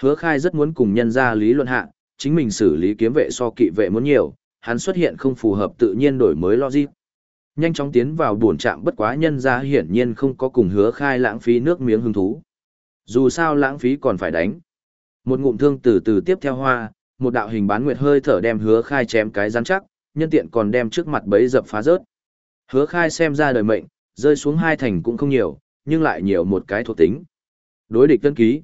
Hứa khai rất muốn cùng nhân ra lý luận hạ, chính mình xử lý kiếm vệ so kỵ vệ muốn nhiều, hắn xuất hiện không phù hợp tự nhiên đổi mới logic. Nhanh chóng tiến vào buồn trạm bất quá nhân ra hiển nhiên không có cùng hứa khai lãng phí nước miếng hứng thú. Dù sao lãng phí còn phải đánh. Một ngụm thương từ từ tiếp theo hoa, một đạo hình bán nguyệt hơi thở đem hứa khai chém cái rắn chắc, nhân tiện còn đem trước mặt bấy dập phá rớt. Hứa khai xem ra đời mệnh, rơi xuống hai thành cũng không nhiều, nhưng lại nhiều một cái thuộc tính. Đối địch tân ký.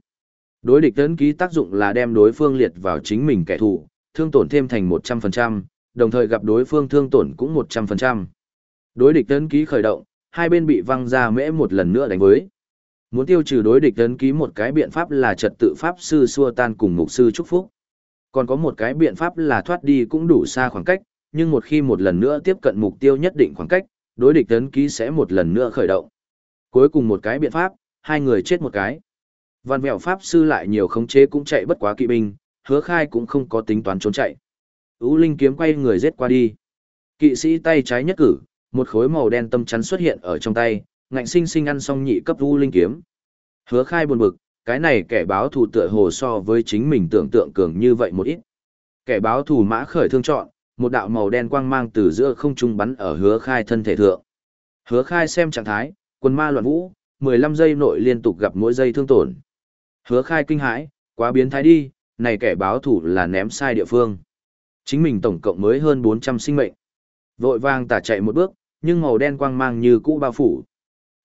Đối địch tấn ký tác dụng là đem đối phương liệt vào chính mình kẻ thù, thương tổn thêm thành 100%, đồng thời gặp đối phương thương tổn cũng 100%. Đối địch tấn ký khởi động, hai bên bị văng ra mễ một lần nữa đánh với. Muốn tiêu trừ đối địch tấn ký một cái biện pháp là trật tự pháp sư xua tan cùng mục sư chúc phúc. Còn có một cái biện pháp là thoát đi cũng đủ xa khoảng cách, nhưng một khi một lần nữa tiếp cận mục tiêu nhất định khoảng cách, đối địch tấn ký sẽ một lần nữa khởi động. Cuối cùng một cái biện pháp, hai người chết một cái. Văn mẹo pháp sư lại nhiều khống chế cũng chạy bất quá kỵ binh, hứa khai cũng không có tính toán trốn chạy. Ú Linh kiếm quay người giết qua đi. Kỵ sĩ tay trái nhất cử, một khối màu đen tâm chắn xuất hiện ở trong tay, ngạnh sinh sinh ăn xong nhị cấp U Linh kiếm. Hứa khai buồn bực, cái này kẻ báo thù tựa hồ so với chính mình tưởng tượng cường như vậy một ít. Kẻ báo thù mã khởi thương chọn, một đạo màu đen quang mang từ giữa không trung bắn ở hứa khai thân thể thượng. Hứa khai xem trạng thái, quần ma loạn vũ, 15 giây nội liên tục gặp mỗi giây thương tổn. Hứa khai kinh hãi, quá biến thái đi, này kẻ báo thủ là ném sai địa phương. Chính mình tổng cộng mới hơn 400 sinh mệnh. Vội vang tả chạy một bước, nhưng màu đen quang mang như cũ bao phủ.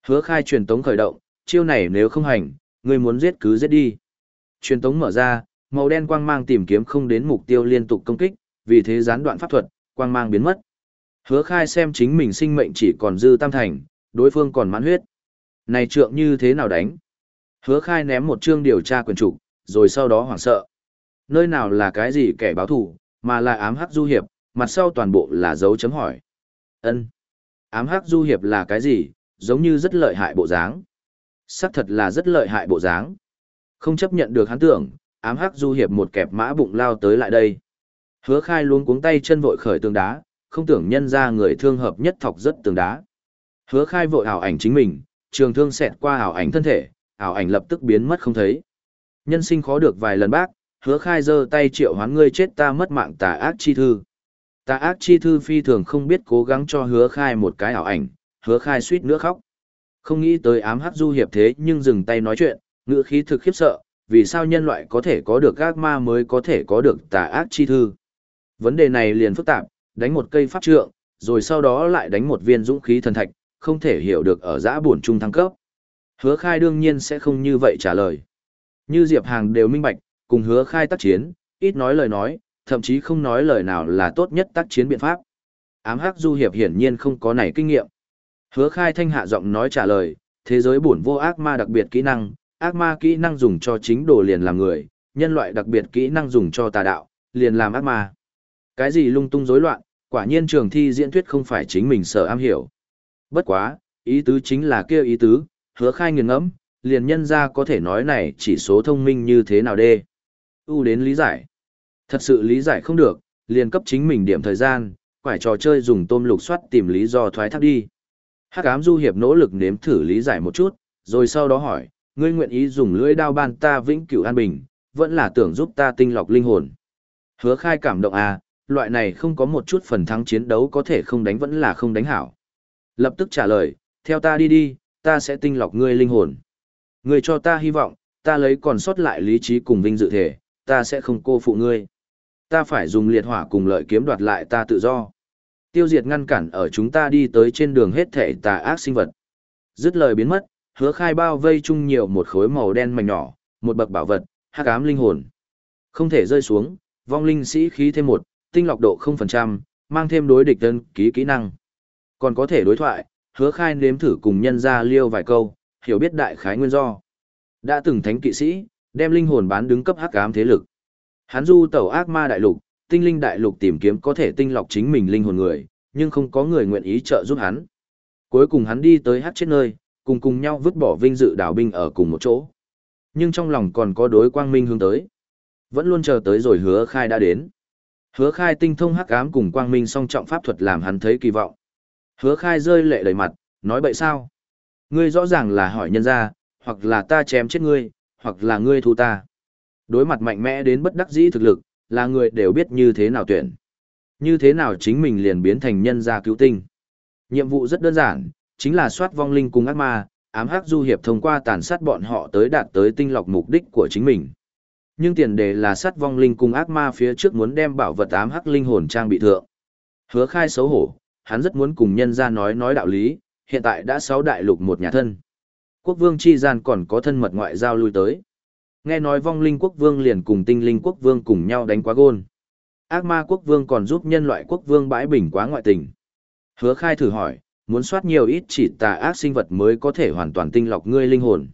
Hứa khai truyền tống khởi động, chiêu này nếu không hành, người muốn giết cứ giết đi. Truyền tống mở ra, màu đen quang mang tìm kiếm không đến mục tiêu liên tục công kích, vì thế gián đoạn pháp thuật, quang mang biến mất. Hứa khai xem chính mình sinh mệnh chỉ còn dư tam thành, đối phương còn mãn huyết. Này trượng như thế nào đánh? Hứa khai ném một chương điều tra quyền trục, rồi sau đó hoảng sợ. Nơi nào là cái gì kẻ báo thủ, mà là ám hắc du hiệp, mặt sau toàn bộ là dấu chấm hỏi. ân Ám hắc du hiệp là cái gì, giống như rất lợi hại bộ dáng. Sắc thật là rất lợi hại bộ dáng. Không chấp nhận được hắn tưởng, ám hắc du hiệp một kẹp mã bụng lao tới lại đây. Hứa khai luôn cuống tay chân vội khởi tường đá, không tưởng nhân ra người thương hợp nhất thọc rất tường đá. Hứa khai vội ảo ảnh chính mình, trường thương xẹt qua ảo ảnh thân thể, ảo ảnh lập tức biến mất không thấy. Nhân sinh khó được vài lần bác, hứa khai giơ tay triệu hoán ngươi chết ta mất mạng tà ác chi thư. Tà ác chi thư phi thường không biết cố gắng cho hứa khai một cái ảo ảnh, hứa khai suýt nữa khóc. Không nghĩ tới ám hắc du hiệp thế nhưng dừng tay nói chuyện, ngữ khí thực khiếp sợ, vì sao nhân loại có thể có được ác ma mới có thể có được tà ác chi thư. Vấn đề này liền phức tạp, đánh một cây pháp trượng, rồi sau đó lại đánh một viên dũng khí thần thạch, không thể hiểu được ở giã buồn trung thăng cấp. Hứa khai đương nhiên sẽ không như vậy trả lời. Như Diệp Hàng đều minh bạch, cùng hứa khai tác chiến, ít nói lời nói, thậm chí không nói lời nào là tốt nhất tác chiến biện pháp. Ám hắc du hiệp hiển nhiên không có này kinh nghiệm. Hứa khai thanh hạ giọng nói trả lời, thế giới bổn vô ác ma đặc biệt kỹ năng, ác ma kỹ năng dùng cho chính đồ liền làm người, nhân loại đặc biệt kỹ năng dùng cho tà đạo, liền làm ác ma. Cái gì lung tung rối loạn, quả nhiên trường thi diễn thuyết không phải chính mình sợ am hiểu. Bất quá, ý tứ chính là kia ý tứ, hứa khai nghiền ngẫm, liền nhân ra có thể nói này chỉ số thông minh như thế nào đê. U đến lý giải. Thật sự lý giải không được, liền cấp chính mình điểm thời gian, quải trò chơi dùng tôm lục soát tìm lý do thoái thác đi. Hắc ám du hiệp nỗ lực nếm thử lý giải một chút, rồi sau đó hỏi, ngươi nguyện ý dùng lưỡi đao ban ta vĩnh cửu an bình, vẫn là tưởng giúp ta tinh lọc linh hồn. Hứa khai cảm động à, loại này không có một chút phần thắng chiến đấu có thể không đánh vẫn là không đánh hảo. Lập tức trả lời, theo ta đi đi, ta sẽ tinh lọc ngươi linh hồn. Ngươi cho ta hy vọng, ta lấy còn sót lại lý trí cùng vinh dự thể, ta sẽ không cô phụ ngươi. Ta phải dùng liệt hỏa cùng lợi kiếm đoạt lại ta tự do. Tiêu diệt ngăn cản ở chúng ta đi tới trên đường hết thể tà ác sinh vật. Dứt lời biến mất, hứa khai bao vây chung nhiều một khối màu đen mảnh nhỏ, một bậc bảo vật, hắc ám linh hồn. Không thể rơi xuống, vong linh sĩ khí thêm một, tinh lọc độ 0%, mang thêm đối địch tân ký kỹ năng. Còn có thể đối thoại, hứa khai nếm thử cùng nhân ra liêu vài câu, hiểu biết đại khái nguyên do. Đã từng thánh kỵ sĩ, đem linh hồn bán đứng cấp hắc ám thế lực. Hắn du tẩu ác ma đại lục, tinh linh đại lục tìm kiếm có thể tinh lọc chính mình linh hồn người, nhưng không có người nguyện ý trợ giúp hắn. Cuối cùng hắn đi tới hắc chết nơi, cùng cùng nhau vứt bỏ vinh dự đảo binh ở cùng một chỗ. Nhưng trong lòng còn có đối quang minh hướng tới. Vẫn luôn chờ tới rồi hứa khai đã đến. Hứa khai tinh thông hắc ám cùng quang minh song trọng pháp thuật làm hắn thấy kỳ vọng. Hứa khai rơi lệ đầy mặt, nói bậy sao? Ngươi rõ ràng là hỏi nhân ra, hoặc là ta chém chết ngươi, hoặc là ngươi thu ta. Đối mặt mạnh mẽ đến bất đắc dĩ thực lực, là người đều biết như thế nào tuyển. Như thế nào chính mình liền biến thành nhân gia cứu tinh. Nhiệm vụ rất đơn giản, chính là soát vong linh cùng ác ma, ám hắc du hiệp thông qua tàn sát bọn họ tới đạt tới tinh lọc mục đích của chính mình. Nhưng tiền đề là sát vong linh cùng ác ma phía trước muốn đem bảo vật ám hắc linh hồn trang bị thượng. Hứa khai xấu hổ, hắn rất muốn cùng nhân ra nói nói đạo lý, hiện tại đã sáu đại lục một nhà thân. Quốc vương chi gian còn có thân mật ngoại giao lui tới. Nghe nói vong linh quốc vương liền cùng tinh linh quốc vương cùng nhau đánh quá gôn. Ác ma quốc vương còn giúp nhân loại quốc vương bãi bình quá ngoại tình. Hứa khai thử hỏi, muốn soát nhiều ít chỉ tà ác sinh vật mới có thể hoàn toàn tinh lọc ngươi linh hồn.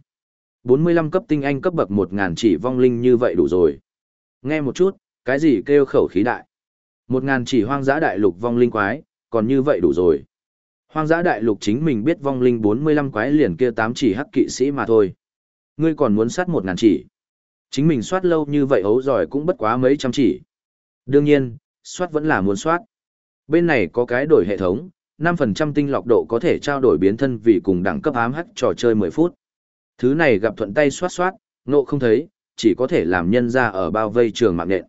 45 cấp tinh anh cấp bậc 1000 chỉ vong linh như vậy đủ rồi. Nghe một chút, cái gì kêu khẩu khí đại. 1000 chỉ hoang dã đại lục vong linh quái, còn như vậy đủ rồi. Hoang dã đại lục chính mình biết vong linh 45 quái liền kia 8 chỉ hắc kỵ sĩ mà thôi. Ngươi còn muốn sát 1000 chỉ. Chính mình soát lâu như vậy hấu giỏi cũng bất quá mấy trăm chỉ. Đương nhiên, soát vẫn là muốn soát. Bên này có cái đổi hệ thống, 5% tinh lọc độ có thể trao đổi biến thân vì cùng đẳng cấp ám hắc trò chơi 10 phút. Thứ này gặp thuận tay xoát xoát, nộ không thấy, chỉ có thể làm nhân ra ở bao vây trường mạng nện.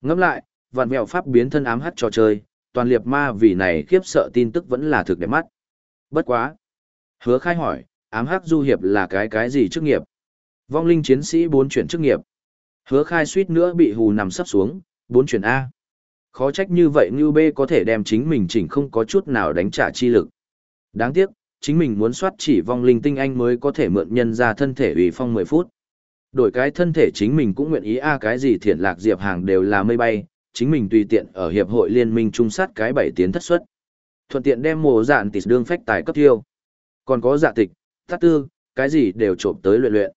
Ngẫm lại, vạn mèo pháp biến thân ám hắc trò chơi, toàn liệt ma vì này khiếp sợ tin tức vẫn là thực đẹp mắt. Bất quá. Hứa khai hỏi, ám hắc du hiệp là cái cái gì chức nghiệp? Vong linh chiến sĩ bốn chuyển chức nghiệp. Hứa khai suýt nữa bị hù nằm sắp xuống, bốn chuyển A. Khó trách như vậy như B có thể đem chính mình chỉnh không có chút nào đánh trả chi lực. Đáng tiếc, chính mình muốn soát chỉ vong linh tinh anh mới có thể mượn nhân ra thân thể ủy phong 10 phút. Đổi cái thân thể chính mình cũng nguyện ý a cái gì thiện lạc diệp hàng đều là mây bay, chính mình tùy tiện ở hiệp hội liên minh trung sát cái bảy tiến thất xuất. Thuận tiện đem mồ dạn tịt đương phách tài cấp tiêu. Còn có dạ tịch, tát tư, cái gì đều trộm tới luyện luyện.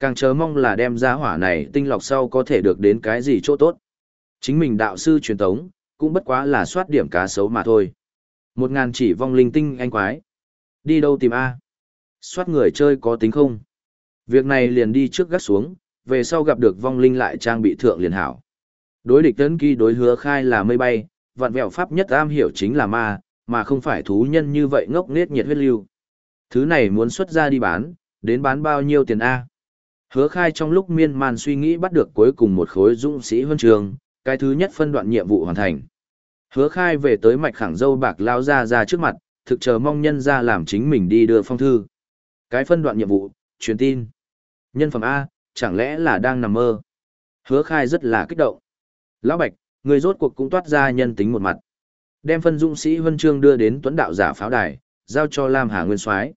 Càng chớ mong là đem ra hỏa này tinh lọc sau có thể được đến cái gì chỗ tốt. Chính mình đạo sư truyền tống, cũng bất quá là soát điểm cá xấu mà thôi. Một ngàn chỉ vong linh tinh anh quái. Đi đâu tìm A? Soát người chơi có tính không? Việc này liền đi trước gắt xuống, về sau gặp được vong linh lại trang bị thượng liền hảo. Đối địch tấn kỳ đối hứa khai là mây bay, vạn vẹo pháp nhất am hiểu chính là ma, mà không phải thú nhân như vậy ngốc nết nhiệt huyết lưu. Thứ này muốn xuất ra đi bán, đến bán bao nhiêu tiền A? Hứa khai trong lúc miên man suy nghĩ bắt được cuối cùng một khối dũng sĩ huân trường, cái thứ nhất phân đoạn nhiệm vụ hoàn thành. Hứa khai về tới mạch khẳng dâu bạc lao ra ra trước mặt, thực chờ mong nhân ra làm chính mình đi đưa phong thư. Cái phân đoạn nhiệm vụ, truyền tin. Nhân phẩm A, chẳng lẽ là đang nằm mơ? Hứa khai rất là kích động. Lão Bạch, người rốt cuộc cũng toát ra nhân tính một mặt. Đem phân dũng sĩ huân chương đưa đến tuấn đạo giả pháo đài, giao cho Lam Hà Nguyên soái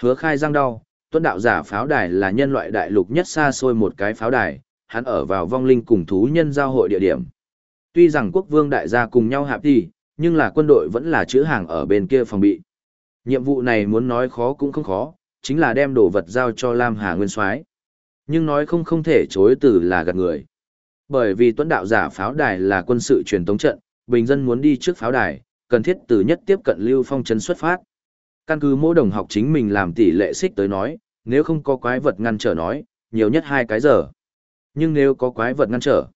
Hứa khai răng đau, tuấn đạo giả pháo đài là nhân loại đại lục nhất xa xôi một cái pháo đài, hắn ở vào vong linh cùng thú nhân giao hội địa điểm. Tuy rằng quốc vương đại gia cùng nhau hạp đi, nhưng là quân đội vẫn là chữ hàng ở bên kia phòng bị. Nhiệm vụ này muốn nói khó cũng không khó, chính là đem đồ vật giao cho Lam Hà Nguyên Soái. Nhưng nói không không thể chối từ là gạt người. Bởi vì tuấn đạo giả pháo đài là quân sự truyền tống trận, bình dân muốn đi trước pháo đài, cần thiết từ nhất tiếp cận Lưu Phong trấn xuất phát. Căn cứ mỗi đồng học chính mình làm tỷ lệ xích tới nói, nếu không có quái vật ngăn trở nói, nhiều nhất hai cái giờ. Nhưng nếu có quái vật ngăn trở,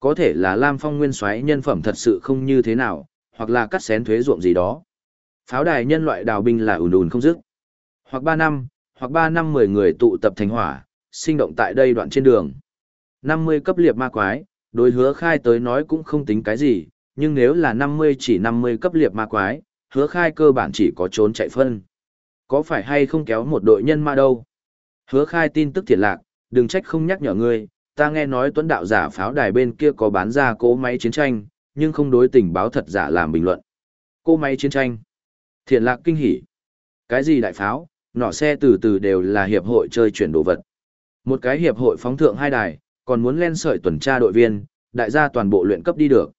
có thể là Lam Phong nguyên soái nhân phẩm thật sự không như thế nào, hoặc là cắt xén thuế ruộng gì đó. Pháo đài nhân loại đào binh là ùn ùn không dứt. Hoặc 3 năm, hoặc 3 năm 10 người tụ tập thành hỏa, sinh động tại đây đoạn trên đường. 50 cấp liệt ma quái, đối hứa khai tới nói cũng không tính cái gì, nhưng nếu là 50 chỉ 50 cấp liệt ma quái, hứa khai cơ bản chỉ có trốn chạy phân. Có phải hay không kéo một đội nhân ma đâu? Hứa khai tin tức thiệt lạc, đừng trách không nhắc nhở ngươi, ta nghe nói tuấn đạo giả pháo đài bên kia có bán ra cỗ máy chiến tranh, nhưng không đối tình báo thật giả làm bình luận. Cỗ máy chiến tranh. Thiện lạc kinh hỉ. Cái gì đại pháo, nỏ xe từ từ đều là hiệp hội chơi chuyển đồ vật. Một cái hiệp hội phóng thượng hai đài, còn muốn len sợi tuần tra đội viên, đại gia toàn bộ luyện cấp đi được.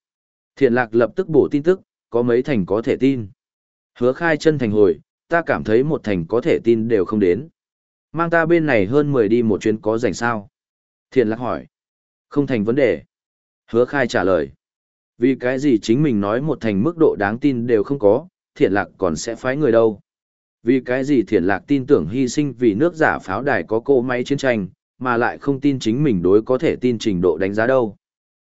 Thiện lạc lập tức bổ tin tức, có mấy thành có thể tin. Hứa khai chân thành hồi, ta cảm thấy một thành có thể tin đều không đến. Mang ta bên này hơn 10 đi một chuyến có rảnh sao? Thiện lạc hỏi. Không thành vấn đề. Hứa khai trả lời. Vì cái gì chính mình nói một thành mức độ đáng tin đều không có, thiện lạc còn sẽ phái người đâu. Vì cái gì thiện lạc tin tưởng hy sinh vì nước giả pháo đài có cỗ máy chiến tranh, mà lại không tin chính mình đối có thể tin trình độ đánh giá đâu.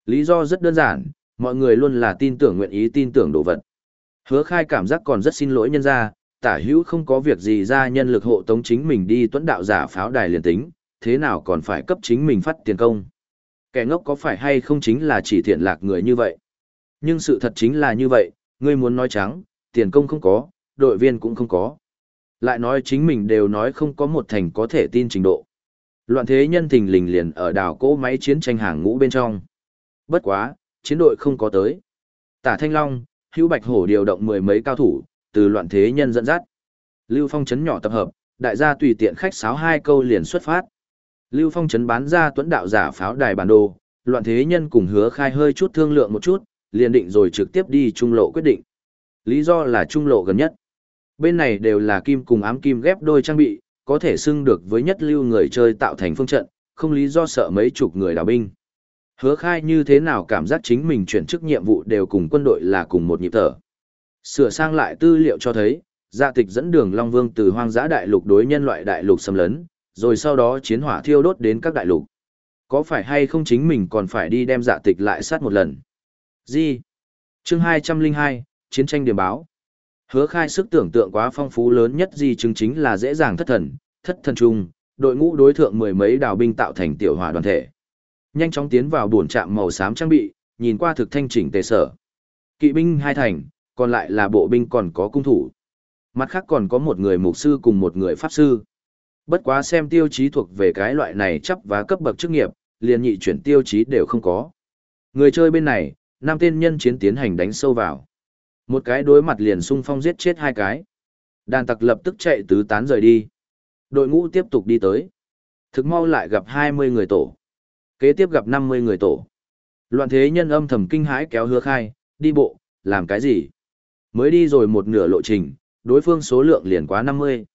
Lý do rất đơn giản, mọi người luôn là tin tưởng nguyện ý tin tưởng đồ vật. Hứa khai cảm giác còn rất xin lỗi nhân ra, tả hữu không có việc gì ra nhân lực hộ tống chính mình đi tuấn đạo giả pháo đài liền tính, thế nào còn phải cấp chính mình phát tiền công. Kẻ ngốc có phải hay không chính là chỉ thiện lạc người như vậy. Nhưng sự thật chính là như vậy, ngươi muốn nói trắng, tiền công không có, đội viên cũng không có. Lại nói chính mình đều nói không có một thành có thể tin trình độ. Loạn thế nhân tình lình liền ở đảo cỗ máy chiến tranh hàng ngũ bên trong. Bất quá, chiến đội không có tới. Tả Thanh Long, Hữu Bạch Hổ điều động mười mấy cao thủ, từ loạn thế nhân dẫn dắt. Lưu Phong chấn nhỏ tập hợp, đại gia tùy tiện khách sáo hai câu liền xuất phát. Lưu Phong chấn bán ra tuấn đạo giả pháo đài bản đồ, loạn thế nhân cùng hứa khai hơi chút thương lượng một chút, liền định rồi trực tiếp đi trung lộ quyết định. Lý do là trung lộ gần nhất. Bên này đều là kim cùng ám kim ghép đôi trang bị, có thể xưng được với nhất lưu người chơi tạo thành phương trận, không lý do sợ mấy chục người đào binh. Hứa khai như thế nào cảm giác chính mình chuyển chức nhiệm vụ đều cùng quân đội là cùng một nhịp thở. Sửa sang lại tư liệu cho thấy, dạ tịch dẫn đường Long Vương từ hoang dã đại lục đối nhân loại đại lục xâm lấn, rồi sau đó chiến hỏa thiêu đốt đến các đại lục. Có phải hay không chính mình còn phải đi đem dạ tịch lại sát một lần? Gì? Chương 202, Chiến tranh điểm báo. Hứa khai sức tưởng tượng quá phong phú lớn nhất gì chứng chính là dễ dàng thất thần, thất thần chung, đội ngũ đối thượng mười mấy đào binh tạo thành tiểu hỏa đoàn thể. Nhanh chóng tiến vào buồn trạm màu xám trang bị, nhìn qua thực thanh chỉnh tề sở. Kỵ binh hai thành, còn lại là bộ binh còn có cung thủ. Mặt khác còn có một người mục sư cùng một người pháp sư. Bất quá xem tiêu chí thuộc về cái loại này chấp và cấp bậc chức nghiệp, liền nhị chuyển tiêu chí đều không có. Người chơi bên này, nam tên nhân chiến tiến hành đánh sâu vào. Một cái đối mặt liền xung phong giết chết hai cái. Đàn tặc lập tức chạy tứ tán rời đi. Đội ngũ tiếp tục đi tới. Thực mau lại gặp 20 người tổ. Kế tiếp gặp 50 người tổ. Loạn thế nhân âm thầm kinh hãi kéo hứa khai, đi bộ, làm cái gì? Mới đi rồi một nửa lộ trình, đối phương số lượng liền quá 50.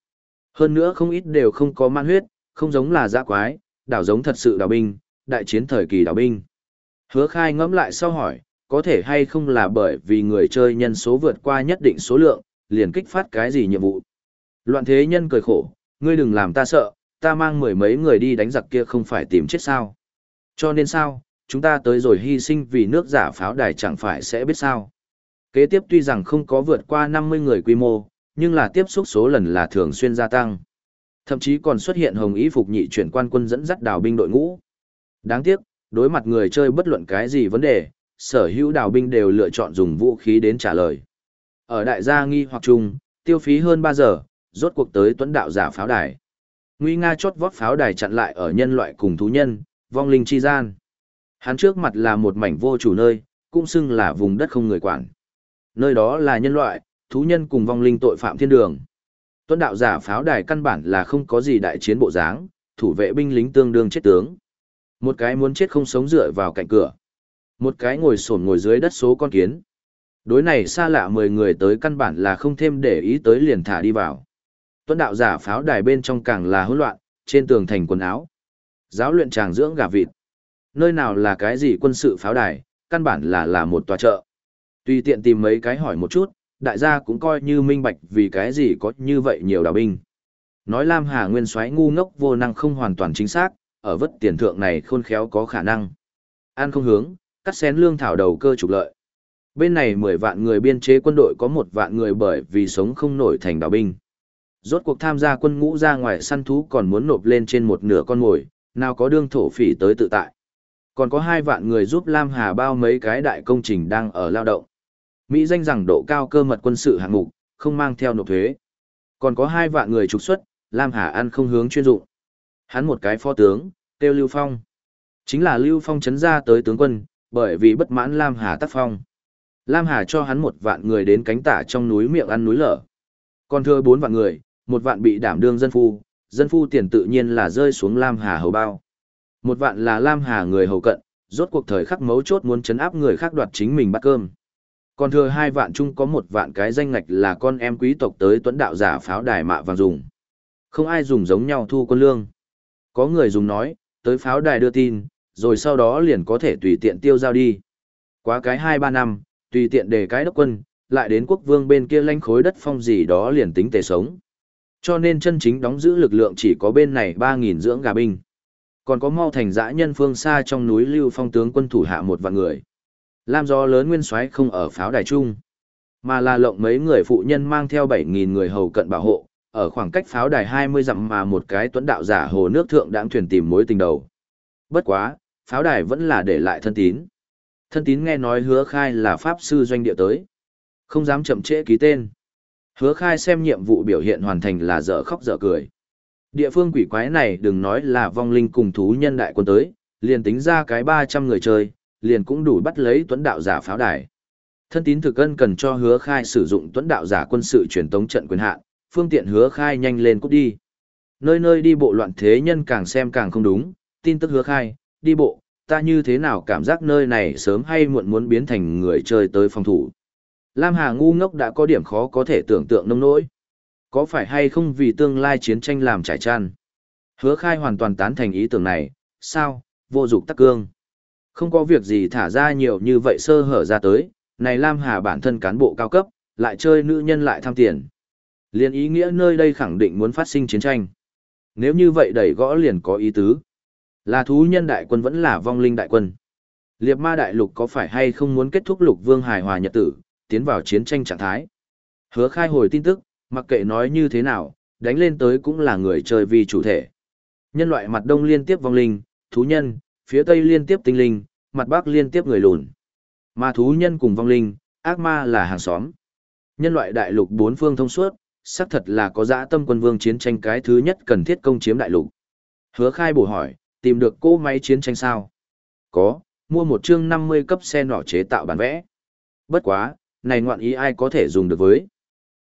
Hơn nữa không ít đều không có man huyết, không giống là dã quái, đảo giống thật sự đảo binh, đại chiến thời kỳ đảo binh. Hứa khai ngẫm lại sau hỏi, có thể hay không là bởi vì người chơi nhân số vượt qua nhất định số lượng, liền kích phát cái gì nhiệm vụ. Loạn thế nhân cười khổ, ngươi đừng làm ta sợ, ta mang mười mấy người đi đánh giặc kia không phải tìm chết sao. Cho nên sao, chúng ta tới rồi hy sinh vì nước giả pháo đài chẳng phải sẽ biết sao. Kế tiếp tuy rằng không có vượt qua 50 người quy mô, nhưng là tiếp xúc số lần là thường xuyên gia tăng. Thậm chí còn xuất hiện hồng ý phục nhị chuyển quan quân dẫn dắt đào binh đội ngũ. Đáng tiếc, đối mặt người chơi bất luận cái gì vấn đề, sở hữu đào binh đều lựa chọn dùng vũ khí đến trả lời. Ở đại gia nghi hoặc chung, tiêu phí hơn 3 giờ, rốt cuộc tới tuấn đạo giả pháo đài. Nguy Nga chốt vót pháo đài chặn lại ở nhân loại cùng thú nhân, vong linh chi gian. Hắn trước mặt là một mảnh vô chủ nơi, cũng xưng là vùng đất không người quản. Nơi đó là nhân loại, thú nhân cùng vong linh tội phạm thiên đường. Tuấn đạo giả pháo đài căn bản là không có gì đại chiến bộ dáng, thủ vệ binh lính tương đương chết tướng. Một cái muốn chết không sống dựa vào cạnh cửa. Một cái ngồi sổn ngồi dưới đất số con kiến. Đối này xa lạ 10 người tới căn bản là không thêm để ý tới liền thả đi vào. Tuấn đạo giả pháo đài bên trong càng là hỗn loạn, trên tường thành quần áo. Giáo luyện tràng dưỡng gà vịt. Nơi nào là cái gì quân sự pháo đài, căn bản là là một tòa chợ. Tùy tiện tìm mấy cái hỏi một chút, đại gia cũng coi như minh bạch vì cái gì có như vậy nhiều đào binh. Nói Lam Hà Nguyên soái ngu ngốc vô năng không hoàn toàn chính xác, ở vất tiền thượng này khôn khéo có khả năng. An không hướng, cắt xén lương thảo đầu cơ trục lợi. Bên này 10 vạn người biên chế quân đội có một vạn người bởi vì sống không nổi thành đào binh. Rốt cuộc tham gia quân ngũ ra ngoài săn thú còn muốn nộp lên trên một nửa con mồi, nào có đương thổ phỉ tới tự tại. Còn có hai vạn người giúp Lam Hà bao mấy cái đại công trình đang ở lao động. Mỹ danh rằng độ cao cơ mật quân sự hạng mục, không mang theo nộp thuế. Còn có hai vạn người trục xuất, Lam Hà ăn không hướng chuyên dụng. Hắn một cái phó tướng, tiêu Lưu Phong. Chính là Lưu Phong chấn ra tới tướng quân, bởi vì bất mãn Lam Hà tác phong. Lam Hà cho hắn một vạn người đến cánh tả trong núi miệng ăn núi lở. Còn thưa bốn vạn người, một vạn bị đảm đương dân phu, dân phu tiền tự nhiên là rơi xuống Lam Hà hầu bao. Một vạn là Lam Hà người hầu cận, rốt cuộc thời khắc mấu chốt muốn chấn áp người khác đoạt chính mình bắt cơm. Còn thừa hai vạn chung có một vạn cái danh ngạch là con em quý tộc tới tuấn đạo giả pháo đài mạ vàng dùng. Không ai dùng giống nhau thu quân lương. Có người dùng nói, tới pháo đài đưa tin, rồi sau đó liền có thể tùy tiện tiêu giao đi. Quá cái hai ba năm, tùy tiện để cái đốc quân, lại đến quốc vương bên kia lãnh khối đất phong gì đó liền tính tề sống. Cho nên chân chính đóng giữ lực lượng chỉ có bên này 3.000 dưỡng gà binh. Còn có mau thành dã nhân phương xa trong núi lưu phong tướng quân thủ hạ một vạn người. Lam do lớn nguyên soái không ở pháo đài trung, mà là lộng mấy người phụ nhân mang theo 7.000 người hầu cận bảo hộ, ở khoảng cách pháo đài 20 dặm mà một cái tuấn đạo giả hồ nước thượng đãng thuyền tìm mối tình đầu. Bất quá, pháo đài vẫn là để lại thân tín. Thân tín nghe nói hứa khai là pháp sư doanh địa tới. Không dám chậm trễ ký tên. Hứa khai xem nhiệm vụ biểu hiện hoàn thành là dở khóc dở cười. Địa phương quỷ quái này đừng nói là vong linh cùng thú nhân đại quân tới, liền tính ra cái 300 người chơi, liền cũng đủ bắt lấy tuấn đạo giả pháo đài. Thân tín thực ân cần cho hứa khai sử dụng tuấn đạo giả quân sự truyền tống trận quyền hạn, phương tiện hứa khai nhanh lên cút đi. Nơi nơi đi bộ loạn thế nhân càng xem càng không đúng, tin tức hứa khai, đi bộ, ta như thế nào cảm giác nơi này sớm hay muộn muốn biến thành người chơi tới phòng thủ. Lam Hà ngu ngốc đã có điểm khó có thể tưởng tượng nông nỗi. Có phải hay không vì tương lai chiến tranh làm trải tràn. Hứa khai hoàn toàn tán thành ý tưởng này, sao, vô dụng tắc cương. Không có việc gì thả ra nhiều như vậy sơ hở ra tới, này Lam Hà bản thân cán bộ cao cấp, lại chơi nữ nhân lại tham tiền. Liên ý nghĩa nơi đây khẳng định muốn phát sinh chiến tranh. Nếu như vậy đẩy gõ liền có ý tứ. Là thú nhân đại quân vẫn là vong linh đại quân. Liệp ma đại lục có phải hay không muốn kết thúc lục vương hài hòa nhật tử, tiến vào chiến tranh trạng thái. Hứa khai hồi tin tức, mặc kệ nói như thế nào, đánh lên tới cũng là người chơi vì chủ thể. Nhân loại mặt đông liên tiếp vong linh, thú nhân, phía tây liên tiếp tinh linh, mặt bắc liên tiếp người lùn. Mà thú nhân cùng vong linh, ác ma là hàng xóm. Nhân loại đại lục bốn phương thông suốt, xác thật là có dã tâm quân vương chiến tranh cái thứ nhất cần thiết công chiếm đại lục. Hứa khai bổ hỏi, tìm được cô máy chiến tranh sao? Có, mua một chương 50 cấp xe nỏ chế tạo bản vẽ. Bất quá, này ngoạn ý ai có thể dùng được với.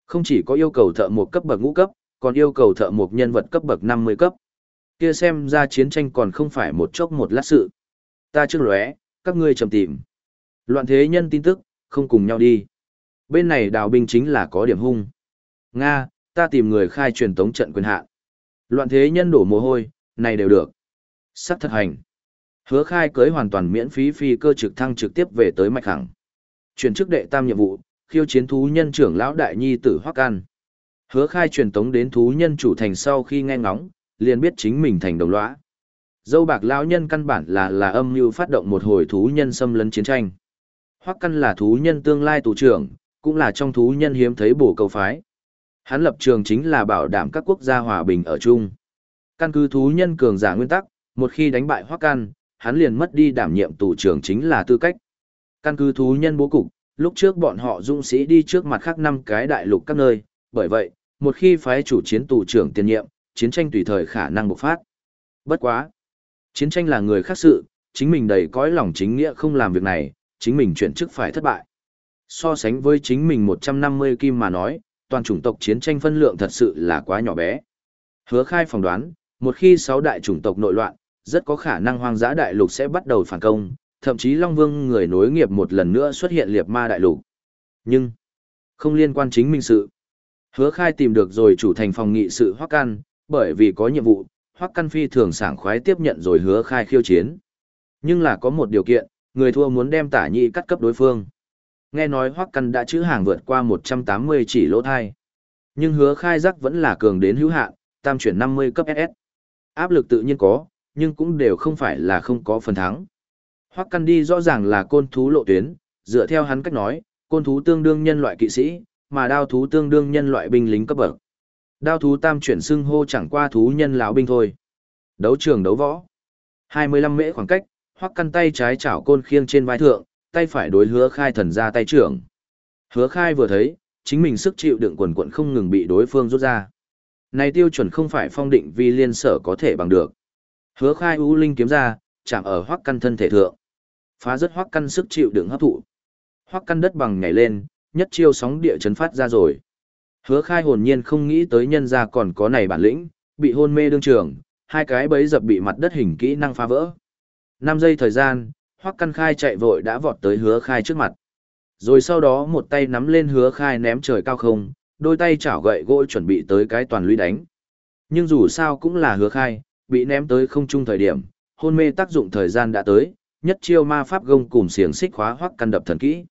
Không chỉ có yêu cầu thợ một cấp bậc ngũ cấp, còn yêu cầu thợ một nhân vật cấp bậc 50 cấp. Kia xem ra chiến tranh còn không phải một chốc một lát sự. Ta trước lóe, các ngươi trầm tìm. Loạn thế nhân tin tức, không cùng nhau đi. Bên này đào binh chính là có điểm hung. Nga, ta tìm người khai truyền tống trận quyền hạn. Loạn thế nhân đổ mồ hôi, này đều được. Sắc thật hành. Hứa khai cưới hoàn toàn miễn phí phi cơ trực thăng trực tiếp về tới mạch hẳng, Chuyển chức đệ tam nhiệm vụ, khiêu chiến thú nhân trưởng lão đại nhi tử Hoắc An. Hứa khai truyền tống đến thú nhân chủ thành sau khi nghe ngóng, liền biết chính mình thành đồng lõa. Dâu bạc lão nhân căn bản là là âm mưu phát động một hồi thú nhân xâm lấn chiến tranh. Hoắc Căn là thú nhân tương lai tù trưởng, cũng là trong thú nhân hiếm thấy bổ cầu phái. Hắn lập trường chính là bảo đảm các quốc gia hòa bình ở chung. Căn cứ thú nhân cường giả nguyên tắc, một khi đánh bại Hoắc Căn, hắn liền mất đi đảm nhiệm tù trưởng chính là tư cách. Căn cứ thú nhân bố cục, lúc trước bọn họ dũng sĩ đi trước mặt khác năm cái đại lục các nơi, bởi vậy, một khi phái chủ chiến tù trưởng tiền nhiệm, chiến tranh tùy thời khả năng bộc phát. Bất quá. Chiến tranh là người khác sự, chính mình đầy cõi lòng chính nghĩa không làm việc này, chính mình chuyển chức phải thất bại. So sánh với chính mình 150 kim mà nói, toàn chủng tộc chiến tranh phân lượng thật sự là quá nhỏ bé. Hứa khai phỏng đoán, một khi sáu đại chủng tộc nội loạn, rất có khả năng hoang dã đại lục sẽ bắt đầu phản công, thậm chí Long Vương người nối nghiệp một lần nữa xuất hiện liệt ma đại lục. Nhưng, không liên quan chính mình sự. Hứa khai tìm được rồi chủ thành phòng nghị sự Hoắc Căn, bởi vì có nhiệm vụ, Hoắc Căn phi thường sảng khoái tiếp nhận rồi hứa khai khiêu chiến. Nhưng là có một điều kiện, người thua muốn đem tả nhị cắt cấp đối phương. Nghe nói Hoắc Căn đã chữ hàng vượt qua 180 chỉ lỗ thai. Nhưng hứa khai giác vẫn là cường đến hữu hạn, tam chuyển 50 cấp SS. Áp lực tự nhiên có, nhưng cũng đều không phải là không có phần thắng. Hoắc Căn đi rõ ràng là côn thú lộ tuyến, dựa theo hắn cách nói, côn thú tương đương nhân loại kỵ sĩ, mà đao thú tương đương nhân loại binh lính cấp bậc. Đao thú tam chuyển xưng hô chẳng qua thú nhân lão binh thôi. Đấu trường đấu võ. 25 mễ khoảng cách, Hoắc Căn tay trái chảo côn khiêng trên vai thượng, tay phải đối hứa khai thần ra tay trưởng. Hứa khai vừa thấy, chính mình sức chịu đựng quần quận không ngừng bị đối phương rút ra. Này tiêu chuẩn không phải phong định vì liên sở có thể bằng được. Hứa khai u linh kiếm ra, chạm ở hoắc căn thân thể thượng. Phá rất hoắc căn sức chịu đựng hấp thụ. Hoắc căn đất bằng nhảy lên, nhất chiêu sóng địa chấn phát ra rồi. Hứa khai hồn nhiên không nghĩ tới nhân ra còn có này bản lĩnh, bị hôn mê đương trường, hai cái bấy dập bị mặt đất hình kỹ năng phá vỡ. 5 giây thời gian, hoắc căn khai chạy vội đã vọt tới hứa khai trước mặt. Rồi sau đó một tay nắm lên hứa khai ném trời cao không, đôi tay chảo gậy gỗ chuẩn bị tới cái toàn lũy đánh. Nhưng dù sao cũng là hứa khai, bị ném tới không trung thời điểm, hôn mê tác dụng thời gian đã tới, nhất chiêu ma pháp gông cùng xiềng xích khóa hoắc căn đập thần kỹ.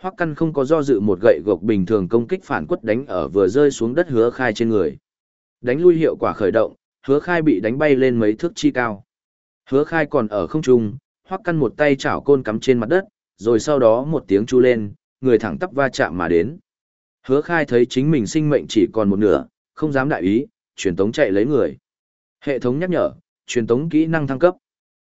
Hoắc căn không có do dự một gậy gộc bình thường công kích phản quất đánh ở vừa rơi xuống đất hứa khai trên người. Đánh lui hiệu quả khởi động, hứa khai bị đánh bay lên mấy thước chi cao. Hứa khai còn ở không trung, Hoắc căn một tay chảo côn cắm trên mặt đất, rồi sau đó một tiếng chu lên, người thẳng tắp va chạm mà đến. Hứa khai thấy chính mình sinh mệnh chỉ còn một nửa, không dám đại ý, truyền tống chạy lấy người. Hệ thống nhắc nhở, truyền tống kỹ năng thăng cấp.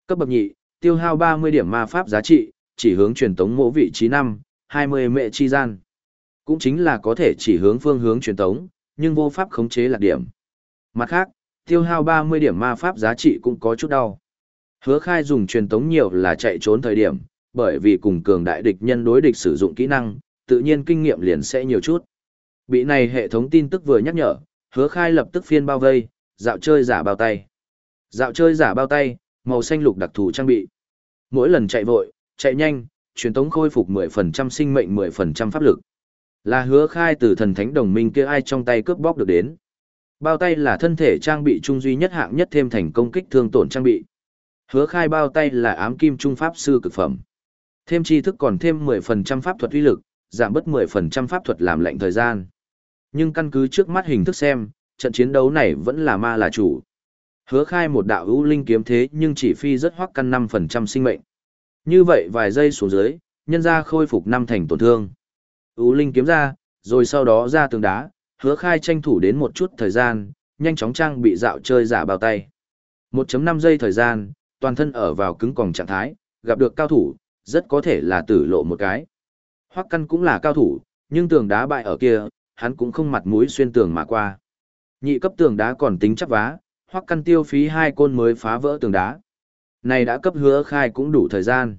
Cấp bậc nhị, tiêu hao 30 điểm ma pháp giá trị, chỉ hướng truyền tống mỗ vị trí 5, 20 mệ chi gian. Cũng chính là có thể chỉ hướng phương hướng truyền tống, nhưng vô pháp khống chế lạc điểm. Mặt khác, tiêu hao 30 điểm ma pháp giá trị cũng có chút đau. Hứa khai dùng truyền tống nhiều là chạy trốn thời điểm, bởi vì cùng cường đại địch nhân đối địch sử dụng kỹ năng, tự nhiên kinh nghiệm liền sẽ nhiều chút. Bị này hệ thống tin tức vừa nhắc nhở, hứa khai lập tức phiên bao vây, dạo chơi giả bao tay. Dạo chơi giả bao tay, màu xanh lục đặc thù trang bị. Mỗi lần chạy vội, chạy nhanh, truyền tống khôi phục 10% sinh mệnh 10% pháp lực. Là hứa khai từ thần thánh đồng minh kia ai trong tay cướp bóc được đến. Bao tay là thân thể trang bị trung duy nhất hạng nhất thêm thành công kích thương tổn trang bị. Hứa khai bao tay là ám kim trung pháp sư cực phẩm. Thêm tri thức còn thêm 10% pháp thuật uy lực, giảm bớt 10% pháp thuật làm lệnh thời gian. Nhưng căn cứ trước mắt hình thức xem, trận chiến đấu này vẫn là ma là chủ. Hứa khai một đạo ưu linh kiếm thế nhưng chỉ phi rất hoắc căn 5% sinh mệnh. Như vậy vài giây xuống dưới, nhân ra khôi phục năm thành tổn thương. ưu linh kiếm ra, rồi sau đó ra tường đá, hứa khai tranh thủ đến một chút thời gian, nhanh chóng trang bị dạo chơi giả bao tay. 1.5 giây thời gian, toàn thân ở vào cứng còng trạng thái, gặp được cao thủ, rất có thể là tử lộ một cái. Hoắc căn cũng là cao thủ, nhưng tường đá bại ở kia, hắn cũng không mặt mũi xuyên tường mà qua. Nhị cấp tường đá còn tính chắc vá, hoặc căn tiêu phí hai côn mới phá vỡ tường đá. Này đã cấp hứa khai cũng đủ thời gian.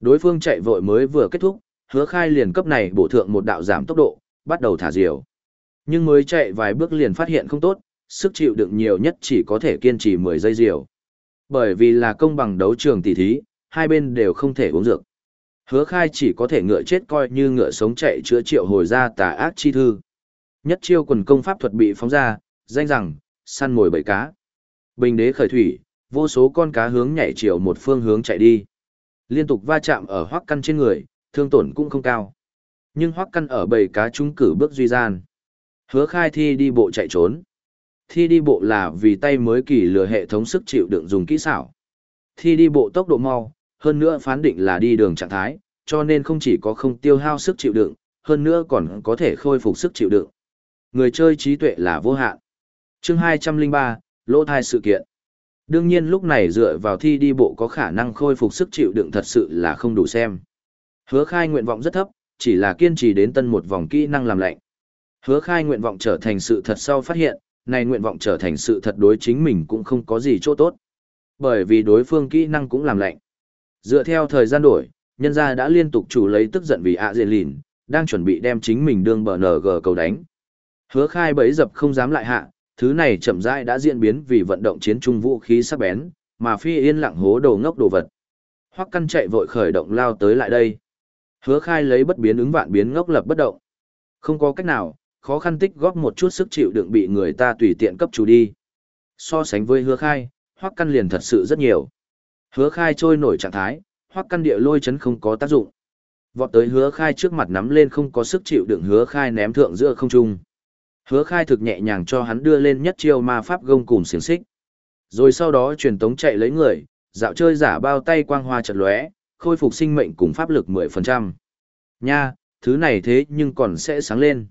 Đối phương chạy vội mới vừa kết thúc, hứa khai liền cấp này bổ thượng một đạo giảm tốc độ, bắt đầu thả diều. Nhưng mới chạy vài bước liền phát hiện không tốt, sức chịu đựng nhiều nhất chỉ có thể kiên trì 10 giây diều. Bởi vì là công bằng đấu trường tỷ thí, hai bên đều không thể uống dược. Hứa khai chỉ có thể ngựa chết coi như ngựa sống chạy chữa triệu hồi ra tà ác chi thư. Nhất chiêu quần công pháp thuật bị phóng ra, danh rằng, săn mồi bẫy cá. Bình đế khởi thủy, vô số con cá hướng nhảy chiều một phương hướng chạy đi. Liên tục va chạm ở hoắc căn trên người, thương tổn cũng không cao. Nhưng hoắc căn ở bầy cá trúng cử bước duy gian. Hứa khai thi đi bộ chạy trốn. Thi đi bộ là vì tay mới kỳ lừa hệ thống sức chịu đựng dùng kỹ xảo. Thi đi bộ tốc độ mau, hơn nữa phán định là đi đường trạng thái, cho nên không chỉ có không tiêu hao sức chịu đựng, hơn nữa còn có thể khôi phục sức chịu đựng. Người chơi trí tuệ là vô hạn. Chương 203, lỗ thai sự kiện. Đương nhiên lúc này dựa vào thi đi bộ có khả năng khôi phục sức chịu đựng thật sự là không đủ xem. Hứa khai nguyện vọng rất thấp, chỉ là kiên trì đến tân một vòng kỹ năng làm lạnh. Hứa khai nguyện vọng trở thành sự thật sau phát hiện, này nguyện vọng trở thành sự thật đối chính mình cũng không có gì chỗ tốt. Bởi vì đối phương kỹ năng cũng làm lạnh. Dựa theo thời gian đổi, nhân gia đã liên tục chủ lấy tức giận vì ạ diện lìn, đang chuẩn bị đem chính mình đương bờ nở gờ cầu đánh. Hứa khai bấy dập không dám lại hạ, thứ này chậm rãi đã diễn biến vì vận động chiến trung vũ khí sắc bén, mà phi yên lặng hố đồ ngốc đồ vật. Hoắc căn chạy vội khởi động lao tới lại đây. Hứa khai lấy bất biến ứng vạn biến ngốc lập bất động. Không có cách nào, khó khăn tích góp một chút sức chịu đựng bị người ta tùy tiện cấp chủ đi. So sánh với hứa khai, hoắc căn liền thật sự rất nhiều. Hứa khai trôi nổi trạng thái, hoắc căn địa lôi chấn không có tác dụng. Vọt tới hứa khai trước mặt nắm lên không có sức chịu đựng hứa khai ném thượng giữa không trung. Hứa khai thực nhẹ nhàng cho hắn đưa lên nhất chiêu ma pháp gông cùng xiềng xích. Rồi sau đó truyền tống chạy lấy người, dạo chơi giả bao tay quang hoa chật lóe, khôi phục sinh mệnh cùng pháp lực 10%. Nha, thứ này thế nhưng còn sẽ sáng lên.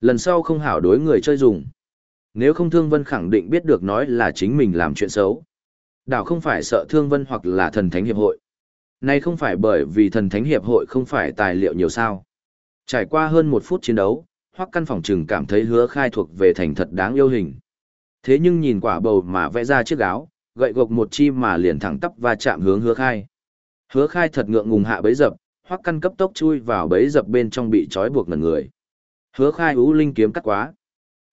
Lần sau không hảo đối người chơi dùng. Nếu không Thương Vân khẳng định biết được nói là chính mình làm chuyện xấu. Đảo không phải sợ Thương Vân hoặc là thần thánh hiệp hội. Này không phải bởi vì thần thánh hiệp hội không phải tài liệu nhiều sao. Trải qua hơn một phút chiến đấu, hoắc căn phòng chừng cảm thấy hứa khai thuộc về thành thật đáng yêu hình. Thế nhưng nhìn quả bầu mà vẽ ra chiếc áo, gậy gộc một chi mà liền thẳng tắp và chạm hướng hứa khai. Hứa khai thật ngượng ngùng hạ bấy dập, hoắc căn cấp tốc chui vào bấy dập bên trong bị trói buộc ngần người. Hứa khai ú linh kiếm cắt quá.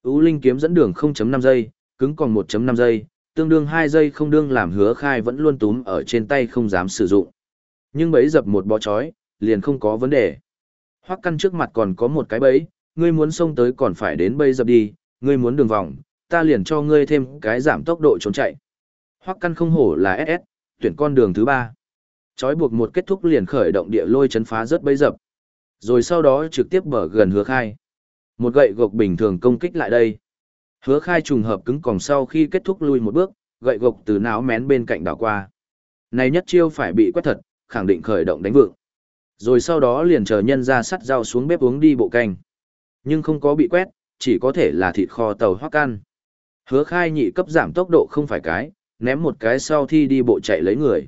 Ú linh kiếm dẫn đường 0.5 giây, cứng còn 1.5 giây, tương đương 2 giây không đương làm hứa khai vẫn luôn túm ở trên tay không dám sử dụng. Nhưng bấy dập một bó chói, liền không có vấn đề. Hoắc căn trước mặt còn có một cái bẫy, ngươi muốn xông tới còn phải đến bây dập đi, ngươi muốn đường vòng, ta liền cho ngươi thêm cái giảm tốc độ trốn chạy. Hoắc căn không hổ là SS, tuyển con đường thứ ba. Chói buộc một kết thúc liền khởi động địa lôi chấn phá rất bây dập. Rồi sau đó trực tiếp bở gần hứa khai. Một gậy gộc bình thường công kích lại đây. Hứa khai trùng hợp cứng còng sau khi kết thúc lui một bước, gậy gộc từ náo mén bên cạnh đảo qua. Này nhất chiêu phải bị quét thật, khẳng định khởi động đánh vượng. Rồi sau đó liền chờ nhân ra sắt dao xuống bếp uống đi bộ canh. Nhưng không có bị quét, chỉ có thể là thịt kho tàu hoắc ăn. Hứa khai nhị cấp giảm tốc độ không phải cái, ném một cái sau thi đi bộ chạy lấy người.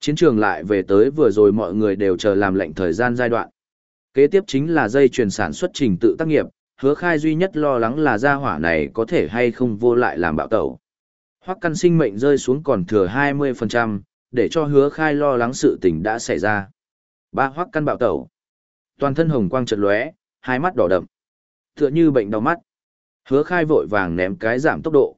Chiến trường lại về tới vừa rồi mọi người đều chờ làm lệnh thời gian giai đoạn. Kế tiếp chính là dây chuyển sản xuất trình tự tác nghiệp, hứa khai duy nhất lo lắng là gia hỏa này có thể hay không vô lại làm bạo tẩu. Hoắc căn sinh mệnh rơi xuống còn thừa 20%, để cho hứa khai lo lắng sự tình đã xảy ra. Ba hoắc căn bạo tẩu. Toàn thân hồng quang chợt lóe, hai mắt đỏ đậm. Tựa như bệnh đau mắt. Hứa khai vội vàng ném cái giảm tốc độ.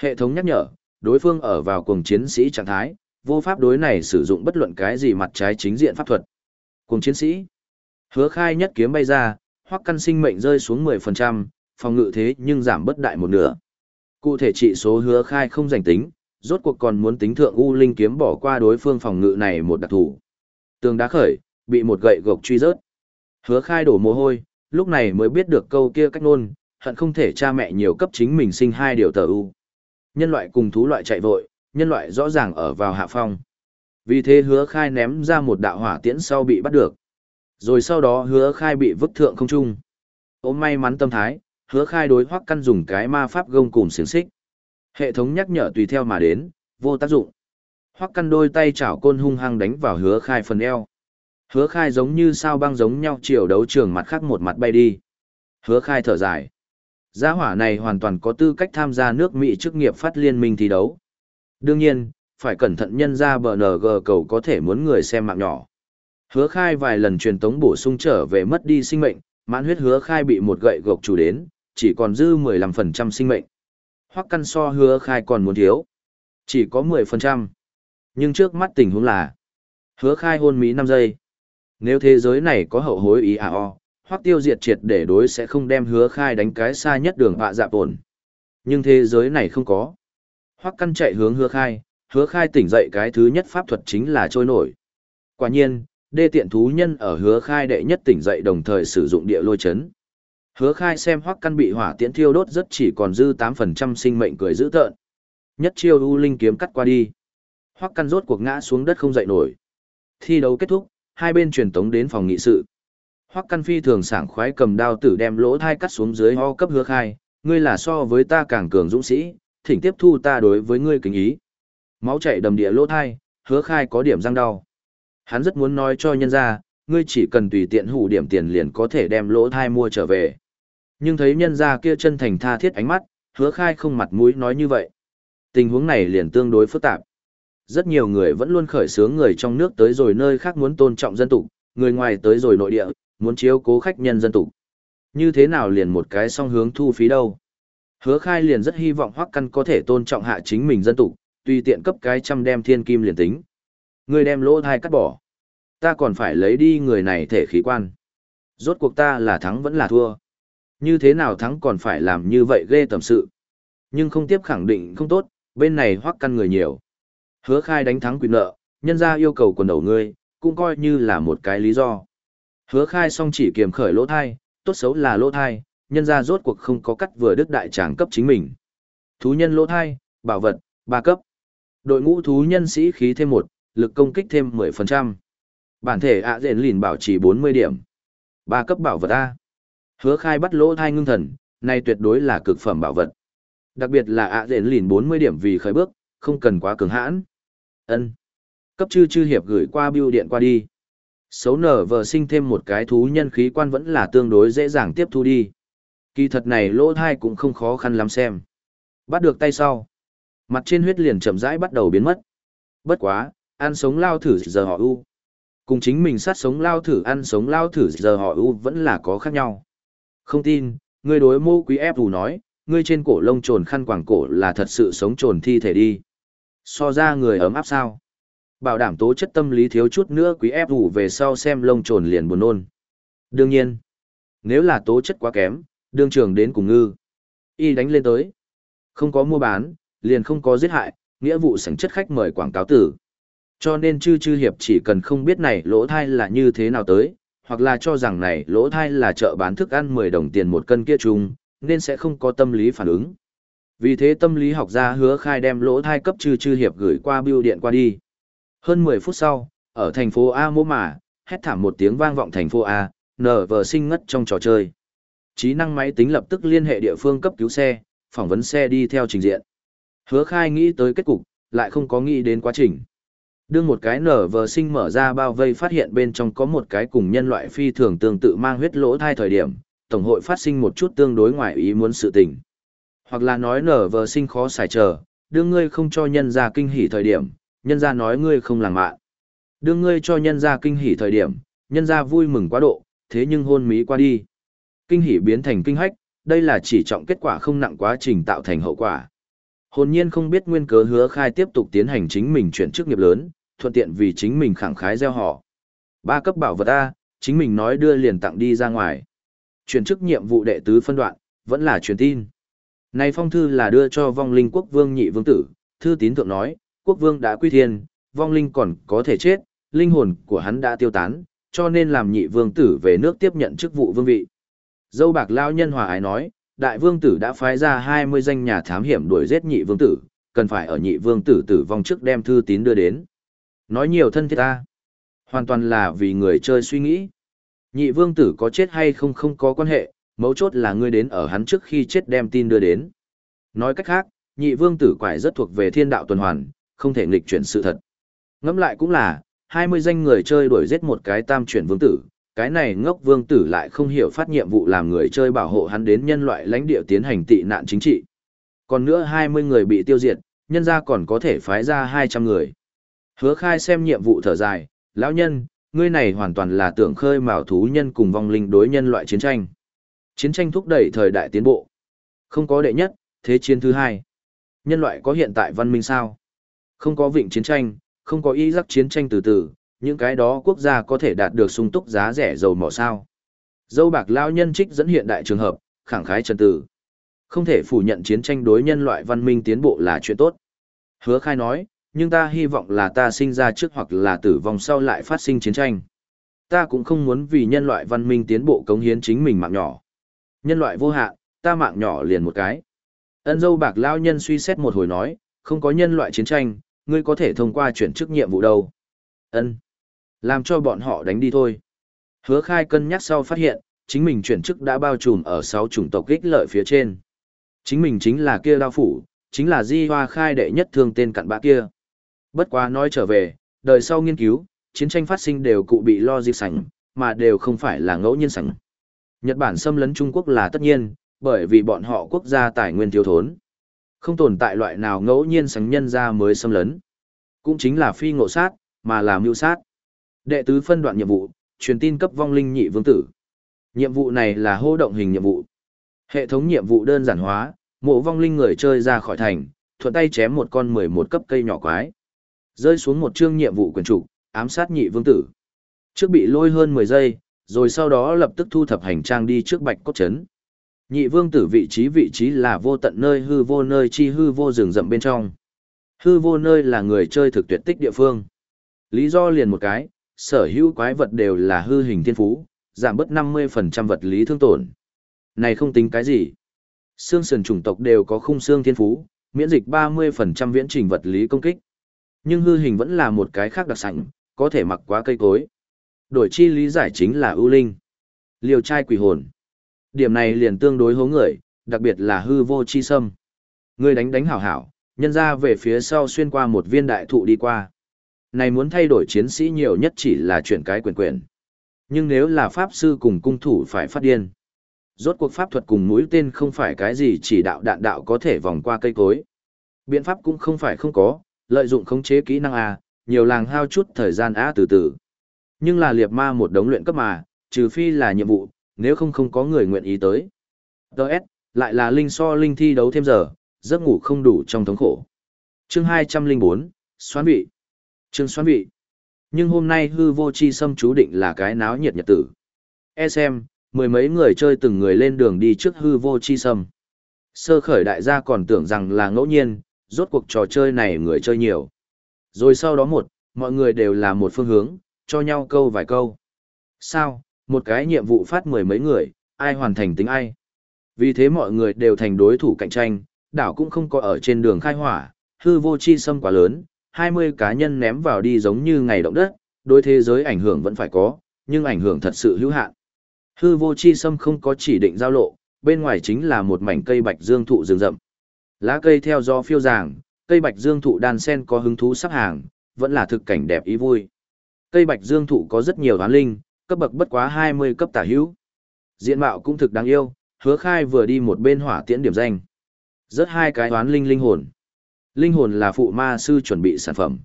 Hệ thống nhắc nhở, đối phương ở vào cuồng chiến sĩ trạng thái, vô pháp đối này sử dụng bất luận cái gì mặt trái chính diện pháp thuật. Cuồng chiến sĩ. Hứa khai nhất kiếm bay ra, hoặc căn sinh mệnh rơi xuống 10%, phòng ngự thế nhưng giảm bất đại một nửa. Cụ thể trị số hứa khai không giành tính, rốt cuộc còn muốn tính thượng U Linh kiếm bỏ qua đối phương phòng ngự này một đặc thủ. Tường đá khởi, bị một gậy gộc truy rớt. Hứa khai đổ mồ hôi, lúc này mới biết được câu kia cách nôn, hận không thể cha mẹ nhiều cấp chính mình sinh hai điều tờ U. Nhân loại cùng thú loại chạy vội, nhân loại rõ ràng ở vào hạ phong. Vì thế hứa khai ném ra một đạo hỏa tiễn sau bị bắt được. Rồi sau đó hứa khai bị vứt thượng không trung. Ôm may mắn tâm thái, hứa khai đối hoắc căn dùng cái ma pháp gông cùng xiềng xích. Hệ thống nhắc nhở tùy theo mà đến, vô tác dụng. Hoắc căn đôi tay chảo côn hung hăng đánh vào hứa khai phần eo. Hứa khai giống như sao băng giống nhau chiều đấu trường mặt khác một mặt bay đi. Hứa khai thở dài. Gia hỏa này hoàn toàn có tư cách tham gia nước Mỹ chức nghiệp phát liên minh thi đấu. Đương nhiên, phải cẩn thận nhân ra bờ cầu có thể muốn người xem mạng nhỏ. Hứa khai vài lần truyền tống bổ sung trở về mất đi sinh mệnh, mãn huyết hứa khai bị một gậy gộc chủ đến, chỉ còn dư 15% sinh mệnh. Hoắc căn so hứa khai còn muốn thiếu. Chỉ có 10%. Nhưng trước mắt tình huống là, hứa khai hôn Mỹ 5 giây. Nếu thế giới này có hậu hối ý à o, hoặc tiêu diệt triệt để đối sẽ không đem hứa khai đánh cái xa nhất đường họa dạp ổn. Nhưng thế giới này không có. hoặc căn chạy hướng hứa khai, hứa khai tỉnh dậy cái thứ nhất pháp thuật chính là trôi nổi. Quả nhiên, đê tiện thú nhân ở hứa khai đệ nhất tỉnh dậy đồng thời sử dụng địa lôi chấn. Hứa khai xem hoắc căn bị hỏa tiễn thiêu đốt rất chỉ còn dư 8% sinh mệnh cười giữ tợn. Nhất chiêu u linh kiếm cắt qua đi. Hoắc căn rốt cuộc ngã xuống đất không dậy nổi. Thi đấu kết thúc, hai bên truyền tống đến phòng nghị sự. Hoắc căn phi thường sảng khoái cầm đao tử đem lỗ thai cắt xuống dưới ho cấp hứa khai, ngươi là so với ta càng cường dũng sĩ, thỉnh tiếp thu ta đối với ngươi kính ý. Máu chảy đầm địa lỗ thai, hứa khai có điểm răng đau. Hắn rất muốn nói cho nhân ra, ngươi chỉ cần tùy tiện hủ điểm tiền liền có thể đem lỗ thai mua trở về. Nhưng thấy nhân ra kia chân thành tha thiết ánh mắt, hứa khai không mặt mũi nói như vậy. Tình huống này liền tương đối phức tạp. Rất nhiều người vẫn luôn khởi sướng người trong nước tới rồi nơi khác muốn tôn trọng dân tục, người ngoài tới rồi nội địa, muốn chiếu cố khách nhân dân tục. Như thế nào liền một cái song hướng thu phí đâu. Hứa khai liền rất hy vọng hoắc căn có thể tôn trọng hạ chính mình dân tục, tùy tiện cấp cái trăm đem thiên kim liền tính. Người đem lỗ thai cắt bỏ. Ta còn phải lấy đi người này thể khí quan. Rốt cuộc ta là thắng vẫn là thua. Như thế nào thắng còn phải làm như vậy ghê tầm sự. Nhưng không tiếp khẳng định không tốt, bên này hoắc căn người nhiều. Hứa khai đánh thắng quyền nợ, nhân ra yêu cầu quần đầu ngươi, cũng coi như là một cái lý do. Hứa khai xong chỉ kiềm khởi lỗ thai, tốt xấu là lỗ thai, nhân ra rốt cuộc không có cắt vừa đức đại tràng cấp chính mình. Thú nhân lỗ thai, bảo vật, ba cấp. Đội ngũ thú nhân sĩ khí thêm một, lực công kích thêm 10%. Bản thể ạ à dện lìn bảo trì 40 điểm. ba cấp bảo vật A. Hứa khai bắt lỗ thai ngưng thần, này tuyệt đối là cực phẩm bảo vật. Đặc biệt là ạ à dện lìn 40 điểm vì khởi bước, không cần quá cường hãn ân Cấp chư chư hiệp gửi qua bưu điện qua đi. Xấu nở vờ sinh thêm một cái thú nhân khí quan vẫn là tương đối dễ dàng tiếp thu đi. Kỳ thật này lỗ thai cũng không khó khăn lắm xem. Bắt được tay sau. Mặt trên huyết liền chậm rãi bắt đầu biến mất. Bất quá, ăn sống lao thử giờ họ u. Cùng chính mình sát sống lao thử ăn sống lao thử giờ họ u vẫn là có khác nhau. Không tin, ngươi đối mô quý ép ù nói, ngươi trên cổ lông trồn khăn quàng cổ là thật sự sống trồn thi thể đi. So ra người ấm áp sao. Bảo đảm tố chất tâm lý thiếu chút nữa quý ép ủ về sau xem lông trồn liền buồn nôn. Đương nhiên, nếu là tố chất quá kém, đương trường đến cùng ngư. Y đánh lên tới. Không có mua bán, liền không có giết hại, nghĩa vụ sảnh chất khách mời quảng cáo tử. Cho nên chư chư hiệp chỉ cần không biết này lỗ thai là như thế nào tới, hoặc là cho rằng này lỗ thai là chợ bán thức ăn 10 đồng tiền một cân kia chung, nên sẽ không có tâm lý phản ứng. Vì thế tâm lý học gia hứa khai đem lỗ thai cấp chư chư hiệp gửi qua bưu điện qua đi. Hơn 10 phút sau, ở thành phố A mô mà, hét thảm một tiếng vang vọng thành phố A, nở vờ sinh ngất trong trò chơi. Trí năng máy tính lập tức liên hệ địa phương cấp cứu xe, phỏng vấn xe đi theo trình diện. Hứa khai nghĩ tới kết cục, lại không có nghĩ đến quá trình. Đương một cái nở vờ sinh mở ra bao vây phát hiện bên trong có một cái cùng nhân loại phi thường tương tự mang huyết lỗ thai thời điểm, Tổng hội phát sinh một chút tương đối ngoại ý muốn sự tình. Hoặc là nói nở vờ sinh khó xài chờ, đương ngươi không cho nhân ra kinh hỉ thời điểm, nhân ra nói ngươi không làng mạn. Đương ngươi cho nhân ra kinh hỉ thời điểm, nhân ra vui mừng quá độ, thế nhưng hôn mỹ qua đi. Kinh hỉ biến thành kinh hách, đây là chỉ trọng kết quả không nặng quá trình tạo thành hậu quả. Hồn nhiên không biết nguyên cớ hứa khai tiếp tục tiến hành chính mình chuyển chức nghiệp lớn, thuận tiện vì chính mình khẳng khái gieo họ. Ba cấp bảo vật A, chính mình nói đưa liền tặng đi ra ngoài. Chuyển chức nhiệm vụ đệ tứ phân đoạn, vẫn là truyền tin. Này phong thư là đưa cho vong linh quốc vương nhị vương tử, thư tín thượng nói, quốc vương đã quy thiên, vong linh còn có thể chết, linh hồn của hắn đã tiêu tán, cho nên làm nhị vương tử về nước tiếp nhận chức vụ vương vị. Dâu bạc lao nhân hòa ái nói, đại vương tử đã phái ra 20 danh nhà thám hiểm đuổi giết nhị vương tử, cần phải ở nhị vương tử tử vong trước đem thư tín đưa đến. Nói nhiều thân thiết ta, hoàn toàn là vì người chơi suy nghĩ. Nhị vương tử có chết hay không không có quan hệ, mấu chốt là ngươi đến ở hắn trước khi chết đem tin đưa đến. Nói cách khác, nhị vương tử quải rất thuộc về thiên đạo tuần hoàn, không thể nghịch chuyển sự thật. Ngẫm lại cũng là, 20 danh người chơi đuổi giết một cái tam chuyển vương tử, cái này ngốc vương tử lại không hiểu phát nhiệm vụ làm người chơi bảo hộ hắn đến nhân loại lãnh địa tiến hành tị nạn chính trị. Còn nữa 20 người bị tiêu diệt, nhân ra còn có thể phái ra 200 người. Hứa khai xem nhiệm vụ thở dài, lão nhân, ngươi này hoàn toàn là tưởng khơi mào thú nhân cùng vong linh đối nhân loại chiến tranh. Chiến tranh thúc đẩy thời đại tiến bộ. Không có đệ nhất, thế chiến thứ hai. Nhân loại có hiện tại văn minh sao? Không có vịnh chiến tranh, không có y giác chiến tranh từ từ, những cái đó quốc gia có thể đạt được sung túc giá rẻ dầu mỏ sao. Dâu bạc lao nhân trích dẫn hiện đại trường hợp, khẳng khái trần tử. Không thể phủ nhận chiến tranh đối nhân loại văn minh tiến bộ là chuyện tốt. Hứa khai nói, nhưng ta hy vọng là ta sinh ra trước hoặc là tử vong sau lại phát sinh chiến tranh. Ta cũng không muốn vì nhân loại văn minh tiến bộ cống hiến chính mình mạng nhỏ. Nhân loại vô hạn, ta mạng nhỏ liền một cái. Ân dâu bạc lao nhân suy xét một hồi nói, không có nhân loại chiến tranh, ngươi có thể thông qua chuyển chức nhiệm vụ đâu. Ân, Làm cho bọn họ đánh đi thôi. Hứa khai cân nhắc sau phát hiện, chính mình chuyển chức đã bao trùm ở 6 chủng tộc ích lợi phía trên. Chính mình chính là kia đao phủ, chính là di hoa khai đệ nhất thương tên cặn bã kia. Bất quá nói trở về, đời sau nghiên cứu, chiến tranh phát sinh đều cụ bị lo dịp sảnh, mà đều không phải là ngẫu nhiên sảnh. Nhật Bản xâm lấn Trung Quốc là tất nhiên, bởi vì bọn họ quốc gia tài nguyên thiếu thốn. Không tồn tại loại nào ngẫu nhiên sánh nhân ra mới xâm lấn. Cũng chính là phi ngộ sát, mà là mưu sát. Đệ tứ phân đoạn nhiệm vụ, truyền tin cấp vong linh nhị vương tử. Nhiệm vụ này là hô động hình nhiệm vụ. Hệ thống nhiệm vụ đơn giản hóa, mộ vong linh người chơi ra khỏi thành, thuận tay chém một con 11 cấp cây nhỏ quái. Rơi xuống một chương nhiệm vụ quyền trục, ám sát nhị vương tử. Trước bị lôi hơn 10 giây, rồi sau đó lập tức thu thập hành trang đi trước bạch cốt chấn. Nhị vương tử vị trí vị trí là vô tận nơi hư vô nơi chi hư vô rừng rậm bên trong. Hư vô nơi là người chơi thực tuyệt tích địa phương. Lý do liền một cái, sở hữu quái vật đều là hư hình thiên phú, giảm bớt 50% vật lý thương tổn. Này không tính cái gì. Xương sườn chủng tộc đều có khung xương thiên phú, miễn dịch 30% viễn trình vật lý công kích. Nhưng hư hình vẫn là một cái khác đặc sảnh, có thể mặc quá cây cối. Đổi chi lý giải chính là ưu linh. Liều trai quỷ hồn. Điểm này liền tương đối hố người, đặc biệt là hư vô chi sâm. Người đánh đánh hảo hảo, nhân ra về phía sau xuyên qua một viên đại thụ đi qua. Này muốn thay đổi chiến sĩ nhiều nhất chỉ là chuyển cái quyền quyền. Nhưng nếu là pháp sư cùng cung thủ phải phát điên. Rốt cuộc pháp thuật cùng mũi tên không phải cái gì chỉ đạo đạn đạo có thể vòng qua cây cối. Biện pháp cũng không phải không có, lợi dụng khống chế kỹ năng A, nhiều làng hao chút thời gian A từ từ. Nhưng là liệt ma một đống luyện cấp mà, trừ phi là nhiệm vụ, nếu không không có người nguyện ý tới. Đợt, lại là linh so linh thi đấu thêm giờ, giấc ngủ không đủ trong thống khổ. Chương 204, xoán vị. Chương xoán vị. Nhưng hôm nay hư vô chi xâm chú định là cái náo nhiệt nhật tử. E xem, mười mấy người chơi từng người lên đường đi trước hư vô chi xâm. Sơ khởi đại gia còn tưởng rằng là ngẫu nhiên, rốt cuộc trò chơi này người chơi nhiều. Rồi sau đó một, mọi người đều là một phương hướng, cho nhau câu vài câu. Sao, một cái nhiệm vụ phát mười mấy người, ai hoàn thành tính ai. Vì thế mọi người đều thành đối thủ cạnh tranh, đảo cũng không có ở trên đường khai hỏa, hư vô chi xâm quá lớn, 20 cá nhân ném vào đi giống như ngày động đất, đối thế giới ảnh hưởng vẫn phải có, nhưng ảnh hưởng thật sự hữu hạn. Hư vô chi xâm không có chỉ định giao lộ, bên ngoài chính là một mảnh cây bạch dương thụ rừng rậm. Lá cây theo gió phiêu ràng, cây bạch dương thụ đan sen có hứng thú sắp hàng, vẫn là thực cảnh đẹp ý vui. Cây bạch dương thụ có rất nhiều hoán linh, cấp bậc bất quá 20 cấp tả hữu. Diện mạo cũng thực đáng yêu, hứa khai vừa đi một bên hỏa tiễn điểm danh. Rất hai cái hoán linh linh hồn. Linh hồn là phụ ma sư chuẩn bị sản phẩm.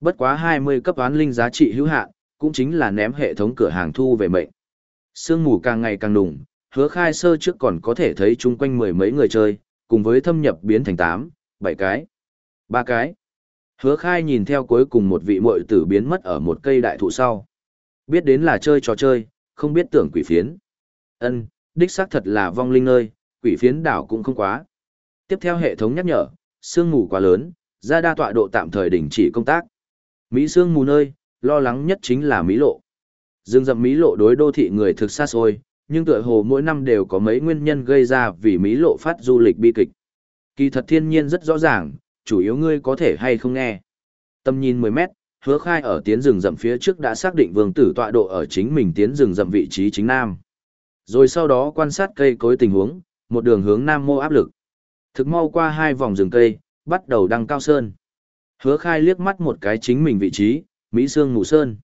Bất quá 20 cấp hoán linh giá trị hữu hạn, cũng chính là ném hệ thống cửa hàng thu về mệnh. Sương mù càng ngày càng đùng, hứa khai sơ trước còn có thể thấy chung quanh mười mấy người chơi, cùng với thâm nhập biến thành 8, 7 cái, 3 cái. Hứa khai nhìn theo cuối cùng một vị muội tử biến mất ở một cây đại thụ sau. Biết đến là chơi trò chơi, không biết tưởng quỷ phiến. ân đích xác thật là vong linh nơi, quỷ phiến đảo cũng không quá. Tiếp theo hệ thống nhắc nhở, sương mù quá lớn, ra đa tọa độ tạm thời đình chỉ công tác. Mỹ sương mù nơi, lo lắng nhất chính là Mỹ lộ. Dương dầm Mỹ lộ đối đô thị người thực xa xôi, nhưng tựa hồ mỗi năm đều có mấy nguyên nhân gây ra vì Mỹ lộ phát du lịch bi kịch. Kỳ thật thiên nhiên rất rõ ràng, chủ yếu ngươi có thể hay không nghe. Tầm nhìn 10 mét, hứa khai ở tiến rừng rậm phía trước đã xác định vương tử tọa độ ở chính mình tiến rừng rậm vị trí chính nam. Rồi sau đó quan sát cây cối tình huống, một đường hướng nam mô áp lực. Thực mau qua hai vòng rừng cây, bắt đầu đăng cao sơn. Hứa khai liếc mắt một cái chính mình vị trí, Mỹ Sương Ngủ Sơn.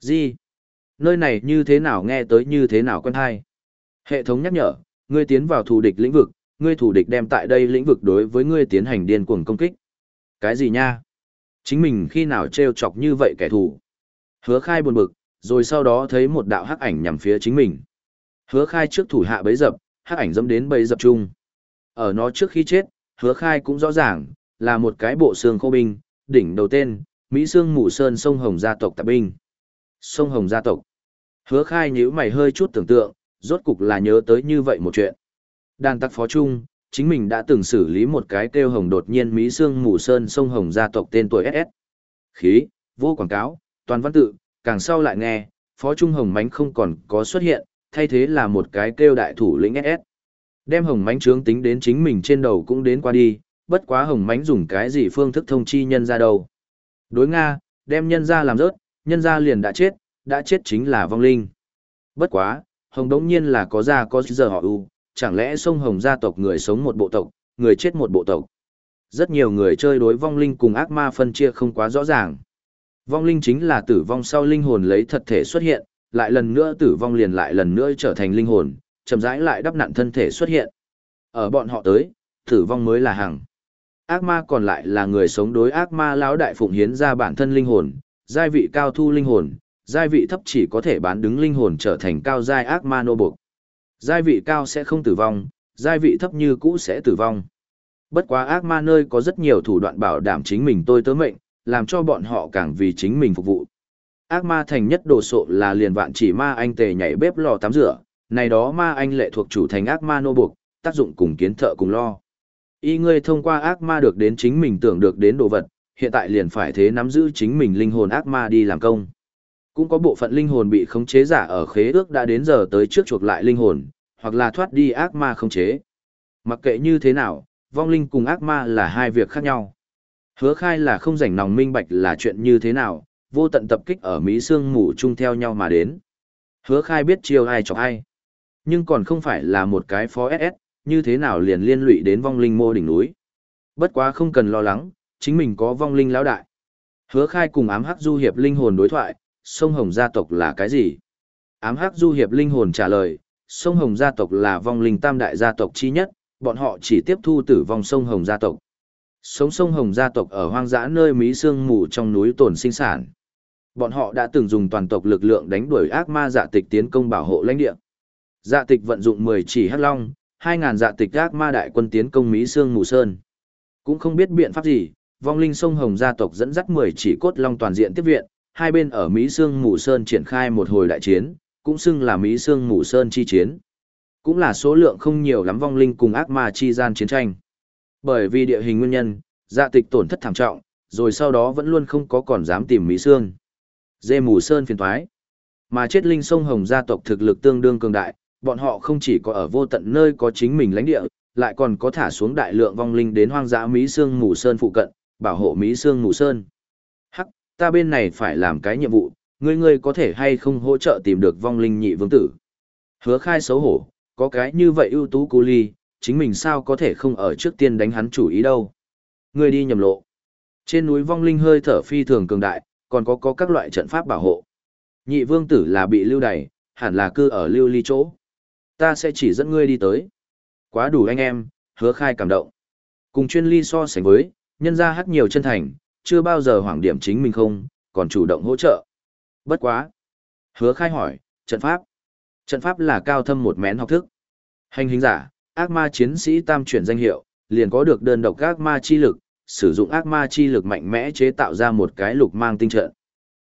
Gì? Nơi này như thế nào nghe tới như thế nào quen hay? Hệ thống nhắc nhở, ngươi tiến vào thủ địch lĩnh vực, ngươi thủ địch đem tại đây lĩnh vực đối với ngươi tiến hành điên cuồng công kích. Cái gì nha? Chính mình khi nào trêu chọc như vậy kẻ thù? Hứa khai buồn bực, rồi sau đó thấy một đạo hắc ảnh nhằm phía chính mình. Hứa khai trước thủ hạ bấy dập, hắc ảnh dẫm đến bấy dập chung. Ở nó trước khi chết, hứa khai cũng rõ ràng, là một cái bộ xương khô binh, đỉnh đầu tên, Mỹ Sương Mù Sơn sông Hồng gia tộc tạp binh. Sông Hồng gia tộc. Hứa khai nhíu mày hơi chút tưởng tượng, rốt cục là nhớ tới như vậy một chuyện. Đàn tắc phó Trung chính mình đã từng xử lý một cái kêu hồng đột nhiên Mỹ Sương Mù Sơn sông Hồng gia tộc tên tuổi SS. Khí, vô quảng cáo, toàn văn tự, càng sau lại nghe, phó trung hồng mánh không còn có xuất hiện, thay thế là một cái kêu đại thủ lĩnh SS. Đem hồng mánh trướng tính đến chính mình trên đầu cũng đến qua đi, bất quá hồng mánh dùng cái gì phương thức thông chi nhân ra đâu. Đối Nga, đem nhân ra làm rớt, nhân ra liền đã chết, đã chết chính là vong linh. Bất quá, hồng đống nhiên là có ra có giờ họ u, chẳng lẽ sông hồng gia tộc người sống một bộ tộc, người chết một bộ tộc. Rất nhiều người chơi đối vong linh cùng ác ma phân chia không quá rõ ràng. Vong linh chính là tử vong sau linh hồn lấy thật thể xuất hiện, lại lần nữa tử vong liền lại lần nữa trở thành linh hồn, chậm rãi lại đắp nặn thân thể xuất hiện. Ở bọn họ tới, tử vong mới là hằng. Ác ma còn lại là người sống đối ác ma lão đại phụng hiến ra bản thân linh hồn, giai vị cao thu linh hồn, giai vị thấp chỉ có thể bán đứng linh hồn trở thành cao giai ác ma nô buộc. Giai vị cao sẽ không tử vong, giai vị thấp như cũ sẽ tử vong. Bất quá ác ma nơi có rất nhiều thủ đoạn bảo đảm chính mình tôi tớ mệnh, làm cho bọn họ càng vì chính mình phục vụ. Ác ma thành nhất đồ sộ là liền vạn chỉ ma anh tề nhảy bếp lò tắm rửa, này đó ma anh lệ thuộc chủ thành ác ma nô buộc, tác dụng cùng kiến thợ cùng lo. Y ngươi thông qua ác ma được đến chính mình tưởng được đến đồ vật, hiện tại liền phải thế nắm giữ chính mình linh hồn ác ma đi làm công. Cũng có bộ phận linh hồn bị khống chế giả ở khế ước đã đến giờ tới trước chuộc lại linh hồn, hoặc là thoát đi ác ma khống chế. Mặc kệ như thế nào, vong linh cùng ác ma là hai việc khác nhau. Hứa khai là không rảnh nòng minh bạch là chuyện như thế nào, vô tận tập kích ở Mỹ Sương mù chung theo nhau mà đến. Hứa khai biết chiêu ai chọc ai. Nhưng còn không phải là một cái phó SS, như thế nào liền liên lụy đến vong linh mô đỉnh núi. Bất quá không cần lo lắng, chính mình có vong linh lão đại. Hứa khai cùng ám hắc du hiệp linh hồn đối thoại, sông Hồng gia tộc là cái gì? Ám hắc du hiệp linh hồn trả lời, sông Hồng gia tộc là vong linh tam đại gia tộc chi nhất, bọn họ chỉ tiếp thu tử vong sông Hồng gia tộc. Sống sông Hồng gia tộc ở hoang dã nơi Mỹ Sương mù trong núi tồn sinh sản. Bọn họ đã từng dùng toàn tộc lực lượng đánh đuổi ác ma dạ tịch tiến công bảo hộ lãnh địa. Dạ tịch vận dụng 10 chỉ hắc long, hai ngàn dạ tịch ác ma đại quân tiến công Mỹ Sương mù sơn. Cũng không biết biện pháp gì, vong linh sông Hồng gia tộc dẫn dắt 10 chỉ cốt long toàn diện tiếp viện, hai bên ở Mỹ Sương Mù Sơn triển khai một hồi đại chiến, cũng xưng là Mỹ Sương Mù Sơn chi chiến. Cũng là số lượng không nhiều lắm vong linh cùng ác ma chi gian chiến tranh. Bởi vì địa hình nguyên nhân, dạ tịch tổn thất thảm trọng, rồi sau đó vẫn luôn không có còn dám tìm Mỹ Sương. Dê Mù Sơn phiền thoái. Mà chết linh sông Hồng gia tộc thực lực tương đương cường đại, bọn họ không chỉ có ở vô tận nơi có chính mình lãnh địa, lại còn có thả xuống đại lượng vong linh đến hoang dã Mỹ Sương Mù Sơn phụ cận, bảo hộ Mỹ Sương Mù Sơn. Ta bên này phải làm cái nhiệm vụ, ngươi ngươi có thể hay không hỗ trợ tìm được vong linh nhị vương tử. Hứa khai xấu hổ, có cái như vậy ưu tú cu ly, chính mình sao có thể không ở trước tiên đánh hắn chủ ý đâu. Ngươi đi nhầm lộ. Trên núi vong linh hơi thở phi thường cường đại, còn có có các loại trận pháp bảo hộ. Nhị vương tử là bị lưu đày, hẳn là cư ở lưu ly chỗ. Ta sẽ chỉ dẫn ngươi đi tới. Quá đủ anh em, hứa khai cảm động. Cùng chuyên ly so sánh với, nhân ra hát nhiều chân thành, chưa bao giờ hoảng điểm chính mình không, còn chủ động hỗ trợ. Bất quá. Hứa khai hỏi, trận pháp. Trận pháp là cao thâm một mén học thức. Hành hình giả, ác ma chiến sĩ tam chuyển danh hiệu, liền có được đơn độc ác ma chi lực, sử dụng ác ma chi lực mạnh mẽ chế tạo ra một cái lục mang tinh trận.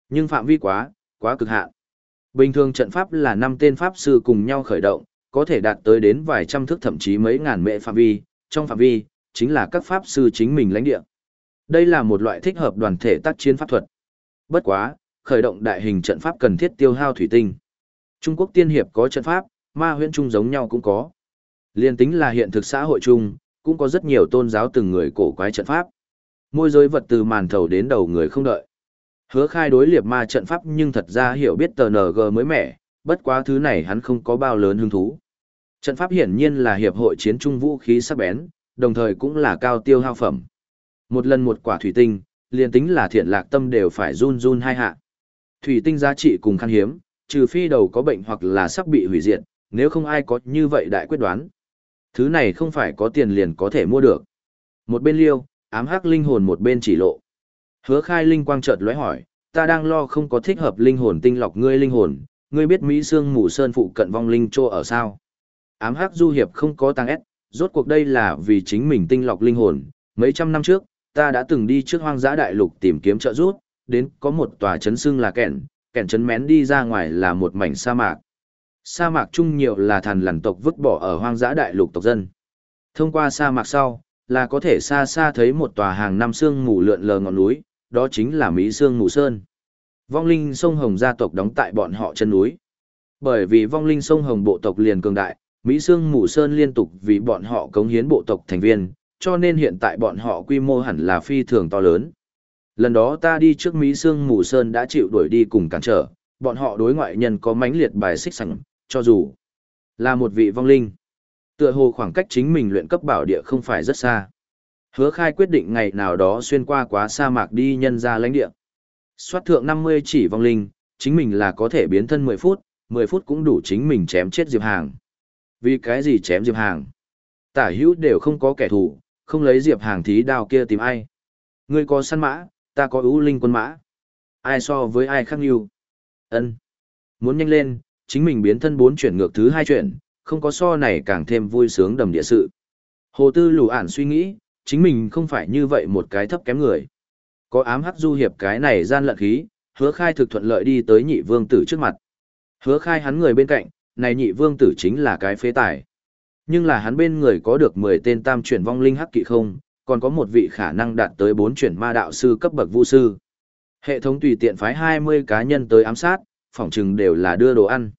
Nhưng phạm vi quá, quá cực hạn. Bình thường trận pháp là năm tên pháp sư cùng nhau khởi động, có thể đạt tới đến vài trăm thước thậm chí mấy ngàn mệ phạm vi, trong phạm vi, chính là các pháp sư chính mình lãnh địa. Đây là một loại thích hợp đoàn thể tác chiến pháp thuật. Bất quá, khởi động đại hình trận pháp cần thiết tiêu hao thủy tinh. Trung Quốc tiên hiệp có trận pháp, ma huyễn trung giống nhau cũng có. Liên tính là hiện thực xã hội chung, cũng có rất nhiều tôn giáo từng người cổ quái trận pháp. Môi giới vật từ màn thầu đến đầu người không đợi. Hứa khai đối liệp ma trận pháp nhưng thật ra hiểu biết tờ NG mới mẻ, bất quá thứ này hắn không có bao lớn hứng thú. Trận pháp hiển nhiên là hiệp hội chiến trung vũ khí sắc bén, đồng thời cũng là cao tiêu hao phẩm. Một lần một quả thủy tinh, liền tính là thiện lạc tâm đều phải run run hai hạ. Thủy tinh giá trị cùng khan hiếm, trừ phi đầu có bệnh hoặc là sắp bị hủy diệt, nếu không ai có như vậy đại quyết đoán. Thứ này không phải có tiền liền có thể mua được. Một bên liêu, ám hắc linh hồn một bên chỉ lộ. Hứa khai linh quang chợt lóe hỏi, ta đang lo không có thích hợp linh hồn tinh lọc ngươi linh hồn, ngươi biết Mỹ Sương Mù Sơn phụ cận vong linh trô ở sao? Ám hắc du hiệp không có tăng ép, rốt cuộc đây là vì chính mình tinh lọc linh hồn, mấy trăm năm trước, ta đã từng đi trước hoang dã đại lục tìm kiếm trợ giúp, đến có một tòa trấn xưng là kẻn, kẻn trấn mén đi ra ngoài là một mảnh sa mạc. Sa mạc chung nhiều là thần lằn tộc vứt bỏ ở hoang dã đại lục tộc dân. Thông qua sa mạc sau, là có thể xa xa thấy một tòa hàng năm xương mù lượn lờ ngọn núi, đó chính là Mỹ Sương Mù Sơn. Vong linh sông Hồng gia tộc đóng tại bọn họ chân núi. Bởi vì vong linh sông Hồng bộ tộc liền cường đại, Mỹ Sương Mù Sơn liên tục vì bọn họ cống hiến bộ tộc thành viên, cho nên hiện tại bọn họ quy mô hẳn là phi thường to lớn. Lần đó ta đi trước Mỹ Sương Mù Sơn đã chịu đuổi đi cùng cản trở, bọn họ đối ngoại nhân có mãnh liệt bài xích sẵn, cho dù là một vị vong linh. Tựa hồ khoảng cách chính mình luyện cấp bảo địa không phải rất xa. Hứa khai quyết định ngày nào đó xuyên qua quá sa mạc đi nhân ra lãnh địa. Xoát thượng 50 chỉ vong linh, chính mình là có thể biến thân 10 phút, 10 phút cũng đủ chính mình chém chết Diệp Hàng. Vì cái gì chém Diệp Hàng? Tả hữu đều không có kẻ thù, không lấy Diệp Hàng thí đao kia tìm ai. Ngươi có săn mã, ta có ưu linh quân mã. Ai so với ai khác nhau? ân Muốn nhanh lên, chính mình biến thân bốn chuyển ngược thứ hai chuyển, không có so này càng thêm vui sướng đầm địa sự. Hồ Tư lù ản suy nghĩ, chính mình không phải như vậy một cái thấp kém người. Có ám hắc du hiệp cái này gian lận khí, hứa khai thực thuận lợi đi tới nhị vương tử trước mặt. Hứa khai hắn người bên cạnh, này nhị vương tử chính là cái phế tài. Nhưng là hắn bên người có được 10 tên tam chuyển vong linh hắc kỵ không, còn có một vị khả năng đạt tới 4 chuyển ma đạo sư cấp bậc vu sư. Hệ thống tùy tiện phái 20 cá nhân tới ám sát, phỏng chừng đều là đưa đồ ăn.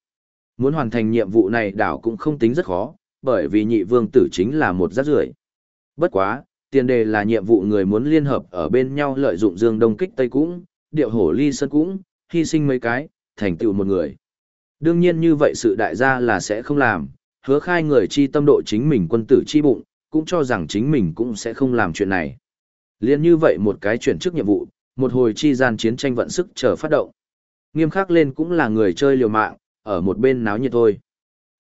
Muốn hoàn thành nhiệm vụ này đảo cũng không tính rất khó, bởi vì nhị vương tử chính là một rác rưởi. Bất quá, tiền đề là nhiệm vụ người muốn liên hợp ở bên nhau lợi dụng dương đông kích tây cũng, điệu hổ ly sân cũng, hy sinh mấy cái, thành tựu một người. Đương nhiên như vậy sự đại gia là sẽ không làm, hứa khai người chi tâm độ chính mình quân tử chi bụng, cũng cho rằng chính mình cũng sẽ không làm chuyện này. Liên như vậy một cái chuyển chức nhiệm vụ, một hồi chi gian chiến tranh vận sức chờ phát động. Nghiêm khắc lên cũng là người chơi liều mạng, ở một bên náo nhiệt thôi.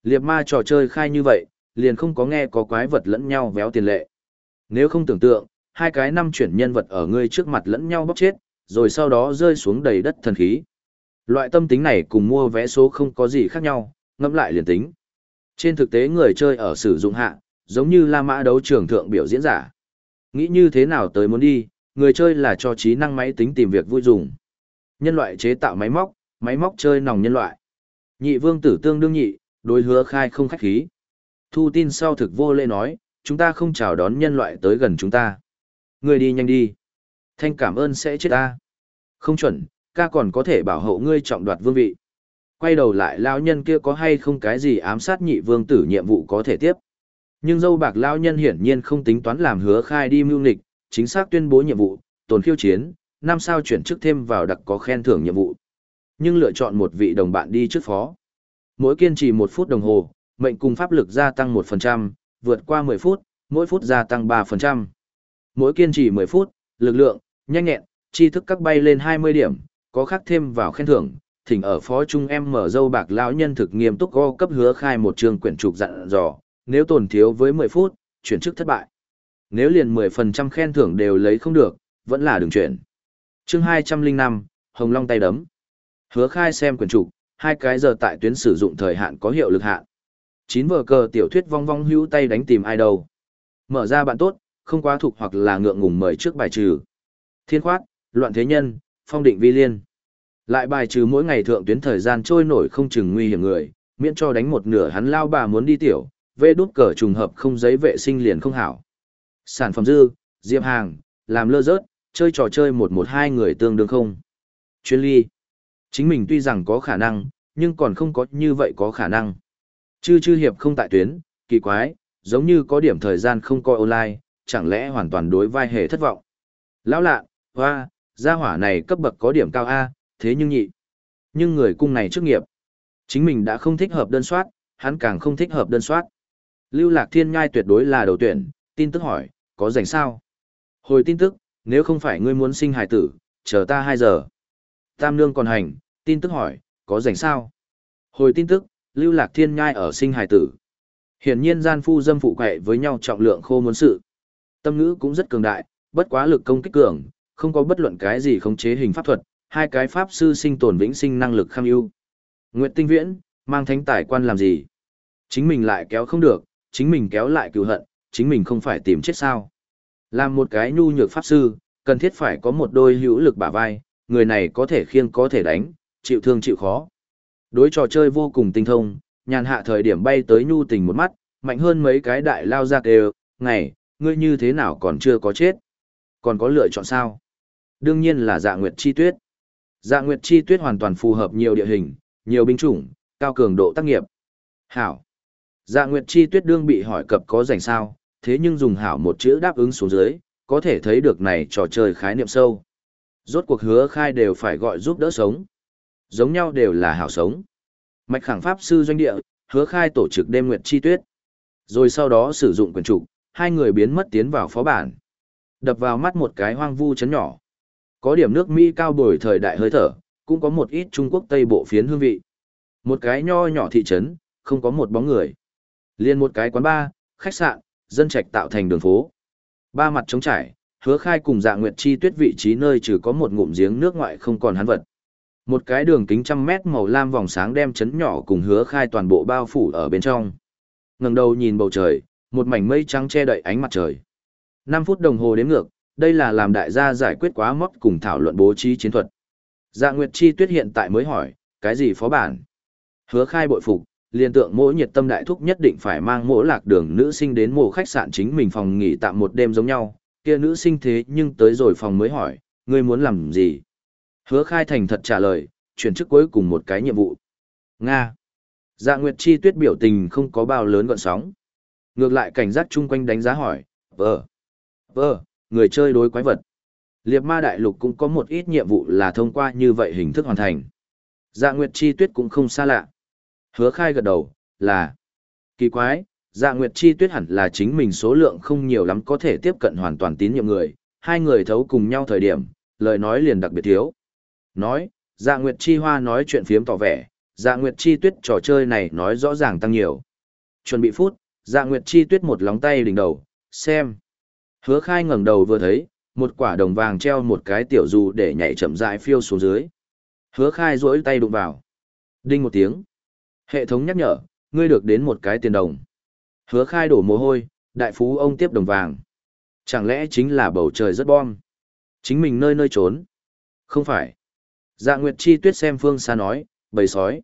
Liệt ma trò chơi khai như vậy, liền không có nghe có quái vật lẫn nhau véo tiền lệ. Nếu không tưởng tượng, hai cái năm chuyển nhân vật ở ngươi trước mặt lẫn nhau bóc chết, rồi sau đó rơi xuống đầy đất thần khí. Loại tâm tính này cùng mua vé số không có gì khác nhau, ngẫm lại liền tính. Trên thực tế người chơi ở sử dụng hạ, giống như La Mã đấu trường thượng biểu diễn giả. Nghĩ như thế nào tới muốn đi, người chơi là cho trí năng máy tính tìm việc vui dùng. Nhân loại chế tạo máy móc, máy móc chơi nòng nhân loại. Nhị vương tử tương đương nhị, đối hứa khai không khách khí. Thu tin sau thực vô lễ nói, chúng ta không chào đón nhân loại tới gần chúng ta. Người đi nhanh đi. Thanh cảm ơn sẽ chết ta. Không chuẩn, ca còn có thể bảo hộ ngươi trọng đoạt vương vị. Quay đầu lại lão nhân kia có hay không cái gì ám sát nhị vương tử nhiệm vụ có thể tiếp. Nhưng dâu bạc lão nhân hiển nhiên không tính toán làm hứa khai đi mưu nịch, chính xác tuyên bố nhiệm vụ, tồn khiêu chiến, năm sao chuyển chức thêm vào đặc có khen thưởng nhiệm vụ. Nhưng lựa chọn một vị đồng bạn đi trước phó. Mỗi kiên trì một phút đồng hồ, mệnh cùng pháp lực gia tăng 1%, vượt qua 10 phút, mỗi phút gia tăng 3%. Mỗi kiên trì 10 phút, lực lượng, nhanh nhẹn, tri thức các bay lên 20 điểm, có khác thêm vào khen thưởng, thỉnh ở phó trung em mở dâu bạc lão nhân thực nghiêm túc go cấp hứa khai một trường quyển trục dặn dò, nếu tổn thiếu với 10 phút, chuyển chức thất bại. Nếu liền 10% khen thưởng đều lấy không được, vẫn là đường chuyển. chương 205, Hồng Long tay đấm. Hứa khai xem quyển trục, hai cái giờ tại tuyến sử dụng thời hạn có hiệu lực hạn. Chín vở cờ tiểu thuyết vong vong hữu tay đánh tìm ai đâu. Mở ra bạn tốt, không quá thuộc hoặc là ngượng ngùng mời trước bài trừ. Thiên khoát, loạn thế nhân, phong định vi liên. Lại bài trừ mỗi ngày thượng tuyến thời gian trôi nổi không chừng nguy hiểm người, miễn cho đánh một nửa hắn lao bà muốn đi tiểu, vê đút cờ trùng hợp không giấy vệ sinh liền không hảo. Sản phẩm dư, diệp hàng, làm lơ rớt, chơi trò chơi một một hai người tương đương không. Chuyên ly. Chính mình tuy rằng có khả năng, nhưng còn không có như vậy có khả năng. Chư chư hiệp không tại tuyến, kỳ quái, giống như có điểm thời gian không coi online, chẳng lẽ hoàn toàn đối vai hề thất vọng. Lão lạ, hoa, gia hỏa này cấp bậc có điểm cao A, thế nhưng nhị. Nhưng người cung này trước nghiệp, chính mình đã không thích hợp đơn soát, hắn càng không thích hợp đơn soát. Lưu Lạc Thiên Nhai tuyệt đối là đầu tuyển, tin tức hỏi, có rảnh sao? Hồi tin tức, nếu không phải ngươi muốn sinh hải tử, chờ ta 2 giờ. Tam Nương còn hành, tin tức hỏi, có rảnh sao? Hồi tin tức, Lưu Lạc Thiên Nhai ở sinh hải tử. Hiển nhiên gian phu dâm phụ quệ với nhau trọng lượng khô muốn sự. Tâm ngữ cũng rất cường đại, bất quá lực công kích cường, không có bất luận cái gì khống chế hình pháp thuật, hai cái pháp sư sinh tồn vĩnh sinh năng lực kham ưu. Nguyệt Tinh Viễn, mang thánh tài quan làm gì? Chính mình lại kéo không được, chính mình kéo lại cựu hận, chính mình không phải tìm chết sao? Làm một cái nhu nhược pháp sư, cần thiết phải có một đôi hữu lực bả vai, người này có thể khiêng có thể đánh, chịu thương chịu khó. Đối trò chơi vô cùng tinh thông, nhàn hạ thời điểm bay tới nhu tình một mắt, mạnh hơn mấy cái đại lao ra kêu, ngày, ngươi như thế nào còn chưa có chết? Còn có lựa chọn sao? Đương nhiên là dạ nguyệt chi tuyết. Dạ nguyệt chi tuyết hoàn toàn phù hợp nhiều địa hình, nhiều binh chủng, cao cường độ tác nghiệp. Hảo. Dạ nguyệt chi tuyết đương bị hỏi cập có rảnh sao, thế nhưng dùng hảo một chữ đáp ứng xuống dưới, có thể thấy được này trò chơi khái niệm sâu. Rốt cuộc hứa khai đều phải gọi giúp đỡ sống. Giống nhau đều là hảo sống. Mạch khẳng pháp sư doanh địa, hứa khai tổ chức đêm nguyệt chi tuyết. Rồi sau đó sử dụng quyền trục, hai người biến mất tiến vào phó bản. Đập vào mắt một cái hoang vu chấn nhỏ. Có điểm nước Mỹ cao bồi thời đại hơi thở, cũng có một ít Trung Quốc Tây bộ phiến hương vị. Một cái nho nhỏ thị trấn, không có một bóng người. Liên một cái quán bar, khách sạn, dân trạch tạo thành đường phố. Ba mặt trống trải, hứa khai cùng dạ nguyệt chi tuyết vị trí nơi trừ có một ngụm giếng nước ngoại không còn hắn vật. Một cái đường kính trăm mét màu lam vòng sáng đem chấn nhỏ cùng hứa khai toàn bộ bao phủ ở bên trong. Ngừng đầu nhìn bầu trời, một mảnh mây trắng che đậy ánh mặt trời. 5 phút đồng hồ đến ngược, đây là làm đại gia giải quyết quá móc cùng thảo luận bố trí chiến thuật. Dạ Nguyệt Chi Tuyết hiện tại mới hỏi, cái gì phó bản? Hứa khai bội phục, liền tượng mỗi nhiệt tâm đại thúc nhất định phải mang mỗi lạc đường nữ sinh đến mộ khách sạn chính mình phòng nghỉ tạm một đêm giống nhau, kia nữ sinh thế nhưng tới rồi phòng mới hỏi, ngươi muốn làm gì? Hứa khai thành thật trả lời, chuyển chức cuối cùng một cái nhiệm vụ. Nga. Dạ Nguyệt Chi tuyết biểu tình không có bao lớn gọn sóng. Ngược lại cảnh giác chung quanh đánh giá hỏi, vờ vờ người chơi đối quái vật. Liệt ma đại lục cũng có một ít nhiệm vụ là thông qua như vậy hình thức hoàn thành. Dạ Nguyệt Chi tuyết cũng không xa lạ. Hứa khai gật đầu, là kỳ quái, dạ Nguyệt Chi tuyết hẳn là chính mình số lượng không nhiều lắm có thể tiếp cận hoàn toàn tín nhiệm người. Hai người thấu cùng nhau thời điểm, lời nói liền đặc biệt thiếu. Nói, dạ Nguyệt Chi Hoa nói chuyện phiếm tỏ vẻ, dạ Nguyệt Chi Tuyết trò chơi này nói rõ ràng tăng nhiều. Chuẩn bị phút, dạ Nguyệt Chi Tuyết một lóng tay đỉnh đầu, xem. Hứa khai ngẩng đầu vừa thấy, một quả đồng vàng treo một cái tiểu dù để nhảy chậm rãi phiêu xuống dưới. Hứa khai rỗi tay đụng vào. Đinh một tiếng. Hệ thống nhắc nhở, ngươi được đến một cái tiền đồng. Hứa khai đổ mồ hôi, đại phú ông tiếp đồng vàng. Chẳng lẽ chính là bầu trời rất bom? Chính mình nơi nơi trốn? Không phải. Dạ Nguyệt Chi Tuyết xem phương xa nói, bầy sói.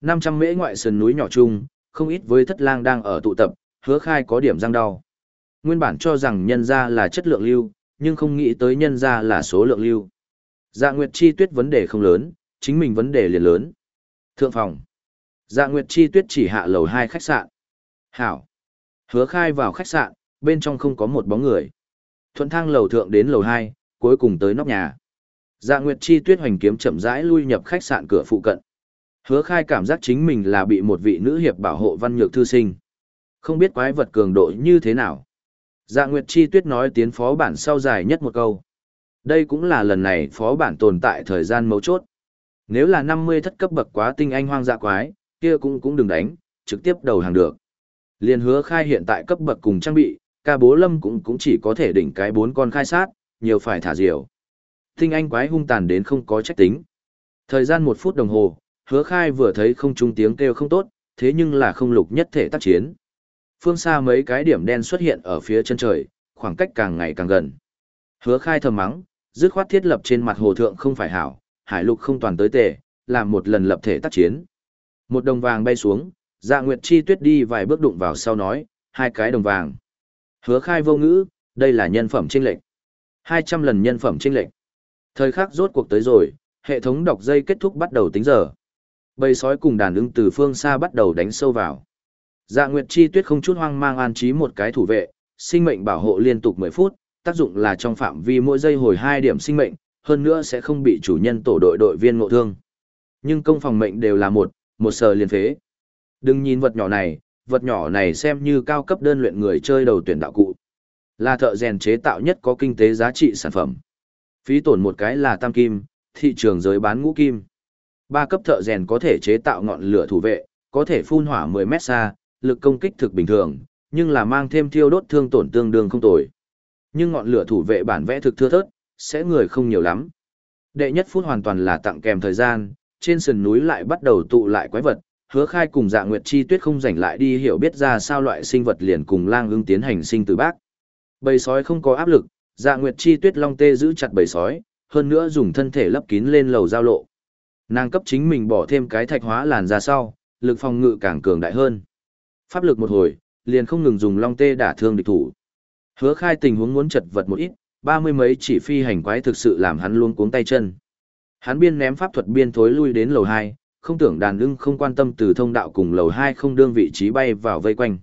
500 mễ ngoại sườn núi nhỏ chung, không ít với thất lang đang ở tụ tập, hứa khai có điểm răng đau. Nguyên bản cho rằng nhân ra là chất lượng lưu, nhưng không nghĩ tới nhân ra là số lượng lưu. Dạ Nguyệt Chi Tuyết vấn đề không lớn, chính mình vấn đề liền lớn. Thượng phòng. Dạ Nguyệt Chi Tuyết chỉ hạ lầu 2 khách sạn. Hảo. Hứa khai vào khách sạn, bên trong không có một bóng người. Thuận thang lầu thượng đến lầu 2, cuối cùng tới nóc nhà. Dạ Nguyệt Chi Tuyết hoành kiếm chậm rãi lui nhập khách sạn cửa phụ cận. Hứa khai cảm giác chính mình là bị một vị nữ hiệp bảo hộ văn nhược thư sinh. Không biết quái vật cường độ như thế nào. Dạ Nguyệt Chi Tuyết nói tiến phó bản sau dài nhất một câu. Đây cũng là lần này phó bản tồn tại thời gian mấu chốt. Nếu là 50 thất cấp bậc quá tinh anh hoang dạ quái, kia cũng cũng đừng đánh, trực tiếp đầu hàng được. Liên hứa khai hiện tại cấp bậc cùng trang bị, ca bố lâm cũng cũng chỉ có thể đỉnh cái bốn con khai sát, nhiều phải thả diều. Tinh anh quái hung tàn đến không có trách tính. Thời gian một phút đồng hồ, hứa khai vừa thấy không trung tiếng kêu không tốt, thế nhưng là không lục nhất thể tác chiến. Phương xa mấy cái điểm đen xuất hiện ở phía chân trời, khoảng cách càng ngày càng gần. Hứa khai thầm mắng, dứt khoát thiết lập trên mặt hồ thượng không phải hảo, hải lục không toàn tới tề, làm một lần lập thể tác chiến. Một đồng vàng bay xuống, dạ nguyệt chi tuyết đi vài bước đụng vào sau nói, hai cái đồng vàng. Hứa khai vô ngữ, đây là nhân phẩm trinh lệch. 200 lần nhân phẩm trinh lệch. Thời khắc rốt cuộc tới rồi, hệ thống đọc dây kết thúc bắt đầu tính giờ. Bầy sói cùng đàn ưng từ phương xa bắt đầu đánh sâu vào. Dạ Nguyệt Chi Tuyết không chút hoang mang an trí một cái thủ vệ, sinh mệnh bảo hộ liên tục 10 phút, tác dụng là trong phạm vi mỗi giây hồi 2 điểm sinh mệnh, hơn nữa sẽ không bị chủ nhân tổ đội đội viên ngộ thương. Nhưng công phòng mệnh đều là một, một sờ liền phế. Đừng nhìn vật nhỏ này, vật nhỏ này xem như cao cấp đơn luyện người chơi đầu tuyển đạo cụ. Là thợ rèn chế tạo nhất có kinh tế giá trị sản phẩm. Phí tổn một cái là tam kim, thị trường giới bán ngũ kim. Ba cấp thợ rèn có thể chế tạo ngọn lửa thủ vệ, có thể phun hỏa 10 mét xa, lực công kích thực bình thường, nhưng là mang thêm thiêu đốt thương tổn tương đương không tồi. Nhưng ngọn lửa thủ vệ bản vẽ thực thưa thớt, sẽ người không nhiều lắm. Đệ nhất phút hoàn toàn là tặng kèm thời gian, trên sườn núi lại bắt đầu tụ lại quái vật, hứa khai cùng dạ nguyệt chi tuyết không rảnh lại đi hiểu biết ra sao loại sinh vật liền cùng lang ưng tiến hành sinh từ bác. Bầy sói không có áp lực, dạ nguyệt chi tuyết long tê giữ chặt bầy sói, hơn nữa dùng thân thể lấp kín lên lầu giao lộ. Nàng cấp chính mình bỏ thêm cái thạch hóa làn ra sau, lực phòng ngự càng cường đại hơn. Pháp lực một hồi, liền không ngừng dùng long tê đả thương địch thủ. Hứa khai tình huống muốn chật vật một ít, ba mươi mấy chỉ phi hành quái thực sự làm hắn luôn cuống tay chân. Hắn biên ném pháp thuật biên thối lui đến lầu 2, không tưởng đàn lưng không quan tâm từ thông đạo cùng lầu 2 không đương vị trí bay vào vây quanh.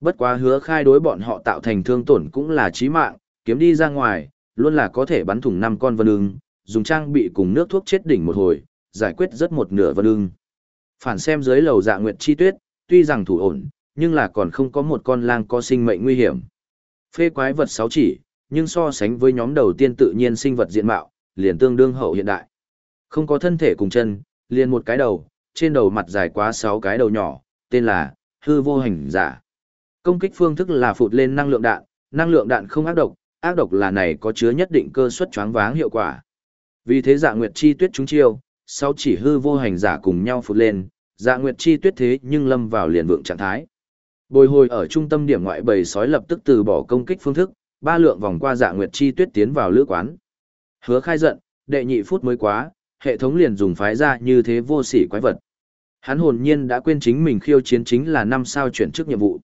Bất quá hứa khai đối bọn họ tạo thành thương tổn cũng là chí mạng, kiếm đi ra ngoài, luôn là có thể bắn thủng năm con vân ưng, dùng trang bị cùng nước thuốc chết đỉnh một hồi, giải quyết rất một nửa vân ưng. Phản xem dưới lầu dạ nguyệt chi tuyết, tuy rằng thủ ổn, nhưng là còn không có một con lang có sinh mệnh nguy hiểm. Phê quái vật sáu chỉ, nhưng so sánh với nhóm đầu tiên tự nhiên sinh vật diện mạo, liền tương đương hậu hiện đại. Không có thân thể cùng chân, liền một cái đầu, trên đầu mặt dài quá sáu cái đầu nhỏ, tên là hư vô hình giả. Công kích phương thức là phụt lên năng lượng đạn, năng lượng đạn không ác độc, ác độc là này có chứa nhất định cơ suất choáng váng hiệu quả. Vì thế Dạ Nguyệt Chi Tuyết chúng chiêu, sau chỉ hư vô hành giả cùng nhau phụt lên, Dạ Nguyệt Chi Tuyết thế nhưng lâm vào liền vượng trạng thái. Bồi hồi ở trung tâm điểm ngoại bầy sói lập tức từ bỏ công kích phương thức, ba lượng vòng qua Dạ Nguyệt Chi Tuyết tiến vào lữ quán. Hứa khai giận, đệ nhị phút mới quá, hệ thống liền dùng phái ra như thế vô sỉ quái vật. Hắn hồn nhiên đã quên chính mình khiêu chiến chính là năm sao chuyển chức nhiệm vụ.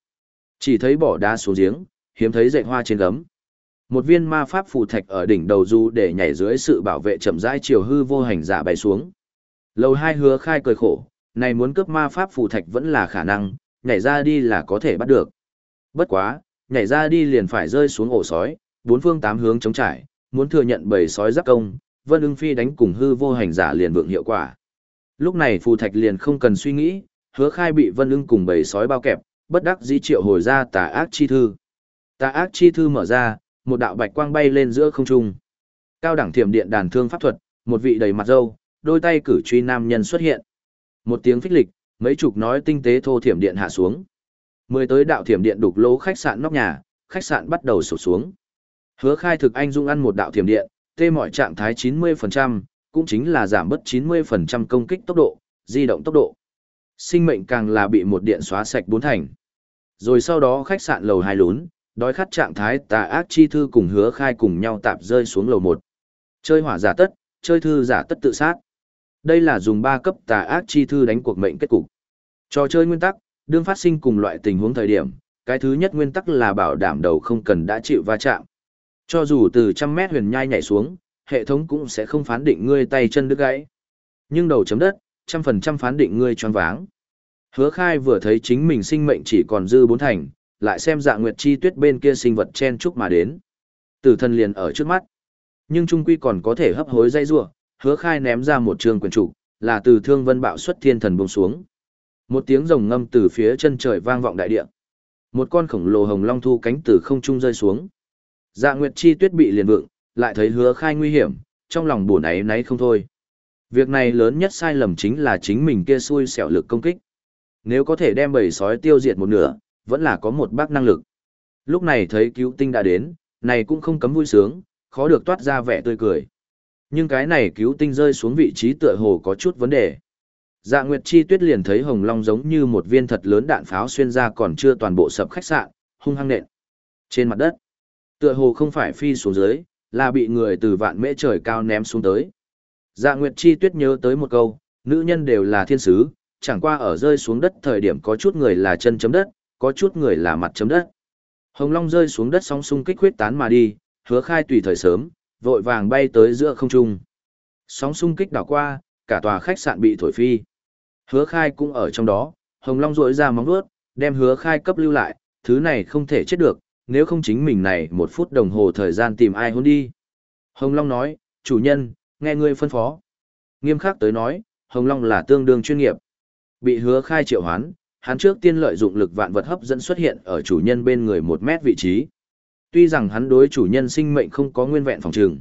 Chỉ thấy bỏ đá xuống giếng, hiếm thấy dạy hoa trên gấm. Một viên ma pháp phù thạch ở đỉnh đầu du để nhảy dưới sự bảo vệ chậm rãi chiều hư vô hành giả bay xuống. Lầu hai hứa khai cười khổ, này muốn cướp ma pháp phù thạch vẫn là khả năng, nhảy ra đi là có thể bắt được. Bất quá, nhảy ra đi liền phải rơi xuống ổ sói, bốn phương tám hướng chống trải, muốn thừa nhận bầy sói giáp công, Vân Ưng Phi đánh cùng hư vô hành giả liền vượng hiệu quả. Lúc này phù thạch liền không cần suy nghĩ, hứa khai bị Vân Ưng cùng bầy sói bao kẹp, bất đắc dĩ triệu hồi ra tà ác chi thư. Tà ác chi thư mở ra, một đạo bạch quang bay lên giữa không trung. Cao đẳng thiểm điện đàn thương pháp thuật, một vị đầy mặt râu, đôi tay cử truy nam nhân xuất hiện. Một tiếng phích lịch, mấy chục nói tinh tế thô thiểm điện hạ xuống. Mười tới đạo thiểm điện đục lỗ khách sạn nóc nhà, khách sạn bắt đầu sụp xuống. Hứa khai thực anh dung ăn một đạo thiểm điện, tê mọi trạng thái 90%, cũng chính là giảm bớt 90% công kích tốc độ, di động tốc độ. Sinh mệnh càng là bị một điện xóa sạch bốn thành. Rồi sau đó khách sạn lầu hai lún, đói khát trạng thái tà ác chi thư cùng hứa khai cùng nhau tạp rơi xuống lầu một. Chơi hỏa giả tất, chơi thư giả tất tự sát. Đây là dùng ba cấp tà ác chi thư đánh cuộc mệnh kết cục. Trò chơi nguyên tắc, đương phát sinh cùng loại tình huống thời điểm, cái thứ nhất nguyên tắc là bảo đảm đầu không cần đã chịu va chạm. Cho dù từ trăm mét huyền nhai nhảy xuống, hệ thống cũng sẽ không phán định ngươi tay chân đứt gãy. Nhưng đầu chấm đất, trăm phần trăm phán định ngươi choáng váng. Hứa khai vừa thấy chính mình sinh mệnh chỉ còn dư bốn thành, lại xem dạ nguyệt chi tuyết bên kia sinh vật chen chúc mà đến. Tử thần liền ở trước mắt. Nhưng trung quy còn có thể hấp hối dây rua, hứa khai ném ra một trường quyền trục, là từ thương vân bạo xuất thiên thần buông xuống. Một tiếng rồng ngâm từ phía chân trời vang vọng đại địa. Một con khổng lồ hồng long thu cánh từ không trung rơi xuống. Dạ Nguyệt Chi Tuyết bị liền vượng, lại thấy hứa khai nguy hiểm, trong lòng buồn ấy nấy không thôi. Việc này lớn nhất sai lầm chính là chính mình kia xui xẻo lực công kích. Nếu có thể đem bầy sói tiêu diệt một nửa, vẫn là có một bác năng lực. Lúc này thấy cứu tinh đã đến, này cũng không cấm vui sướng, khó được toát ra vẻ tươi cười. Nhưng cái này cứu tinh rơi xuống vị trí tựa hồ có chút vấn đề. Dạ Nguyệt Chi Tuyết liền thấy Hồng Long giống như một viên thật lớn đạn pháo xuyên ra còn chưa toàn bộ sập khách sạn, hung hăng nện. Trên mặt đất, tựa hồ không phải phi xuống dưới, là bị người từ vạn mễ trời cao ném xuống tới. Dạ Nguyệt Chi Tuyết nhớ tới một câu, nữ nhân đều là thiên sứ, chẳng qua ở rơi xuống đất thời điểm có chút người là chân chấm đất, có chút người là mặt chấm đất. Hồng Long rơi xuống đất sóng xung kích huyết tán mà đi, hứa khai tùy thời sớm, vội vàng bay tới giữa không trung. Sóng xung kích đảo qua, cả tòa khách sạn bị thổi phi. Hứa khai cũng ở trong đó, Hồng Long rỗi ra móng vuốt, đem hứa khai cấp lưu lại, thứ này không thể chết được, nếu không chính mình này một phút đồng hồ thời gian tìm ai hôn đi. Hồng Long nói, chủ nhân, nghe ngươi phân phó. Nghiêm khắc tới nói, Hồng Long là tương đương chuyên nghiệp. Bị hứa khai triệu hoán, hắn trước tiên lợi dụng lực vạn vật hấp dẫn xuất hiện ở chủ nhân bên người một mét vị trí. Tuy rằng hắn đối chủ nhân sinh mệnh không có nguyên vẹn phòng trường.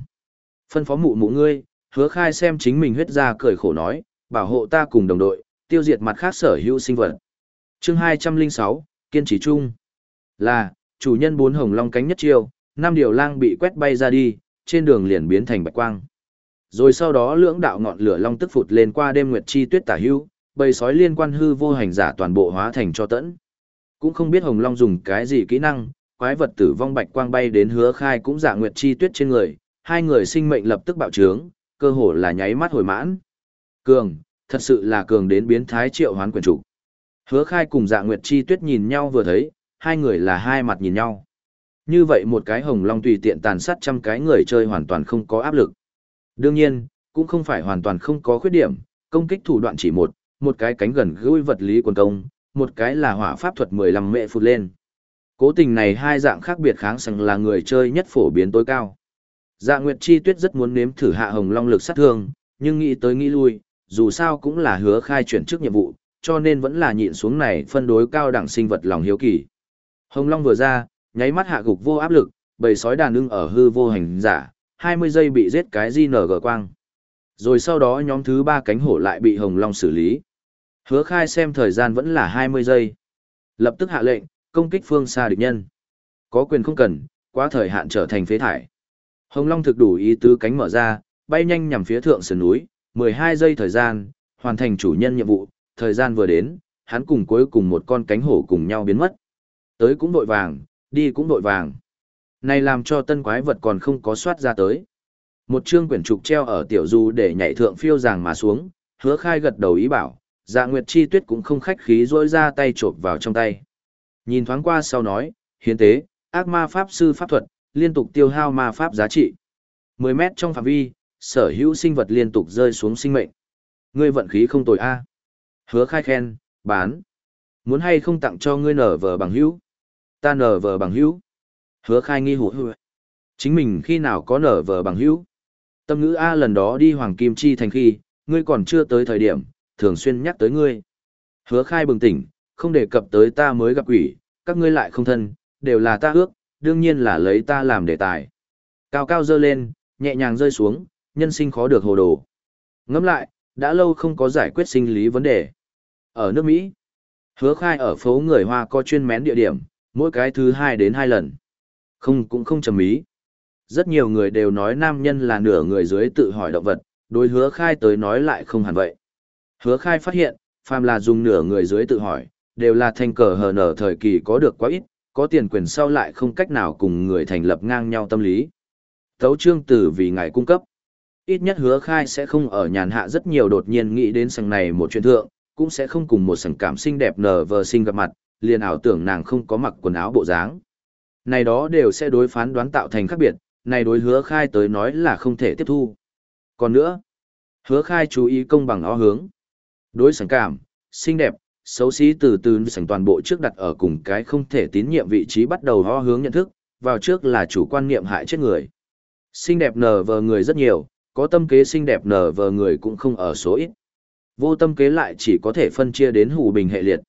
Phân phó mụ mụ ngươi, hứa khai xem chính mình huyết ra cười khổ nói, bảo hộ ta cùng đồng đội, tiêu diệt mặt khác sở hữu sinh vật. chương 206, kiên trì chung. Là, chủ nhân bốn hồng long cánh nhất chiêu, năm điều lang bị quét bay ra đi, trên đường liền biến thành bạch quang. Rồi sau đó lưỡng đạo ngọn lửa long tức phụt lên qua đêm nguyệt chi tuyết tả hữu, bầy sói liên quan hư vô hành giả toàn bộ hóa thành cho tẫn. Cũng không biết hồng long dùng cái gì kỹ năng, quái vật tử vong bạch quang bay đến hứa khai cũng dạ nguyệt chi tuyết trên người, hai người sinh mệnh lập tức bạo trướng, cơ hồ là nháy mắt hồi mãn. Cường, thật sự là cường đến biến thái triệu hoán quyền chủ. Hứa khai cùng dạ nguyệt chi tuyết nhìn nhau vừa thấy, hai người là hai mặt nhìn nhau. Như vậy một cái hồng long tùy tiện tàn sát trăm cái người chơi hoàn toàn không có áp lực. Đương nhiên, cũng không phải hoàn toàn không có khuyết điểm, công kích thủ đoạn chỉ một, một cái cánh gần gũi vật lý quần công, một cái là hỏa pháp thuật 15 mệ phụt lên. Cố tình này hai dạng khác biệt kháng sẵn là người chơi nhất phổ biến tối cao. Dạ Nguyệt Chi Tuyết rất muốn nếm thử hạ hồng long lực sát thương, nhưng nghĩ tới nghĩ lui, dù sao cũng là hứa khai chuyển chức nhiệm vụ, cho nên vẫn là nhịn xuống này phân đối cao đẳng sinh vật lòng hiếu kỳ. Hồng Long vừa ra, nháy mắt hạ gục vô áp lực, bầy sói đàn ưng ở hư vô hành giả, 20 giây bị giết cái GNG quang. Rồi sau đó nhóm thứ ba cánh hổ lại bị Hồng Long xử lý. Hứa khai xem thời gian vẫn là 20 giây. Lập tức hạ lệnh, công kích phương xa địch nhân. Có quyền không cần, quá thời hạn trở thành phế thải. Hồng Long thực đủ ý tứ cánh mở ra, bay nhanh nhằm phía thượng sườn núi, 12 giây thời gian, hoàn thành chủ nhân nhiệm vụ, thời gian vừa đến, hắn cùng cuối cùng một con cánh hổ cùng nhau biến mất. Tới cũng đội vàng, đi cũng đội vàng. Này làm cho tân quái vật còn không có soát ra tới. Một chương quyển trục treo ở tiểu du để nhảy thượng phiêu ràng mà xuống, hứa khai gật đầu ý bảo, Dạ Nguyệt Chi Tuyết cũng không khách khí rỗi ra tay trộm vào trong tay. Nhìn thoáng qua sau nói, hiến tế, ác ma pháp sư pháp thuật, liên tục tiêu hao ma pháp giá trị. 10 mét trong phạm vi, sở hữu sinh vật liên tục rơi xuống sinh mệnh. Ngươi vận khí không tồi a. Hứa khai khen, bán. Muốn hay không tặng cho ngươi nở vờ bằng hữu? Ta nở vờ bằng hữu. Hứa khai nghi hủ hữu. Chính mình khi nào có nở vờ bằng hữu? Tâm ngữ A lần đó đi Hoàng Kim Chi thành khi, ngươi còn chưa tới thời điểm, thường xuyên nhắc tới ngươi. Hứa khai bừng tỉnh, không đề cập tới ta mới gặp quỷ, các ngươi lại không thân, đều là ta ước, đương nhiên là lấy ta làm đề tài. Cao cao dơ lên, nhẹ nhàng rơi xuống, nhân sinh khó được hồ đồ. Ngẫm lại, đã lâu không có giải quyết sinh lý vấn đề. Ở nước Mỹ, hứa khai ở phố người Hoa có chuyên mén địa điểm, mỗi cái thứ hai đến hai lần. Không cũng không trầm ý. Rất nhiều người đều nói nam nhân là nửa người dưới tự hỏi động vật, đối hứa khai tới nói lại không hẳn vậy. Hứa khai phát hiện, phàm là dùng nửa người dưới tự hỏi, đều là thành cờ hờ nở thời kỳ có được quá ít, có tiền quyền sau lại không cách nào cùng người thành lập ngang nhau tâm lý. Thấu trương tử vì ngài cung cấp. Ít nhất hứa khai sẽ không ở nhàn hạ rất nhiều đột nhiên nghĩ đến sành này một chuyện thượng, cũng sẽ không cùng một sành cảm xinh đẹp nở vờ sinh gặp mặt, liền ảo tưởng nàng không có mặc quần áo bộ dáng. Này đó đều sẽ đối phán đoán tạo thành khác biệt, này đối hứa khai tới nói là không thể tiếp thu. Còn nữa, hứa khai chú ý công bằng o hướng. Đối sẵn cảm, xinh đẹp, xấu xí từ từ sành toàn bộ trước đặt ở cùng cái không thể tín nhiệm vị trí bắt đầu ho hướng nhận thức, vào trước là chủ quan niệm hại chết người. Xinh đẹp nở vờ người rất nhiều, có tâm kế xinh đẹp nở vờ người cũng không ở số ít. Vô tâm kế lại chỉ có thể phân chia đến hủ bình hệ liệt.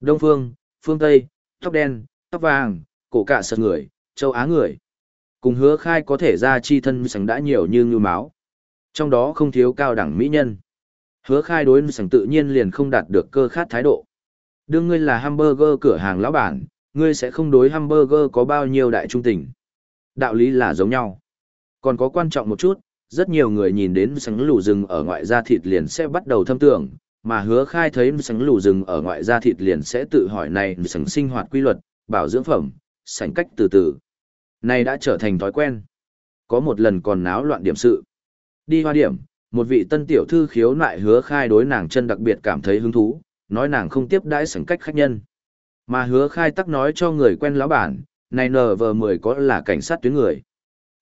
Đông phương, phương Tây, tóc đen, tóc vàng, cổ cả sật người, châu Á người. Cùng hứa khai có thể ra chi thân sánh đã nhiều như ngư máu. Trong đó không thiếu cao đẳng mỹ nhân. Hứa khai đối sẵn tự nhiên liền không đạt được cơ khát thái độ. Đương ngươi là hamburger cửa hàng lão bản, ngươi sẽ không đối hamburger có bao nhiêu đại trung tình. Đạo lý là giống nhau. Còn có quan trọng một chút, rất nhiều người nhìn đến sẵn lù rừng ở ngoại da thịt liền sẽ bắt đầu thâm tưởng, mà hứa khai thấy sẵn lù rừng ở ngoại da thịt liền sẽ tự hỏi này sẵn sinh hoạt quy luật, bảo dưỡng phẩm, sẵn cách từ từ. Này đã trở thành thói quen. Có một lần còn náo loạn điểm sự. Đi hoa điểm, một vị tân tiểu thư khiếu nại hứa khai đối nàng chân đặc biệt cảm thấy hứng thú, nói nàng không tiếp đãi sảnh cách khách nhân. Mà hứa khai tắc nói cho người quen lão bản, này nờ vờ mười có là cảnh sát tuyến người.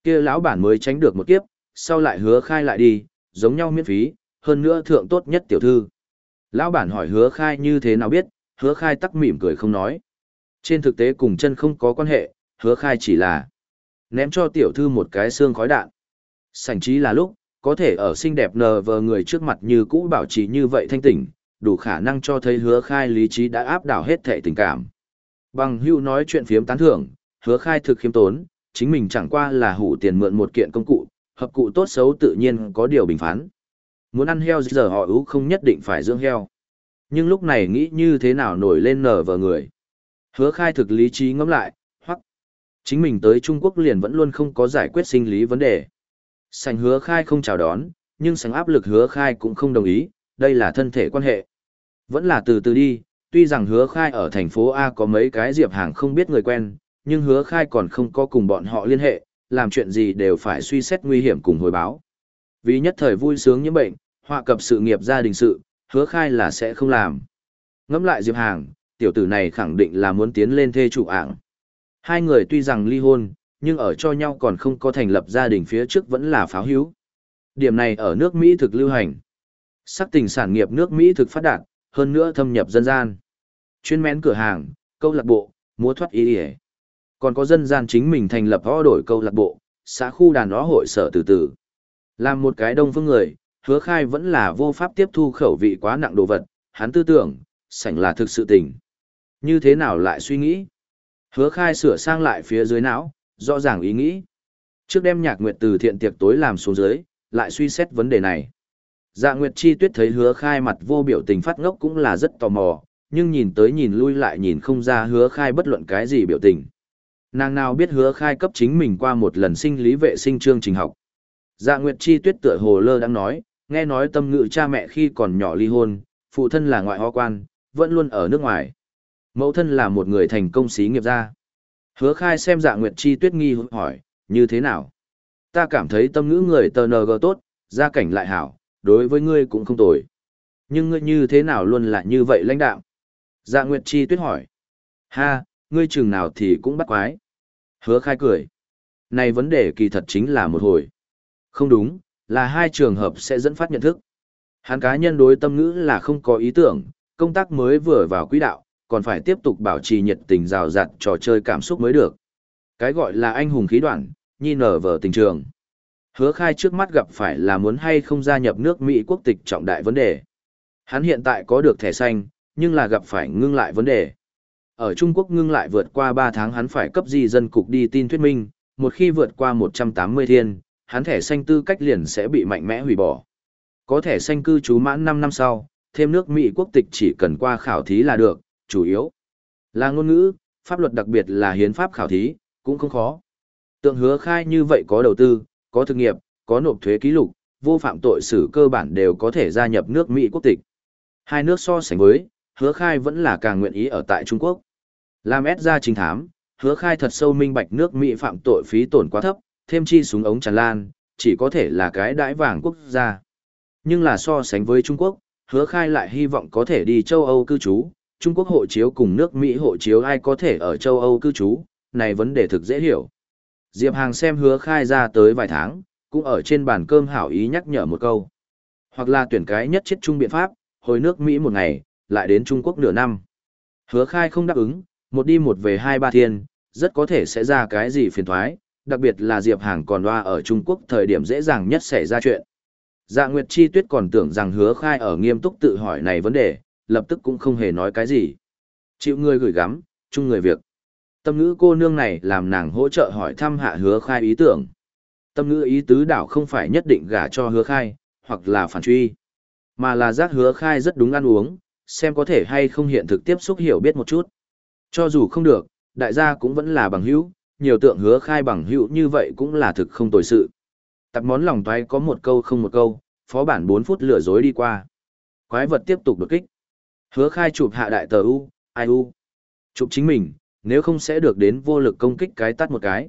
kia lão bản mới tránh được một kiếp, sau lại hứa khai lại đi, giống nhau miễn phí, hơn nữa thượng tốt nhất tiểu thư. Lão bản hỏi hứa khai như thế nào biết, hứa khai tắc mỉm cười không nói. Trên thực tế cùng chân không có quan hệ, hứa khai chỉ là ném cho tiểu thư một cái xương khói đạn. Sảnh trí là lúc, có thể ở xinh đẹp nờ vờ người trước mặt như cũ bảo trì như vậy thanh tỉnh, đủ khả năng cho thấy hứa khai lý trí đã áp đảo hết thể tình cảm. Bằng hưu nói chuyện phiếm tán thưởng, hứa khai thực khiêm tốn, chính mình chẳng qua là hủ tiền mượn một kiện công cụ, hợp cụ tốt xấu tự nhiên có điều bình phán. Muốn ăn heo giờ họ ú không nhất định phải dưỡng heo. Nhưng lúc này nghĩ như thế nào nổi lên nở vờ người. Hứa khai thực lý trí ngẫm lại, hoặc chính mình tới Trung Quốc liền vẫn luôn không có giải quyết sinh lý vấn đề. Sành hứa khai không chào đón, nhưng sành áp lực hứa khai cũng không đồng ý, đây là thân thể quan hệ. Vẫn là từ từ đi, tuy rằng hứa khai ở thành phố A có mấy cái diệp hàng không biết người quen, nhưng hứa khai còn không có cùng bọn họ liên hệ, làm chuyện gì đều phải suy xét nguy hiểm cùng hồi báo. Vì nhất thời vui sướng những bệnh, họa cập sự nghiệp gia đình sự, hứa khai là sẽ không làm. Ngắm lại diệp hàng, tiểu tử này khẳng định là muốn tiến lên thê chủ ảng. Hai người tuy rằng ly hôn, nhưng ở cho nhau còn không có thành lập gia đình phía trước vẫn là pháo hữu. Điểm này ở nước Mỹ thực lưu hành. Sắc tình sản nghiệp nước Mỹ thực phát đạt, hơn nữa thâm nhập dân gian. Chuyên mén cửa hàng, câu lạc bộ, múa thoát ý ỉa. Còn có dân gian chính mình thành lập ho đổi câu lạc bộ, xã khu đàn ó hội sở từ từ. Làm một cái đông phương người, hứa khai vẫn là vô pháp tiếp thu khẩu vị quá nặng đồ vật, hắn tư tưởng, sảnh là thực sự tình. Như thế nào lại suy nghĩ? Hứa khai sửa sang lại phía dưới não, rõ ràng ý nghĩ. Trước đem nhạc nguyệt từ thiện tiệc tối làm xuống dưới, lại suy xét vấn đề này. Dạ Nguyệt Chi Tuyết thấy hứa khai mặt vô biểu tình phát ngốc cũng là rất tò mò, nhưng nhìn tới nhìn lui lại nhìn không ra hứa khai bất luận cái gì biểu tình. Nàng nào biết hứa khai cấp chính mình qua một lần sinh lý vệ sinh chương trình học. Dạ Nguyệt Chi Tuyết tựa hồ lơ đang nói, nghe nói tâm ngữ cha mẹ khi còn nhỏ ly hôn, phụ thân là ngoại hoa quan, vẫn luôn ở nước ngoài. Mẫu thân là một người thành công xí nghiệp gia. Hứa khai xem dạ Nguyệt Chi Tuyết nghi hỏi, như thế nào? Ta cảm thấy tâm ngữ người tờ NG tốt, gia cảnh lại hảo, đối với ngươi cũng không tồi. Nhưng ngươi như thế nào luôn là như vậy lãnh đạo? Dạ Nguyệt Chi tuyết hỏi. Ha, ngươi chừng nào thì cũng bắt quái. Hứa khai cười. Này vấn đề kỳ thật chính là một hồi. Không đúng, là hai trường hợp sẽ dẫn phát nhận thức. Hắn cá nhân đối tâm ngữ là không có ý tưởng, công tác mới vừa vào quỹ đạo, còn phải tiếp tục bảo trì nhiệt tình rào rạt trò chơi cảm xúc mới được. Cái gọi là anh hùng khí đoạn, nhi nở vở tình trường. Hứa khai trước mắt gặp phải là muốn hay không gia nhập nước Mỹ quốc tịch trọng đại vấn đề. Hắn hiện tại có được thẻ xanh, nhưng là gặp phải ngưng lại vấn đề. Ở Trung Quốc ngưng lại vượt qua 3 tháng hắn phải cấp di dân cục đi tin thuyết minh, một khi vượt qua 180 thiên, hắn thẻ xanh tư cách liền sẽ bị mạnh mẽ hủy bỏ. Có thẻ xanh cư trú mãn 5 năm sau, thêm nước Mỹ quốc tịch chỉ cần qua khảo thí là được, chủ yếu là ngôn ngữ, pháp luật đặc biệt là hiến pháp khảo thí, cũng không khó. Tượng hứa khai như vậy có đầu tư, có thực nghiệp, có nộp thuế ký lục, vô phạm tội xử cơ bản đều có thể gia nhập nước Mỹ quốc tịch. Hai nước so sánh với, hứa khai vẫn là càng nguyện ý ở tại Trung Quốc. Làm ép ra trình thám, hứa khai thật sâu minh bạch nước Mỹ phạm tội phí tổn quá thấp, thêm chi súng ống tràn lan, chỉ có thể là cái đãi vàng quốc gia. Nhưng là so sánh với Trung Quốc, hứa khai lại hy vọng có thể đi châu Âu cư trú, Trung Quốc hộ chiếu cùng nước Mỹ hộ chiếu ai có thể ở châu Âu cư trú, này vấn đề thực dễ hiểu. Diệp Hàng xem hứa khai ra tới vài tháng, cũng ở trên bàn cơm hảo ý nhắc nhở một câu. Hoặc là tuyển cái nhất chết trung biện pháp, hồi nước Mỹ một ngày, lại đến Trung Quốc nửa năm. Hứa khai không đáp ứng, một đi một về hai ba thiên, rất có thể sẽ ra cái gì phiền thoái, đặc biệt là Diệp Hàng còn loa ở Trung Quốc thời điểm dễ dàng nhất xảy ra chuyện. Dạ Nguyệt Chi Tuyết còn tưởng rằng hứa khai ở nghiêm túc tự hỏi này vấn đề, lập tức cũng không hề nói cái gì. Chịu người gửi gắm, chung người việc. Tâm ngữ cô nương này làm nàng hỗ trợ hỏi thăm hạ hứa khai ý tưởng. Tâm ngữ ý tứ đảo không phải nhất định gả cho hứa khai, hoặc là phản truy, mà là giác hứa khai rất đúng ăn uống, xem có thể hay không hiện thực tiếp xúc hiểu biết một chút. Cho dù không được, đại gia cũng vẫn là bằng hữu, nhiều tượng hứa khai bằng hữu như vậy cũng là thực không tồi sự. Tập món lòng toái có một câu không một câu, phó bản 4 phút lừa dối đi qua. Quái vật tiếp tục đột kích. Hứa khai chụp hạ đại tờ U, ai U. Chụp chính mình, nếu không sẽ được đến vô lực công kích cái tắt một cái.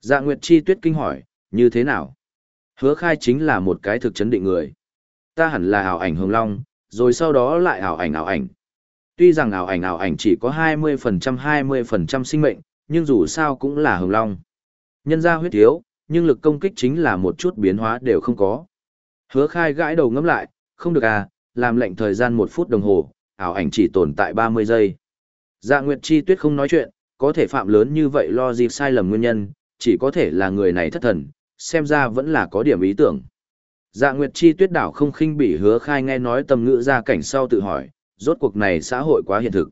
Dạ Nguyệt Chi tuyết kinh hỏi, như thế nào? Hứa khai chính là một cái thực chấn định người. Ta hẳn là ảo ảnh hồng long, rồi sau đó lại ảo ảnh ảo ảnh. Tuy rằng ảo ảnh ảo ảnh chỉ có 20% 20% sinh mệnh, nhưng dù sao cũng là hồng long. Nhân ra huyết thiếu, nhưng lực công kích chính là một chút biến hóa đều không có. Hứa khai gãi đầu ngắm lại, không được à, làm lệnh thời gian một phút đồng hồ, ảo ảnh chỉ tồn tại 30 giây. Dạ Nguyệt Chi Tuyết không nói chuyện, có thể phạm lớn như vậy lo dịp sai lầm nguyên nhân, chỉ có thể là người này thất thần, xem ra vẫn là có điểm ý tưởng. Dạ Nguyệt Chi Tuyết đảo không khinh bỉ hứa khai nghe nói tầm ngữ ra cảnh sau tự hỏi, rốt cuộc này xã hội quá hiện thực.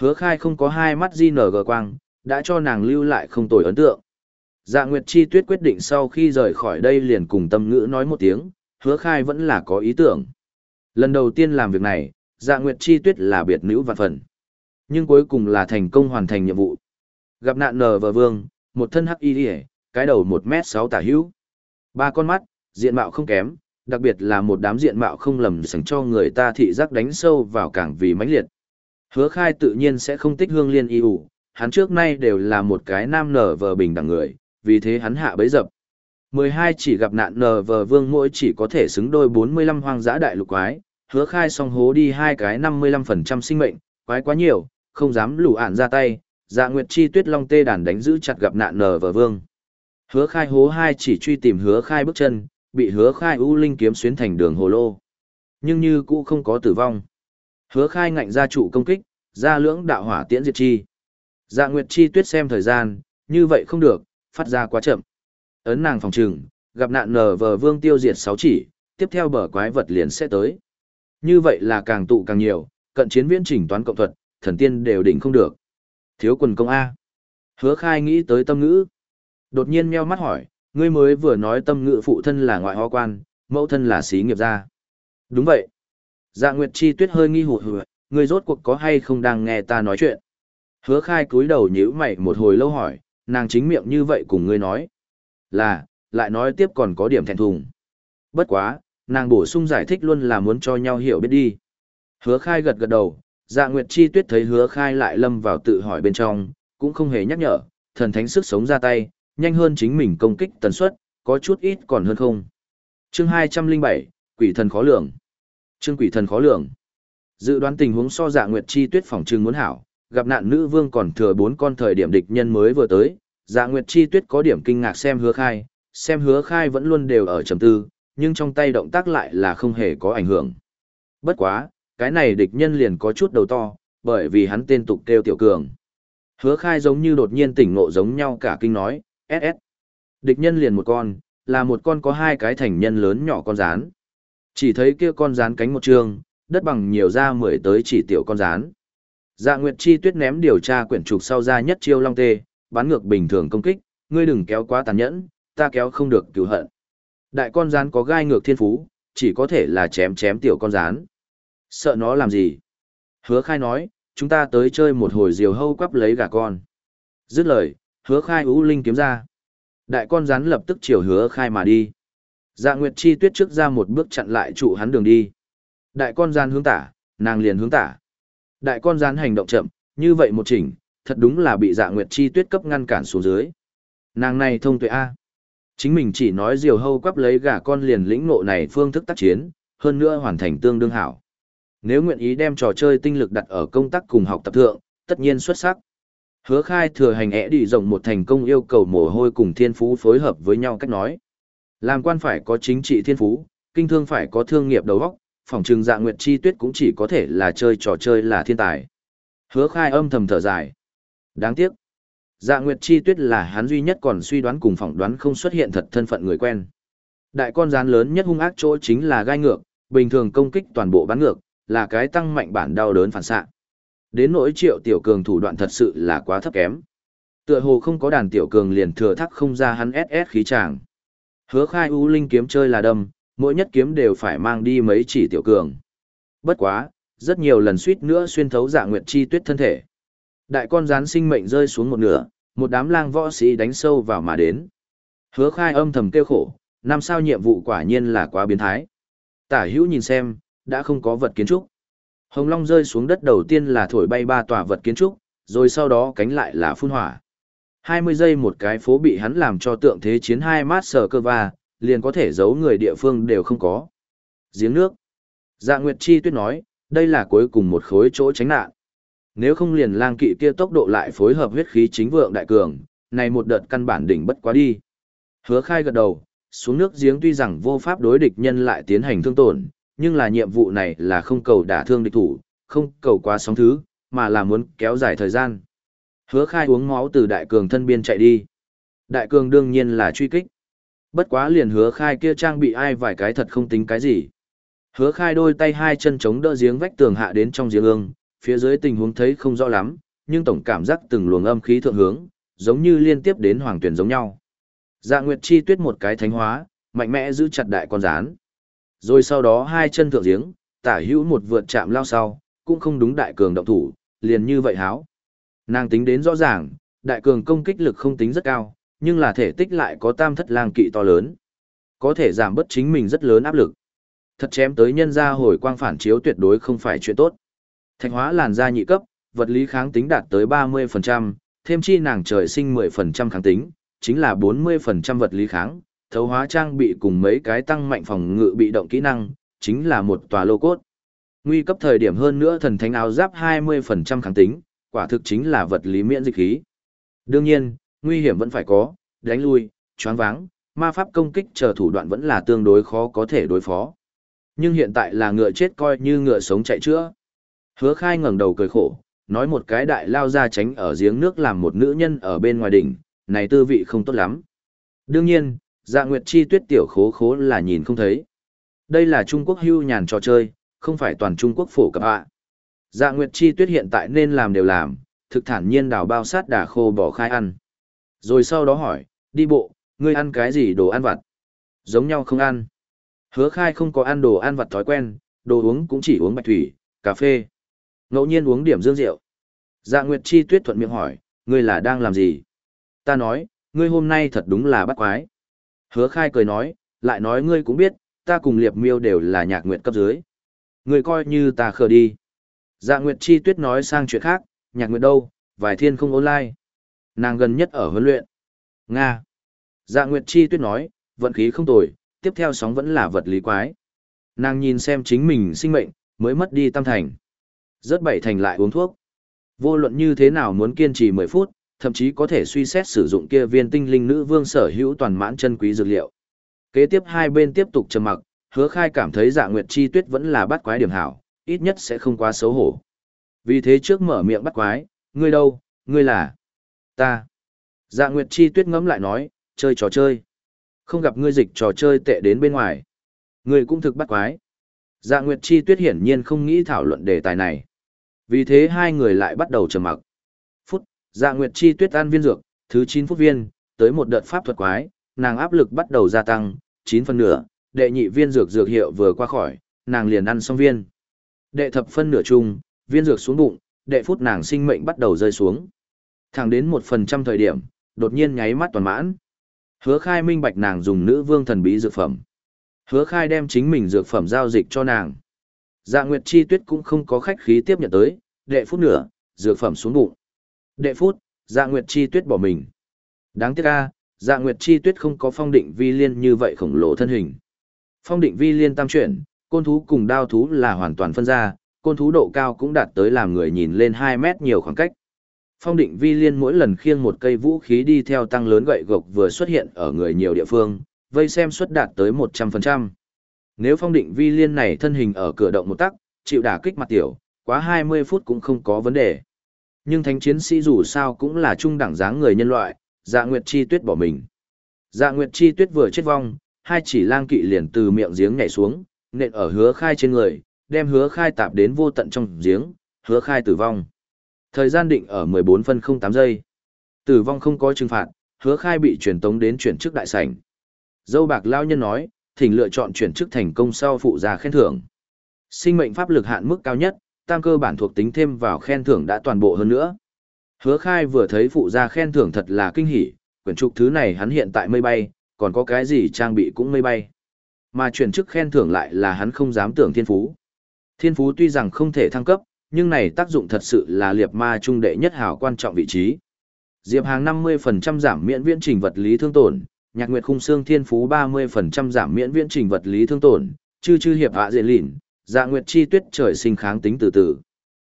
Hứa khai không có hai mắt GNG quang, đã cho nàng lưu lại không tồi ấn tượng. Dạ Nguyệt Chi Tuyết quyết định sau khi rời khỏi đây liền cùng tâm ngữ nói một tiếng, hứa khai vẫn là có ý tưởng. Lần đầu tiên làm việc này, Dạ Nguyệt Chi Tuyết là biệt nữ vạn phần. Nhưng cuối cùng là thành công hoàn thành nhiệm vụ. Gặp nạn nờ vờ vương, một thân hắc y đi cái đầu một mét 6 tả hữu. Ba con mắt, diện mạo không kém, đặc biệt là một đám diện mạo không lầm sẵn cho người ta thị giác đánh sâu vào càng vì mãnh liệt. Hứa khai tự nhiên sẽ không tích hương liên y ủ, hắn trước nay đều là một cái nam nở vờ bình đẳng người, vì thế hắn hạ bấy dập. 12 chỉ gặp nạn nở vờ vương mỗi chỉ có thể xứng đôi 45 hoang dã đại lục quái, hứa khai song hố đi hai cái 55% sinh mệnh, quái quá nhiều, không dám lù ạn ra tay, dạ nguyệt chi tuyết long tê đàn đánh giữ chặt gặp nạn nở vờ vương. Hứa khai hố hai chỉ truy tìm hứa khai bước chân, bị hứa khai u linh kiếm xuyến thành đường hồ lô. Nhưng như cũ không có tử vong. Hứa khai ngạnh ra trụ công kích, ra lưỡng đạo hỏa tiễn diệt chi. Dạ Nguyệt Chi tuyết xem thời gian, như vậy không được, phát ra quá chậm. Ấn nàng phòng trừng, gặp nạn nở vờ vương tiêu diệt 6 chỉ, tiếp theo bờ quái vật liền sẽ tới. Như vậy là càng tụ càng nhiều, cận chiến viễn chỉnh toán cộng thuật, thần tiên đều đỉnh không được. Thiếu quần công A. Hứa khai nghĩ tới tâm ngữ. Đột nhiên meo mắt hỏi, ngươi mới vừa nói tâm ngữ phụ thân là ngoại hoa quan, mẫu thân là sĩ nghiệp gia. Đúng vậy. Dạ Nguyệt Chi tuyết hơi nghi hụt hụt, ngươi rốt cuộc có hay không đang nghe ta nói chuyện. Hứa khai cúi đầu nhíu mày một hồi lâu hỏi, nàng chính miệng như vậy cùng ngươi nói. Là, lại nói tiếp còn có điểm thẹn thùng. Bất quá, nàng bổ sung giải thích luôn là muốn cho nhau hiểu biết đi. Hứa khai gật gật đầu, dạ nguyệt chi tuyết thấy hứa khai lại lâm vào tự hỏi bên trong, cũng không hề nhắc nhở, thần thánh sức sống ra tay, nhanh hơn chính mình công kích tần suất, có chút ít còn hơn không. chương 207, quỷ thần khó lường. Chương quỷ thần khó lường. Dự đoán tình huống so dạ nguyệt chi tuyết phòng trưng muốn hảo, gặp nạn nữ vương còn thừa bốn con thời điểm địch nhân mới vừa tới, dạ nguyệt chi tuyết có điểm kinh ngạc xem hứa khai, xem hứa khai vẫn luôn đều ở trầm tư, nhưng trong tay động tác lại là không hề có ảnh hưởng. Bất quá, cái này địch nhân liền có chút đầu to, bởi vì hắn tên tục kêu tiểu cường. Hứa khai giống như đột nhiên tỉnh ngộ giống nhau cả kinh nói, SS. Địch nhân liền một con, là một con có hai cái thành nhân lớn nhỏ con rán. Chỉ thấy kia con rán cánh một trường, đất bằng nhiều ra mười tới chỉ tiểu con rán. Dạ Nguyệt Chi Tuyết ném điều tra quyển trục sau ra nhất chiêu long tê, bắn ngược bình thường công kích, ngươi đừng kéo quá tàn nhẫn, ta kéo không được cứu hận. Đại con rán có gai ngược thiên phú, chỉ có thể là chém chém tiểu con rán. Sợ nó làm gì? Hứa khai nói, chúng ta tới chơi một hồi diều hâu quắp lấy gà con. Dứt lời, hứa khai ú linh kiếm ra. Đại con rắn lập tức chiều hứa khai mà đi. Dạ Nguyệt Chi tuyết trước ra một bước chặn lại trụ hắn đường đi. Đại con rắn hướng tả, nàng liền hướng tả. Đại con rắn hành động chậm, như vậy một chỉnh, thật đúng là bị dạ Nguyệt Chi tuyết cấp ngăn cản xuống dưới. Nàng này thông tuệ A. Chính mình chỉ nói diều hâu quắp lấy gà con liền lĩnh ngộ này phương thức tác chiến, hơn nữa hoàn thành tương đương hảo. Nếu nguyện ý đem trò chơi tinh lực đặt ở công tác cùng học tập thượng, tất nhiên xuất sắc. Hứa khai thừa hành ẽ đi rộng một thành công yêu cầu mồ hôi cùng thiên phú phối hợp với nhau cách nói. Làm quan phải có chính trị thiên phú, kinh thương phải có thương nghiệp đầu óc, phòng trừng dạ nguyệt chi tuyết cũng chỉ có thể là chơi trò chơi là thiên tài. Hứa khai âm thầm thở dài. Đáng tiếc. Dạ nguyệt chi tuyết là hắn duy nhất còn suy đoán cùng phỏng đoán không xuất hiện thật thân phận người quen. Đại con rán lớn nhất hung ác chỗ chính là gai ngược, bình thường công kích toàn bộ bán ngược, là cái tăng mạnh bản đau đớn phản xạ. Đến nỗi triệu tiểu cường thủ đoạn thật sự là quá thấp kém. Tựa hồ không có đàn tiểu cường liền thừa thắc không ra hắn SS khí tràng. Hứa khai u linh kiếm chơi là đâm, mỗi nhất kiếm đều phải mang đi mấy chỉ tiểu cường. Bất quá, rất nhiều lần suýt nữa xuyên thấu dạ nguyệt chi tuyết thân thể. Đại con rán sinh mệnh rơi xuống một nửa, một đám lang võ sĩ đánh sâu vào mà đến. Hứa khai âm thầm kêu khổ, năm sao nhiệm vụ quả nhiên là quá biến thái. Tả hữu nhìn xem, đã không có vật kiến trúc. Hồng Long rơi xuống đất đầu tiên là thổi bay ba tòa vật kiến trúc, rồi sau đó cánh lại là phun hỏa. 20 giây một cái phố bị hắn làm cho tượng thế chiến hai mát sờ cơ va, liền có thể giấu người địa phương đều không có. Giếng nước. Dạ Nguyệt Chi tuyết nói, đây là cuối cùng một khối chỗ tránh nạn. Nếu không liền lang kỵ kia tốc độ lại phối hợp huyết khí chính vượng đại cường, này một đợt căn bản đỉnh bất quá đi. Hứa khai gật đầu, xuống nước giếng tuy rằng vô pháp đối địch nhân lại tiến hành thương tổn, nhưng là nhiệm vụ này là không cầu đả thương địch thủ, không cầu quá sóng thứ, mà là muốn kéo dài thời gian. Hứa khai uống máu từ đại cường thân biên chạy đi. Đại cường đương nhiên là truy kích. Bất quá liền hứa khai kia trang bị ai vài cái thật không tính cái gì. Hứa khai đôi tay hai chân chống đỡ giếng vách tường hạ đến trong giếng ương, phía dưới tình huống thấy không rõ lắm, nhưng tổng cảm giác từng luồng âm khí thượng hướng, giống như liên tiếp đến hoàng tuyển giống nhau. Dạ Nguyệt Chi tuyết một cái thánh hóa, mạnh mẽ giữ chặt đại con rán. Rồi sau đó hai chân thượng giếng, tả hữu một vượt chạm lao sau, cũng không đúng đại cường động thủ, liền như vậy háo. Nàng tính đến rõ ràng, đại cường công kích lực không tính rất cao, nhưng là thể tích lại có tam thất lang kỵ to lớn. Có thể giảm bất chính mình rất lớn áp lực. Thật chém tới nhân ra hồi quang phản chiếu tuyệt đối không phải chuyện tốt. Thạch hóa làn da nhị cấp, vật lý kháng tính đạt tới 30%, thêm chi nàng trời sinh 10% kháng tính, chính là 40% vật lý kháng, thấu hóa trang bị cùng mấy cái tăng mạnh phòng ngự bị động kỹ năng, chính là một tòa lô cốt. Nguy cấp thời điểm hơn nữa thần thánh áo giáp 20% kháng tính, quả thực chính là vật lý miễn dịch khí. Đương nhiên, nguy hiểm vẫn phải có, đánh lui, choáng váng, ma pháp công kích chờ thủ đoạn vẫn là tương đối khó có thể đối phó. Nhưng hiện tại là ngựa chết coi như ngựa sống chạy chữa. Hứa khai ngẩng đầu cười khổ, nói một cái đại lao ra tránh ở giếng nước làm một nữ nhân ở bên ngoài đỉnh, này tư vị không tốt lắm. Đương nhiên, dạ nguyệt chi tuyết tiểu khố khố là nhìn không thấy. Đây là Trung Quốc hưu nhàn trò chơi, không phải toàn Trung Quốc phổ cập ạ. Dạ nguyệt chi tuyết hiện tại nên làm đều làm, thực thản nhiên đào bao sát đà khô bỏ khai ăn. Rồi sau đó hỏi, đi bộ, ngươi ăn cái gì đồ ăn vặt? Giống nhau không ăn. Hứa khai không có ăn đồ ăn vặt thói quen, đồ uống cũng chỉ uống bạch thủy, cà phê. Ngẫu nhiên uống điểm dương rượu. Dạ Nguyệt Chi Tuyết thuận miệng hỏi, ngươi là đang làm gì? Ta nói, ngươi hôm nay thật đúng là bắt quái. Hứa khai cười nói, lại nói ngươi cũng biết, ta cùng liệp miêu đều là nhạc nguyện cấp dưới. Ngươi coi như ta khờ đi. Dạ Nguyệt Chi Tuyết nói sang chuyện khác, nhạc nguyện đâu, vài thiên không online. Nàng gần nhất ở huấn luyện. Nga. Dạ Nguyệt Chi Tuyết nói, vận khí không tồi, tiếp theo sóng vẫn là vật lý quái. Nàng nhìn xem chính mình sinh mệnh, mới mất đi tam thành. Rất bảy thành lại uống thuốc. Vô luận như thế nào muốn kiên trì 10 phút, thậm chí có thể suy xét sử dụng kia viên tinh linh nữ vương sở hữu toàn mãn chân quý dược liệu. Kế tiếp hai bên tiếp tục trầm mặc, hứa khai cảm thấy dạ nguyệt chi tuyết vẫn là bắt quái điểm hảo, ít nhất sẽ không quá xấu hổ. Vì thế trước mở miệng bắt quái, ngươi đâu, ngươi là... Ta. Dạ nguyệt chi tuyết ngẫm lại nói, chơi trò chơi. Không gặp ngươi dịch trò chơi tệ đến bên ngoài. Ngươi cũng thực bắt quái. Dạ nguyệt chi tuyết hiển nhiên không nghĩ thảo luận đề tài này. Vì thế hai người lại bắt đầu trầm mặc. Phút, dạ nguyệt chi tuyết ăn viên dược, thứ 9 phút viên, tới một đợt pháp thuật quái, nàng áp lực bắt đầu gia tăng, 9 phần nửa, đệ nhị viên dược dược hiệu vừa qua khỏi, nàng liền ăn xong viên. Đệ thập phân nửa chung, viên dược xuống bụng, đệ phút nàng sinh mệnh bắt đầu rơi xuống. Thẳng đến 1% thời điểm, đột nhiên nháy mắt toàn mãn. Hứa khai minh bạch nàng dùng nữ vương thần bí dược phẩm. Hứa khai đem chính mình dược phẩm giao dịch cho nàng. Dạ Nguyệt Chi Tuyết cũng không có khách khí tiếp nhận tới, đệ phút nửa, dược phẩm xuống bụng. Đệ phút, Dạ Nguyệt Chi Tuyết bỏ mình. Đáng tiếc a, Dạ Nguyệt Chi Tuyết không có phong định vi liên như vậy khổng lồ thân hình. Phong định vi liên tam chuyển, côn thú cùng đao thú là hoàn toàn phân ra, côn thú độ cao cũng đạt tới làm người nhìn lên 2 mét nhiều khoảng cách. Phong định vi liên mỗi lần khiêng một cây vũ khí đi theo tăng lớn gậy gộc vừa xuất hiện ở người nhiều địa phương, vây xem suất đạt tới 100%. Nếu phong định vi liên này thân hình ở cửa động một tắc, chịu đả kích mặt tiểu, quá 20 phút cũng không có vấn đề. Nhưng thánh chiến sĩ dù sao cũng là trung đẳng dáng người nhân loại, dạ nguyệt chi tuyết bỏ mình. Dạ nguyệt chi tuyết vừa chết vong, hai chỉ lang kỵ liền từ miệng giếng nhảy xuống, nện ở hứa khai trên người, đem hứa khai tạp đến vô tận trong giếng, hứa khai tử vong. Thời gian định ở 14 phân 08 giây. Tử vong không có trừng phạt, hứa khai bị truyền tống đến chuyển chức đại sảnh. Dâu bạc lao nhân nói, thỉnh lựa chọn chuyển chức thành công sau phụ gia khen thưởng. Sinh mệnh pháp lực hạn mức cao nhất, tam cơ bản thuộc tính thêm vào khen thưởng đã toàn bộ hơn nữa. Hứa khai vừa thấy phụ gia khen thưởng thật là kinh hỉ, quyển trục thứ này hắn hiện tại mây bay, còn có cái gì trang bị cũng mây bay. Mà chuyển chức khen thưởng lại là hắn không dám tưởng thiên phú. Thiên phú tuy rằng không thể thăng cấp, nhưng này tác dụng thật sự là liệt ma trung đệ nhất hào quan trọng vị trí. Diệp Hàng 50% giảm miễn viễn trình vật lý thương tổn, Nhạc Nguyệt Khung Xương Thiên Phú 30% giảm miễn viễn trình vật lý thương tổn, chư chư hiệp hạ diện lỉn, Dạ Nguyệt Chi Tuyết trời sinh kháng tính từ từ.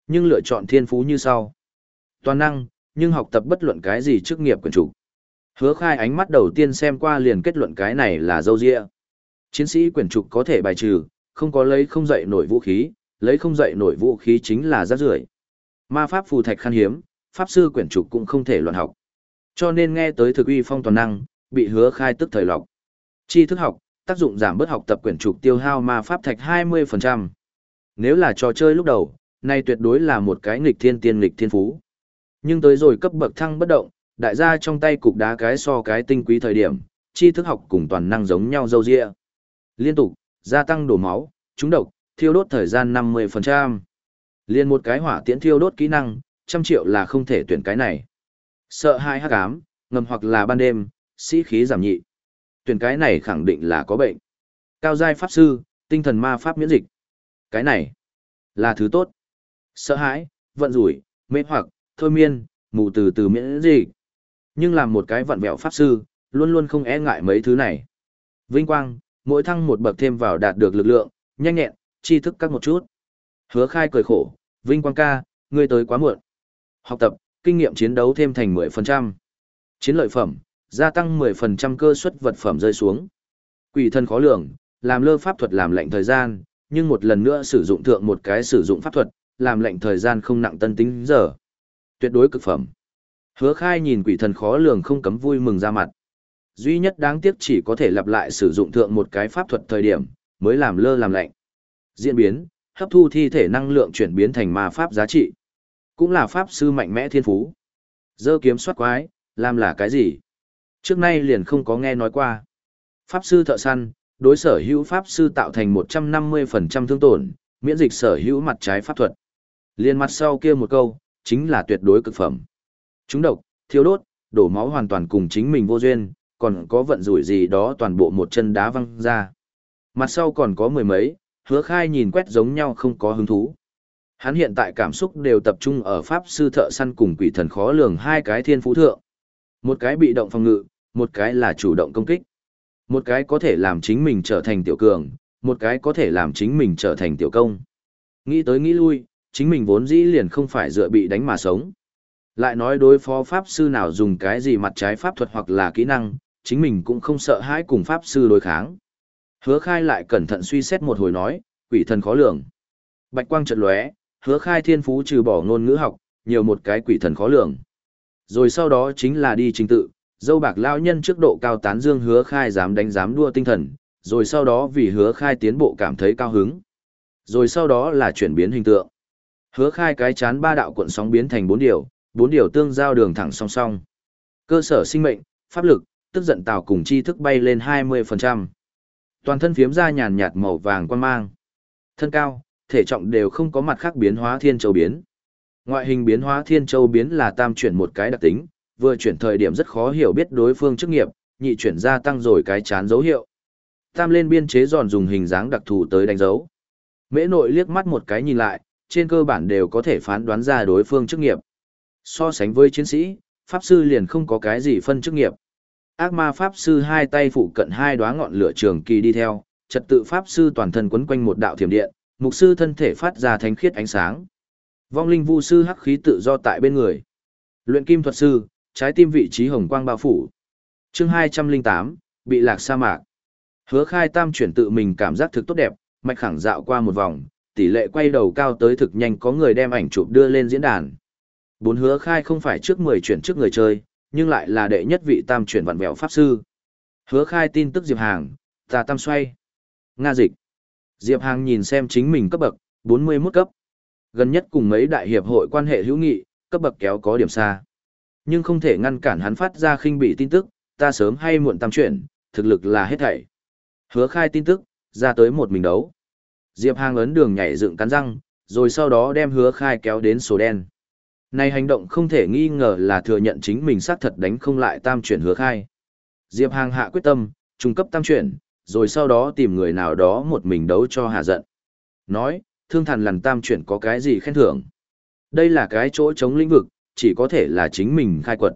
Nhưng lựa chọn Thiên Phú như sau: Toàn năng, nhưng học tập bất luận cái gì chức nghiệp quyền chủ. Hứa Khai ánh mắt đầu tiên xem qua liền kết luận cái này là dâu dịa. Chiến sĩ quyền trục có thể bài trừ, không có lấy không dậy nổi vũ khí, lấy không dậy nổi vũ khí chính là rác rưởi. Ma pháp phù thạch khan hiếm, pháp sư quyển trục cũng không thể luận học. Cho nên nghe tới thực uy phong toàn năng, bị hứa khai tức thời lọc. Chi thức học, tác dụng giảm bớt học tập quyển trục tiêu hao ma pháp thạch 20%. Nếu là trò chơi lúc đầu, nay tuyệt đối là một cái nghịch thiên tiên nghịch thiên phú. Nhưng tới rồi cấp bậc thăng bất động, đại gia trong tay cục đá cái so cái tinh quý thời điểm, chi thức học cùng toàn năng giống nhau dâu dịa. Liên tục, gia tăng đổ máu, trúng độc, thiêu đốt thời gian 50%. Liên một cái hỏa tiễn thiêu đốt kỹ năng, trăm triệu là không thể tuyển cái này. Sợ hai hắc ám, ngầm hoặc là ban đêm, sĩ khí giảm nhị. Tuyển cái này khẳng định là có bệnh. Cao giai pháp sư, tinh thần ma pháp miễn dịch. Cái này là thứ tốt. Sợ hãi, vận rủi, mê hoặc, thôi miên, mù từ từ miễn dịch. Nhưng làm một cái vận vẹo pháp sư, luôn luôn không e ngại mấy thứ này. Vinh quang, mỗi thăng một bậc thêm vào đạt được lực lượng, nhanh nhẹn, tri thức các một chút. Hứa khai cười khổ, Vinh quang ca, ngươi tới quá muộn. Học tập, kinh nghiệm chiến đấu thêm thành 10%. Chiến lợi phẩm, gia tăng 10% cơ suất vật phẩm rơi xuống. Quỷ thân khó lường, làm lơ pháp thuật làm lệnh thời gian, nhưng một lần nữa sử dụng thượng một cái sử dụng pháp thuật, làm lệnh thời gian không nặng tân tính giờ. Tuyệt đối cực phẩm. Hứa khai nhìn quỷ thần khó lường không cấm vui mừng ra mặt. Duy nhất đáng tiếc chỉ có thể lặp lại sử dụng thượng một cái pháp thuật thời điểm, mới làm lơ làm lệnh. Diễn biến, hấp thu thi thể năng lượng chuyển biến thành ma pháp giá trị. Cũng là pháp sư mạnh mẽ thiên phú. Dơ kiếm soát quái, làm là cái gì? Trước nay liền không có nghe nói qua. Pháp sư thợ săn, đối sở hữu pháp sư tạo thành 150% thương tổn, miễn dịch sở hữu mặt trái pháp thuật. Liên mặt sau kia một câu, chính là tuyệt đối cực phẩm. Chúng độc, thiếu đốt, đổ máu hoàn toàn cùng chính mình vô duyên, còn có vận rủi gì đó toàn bộ một chân đá văng ra. Mặt sau còn có mười mấy, hứa khai nhìn quét giống nhau không có hứng thú. Hắn hiện tại cảm xúc đều tập trung ở pháp sư thợ săn cùng quỷ thần khó lường hai cái thiên phú thượng. Một cái bị động phòng ngự, một cái là chủ động công kích. Một cái có thể làm chính mình trở thành tiểu cường, một cái có thể làm chính mình trở thành tiểu công. Nghĩ tới nghĩ lui, chính mình vốn dĩ liền không phải dựa bị đánh mà sống. Lại nói đối phó pháp sư nào dùng cái gì mặt trái pháp thuật hoặc là kỹ năng, chính mình cũng không sợ hãi cùng pháp sư đối kháng. Hứa khai lại cẩn thận suy xét một hồi nói, quỷ thần khó lường. Bạch quang trận lóe, hứa khai thiên phú trừ bỏ ngôn ngữ học, nhiều một cái quỷ thần khó lường. Rồi sau đó chính là đi trình tự, dâu bạc lao nhân trước độ cao tán dương hứa khai dám đánh dám đua tinh thần, rồi sau đó vì hứa khai tiến bộ cảm thấy cao hứng. Rồi sau đó là chuyển biến hình tượng. Hứa khai cái chán ba đạo cuộn sóng biến thành bốn điều, bốn điều tương giao đường thẳng song song. Cơ sở sinh mệnh, pháp lực, tức giận tạo cùng tri thức bay lên 20%. Toàn thân phiếm ra nhàn nhạt màu vàng quan mang. Thân cao, thể trọng đều không có mặt khác biến hóa thiên châu biến. Ngoại hình biến hóa thiên châu biến là tam chuyển một cái đặc tính, vừa chuyển thời điểm rất khó hiểu biết đối phương chức nghiệp, nhị chuyển gia tăng rồi cái chán dấu hiệu. Tam lên biên chế giòn dùng hình dáng đặc thù tới đánh dấu. Mễ nội liếc mắt một cái nhìn lại, trên cơ bản đều có thể phán đoán ra đối phương chức nghiệp. So sánh với chiến sĩ, pháp sư liền không có cái gì phân chức nghiệp. Ác ma pháp sư hai tay phụ cận hai đóa ngọn lửa trường kỳ đi theo, trật tự pháp sư toàn thân quấn quanh một đạo thiểm điện, mục sư thân thể phát ra thánh khiết ánh sáng. Vong linh vu sư hắc khí tự do tại bên người. Luyện kim thuật sư, trái tim vị trí hồng quang bao phủ. Chương 208, bị lạc sa mạc. Hứa khai tam chuyển tự mình cảm giác thực tốt đẹp, mạch khẳng dạo qua một vòng, tỷ lệ quay đầu cao tới thực nhanh có người đem ảnh chụp đưa lên diễn đàn. Bốn hứa khai không phải trước 10 chuyển trước người chơi, nhưng lại là đệ nhất vị tam chuyển vặn vẹo pháp sư. Hứa khai tin tức Diệp Hàng, ta tam xoay. Nga dịch. Diệp Hàng nhìn xem chính mình cấp bậc, 41 cấp. Gần nhất cùng mấy đại hiệp hội quan hệ hữu nghị, cấp bậc kéo có điểm xa. Nhưng không thể ngăn cản hắn phát ra khinh bị tin tức, ta sớm hay muộn tam chuyển, thực lực là hết thảy. Hứa khai tin tức, ra tới một mình đấu. Diệp Hàng ấn đường nhảy dựng cắn răng, rồi sau đó đem hứa khai kéo đến sổ đen. Này hành động không thể nghi ngờ là thừa nhận chính mình xác thật đánh không lại tam chuyển hứa khai. Diệp Hàng hạ quyết tâm, trung cấp tam chuyển, rồi sau đó tìm người nào đó một mình đấu cho hạ giận. Nói, thương thần lần tam chuyển có cái gì khen thưởng. Đây là cái chỗ chống lĩnh vực, chỉ có thể là chính mình khai quật.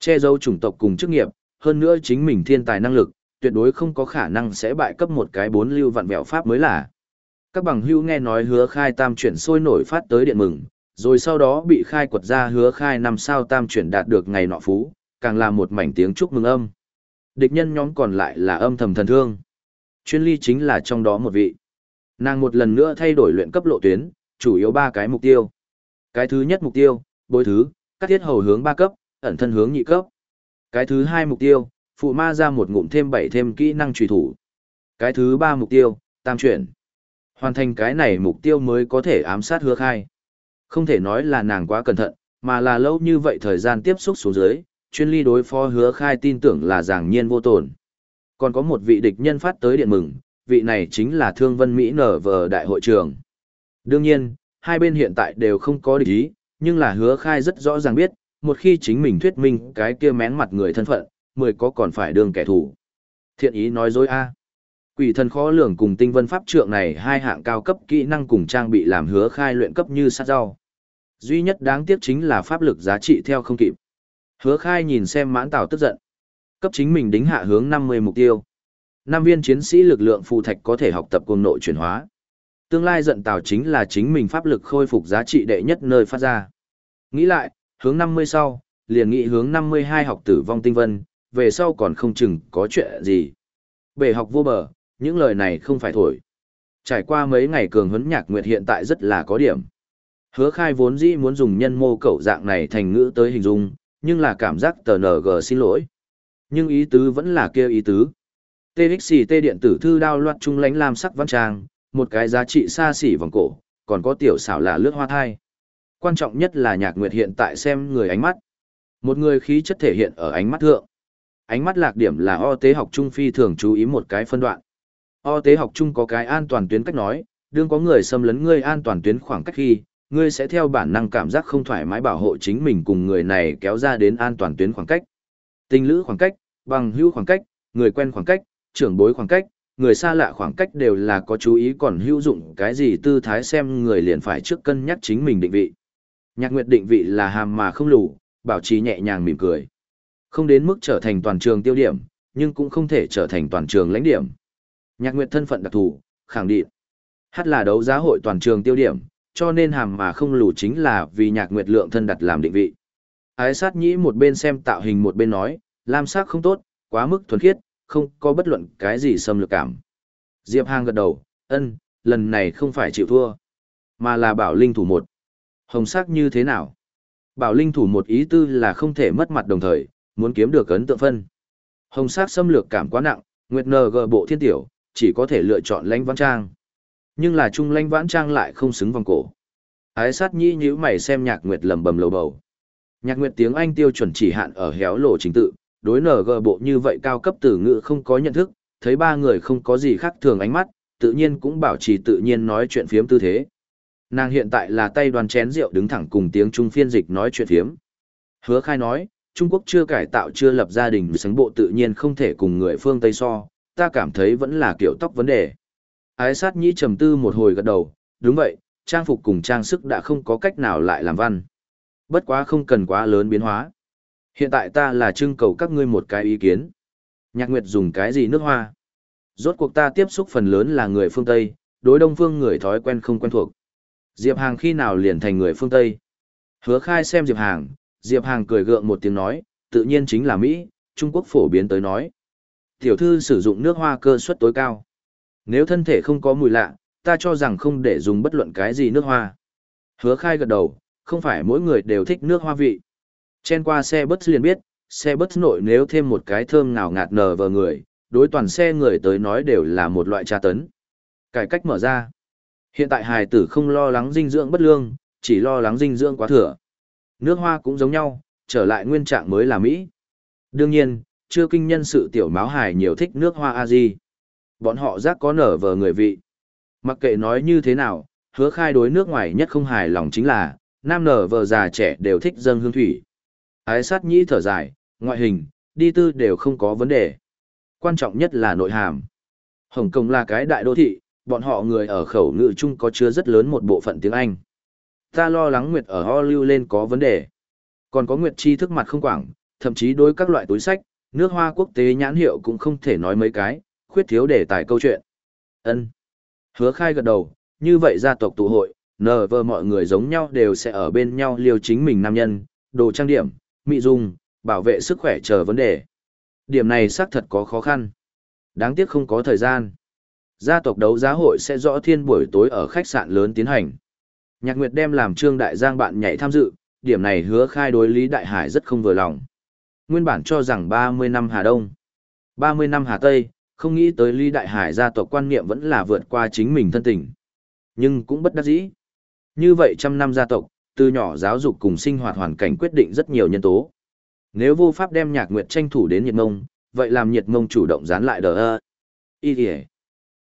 Che giấu chủng tộc cùng chức nghiệp, hơn nữa chính mình thiên tài năng lực, tuyệt đối không có khả năng sẽ bại cấp một cái bốn lưu vạn vẹo pháp mới là. Các bằng hữu nghe nói hứa khai tam chuyển sôi nổi phát tới điện mừng, rồi sau đó bị khai quật ra hứa khai năm sao tam chuyển đạt được ngày nọ phú, càng là một mảnh tiếng chúc mừng âm. Địch nhân nhóm còn lại là âm thầm thần thương. Chuyên ly chính là trong đó một vị. Nàng một lần nữa thay đổi luyện cấp lộ tuyến, chủ yếu ba cái mục tiêu. Cái thứ nhất mục tiêu, bối thứ, cắt thiết hầu hướng ba cấp, ẩn thân hướng nhị cấp. Cái thứ hai mục tiêu, phụ ma ra một ngụm thêm bảy thêm kỹ năng truy thủ. Cái thứ ba mục tiêu, tam chuyển. Hoàn thành cái này mục tiêu mới có thể ám sát hứa khai. Không thể nói là nàng quá cẩn thận, mà là lâu như vậy thời gian tiếp xúc xuống dưới, chuyên ly đối phó hứa khai tin tưởng là giảng nhiên vô tổn. Còn có một vị địch nhân phát tới điện mừng, vị này chính là Thương Vân Mỹ nở vờ đại hội trường. Đương nhiên, hai bên hiện tại đều không có địch ý, nhưng là hứa khai rất rõ ràng biết, một khi chính mình thuyết minh cái kia mén mặt người thân phận, mười có còn phải đương kẻ thù. Thiện ý nói dối a Quỷ thần khó lường cùng tinh vân pháp trượng này hai hạng cao cấp kỹ năng cùng trang bị làm hứa khai luyện cấp như sát rau. Duy nhất đáng tiếc chính là pháp lực giá trị theo không kịp. Hứa khai nhìn xem mãn tảo tức giận. Cấp chính mình đính hạ hướng 50 mục tiêu. Năm viên chiến sĩ lực lượng phù thạch có thể học tập cùng nội chuyển hóa. Tương lai giận tào chính là chính mình pháp lực khôi phục giá trị đệ nhất nơi phát ra. Nghĩ lại, hướng 50 sau, liền nghĩ hướng 52 học tử vong tinh vân, về sau còn không chừng có chuyện gì. Bể học vô bờ, những lời này không phải thổi. Trải qua mấy ngày cường huấn nhạc nguyệt hiện tại rất là có điểm. Hứa khai vốn dĩ muốn dùng nhân mô cẩu dạng này thành ngữ tới hình dung, nhưng là cảm giác tờ NG xin lỗi. Nhưng ý tứ vẫn là kêu ý tứ. TXT điện tử thư đao loạt trung lánh lam sắc văn trang, một cái giá trị xa xỉ vòng cổ, còn có tiểu xảo là lướt hoa thai. Quan trọng nhất là nhạc nguyệt hiện tại xem người ánh mắt. Một người khí chất thể hiện ở ánh mắt thượng. Ánh mắt lạc điểm là o tế học trung phi thường chú ý một cái phân đoạn. O tế học trung có cái an toàn tuyến cách nói, đương có người xâm lấn ngươi an toàn tuyến khoảng cách khi, ngươi sẽ theo bản năng cảm giác không thoải mái bảo hộ chính mình cùng người này kéo ra đến an toàn tuyến khoảng cách. Tình lữ khoảng cách, bằng hữu khoảng cách, người quen khoảng cách, trưởng bối khoảng cách, người xa lạ khoảng cách đều là có chú ý còn hữu dụng cái gì tư thái xem người liền phải trước cân nhắc chính mình định vị. Nhạc Nguyệt định vị là hàm mà không lù, bảo trì nhẹ nhàng mỉm cười. Không đến mức trở thành toàn trường tiêu điểm, nhưng cũng không thể trở thành toàn trường lãnh điểm. Nhạc Nguyệt thân phận đặc thù, khẳng định. Hát là đấu giá hội toàn trường tiêu điểm, cho nên hàm mà không lù chính là vì nhạc nguyệt lượng thân đặt làm định vị. Ái sát nhĩ một bên xem tạo hình một bên nói, lam sắc không tốt, quá mức thuần khiết, không có bất luận cái gì xâm lược cảm. Diệp Hàng gật đầu, ân, lần này không phải chịu thua, mà là bảo linh thủ một. Hồng sắc như thế nào? Bảo linh thủ một ý tư là không thể mất mặt đồng thời, muốn kiếm được ấn tượng phân. Hồng sắc xâm lược cảm quá nặng, Nguyệt NG bộ thiên tiểu, chỉ có thể lựa chọn lãnh vãn trang. Nhưng là trung lãnh vãn trang lại không xứng vòng cổ. Ái sát nhĩ nhữ mày xem nhạc Nguyệt lầm bầm lầu bầu. Nhạc Nguyệt tiếng Anh tiêu chuẩn chỉ hạn ở héo lộ chính tự, đối NG bộ như vậy cao cấp từ ngữ không có nhận thức, thấy ba người không có gì khác thường ánh mắt, tự nhiên cũng bảo trì tự nhiên nói chuyện phiếm tư thế. Nàng hiện tại là tay đoàn chén rượu đứng thẳng cùng tiếng Trung phiên dịch nói chuyện phiếm. Hứa khai nói, Trung Quốc chưa cải tạo chưa lập gia đình sánh bộ tự nhiên không thể cùng người phương Tây so, ta cảm thấy vẫn là kiểu tóc vấn đề. Ái sát nhĩ trầm tư một hồi gật đầu, đúng vậy, trang phục cùng trang sức đã không có cách nào lại làm văn. Bất quá không cần quá lớn biến hóa. Hiện tại ta là trưng cầu các ngươi một cái ý kiến. Nhạc Nguyệt dùng cái gì nước hoa? Rốt cuộc ta tiếp xúc phần lớn là người phương Tây, đối đông phương người thói quen không quen thuộc. Diệp Hàng khi nào liền thành người phương Tây? Hứa khai xem Diệp Hàng, Diệp Hàng cười gượng một tiếng nói, tự nhiên chính là Mỹ, Trung Quốc phổ biến tới nói. Tiểu thư sử dụng nước hoa cơ suất tối cao. Nếu thân thể không có mùi lạ, ta cho rằng không để dùng bất luận cái gì nước hoa. Hứa khai gật đầu, không phải mỗi người đều thích nước hoa vị. Chen qua xe bus liền biết, xe bus nội nếu thêm một cái thơm ngào ngạt nở vờ người, đối toàn xe người tới nói đều là một loại tra tấn. Cải cách mở ra. Hiện tại hài tử không lo lắng dinh dưỡng bất lương, chỉ lo lắng dinh dưỡng quá thừa. Nước hoa cũng giống nhau, trở lại nguyên trạng mới là Mỹ. Đương nhiên, chưa kinh nhân sự tiểu máu hài nhiều thích nước hoa a di bọn họ giác có nở vờ người vị mặc kệ nói như thế nào hứa khai đối nước ngoài nhất không hài lòng chính là nam nở vờ già trẻ đều thích dâng hương thủy ái sát nhĩ thở dài ngoại hình đi tư đều không có vấn đề quan trọng nhất là nội hàm hồng kông là cái đại đô thị bọn họ người ở khẩu ngữ chung có chứa rất lớn một bộ phận tiếng anh ta lo lắng nguyệt ở ho lưu lên có vấn đề còn có nguyệt chi thức mặt không quảng thậm chí đối các loại túi sách nước hoa quốc tế nhãn hiệu cũng không thể nói mấy cái, khuyết thiếu để tài câu chuyện. Ân. Hứa khai gật đầu, như vậy gia tộc tụ hội, nờ vờ mọi người giống nhau đều sẽ ở bên nhau liều chính mình nam nhân, đồ trang điểm, Mị dung, bảo vệ sức khỏe chờ vấn đề. Điểm này xác thật có khó khăn. Đáng tiếc không có thời gian. Gia tộc đấu giá hội sẽ rõ thiên buổi tối ở khách sạn lớn tiến hành. Nhạc Nguyệt đem làm trương đại giang bạn nhảy tham dự, điểm này hứa khai đối Lý Đại Hải rất không vừa lòng. Nguyên bản cho rằng 30 năm Hà Đông, 30 năm Hà Tây, không nghĩ tới Lý Đại Hải gia tộc quan niệm vẫn là vượt qua chính mình thân tình. Nhưng cũng bất đắc dĩ. Như vậy trăm năm gia tộc, từ nhỏ giáo dục cùng sinh hoạt hoàn cảnh quyết định rất nhiều nhân tố. Nếu vô pháp đem nhạc nguyệt tranh thủ đến nhiệt mông, vậy làm nhiệt mông chủ động dán lại đờ ơ. Ý thì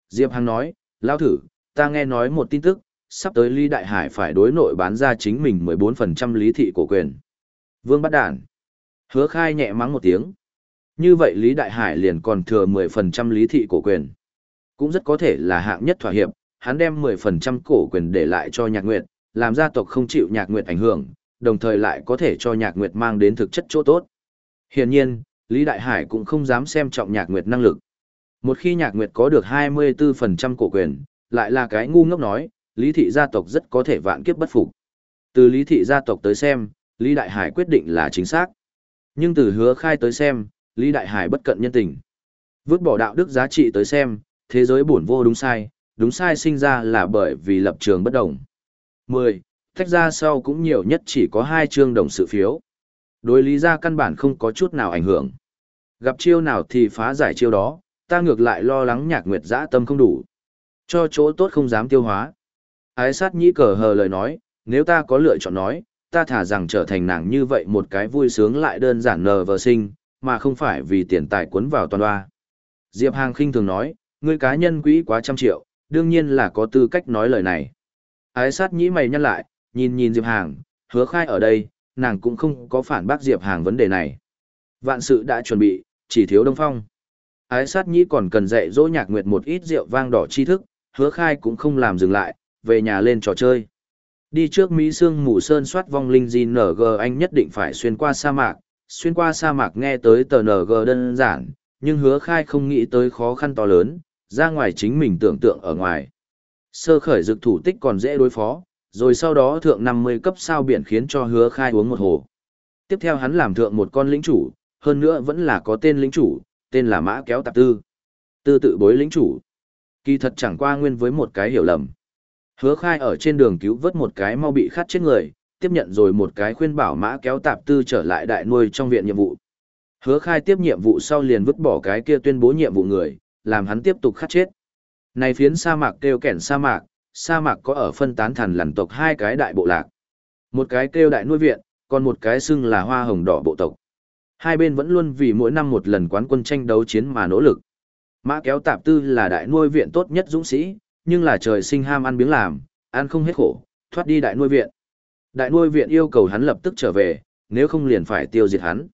Diệp Hằng nói, lao thử, ta nghe nói một tin tức, sắp tới Lý Đại Hải phải đối nội bán ra chính mình 14% lý thị cổ quyền. Vương bắt đản. Hứa khai nhẹ mắng một tiếng. Như vậy Lý Đại Hải liền còn thừa 10% lý thị cổ quyền. Cũng rất có thể là hạng nhất thỏa hiệp, hắn đem 10% cổ quyền để lại cho nhạc nguyệt, làm gia tộc không chịu nhạc nguyệt ảnh hưởng, đồng thời lại có thể cho nhạc nguyệt mang đến thực chất chỗ tốt. Hiển nhiên, Lý Đại Hải cũng không dám xem trọng nhạc nguyệt năng lực. Một khi nhạc nguyệt có được 24% cổ quyền, lại là cái ngu ngốc nói, Lý thị gia tộc rất có thể vạn kiếp bất phục. Từ Lý thị gia tộc tới xem, Lý Đại Hải quyết định là chính xác. Nhưng từ hứa khai tới xem, Lý Đại Hải bất cận nhân tình. Vứt bỏ đạo đức giá trị tới xem, thế giới buồn vô đúng sai, đúng sai sinh ra là bởi vì lập trường bất đồng. 10. Tách ra sau cũng nhiều nhất chỉ có hai chương đồng sự phiếu. Đối lý ra căn bản không có chút nào ảnh hưởng. Gặp chiêu nào thì phá giải chiêu đó, ta ngược lại lo lắng nhạc nguyệt dã tâm không đủ. Cho chỗ tốt không dám tiêu hóa. Ái sát nhĩ cờ hờ lời nói, nếu ta có lựa chọn nói, ta thả rằng trở thành nàng như vậy một cái vui sướng lại đơn giản nờ vờ sinh, mà không phải vì tiền tài cuốn vào toàn hoa. Diệp Hàng khinh thường nói, ngươi cá nhân quỹ quá trăm triệu, đương nhiên là có tư cách nói lời này. Ái sát nhĩ mày nhăn lại, nhìn nhìn Diệp Hàng, hứa khai ở đây, nàng cũng không có phản bác Diệp Hàng vấn đề này. Vạn sự đã chuẩn bị, chỉ thiếu Đông Phong. Ái sát nhĩ còn cần dạy dỗ nhạc nguyệt một ít rượu vang đỏ tri thức, hứa khai cũng không làm dừng lại, về nhà lên trò chơi. Đi trước Mỹ Sương Mù Sơn soát vong linh GNG anh nhất định phải xuyên qua sa mạc, xuyên qua sa mạc nghe tới tờ NG đơn giản, nhưng hứa khai không nghĩ tới khó khăn to lớn, ra ngoài chính mình tưởng tượng ở ngoài. Sơ khởi dược thủ tích còn dễ đối phó, rồi sau đó thượng 50 cấp sao biển khiến cho hứa khai uống một hồ. Tiếp theo hắn làm thượng một con lĩnh chủ, hơn nữa vẫn là có tên lĩnh chủ, tên là Mã Kéo Tạp Tư. Tư tự bối lĩnh chủ. Kỳ thật chẳng qua nguyên với một cái hiểu lầm. Hứa khai ở trên đường cứu vớt một cái mau bị khát chết người, tiếp nhận rồi một cái khuyên bảo Mã Kéo Tạp Tư trở lại đại nuôi trong viện nhiệm vụ. Hứa khai tiếp nhiệm vụ sau liền vứt bỏ cái kia tuyên bố nhiệm vụ người, làm hắn tiếp tục khát chết. Này phiến sa mạc kêu kẻn sa mạc, sa mạc có ở phân tán thần lằn tộc hai cái đại bộ lạc. Một cái kêu đại nuôi viện, còn một cái xưng là hoa hồng đỏ bộ tộc. Hai bên vẫn luôn vì mỗi năm một lần quán quân tranh đấu chiến mà nỗ lực. Mã kéo tạp tư là đại nuôi viện tốt nhất dũng sĩ, nhưng là trời sinh ham ăn biếng làm, ăn không hết khổ, thoát đi đại nuôi viện. Đại nuôi viện yêu cầu hắn lập tức trở về, nếu không liền phải tiêu diệt hắn.